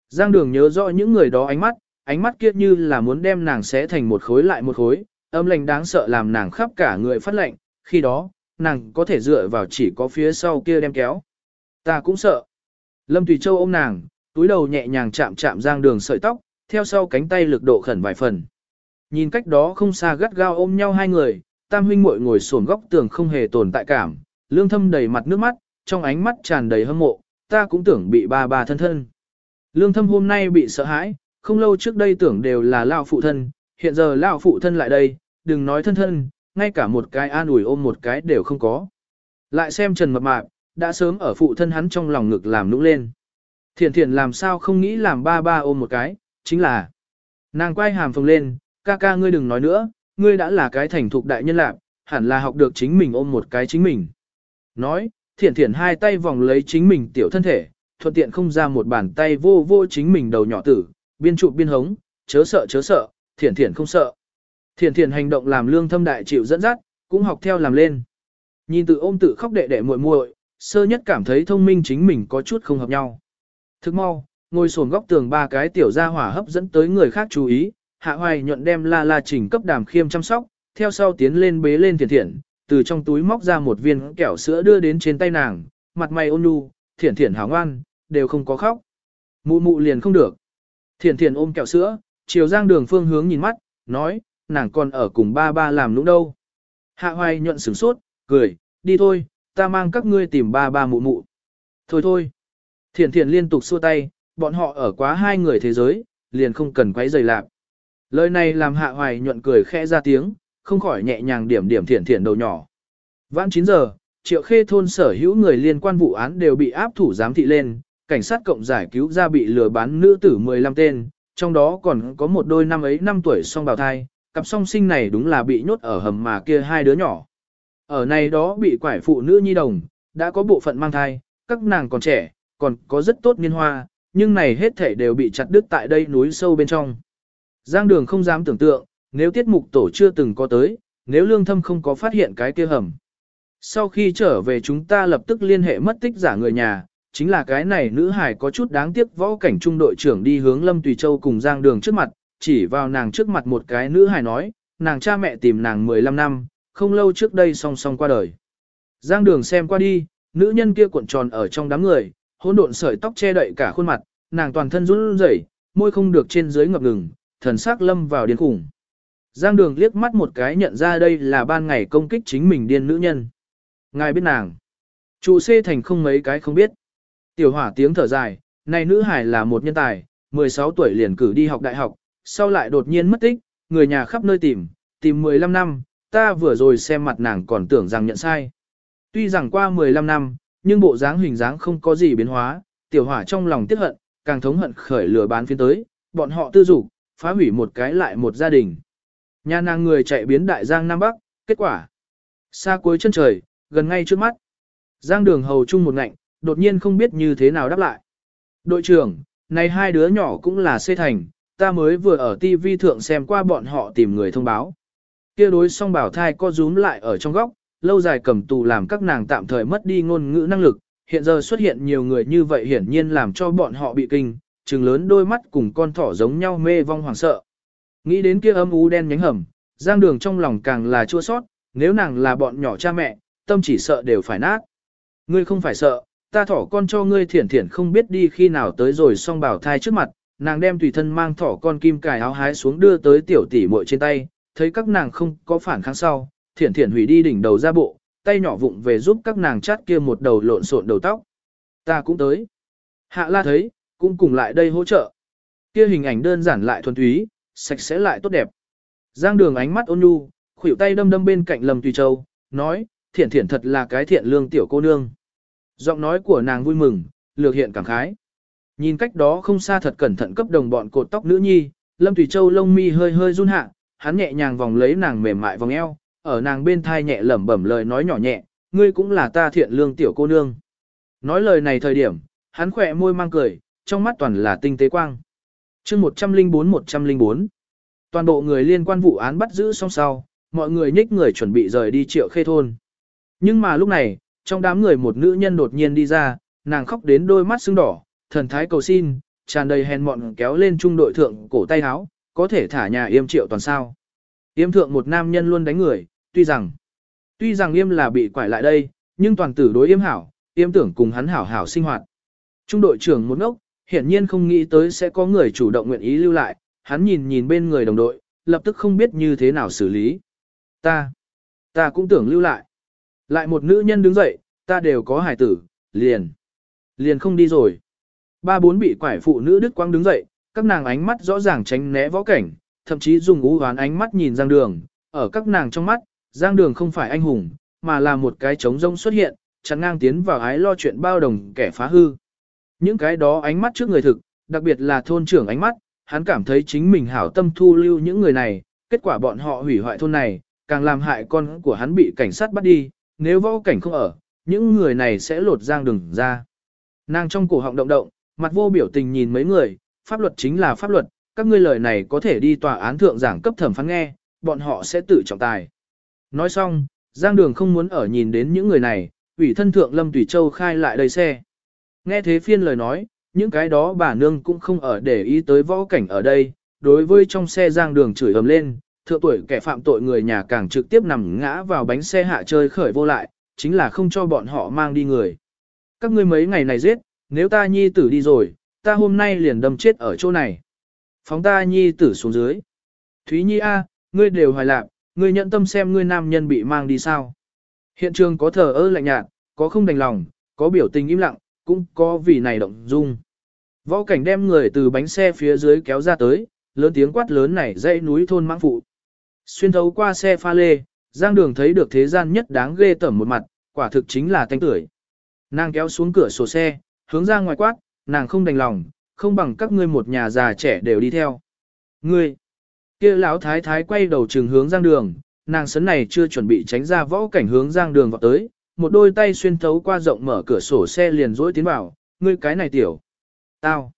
Giang đường nhớ rõ những người đó ánh mắt, ánh mắt kia như là muốn đem nàng xé thành một khối lại một khối, âm lành đáng sợ làm nàng khắp cả người phát lệnh, khi đó, nàng có thể dựa vào chỉ có phía sau kia đem kéo. Ta cũng sợ. Lâm Thủy Châu ôm nàng, túi đầu nhẹ nhàng chạm chạm giang đường sợi tóc, theo sau cánh tay lực độ khẩn vài phần. Nhìn cách đó không xa gắt gao ôm nhau hai người, tam huynh muội ngồi sồn góc tường không hề tồn tại cảm, lương thâm đầy mặt nước mắt, trong ánh mắt tràn đầy hâm mộ, ta cũng tưởng bị ba ba thân thân. Lương thâm hôm nay bị sợ hãi, không lâu trước đây tưởng đều là lao phụ thân, hiện giờ lao phụ thân lại đây, đừng nói thân thân, ngay cả một cái an ủi ôm một cái đều không có. Lại xem Trần Mập Mạp, đã sớm ở phụ thân hắn trong lòng ngực làm nũng lên. Thiển Thiển làm sao không nghĩ làm ba ba ôm một cái, chính là nàng quay hàm phồng lên, ca ca ngươi đừng nói nữa, ngươi đã là cái thành thục đại nhân lạc, hẳn là học được chính mình ôm một cái chính mình. Nói, thiển thiển hai tay vòng lấy chính mình tiểu thân thể, thuận tiện không ra một bàn tay vô vô chính mình đầu nhỏ tử, biên trụ biên hống, chớ sợ chớ sợ, thiển thiển không sợ. Thiển thiển hành động làm lương thâm đại chịu dẫn dắt, cũng học theo làm lên. Nhìn tự ôm tự khóc đệ đệ muội muội, sơ nhất cảm thấy thông minh chính mình có chút không hợp nhau. Thức mau, ngồi sồn góc tường ba cái tiểu gia hỏa hấp dẫn tới người khác chú ý, hạ hoài nhuận đem la la chỉnh cấp đàm khiêm chăm sóc, theo sau tiến lên bế lên thiển thiển, từ trong túi móc ra một viên kẹo sữa đưa đến trên tay nàng, mặt mày ôn nhu, thiển thiển hảo ngoan, đều không có khóc. Mụ mụ liền không được. Thiển thiển ôm kẹo sữa, chiều giang đường phương hướng nhìn mắt, nói, nàng còn ở cùng ba ba làm lũng đâu. Hạ hoài nhuận sửng sốt, cười, đi thôi, ta mang các ngươi tìm ba ba mụ mụ. Thôi thôi. Thiển thiển liên tục xua tay, bọn họ ở quá hai người thế giới, liền không cần quấy rầy lạc. Lời này làm hạ hoài nhuận cười khẽ ra tiếng, không khỏi nhẹ nhàng điểm điểm thiển thiển đầu nhỏ. Vãn 9 giờ, triệu khê thôn sở hữu người liên quan vụ án đều bị áp thủ giám thị lên, cảnh sát cộng giải cứu ra bị lừa bán nữ tử 15 tên, trong đó còn có một đôi năm ấy năm tuổi song bào thai, cặp song sinh này đúng là bị nhốt ở hầm mà kia hai đứa nhỏ. Ở này đó bị quải phụ nữ nhi đồng, đã có bộ phận mang thai, các nàng còn trẻ, còn có rất tốt niên hoa, nhưng này hết thể đều bị chặt đứt tại đây núi sâu bên trong. Giang đường không dám tưởng tượng, nếu tiết mục tổ chưa từng có tới, nếu lương thâm không có phát hiện cái kia hầm. Sau khi trở về chúng ta lập tức liên hệ mất tích giả người nhà, chính là cái này nữ hải có chút đáng tiếc võ cảnh trung đội trưởng đi hướng Lâm Tùy Châu cùng Giang Đường trước mặt, chỉ vào nàng trước mặt một cái nữ hải nói, nàng cha mẹ tìm nàng 15 năm, không lâu trước đây song song qua đời. Giang Đường xem qua đi, nữ nhân kia cuộn tròn ở trong đám người, hỗn độn sợi tóc che đậy cả khuôn mặt, nàng toàn thân run rẩy, môi không được trên dưới ngập ngừng, thần sắc lâm vào điên khủng. Giang Đường liếc mắt một cái nhận ra đây là ban ngày công kích chính mình điên nữ nhân. Ngài biết nàng. Trụ xê thành không mấy cái không biết. Tiểu hỏa tiếng thở dài, này nữ hải là một nhân tài, 16 tuổi liền cử đi học đại học, sau lại đột nhiên mất tích, người nhà khắp nơi tìm, tìm 15 năm, ta vừa rồi xem mặt nàng còn tưởng rằng nhận sai. Tuy rằng qua 15 năm, nhưng bộ dáng hình dáng không có gì biến hóa, tiểu hỏa trong lòng tiếc hận, càng thống hận khởi lửa bán phiến tới, bọn họ tư dục phá hủy một cái lại một gia đình. Nhà nàng người chạy biến đại giang Nam Bắc, kết quả. Xa cuối chân trời, gần ngay trước mắt. Giang đường hầu chung một ngạnh, đột nhiên không biết như thế nào đáp lại. Đội trưởng, này hai đứa nhỏ cũng là xê thành, ta mới vừa ở TV thượng xem qua bọn họ tìm người thông báo. Kia đối song bảo thai co rúm lại ở trong góc, lâu dài cầm tù làm các nàng tạm thời mất đi ngôn ngữ năng lực, hiện giờ xuất hiện nhiều người như vậy hiển nhiên làm cho bọn họ bị kinh, trừng lớn đôi mắt cùng con thỏ giống nhau mê vong hoàng sợ. Nghĩ đến kia âm u đen nhánh hầm, giang đường trong lòng càng là chua sót, nếu nàng là bọn nhỏ cha mẹ, tâm chỉ sợ đều phải nát. Ngươi không phải sợ, ta thỏ con cho ngươi thiển thiển không biết đi khi nào tới rồi xong bảo thai trước mặt, nàng đem tùy thân mang thỏ con kim cài áo hái xuống đưa tới tiểu tỷ muội trên tay, thấy các nàng không có phản kháng sau, thiển thiển hủy đi đỉnh đầu ra bộ, tay nhỏ vụng về giúp các nàng chát kia một đầu lộn xộn đầu tóc. Ta cũng tới. Hạ la thấy, cũng cùng lại đây hỗ trợ. Kia hình ảnh đơn giản lại thuần túy, sạch sẽ lại tốt đẹp. Giang đường ánh mắt ôn nhu, khuỷu tay đâm đâm bên cạnh lầm tùy châu, nói, thiển thiển thật là cái thiện lương tiểu cô nương. Giọng nói của nàng vui mừng, lược hiện cảm khái. Nhìn cách đó không xa thật cẩn thận cấp đồng bọn cột tóc nữ nhi, Lâm tùy Châu lông mi hơi hơi run hạ, hắn nhẹ nhàng vòng lấy nàng mềm mại vòng eo, ở nàng bên thai nhẹ lẩm bẩm lời nói nhỏ nhẹ, ngươi cũng là ta thiện lương tiểu cô nương. Nói lời này thời điểm, hắn khỏe môi mang cười, trong mắt toàn là tinh tế quang chương 104-104 Toàn bộ người liên quan vụ án bắt giữ xong sau, mọi người nhích người chuẩn bị rời đi triệu khê thôn. Nhưng mà lúc này, trong đám người một nữ nhân đột nhiên đi ra, nàng khóc đến đôi mắt sưng đỏ, thần thái cầu xin, tràn đầy hèn mọn kéo lên trung đội thượng cổ tay áo, có thể thả nhà yêm triệu toàn sao. Yêm thượng một nam nhân luôn đánh người, tuy rằng, tuy rằng yêm là bị quải lại đây, nhưng toàn tử đối yêm hảo, yêm tưởng cùng hắn hảo hảo sinh hoạt. Trung đội trưởng một ngốc, hiển nhiên không nghĩ tới sẽ có người chủ động nguyện ý lưu lại, hắn nhìn nhìn bên người đồng đội, lập tức không biết như thế nào xử lý. Ta, ta cũng tưởng lưu lại. Lại một nữ nhân đứng dậy, ta đều có hài tử, liền. Liền không đi rồi. Ba bốn bị quải phụ nữ đức quang đứng dậy, các nàng ánh mắt rõ ràng tránh né võ cảnh, thậm chí dùng ú hoán ánh mắt nhìn Giang Đường. Ở các nàng trong mắt, Giang Đường không phải anh hùng, mà là một cái trống rông xuất hiện, chắn ngang tiến vào ái lo chuyện bao đồng kẻ phá hư. Những cái đó ánh mắt trước người thực, đặc biệt là thôn trưởng ánh mắt, hắn cảm thấy chính mình hảo tâm thu lưu những người này, kết quả bọn họ hủy hoại thôn này, càng làm hại con của hắn bị cảnh sát bắt đi, nếu võ cảnh không ở, những người này sẽ lột giang đường ra. Nàng trong cổ họng động động, mặt vô biểu tình nhìn mấy người, pháp luật chính là pháp luật, các ngươi lời này có thể đi tòa án thượng giảng cấp thẩm phán nghe, bọn họ sẽ tự trọng tài. Nói xong, Giang Đường không muốn ở nhìn đến những người này, ủy thân thượng Lâm Tùy Châu khai lại đầy xe. Nghe thế phiên lời nói, những cái đó bà nương cũng không ở để ý tới võ cảnh ở đây, đối với trong xe Giang Đường chửi ầm lên, thượng tuổi kẻ phạm tội người nhà càng trực tiếp nằm ngã vào bánh xe hạ chơi khởi vô lại, chính là không cho bọn họ mang đi người. Các ngươi mấy ngày này giết, nếu ta nhi tử đi rồi, ta hôm nay liền đâm chết ở chỗ này. Phóng ta nhi tử xuống dưới. Thúy nhi A, ngươi đều hoài lạc, ngươi nhận tâm xem ngươi nam nhân bị mang đi sao. Hiện trường có thờ ơ lạnh nhạt, có không đành lòng, có biểu tình im lặng, cũng có vì này động dung. Võ cảnh đem người từ bánh xe phía dưới kéo ra tới, lớn tiếng quát lớn này dãy núi thôn mãng phụ. Xuyên thấu qua xe pha lê, Giang Đường thấy được thế gian nhất đáng ghê tởm một mặt, Quả thực chính là tanh tưởi. Nàng kéo xuống cửa sổ xe, hướng ra ngoài quát, nàng không đành lòng, không bằng các ngươi một nhà già trẻ đều đi theo. Ngươi, kia lão thái thái quay đầu trường hướng giang đường, nàng sấn này chưa chuẩn bị tránh ra võ cảnh hướng giang đường vào tới, một đôi tay xuyên thấu qua rộng mở cửa sổ xe liền dỗi tiến vào, ngươi cái này tiểu. Tao.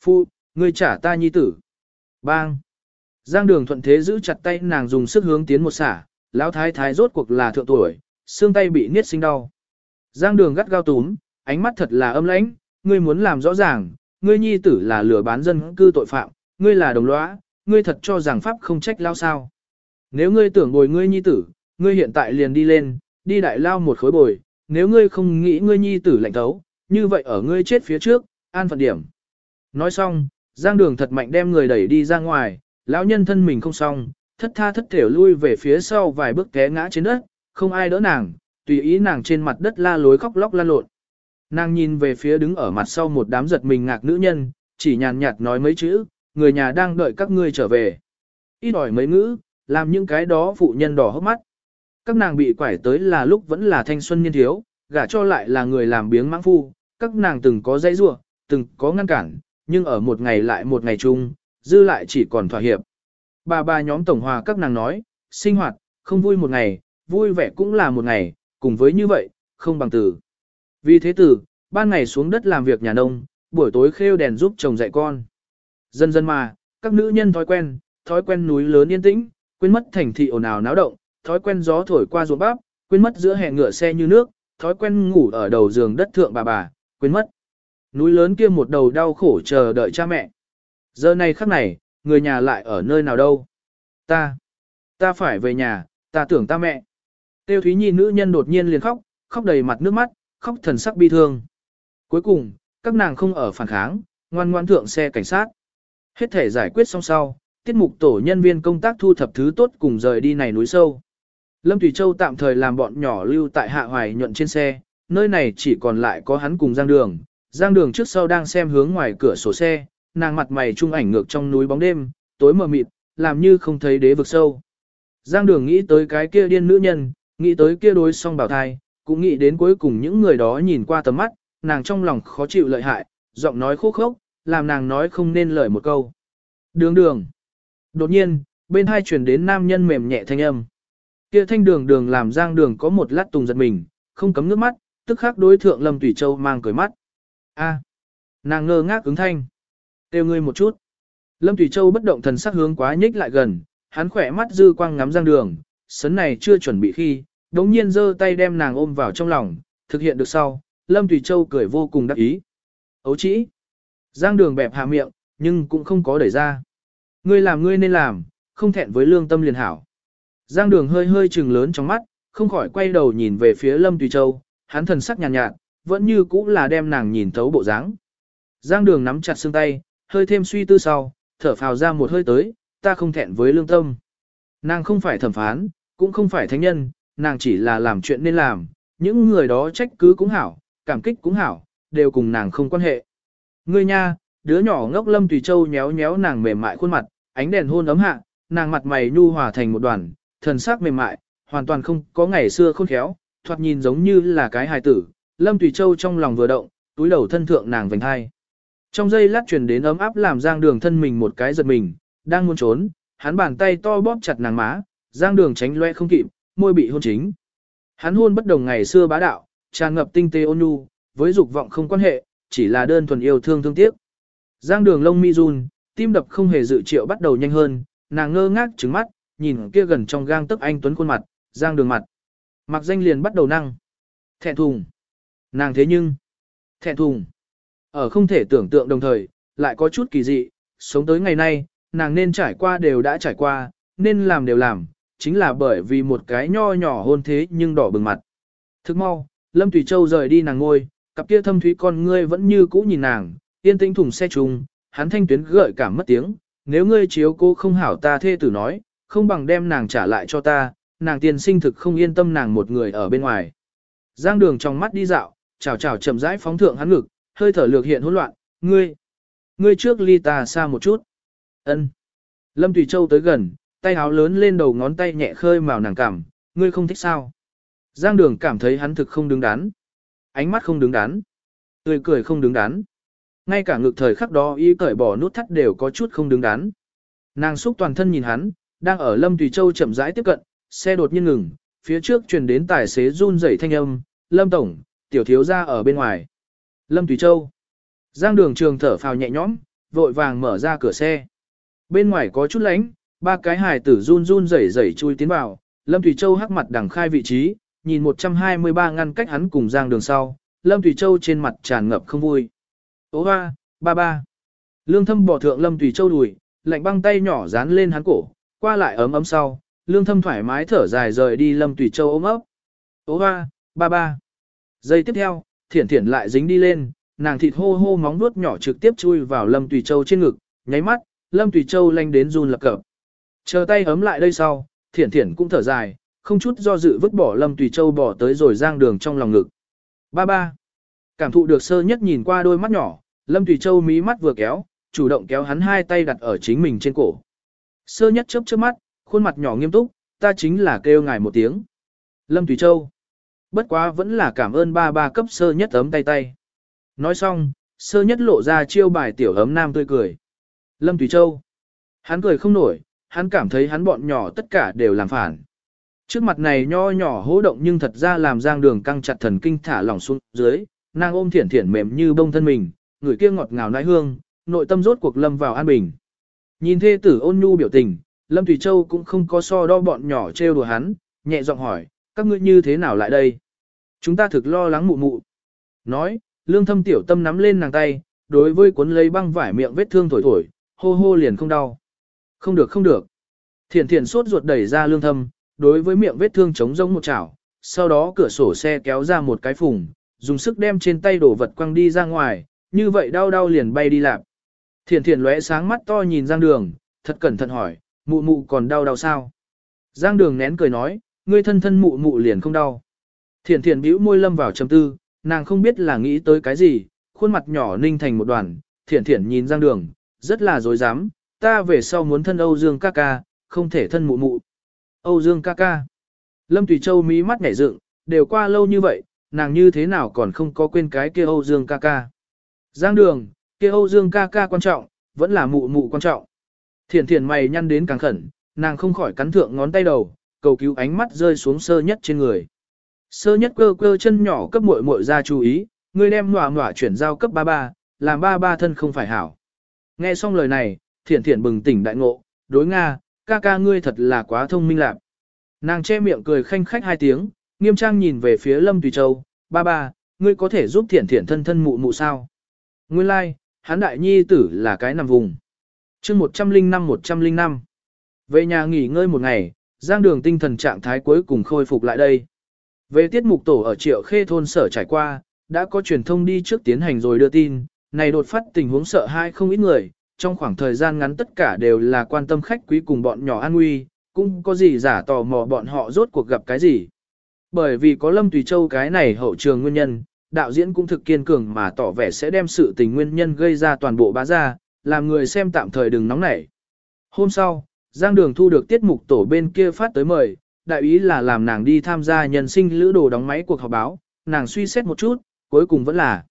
Phu, ngươi trả ta nhi tử. Bang. Giang đường thuận thế giữ chặt tay nàng dùng sức hướng tiến một xả, lão thái thái rốt cuộc là thượng tuổi, xương tay bị niết sinh đau. Giang đường gắt gao túm, ánh mắt thật là âm lãnh, ngươi muốn làm rõ ràng, ngươi nhi tử là lừa bán dân cư tội phạm, ngươi là đồng lõa, ngươi thật cho rằng pháp không trách lao sao. Nếu ngươi tưởng bồi ngươi nhi tử, ngươi hiện tại liền đi lên, đi đại lao một khối bồi, nếu ngươi không nghĩ ngươi nhi tử lạnh thấu, như vậy ở ngươi chết phía trước, an phận điểm. Nói xong, Giang Đường thật mạnh đem người đẩy đi ra ngoài, lão nhân thân mình không xong, thất tha thất thểu lui về phía sau vài bước té ngã trên đất, không ai đỡ nàng, tùy ý nàng trên mặt đất la lối khóc lóc lan lộn. Nàng nhìn về phía đứng ở mặt sau một đám giật mình ngạc nữ nhân, chỉ nhàn nhạt nói mấy chữ, người nhà đang đợi các ngươi trở về. Ít ỏi mấy ngữ, làm những cái đó phụ nhân đỏ hốc mắt. Các nàng bị quải tới là lúc vẫn là thanh xuân niên thiếu, gả cho lại là người làm biếng mãng phu, các nàng từng có dây rua, từng có ngăn cản, nhưng ở một ngày lại một ngày chung, dư lại chỉ còn thỏa hiệp. Bà bà nhóm tổng hòa các nàng nói, sinh hoạt, không vui một ngày, vui vẻ cũng là một ngày, cùng với như vậy, không bằng từ. Vì thế tử, ban ngày xuống đất làm việc nhà nông, buổi tối khêu đèn giúp chồng dạy con. Dần dần mà, các nữ nhân thói quen, thói quen núi lớn yên tĩnh, quên mất thành thị ồn ào náo động, thói quen gió thổi qua ruộng bắp, quên mất giữa hè ngựa xe như nước, thói quen ngủ ở đầu giường đất thượng bà bà, quên mất. Núi lớn kia một đầu đau khổ chờ đợi cha mẹ. Giờ này khắc này, người nhà lại ở nơi nào đâu? Ta, ta phải về nhà, ta tưởng ta mẹ. Tiêu Thúy Nhi nữ nhân đột nhiên liền khóc, khóc đầy mặt nước mắt, khóc thần sắc bi thương. Cuối cùng, các nàng không ở phản kháng, ngoan ngoan thượng xe cảnh sát. Hết thể giải quyết xong sau, tiết mục tổ nhân viên công tác thu thập thứ tốt cùng rời đi này núi sâu. Lâm Thủy Châu tạm thời làm bọn nhỏ lưu tại Hạ Hoài nhuận trên xe, nơi này chỉ còn lại có hắn cùng Giang Đường. Giang Đường trước sau đang xem hướng ngoài cửa sổ xe, nàng mặt mày trung ảnh ngược trong núi bóng đêm, tối mờ mịt, làm như không thấy đế vực sâu. Giang Đường nghĩ tới cái kia điên nữ nhân, nghĩ tới kia đối song bảo thai, cũng nghĩ đến cuối cùng những người đó nhìn qua tầm mắt, nàng trong lòng khó chịu lợi hại, giọng nói khô khốc, làm nàng nói không nên lời một câu. Đường đường. Đột nhiên, bên hai truyền đến nam nhân mềm nhẹ thanh âm. Kia thanh đường đường làm giang đường có một lát tùng giật mình, không cấm nước mắt, tức khắc đối thượng Lâm Tùy Châu mang cười mắt. A, nàng ngơ ngác ứng thanh. Têu ngươi một chút. Lâm Tùy Châu bất động thần sắc hướng quá nhích lại gần, hắn khỏe mắt dư quang ngắm giang đường, sấn này chưa chuẩn bị khi, đống nhiên giơ tay đem nàng ôm vào trong lòng, thực hiện được sau, Lâm Tùy Châu cười vô cùng đắc ý. Ấu chỉ. Giang đường bẹp hạ miệng, nhưng cũng không có đẩy ra. Ngươi làm ngươi nên làm, không thẹn với lương tâm liền hảo. Giang đường hơi hơi trừng lớn trong mắt, không khỏi quay đầu nhìn về phía Lâm Tùy Châu, hắn thần sắc nhàn nhạt, nhạt, vẫn như cũ là đem nàng nhìn thấu bộ dáng. Giang đường nắm chặt xương tay, hơi thêm suy tư sau, thở phào ra một hơi tới, ta không thẹn với lương tâm. Nàng không phải thẩm phán, cũng không phải thánh nhân, nàng chỉ là làm chuyện nên làm, những người đó trách cứ cũng hảo, cảm kích cũng hảo, đều cùng nàng không quan hệ. Ngươi nha, đứa nhỏ ngốc Lâm Tùy Châu nhéo nhéo nàng mềm mại khuôn mặt, ánh đèn hôn ấm hạ, nàng mặt mày nhu hòa thành một đoàn, thần sắc mềm mại, hoàn toàn không có ngày xưa khôn khéo, thoạt nhìn giống như là cái hài tử. Lâm Tùy Châu trong lòng vừa động, túi đầu thân thượng nàng vành hai. Trong giây lát truyền đến ấm áp làm Giang Đường thân mình một cái giật mình, đang muốn trốn, hắn bàn tay to bóp chặt nàng má, Giang Đường tránh loe không kịp, môi bị hôn chính. Hắn hôn bất đồng ngày xưa bá đạo, tràn ngập tinh tế ôn nhu, với dục vọng không quan hệ, chỉ là đơn thuần yêu thương thương tiếc. Giang Đường lông mi run, tim đập không hề dự triệu bắt đầu nhanh hơn, nàng ngơ ngác trứng mắt, nhìn kia gần trong gang tức anh tuấn khuôn mặt, Giang Đường mặt. Mặc danh liền bắt đầu năng. Thẹn thùng. Nàng thế nhưng. Thẹn thùng. Ở không thể tưởng tượng đồng thời, lại có chút kỳ dị, sống tới ngày nay, nàng nên trải qua đều đã trải qua, nên làm đều làm, chính là bởi vì một cái nho nhỏ hôn thế nhưng đỏ bừng mặt. Thức mau, Lâm Thủy Châu rời đi nàng ngôi, cặp kia thâm thúy con ngươi vẫn như cũ nhìn nàng, yên tĩnh thùng xe trùng, hắn thanh tuyến gợi cảm mất tiếng, nếu ngươi chiếu cô không hảo ta thê tử nói, không bằng đem nàng trả lại cho ta, nàng tiền sinh thực không yên tâm nàng một người ở bên ngoài. Giang đường trong mắt đi dạo, chào chào chậm rãi phóng thượng hắn ngực, hơi thở lược hiện hỗn loạn, ngươi, ngươi trước ly ta xa một chút. ân Lâm Thủy Châu tới gần, tay áo lớn lên đầu ngón tay nhẹ khơi màu nàng cảm, ngươi không thích sao. Giang đường cảm thấy hắn thực không đứng đắn. Ánh mắt không đứng đắn. Tươi cười không đứng đắn. Ngay cả ngực thời khắc đó y cởi bỏ nút thắt đều có chút không đứng đắn. Nàng xúc toàn thân nhìn hắn, đang ở Lâm Tùy Châu chậm rãi tiếp cận, xe đột nhiên ngừng, phía trước truyền đến tài xế run rẩy thanh âm, Lâm Tổng, tiểu thiếu gia ở bên ngoài. Lâm Tùy Châu. Giang đường trường thở phào nhẹ nhõm, vội vàng mở ra cửa xe. Bên ngoài có chút lạnh, ba cái hài tử run run rẩy rẩy chui tiến vào, Lâm Thủy Châu hắc mặt đằng khai vị trí, nhìn 123 ngăn cách hắn cùng Giang đường sau, Lâm Thủy Châu trên mặt tràn ngập không vui. Ô ba, ba ba. Lương thâm bỏ thượng Lâm Thủy Châu đùi, lạnh băng tay nhỏ dán lên hắn cổ, qua lại ấm ấm sau, lương thâm thoải mái thở dài rời đi Lâm tùy Châu ôm ấp. Ô hoa, ba ba. Giây tiếp theo, thiển thiển lại dính đi lên, nàng thịt hô hô móng nuốt nhỏ trực tiếp chui vào Lâm Tùy Châu trên ngực, nháy mắt, Lâm Tùy Châu lanh đến run lập cập. Chờ tay ấm lại đây sau, thiển thiển cũng thở dài, không chút do dự vứt bỏ Lâm Tùy Châu bỏ tới rồi giang đường trong lòng ngực. Ba ba. Cảm thụ được sơ nhất nhìn qua đôi mắt nhỏ, Lâm Tùy Châu mí mắt vừa kéo, chủ động kéo hắn hai tay đặt ở chính mình trên cổ. Sơ nhất chớp chớp mắt, khuôn mặt nhỏ nghiêm túc, ta chính là kêu ngài một tiếng. Lâm Tùy Châu. Bất quá vẫn là cảm ơn ba ba cấp sơ nhất ấm tay tay. Nói xong, sơ nhất lộ ra chiêu bài tiểu ấm nam tươi cười. Lâm Tùy Châu. Hắn cười không nổi, hắn cảm thấy hắn bọn nhỏ tất cả đều làm phản. Trước mặt này nho nhỏ hố động nhưng thật ra làm giang đường căng chặt thần kinh thả lỏng xuống dưới, nàng ôm thiển thiển mềm như bông thân mình, người kia ngọt ngào nãi hương, nội tâm rốt cuộc lâm vào an bình. Nhìn thê tử ôn nhu biểu tình, Lâm Thủy Châu cũng không có so đo bọn nhỏ trêu đùa hắn, nhẹ giọng hỏi, các ngươi như thế nào lại đây? Chúng ta thực lo lắng mụ mụ. Nói, lương thâm tiểu tâm nắm lên nàng tay, đối với cuốn lấy băng vải miệng vết thương thổi thổi, hô hô liền không đau. Không được không được. Thiển thiển sốt ruột đẩy ra lương thâm, đối với miệng vết thương chống rông một chảo, sau đó cửa sổ xe kéo ra một cái phùng, dùng sức đem trên tay đổ vật quăng đi ra ngoài, như vậy đau đau liền bay đi lạp. Thiển thiển lóe sáng mắt to nhìn Giang Đường, thật cẩn thận hỏi, mụ mụ còn đau đau sao? Giang Đường nén cười nói, ngươi thân thân mụ mụ liền không đau. Thiển thiển bĩu môi lâm vào trầm tư, nàng không biết là nghĩ tới cái gì, khuôn mặt nhỏ ninh thành một đoàn, thiển thiển nhìn Giang Đường, rất là dối dám, ta về sau muốn thân Âu Dương ca ca, không thể thân mụ mụ. Âu Dương ca ca. Lâm Tùy Châu mí mắt nhảy dựng, đều qua lâu như vậy, nàng như thế nào còn không có quên cái kia Âu Dương ca ca. Giang đường, kia Âu Dương ca ca quan trọng, vẫn là mụ mụ quan trọng. Thiển thiển mày nhăn đến càng khẩn, nàng không khỏi cắn thượng ngón tay đầu, cầu cứu ánh mắt rơi xuống sơ nhất trên người. Sơ nhất cơ cơ chân nhỏ cấp muội muội ra chú ý, người đem ngọa ngọa chuyển giao cấp ba ba, làm ba ba thân không phải hảo. Nghe xong lời này, thiển thiển bừng tỉnh đại ngộ, đối Nga, ca ca ngươi thật là quá thông minh lạc. Nàng che miệng cười khanh khách hai tiếng, nghiêm trang nhìn về phía Lâm Tùy Châu, ba ba, ngươi có thể giúp thiển thiển thân thân mụ mụ sao? Nguyên lai, like, hắn đại nhi tử là cái nằm vùng. chương 105-105. Về nhà nghỉ ngơi một ngày, giang đường tinh thần trạng thái cuối cùng khôi phục lại đây. Về tiết mục tổ ở triệu khê thôn sở trải qua, đã có truyền thông đi trước tiến hành rồi đưa tin, này đột phát tình huống sợ hai không ít người, trong khoảng thời gian ngắn tất cả đều là quan tâm khách quý cùng bọn nhỏ an nguy, cũng có gì giả tò mò bọn họ rốt cuộc gặp cái gì. Bởi vì có Lâm Tùy Châu cái này hậu trường nguyên nhân, đạo diễn cũng thực kiên cường mà tỏ vẻ sẽ đem sự tình nguyên nhân gây ra toàn bộ bá ra, làm người xem tạm thời đừng nóng nảy. Hôm sau, Giang Đường thu được tiết mục tổ bên kia phát tới mời, đại ý là làm nàng đi tham gia nhân sinh lữ đồ đóng máy cuộc họp báo, nàng suy xét một chút, cuối cùng vẫn là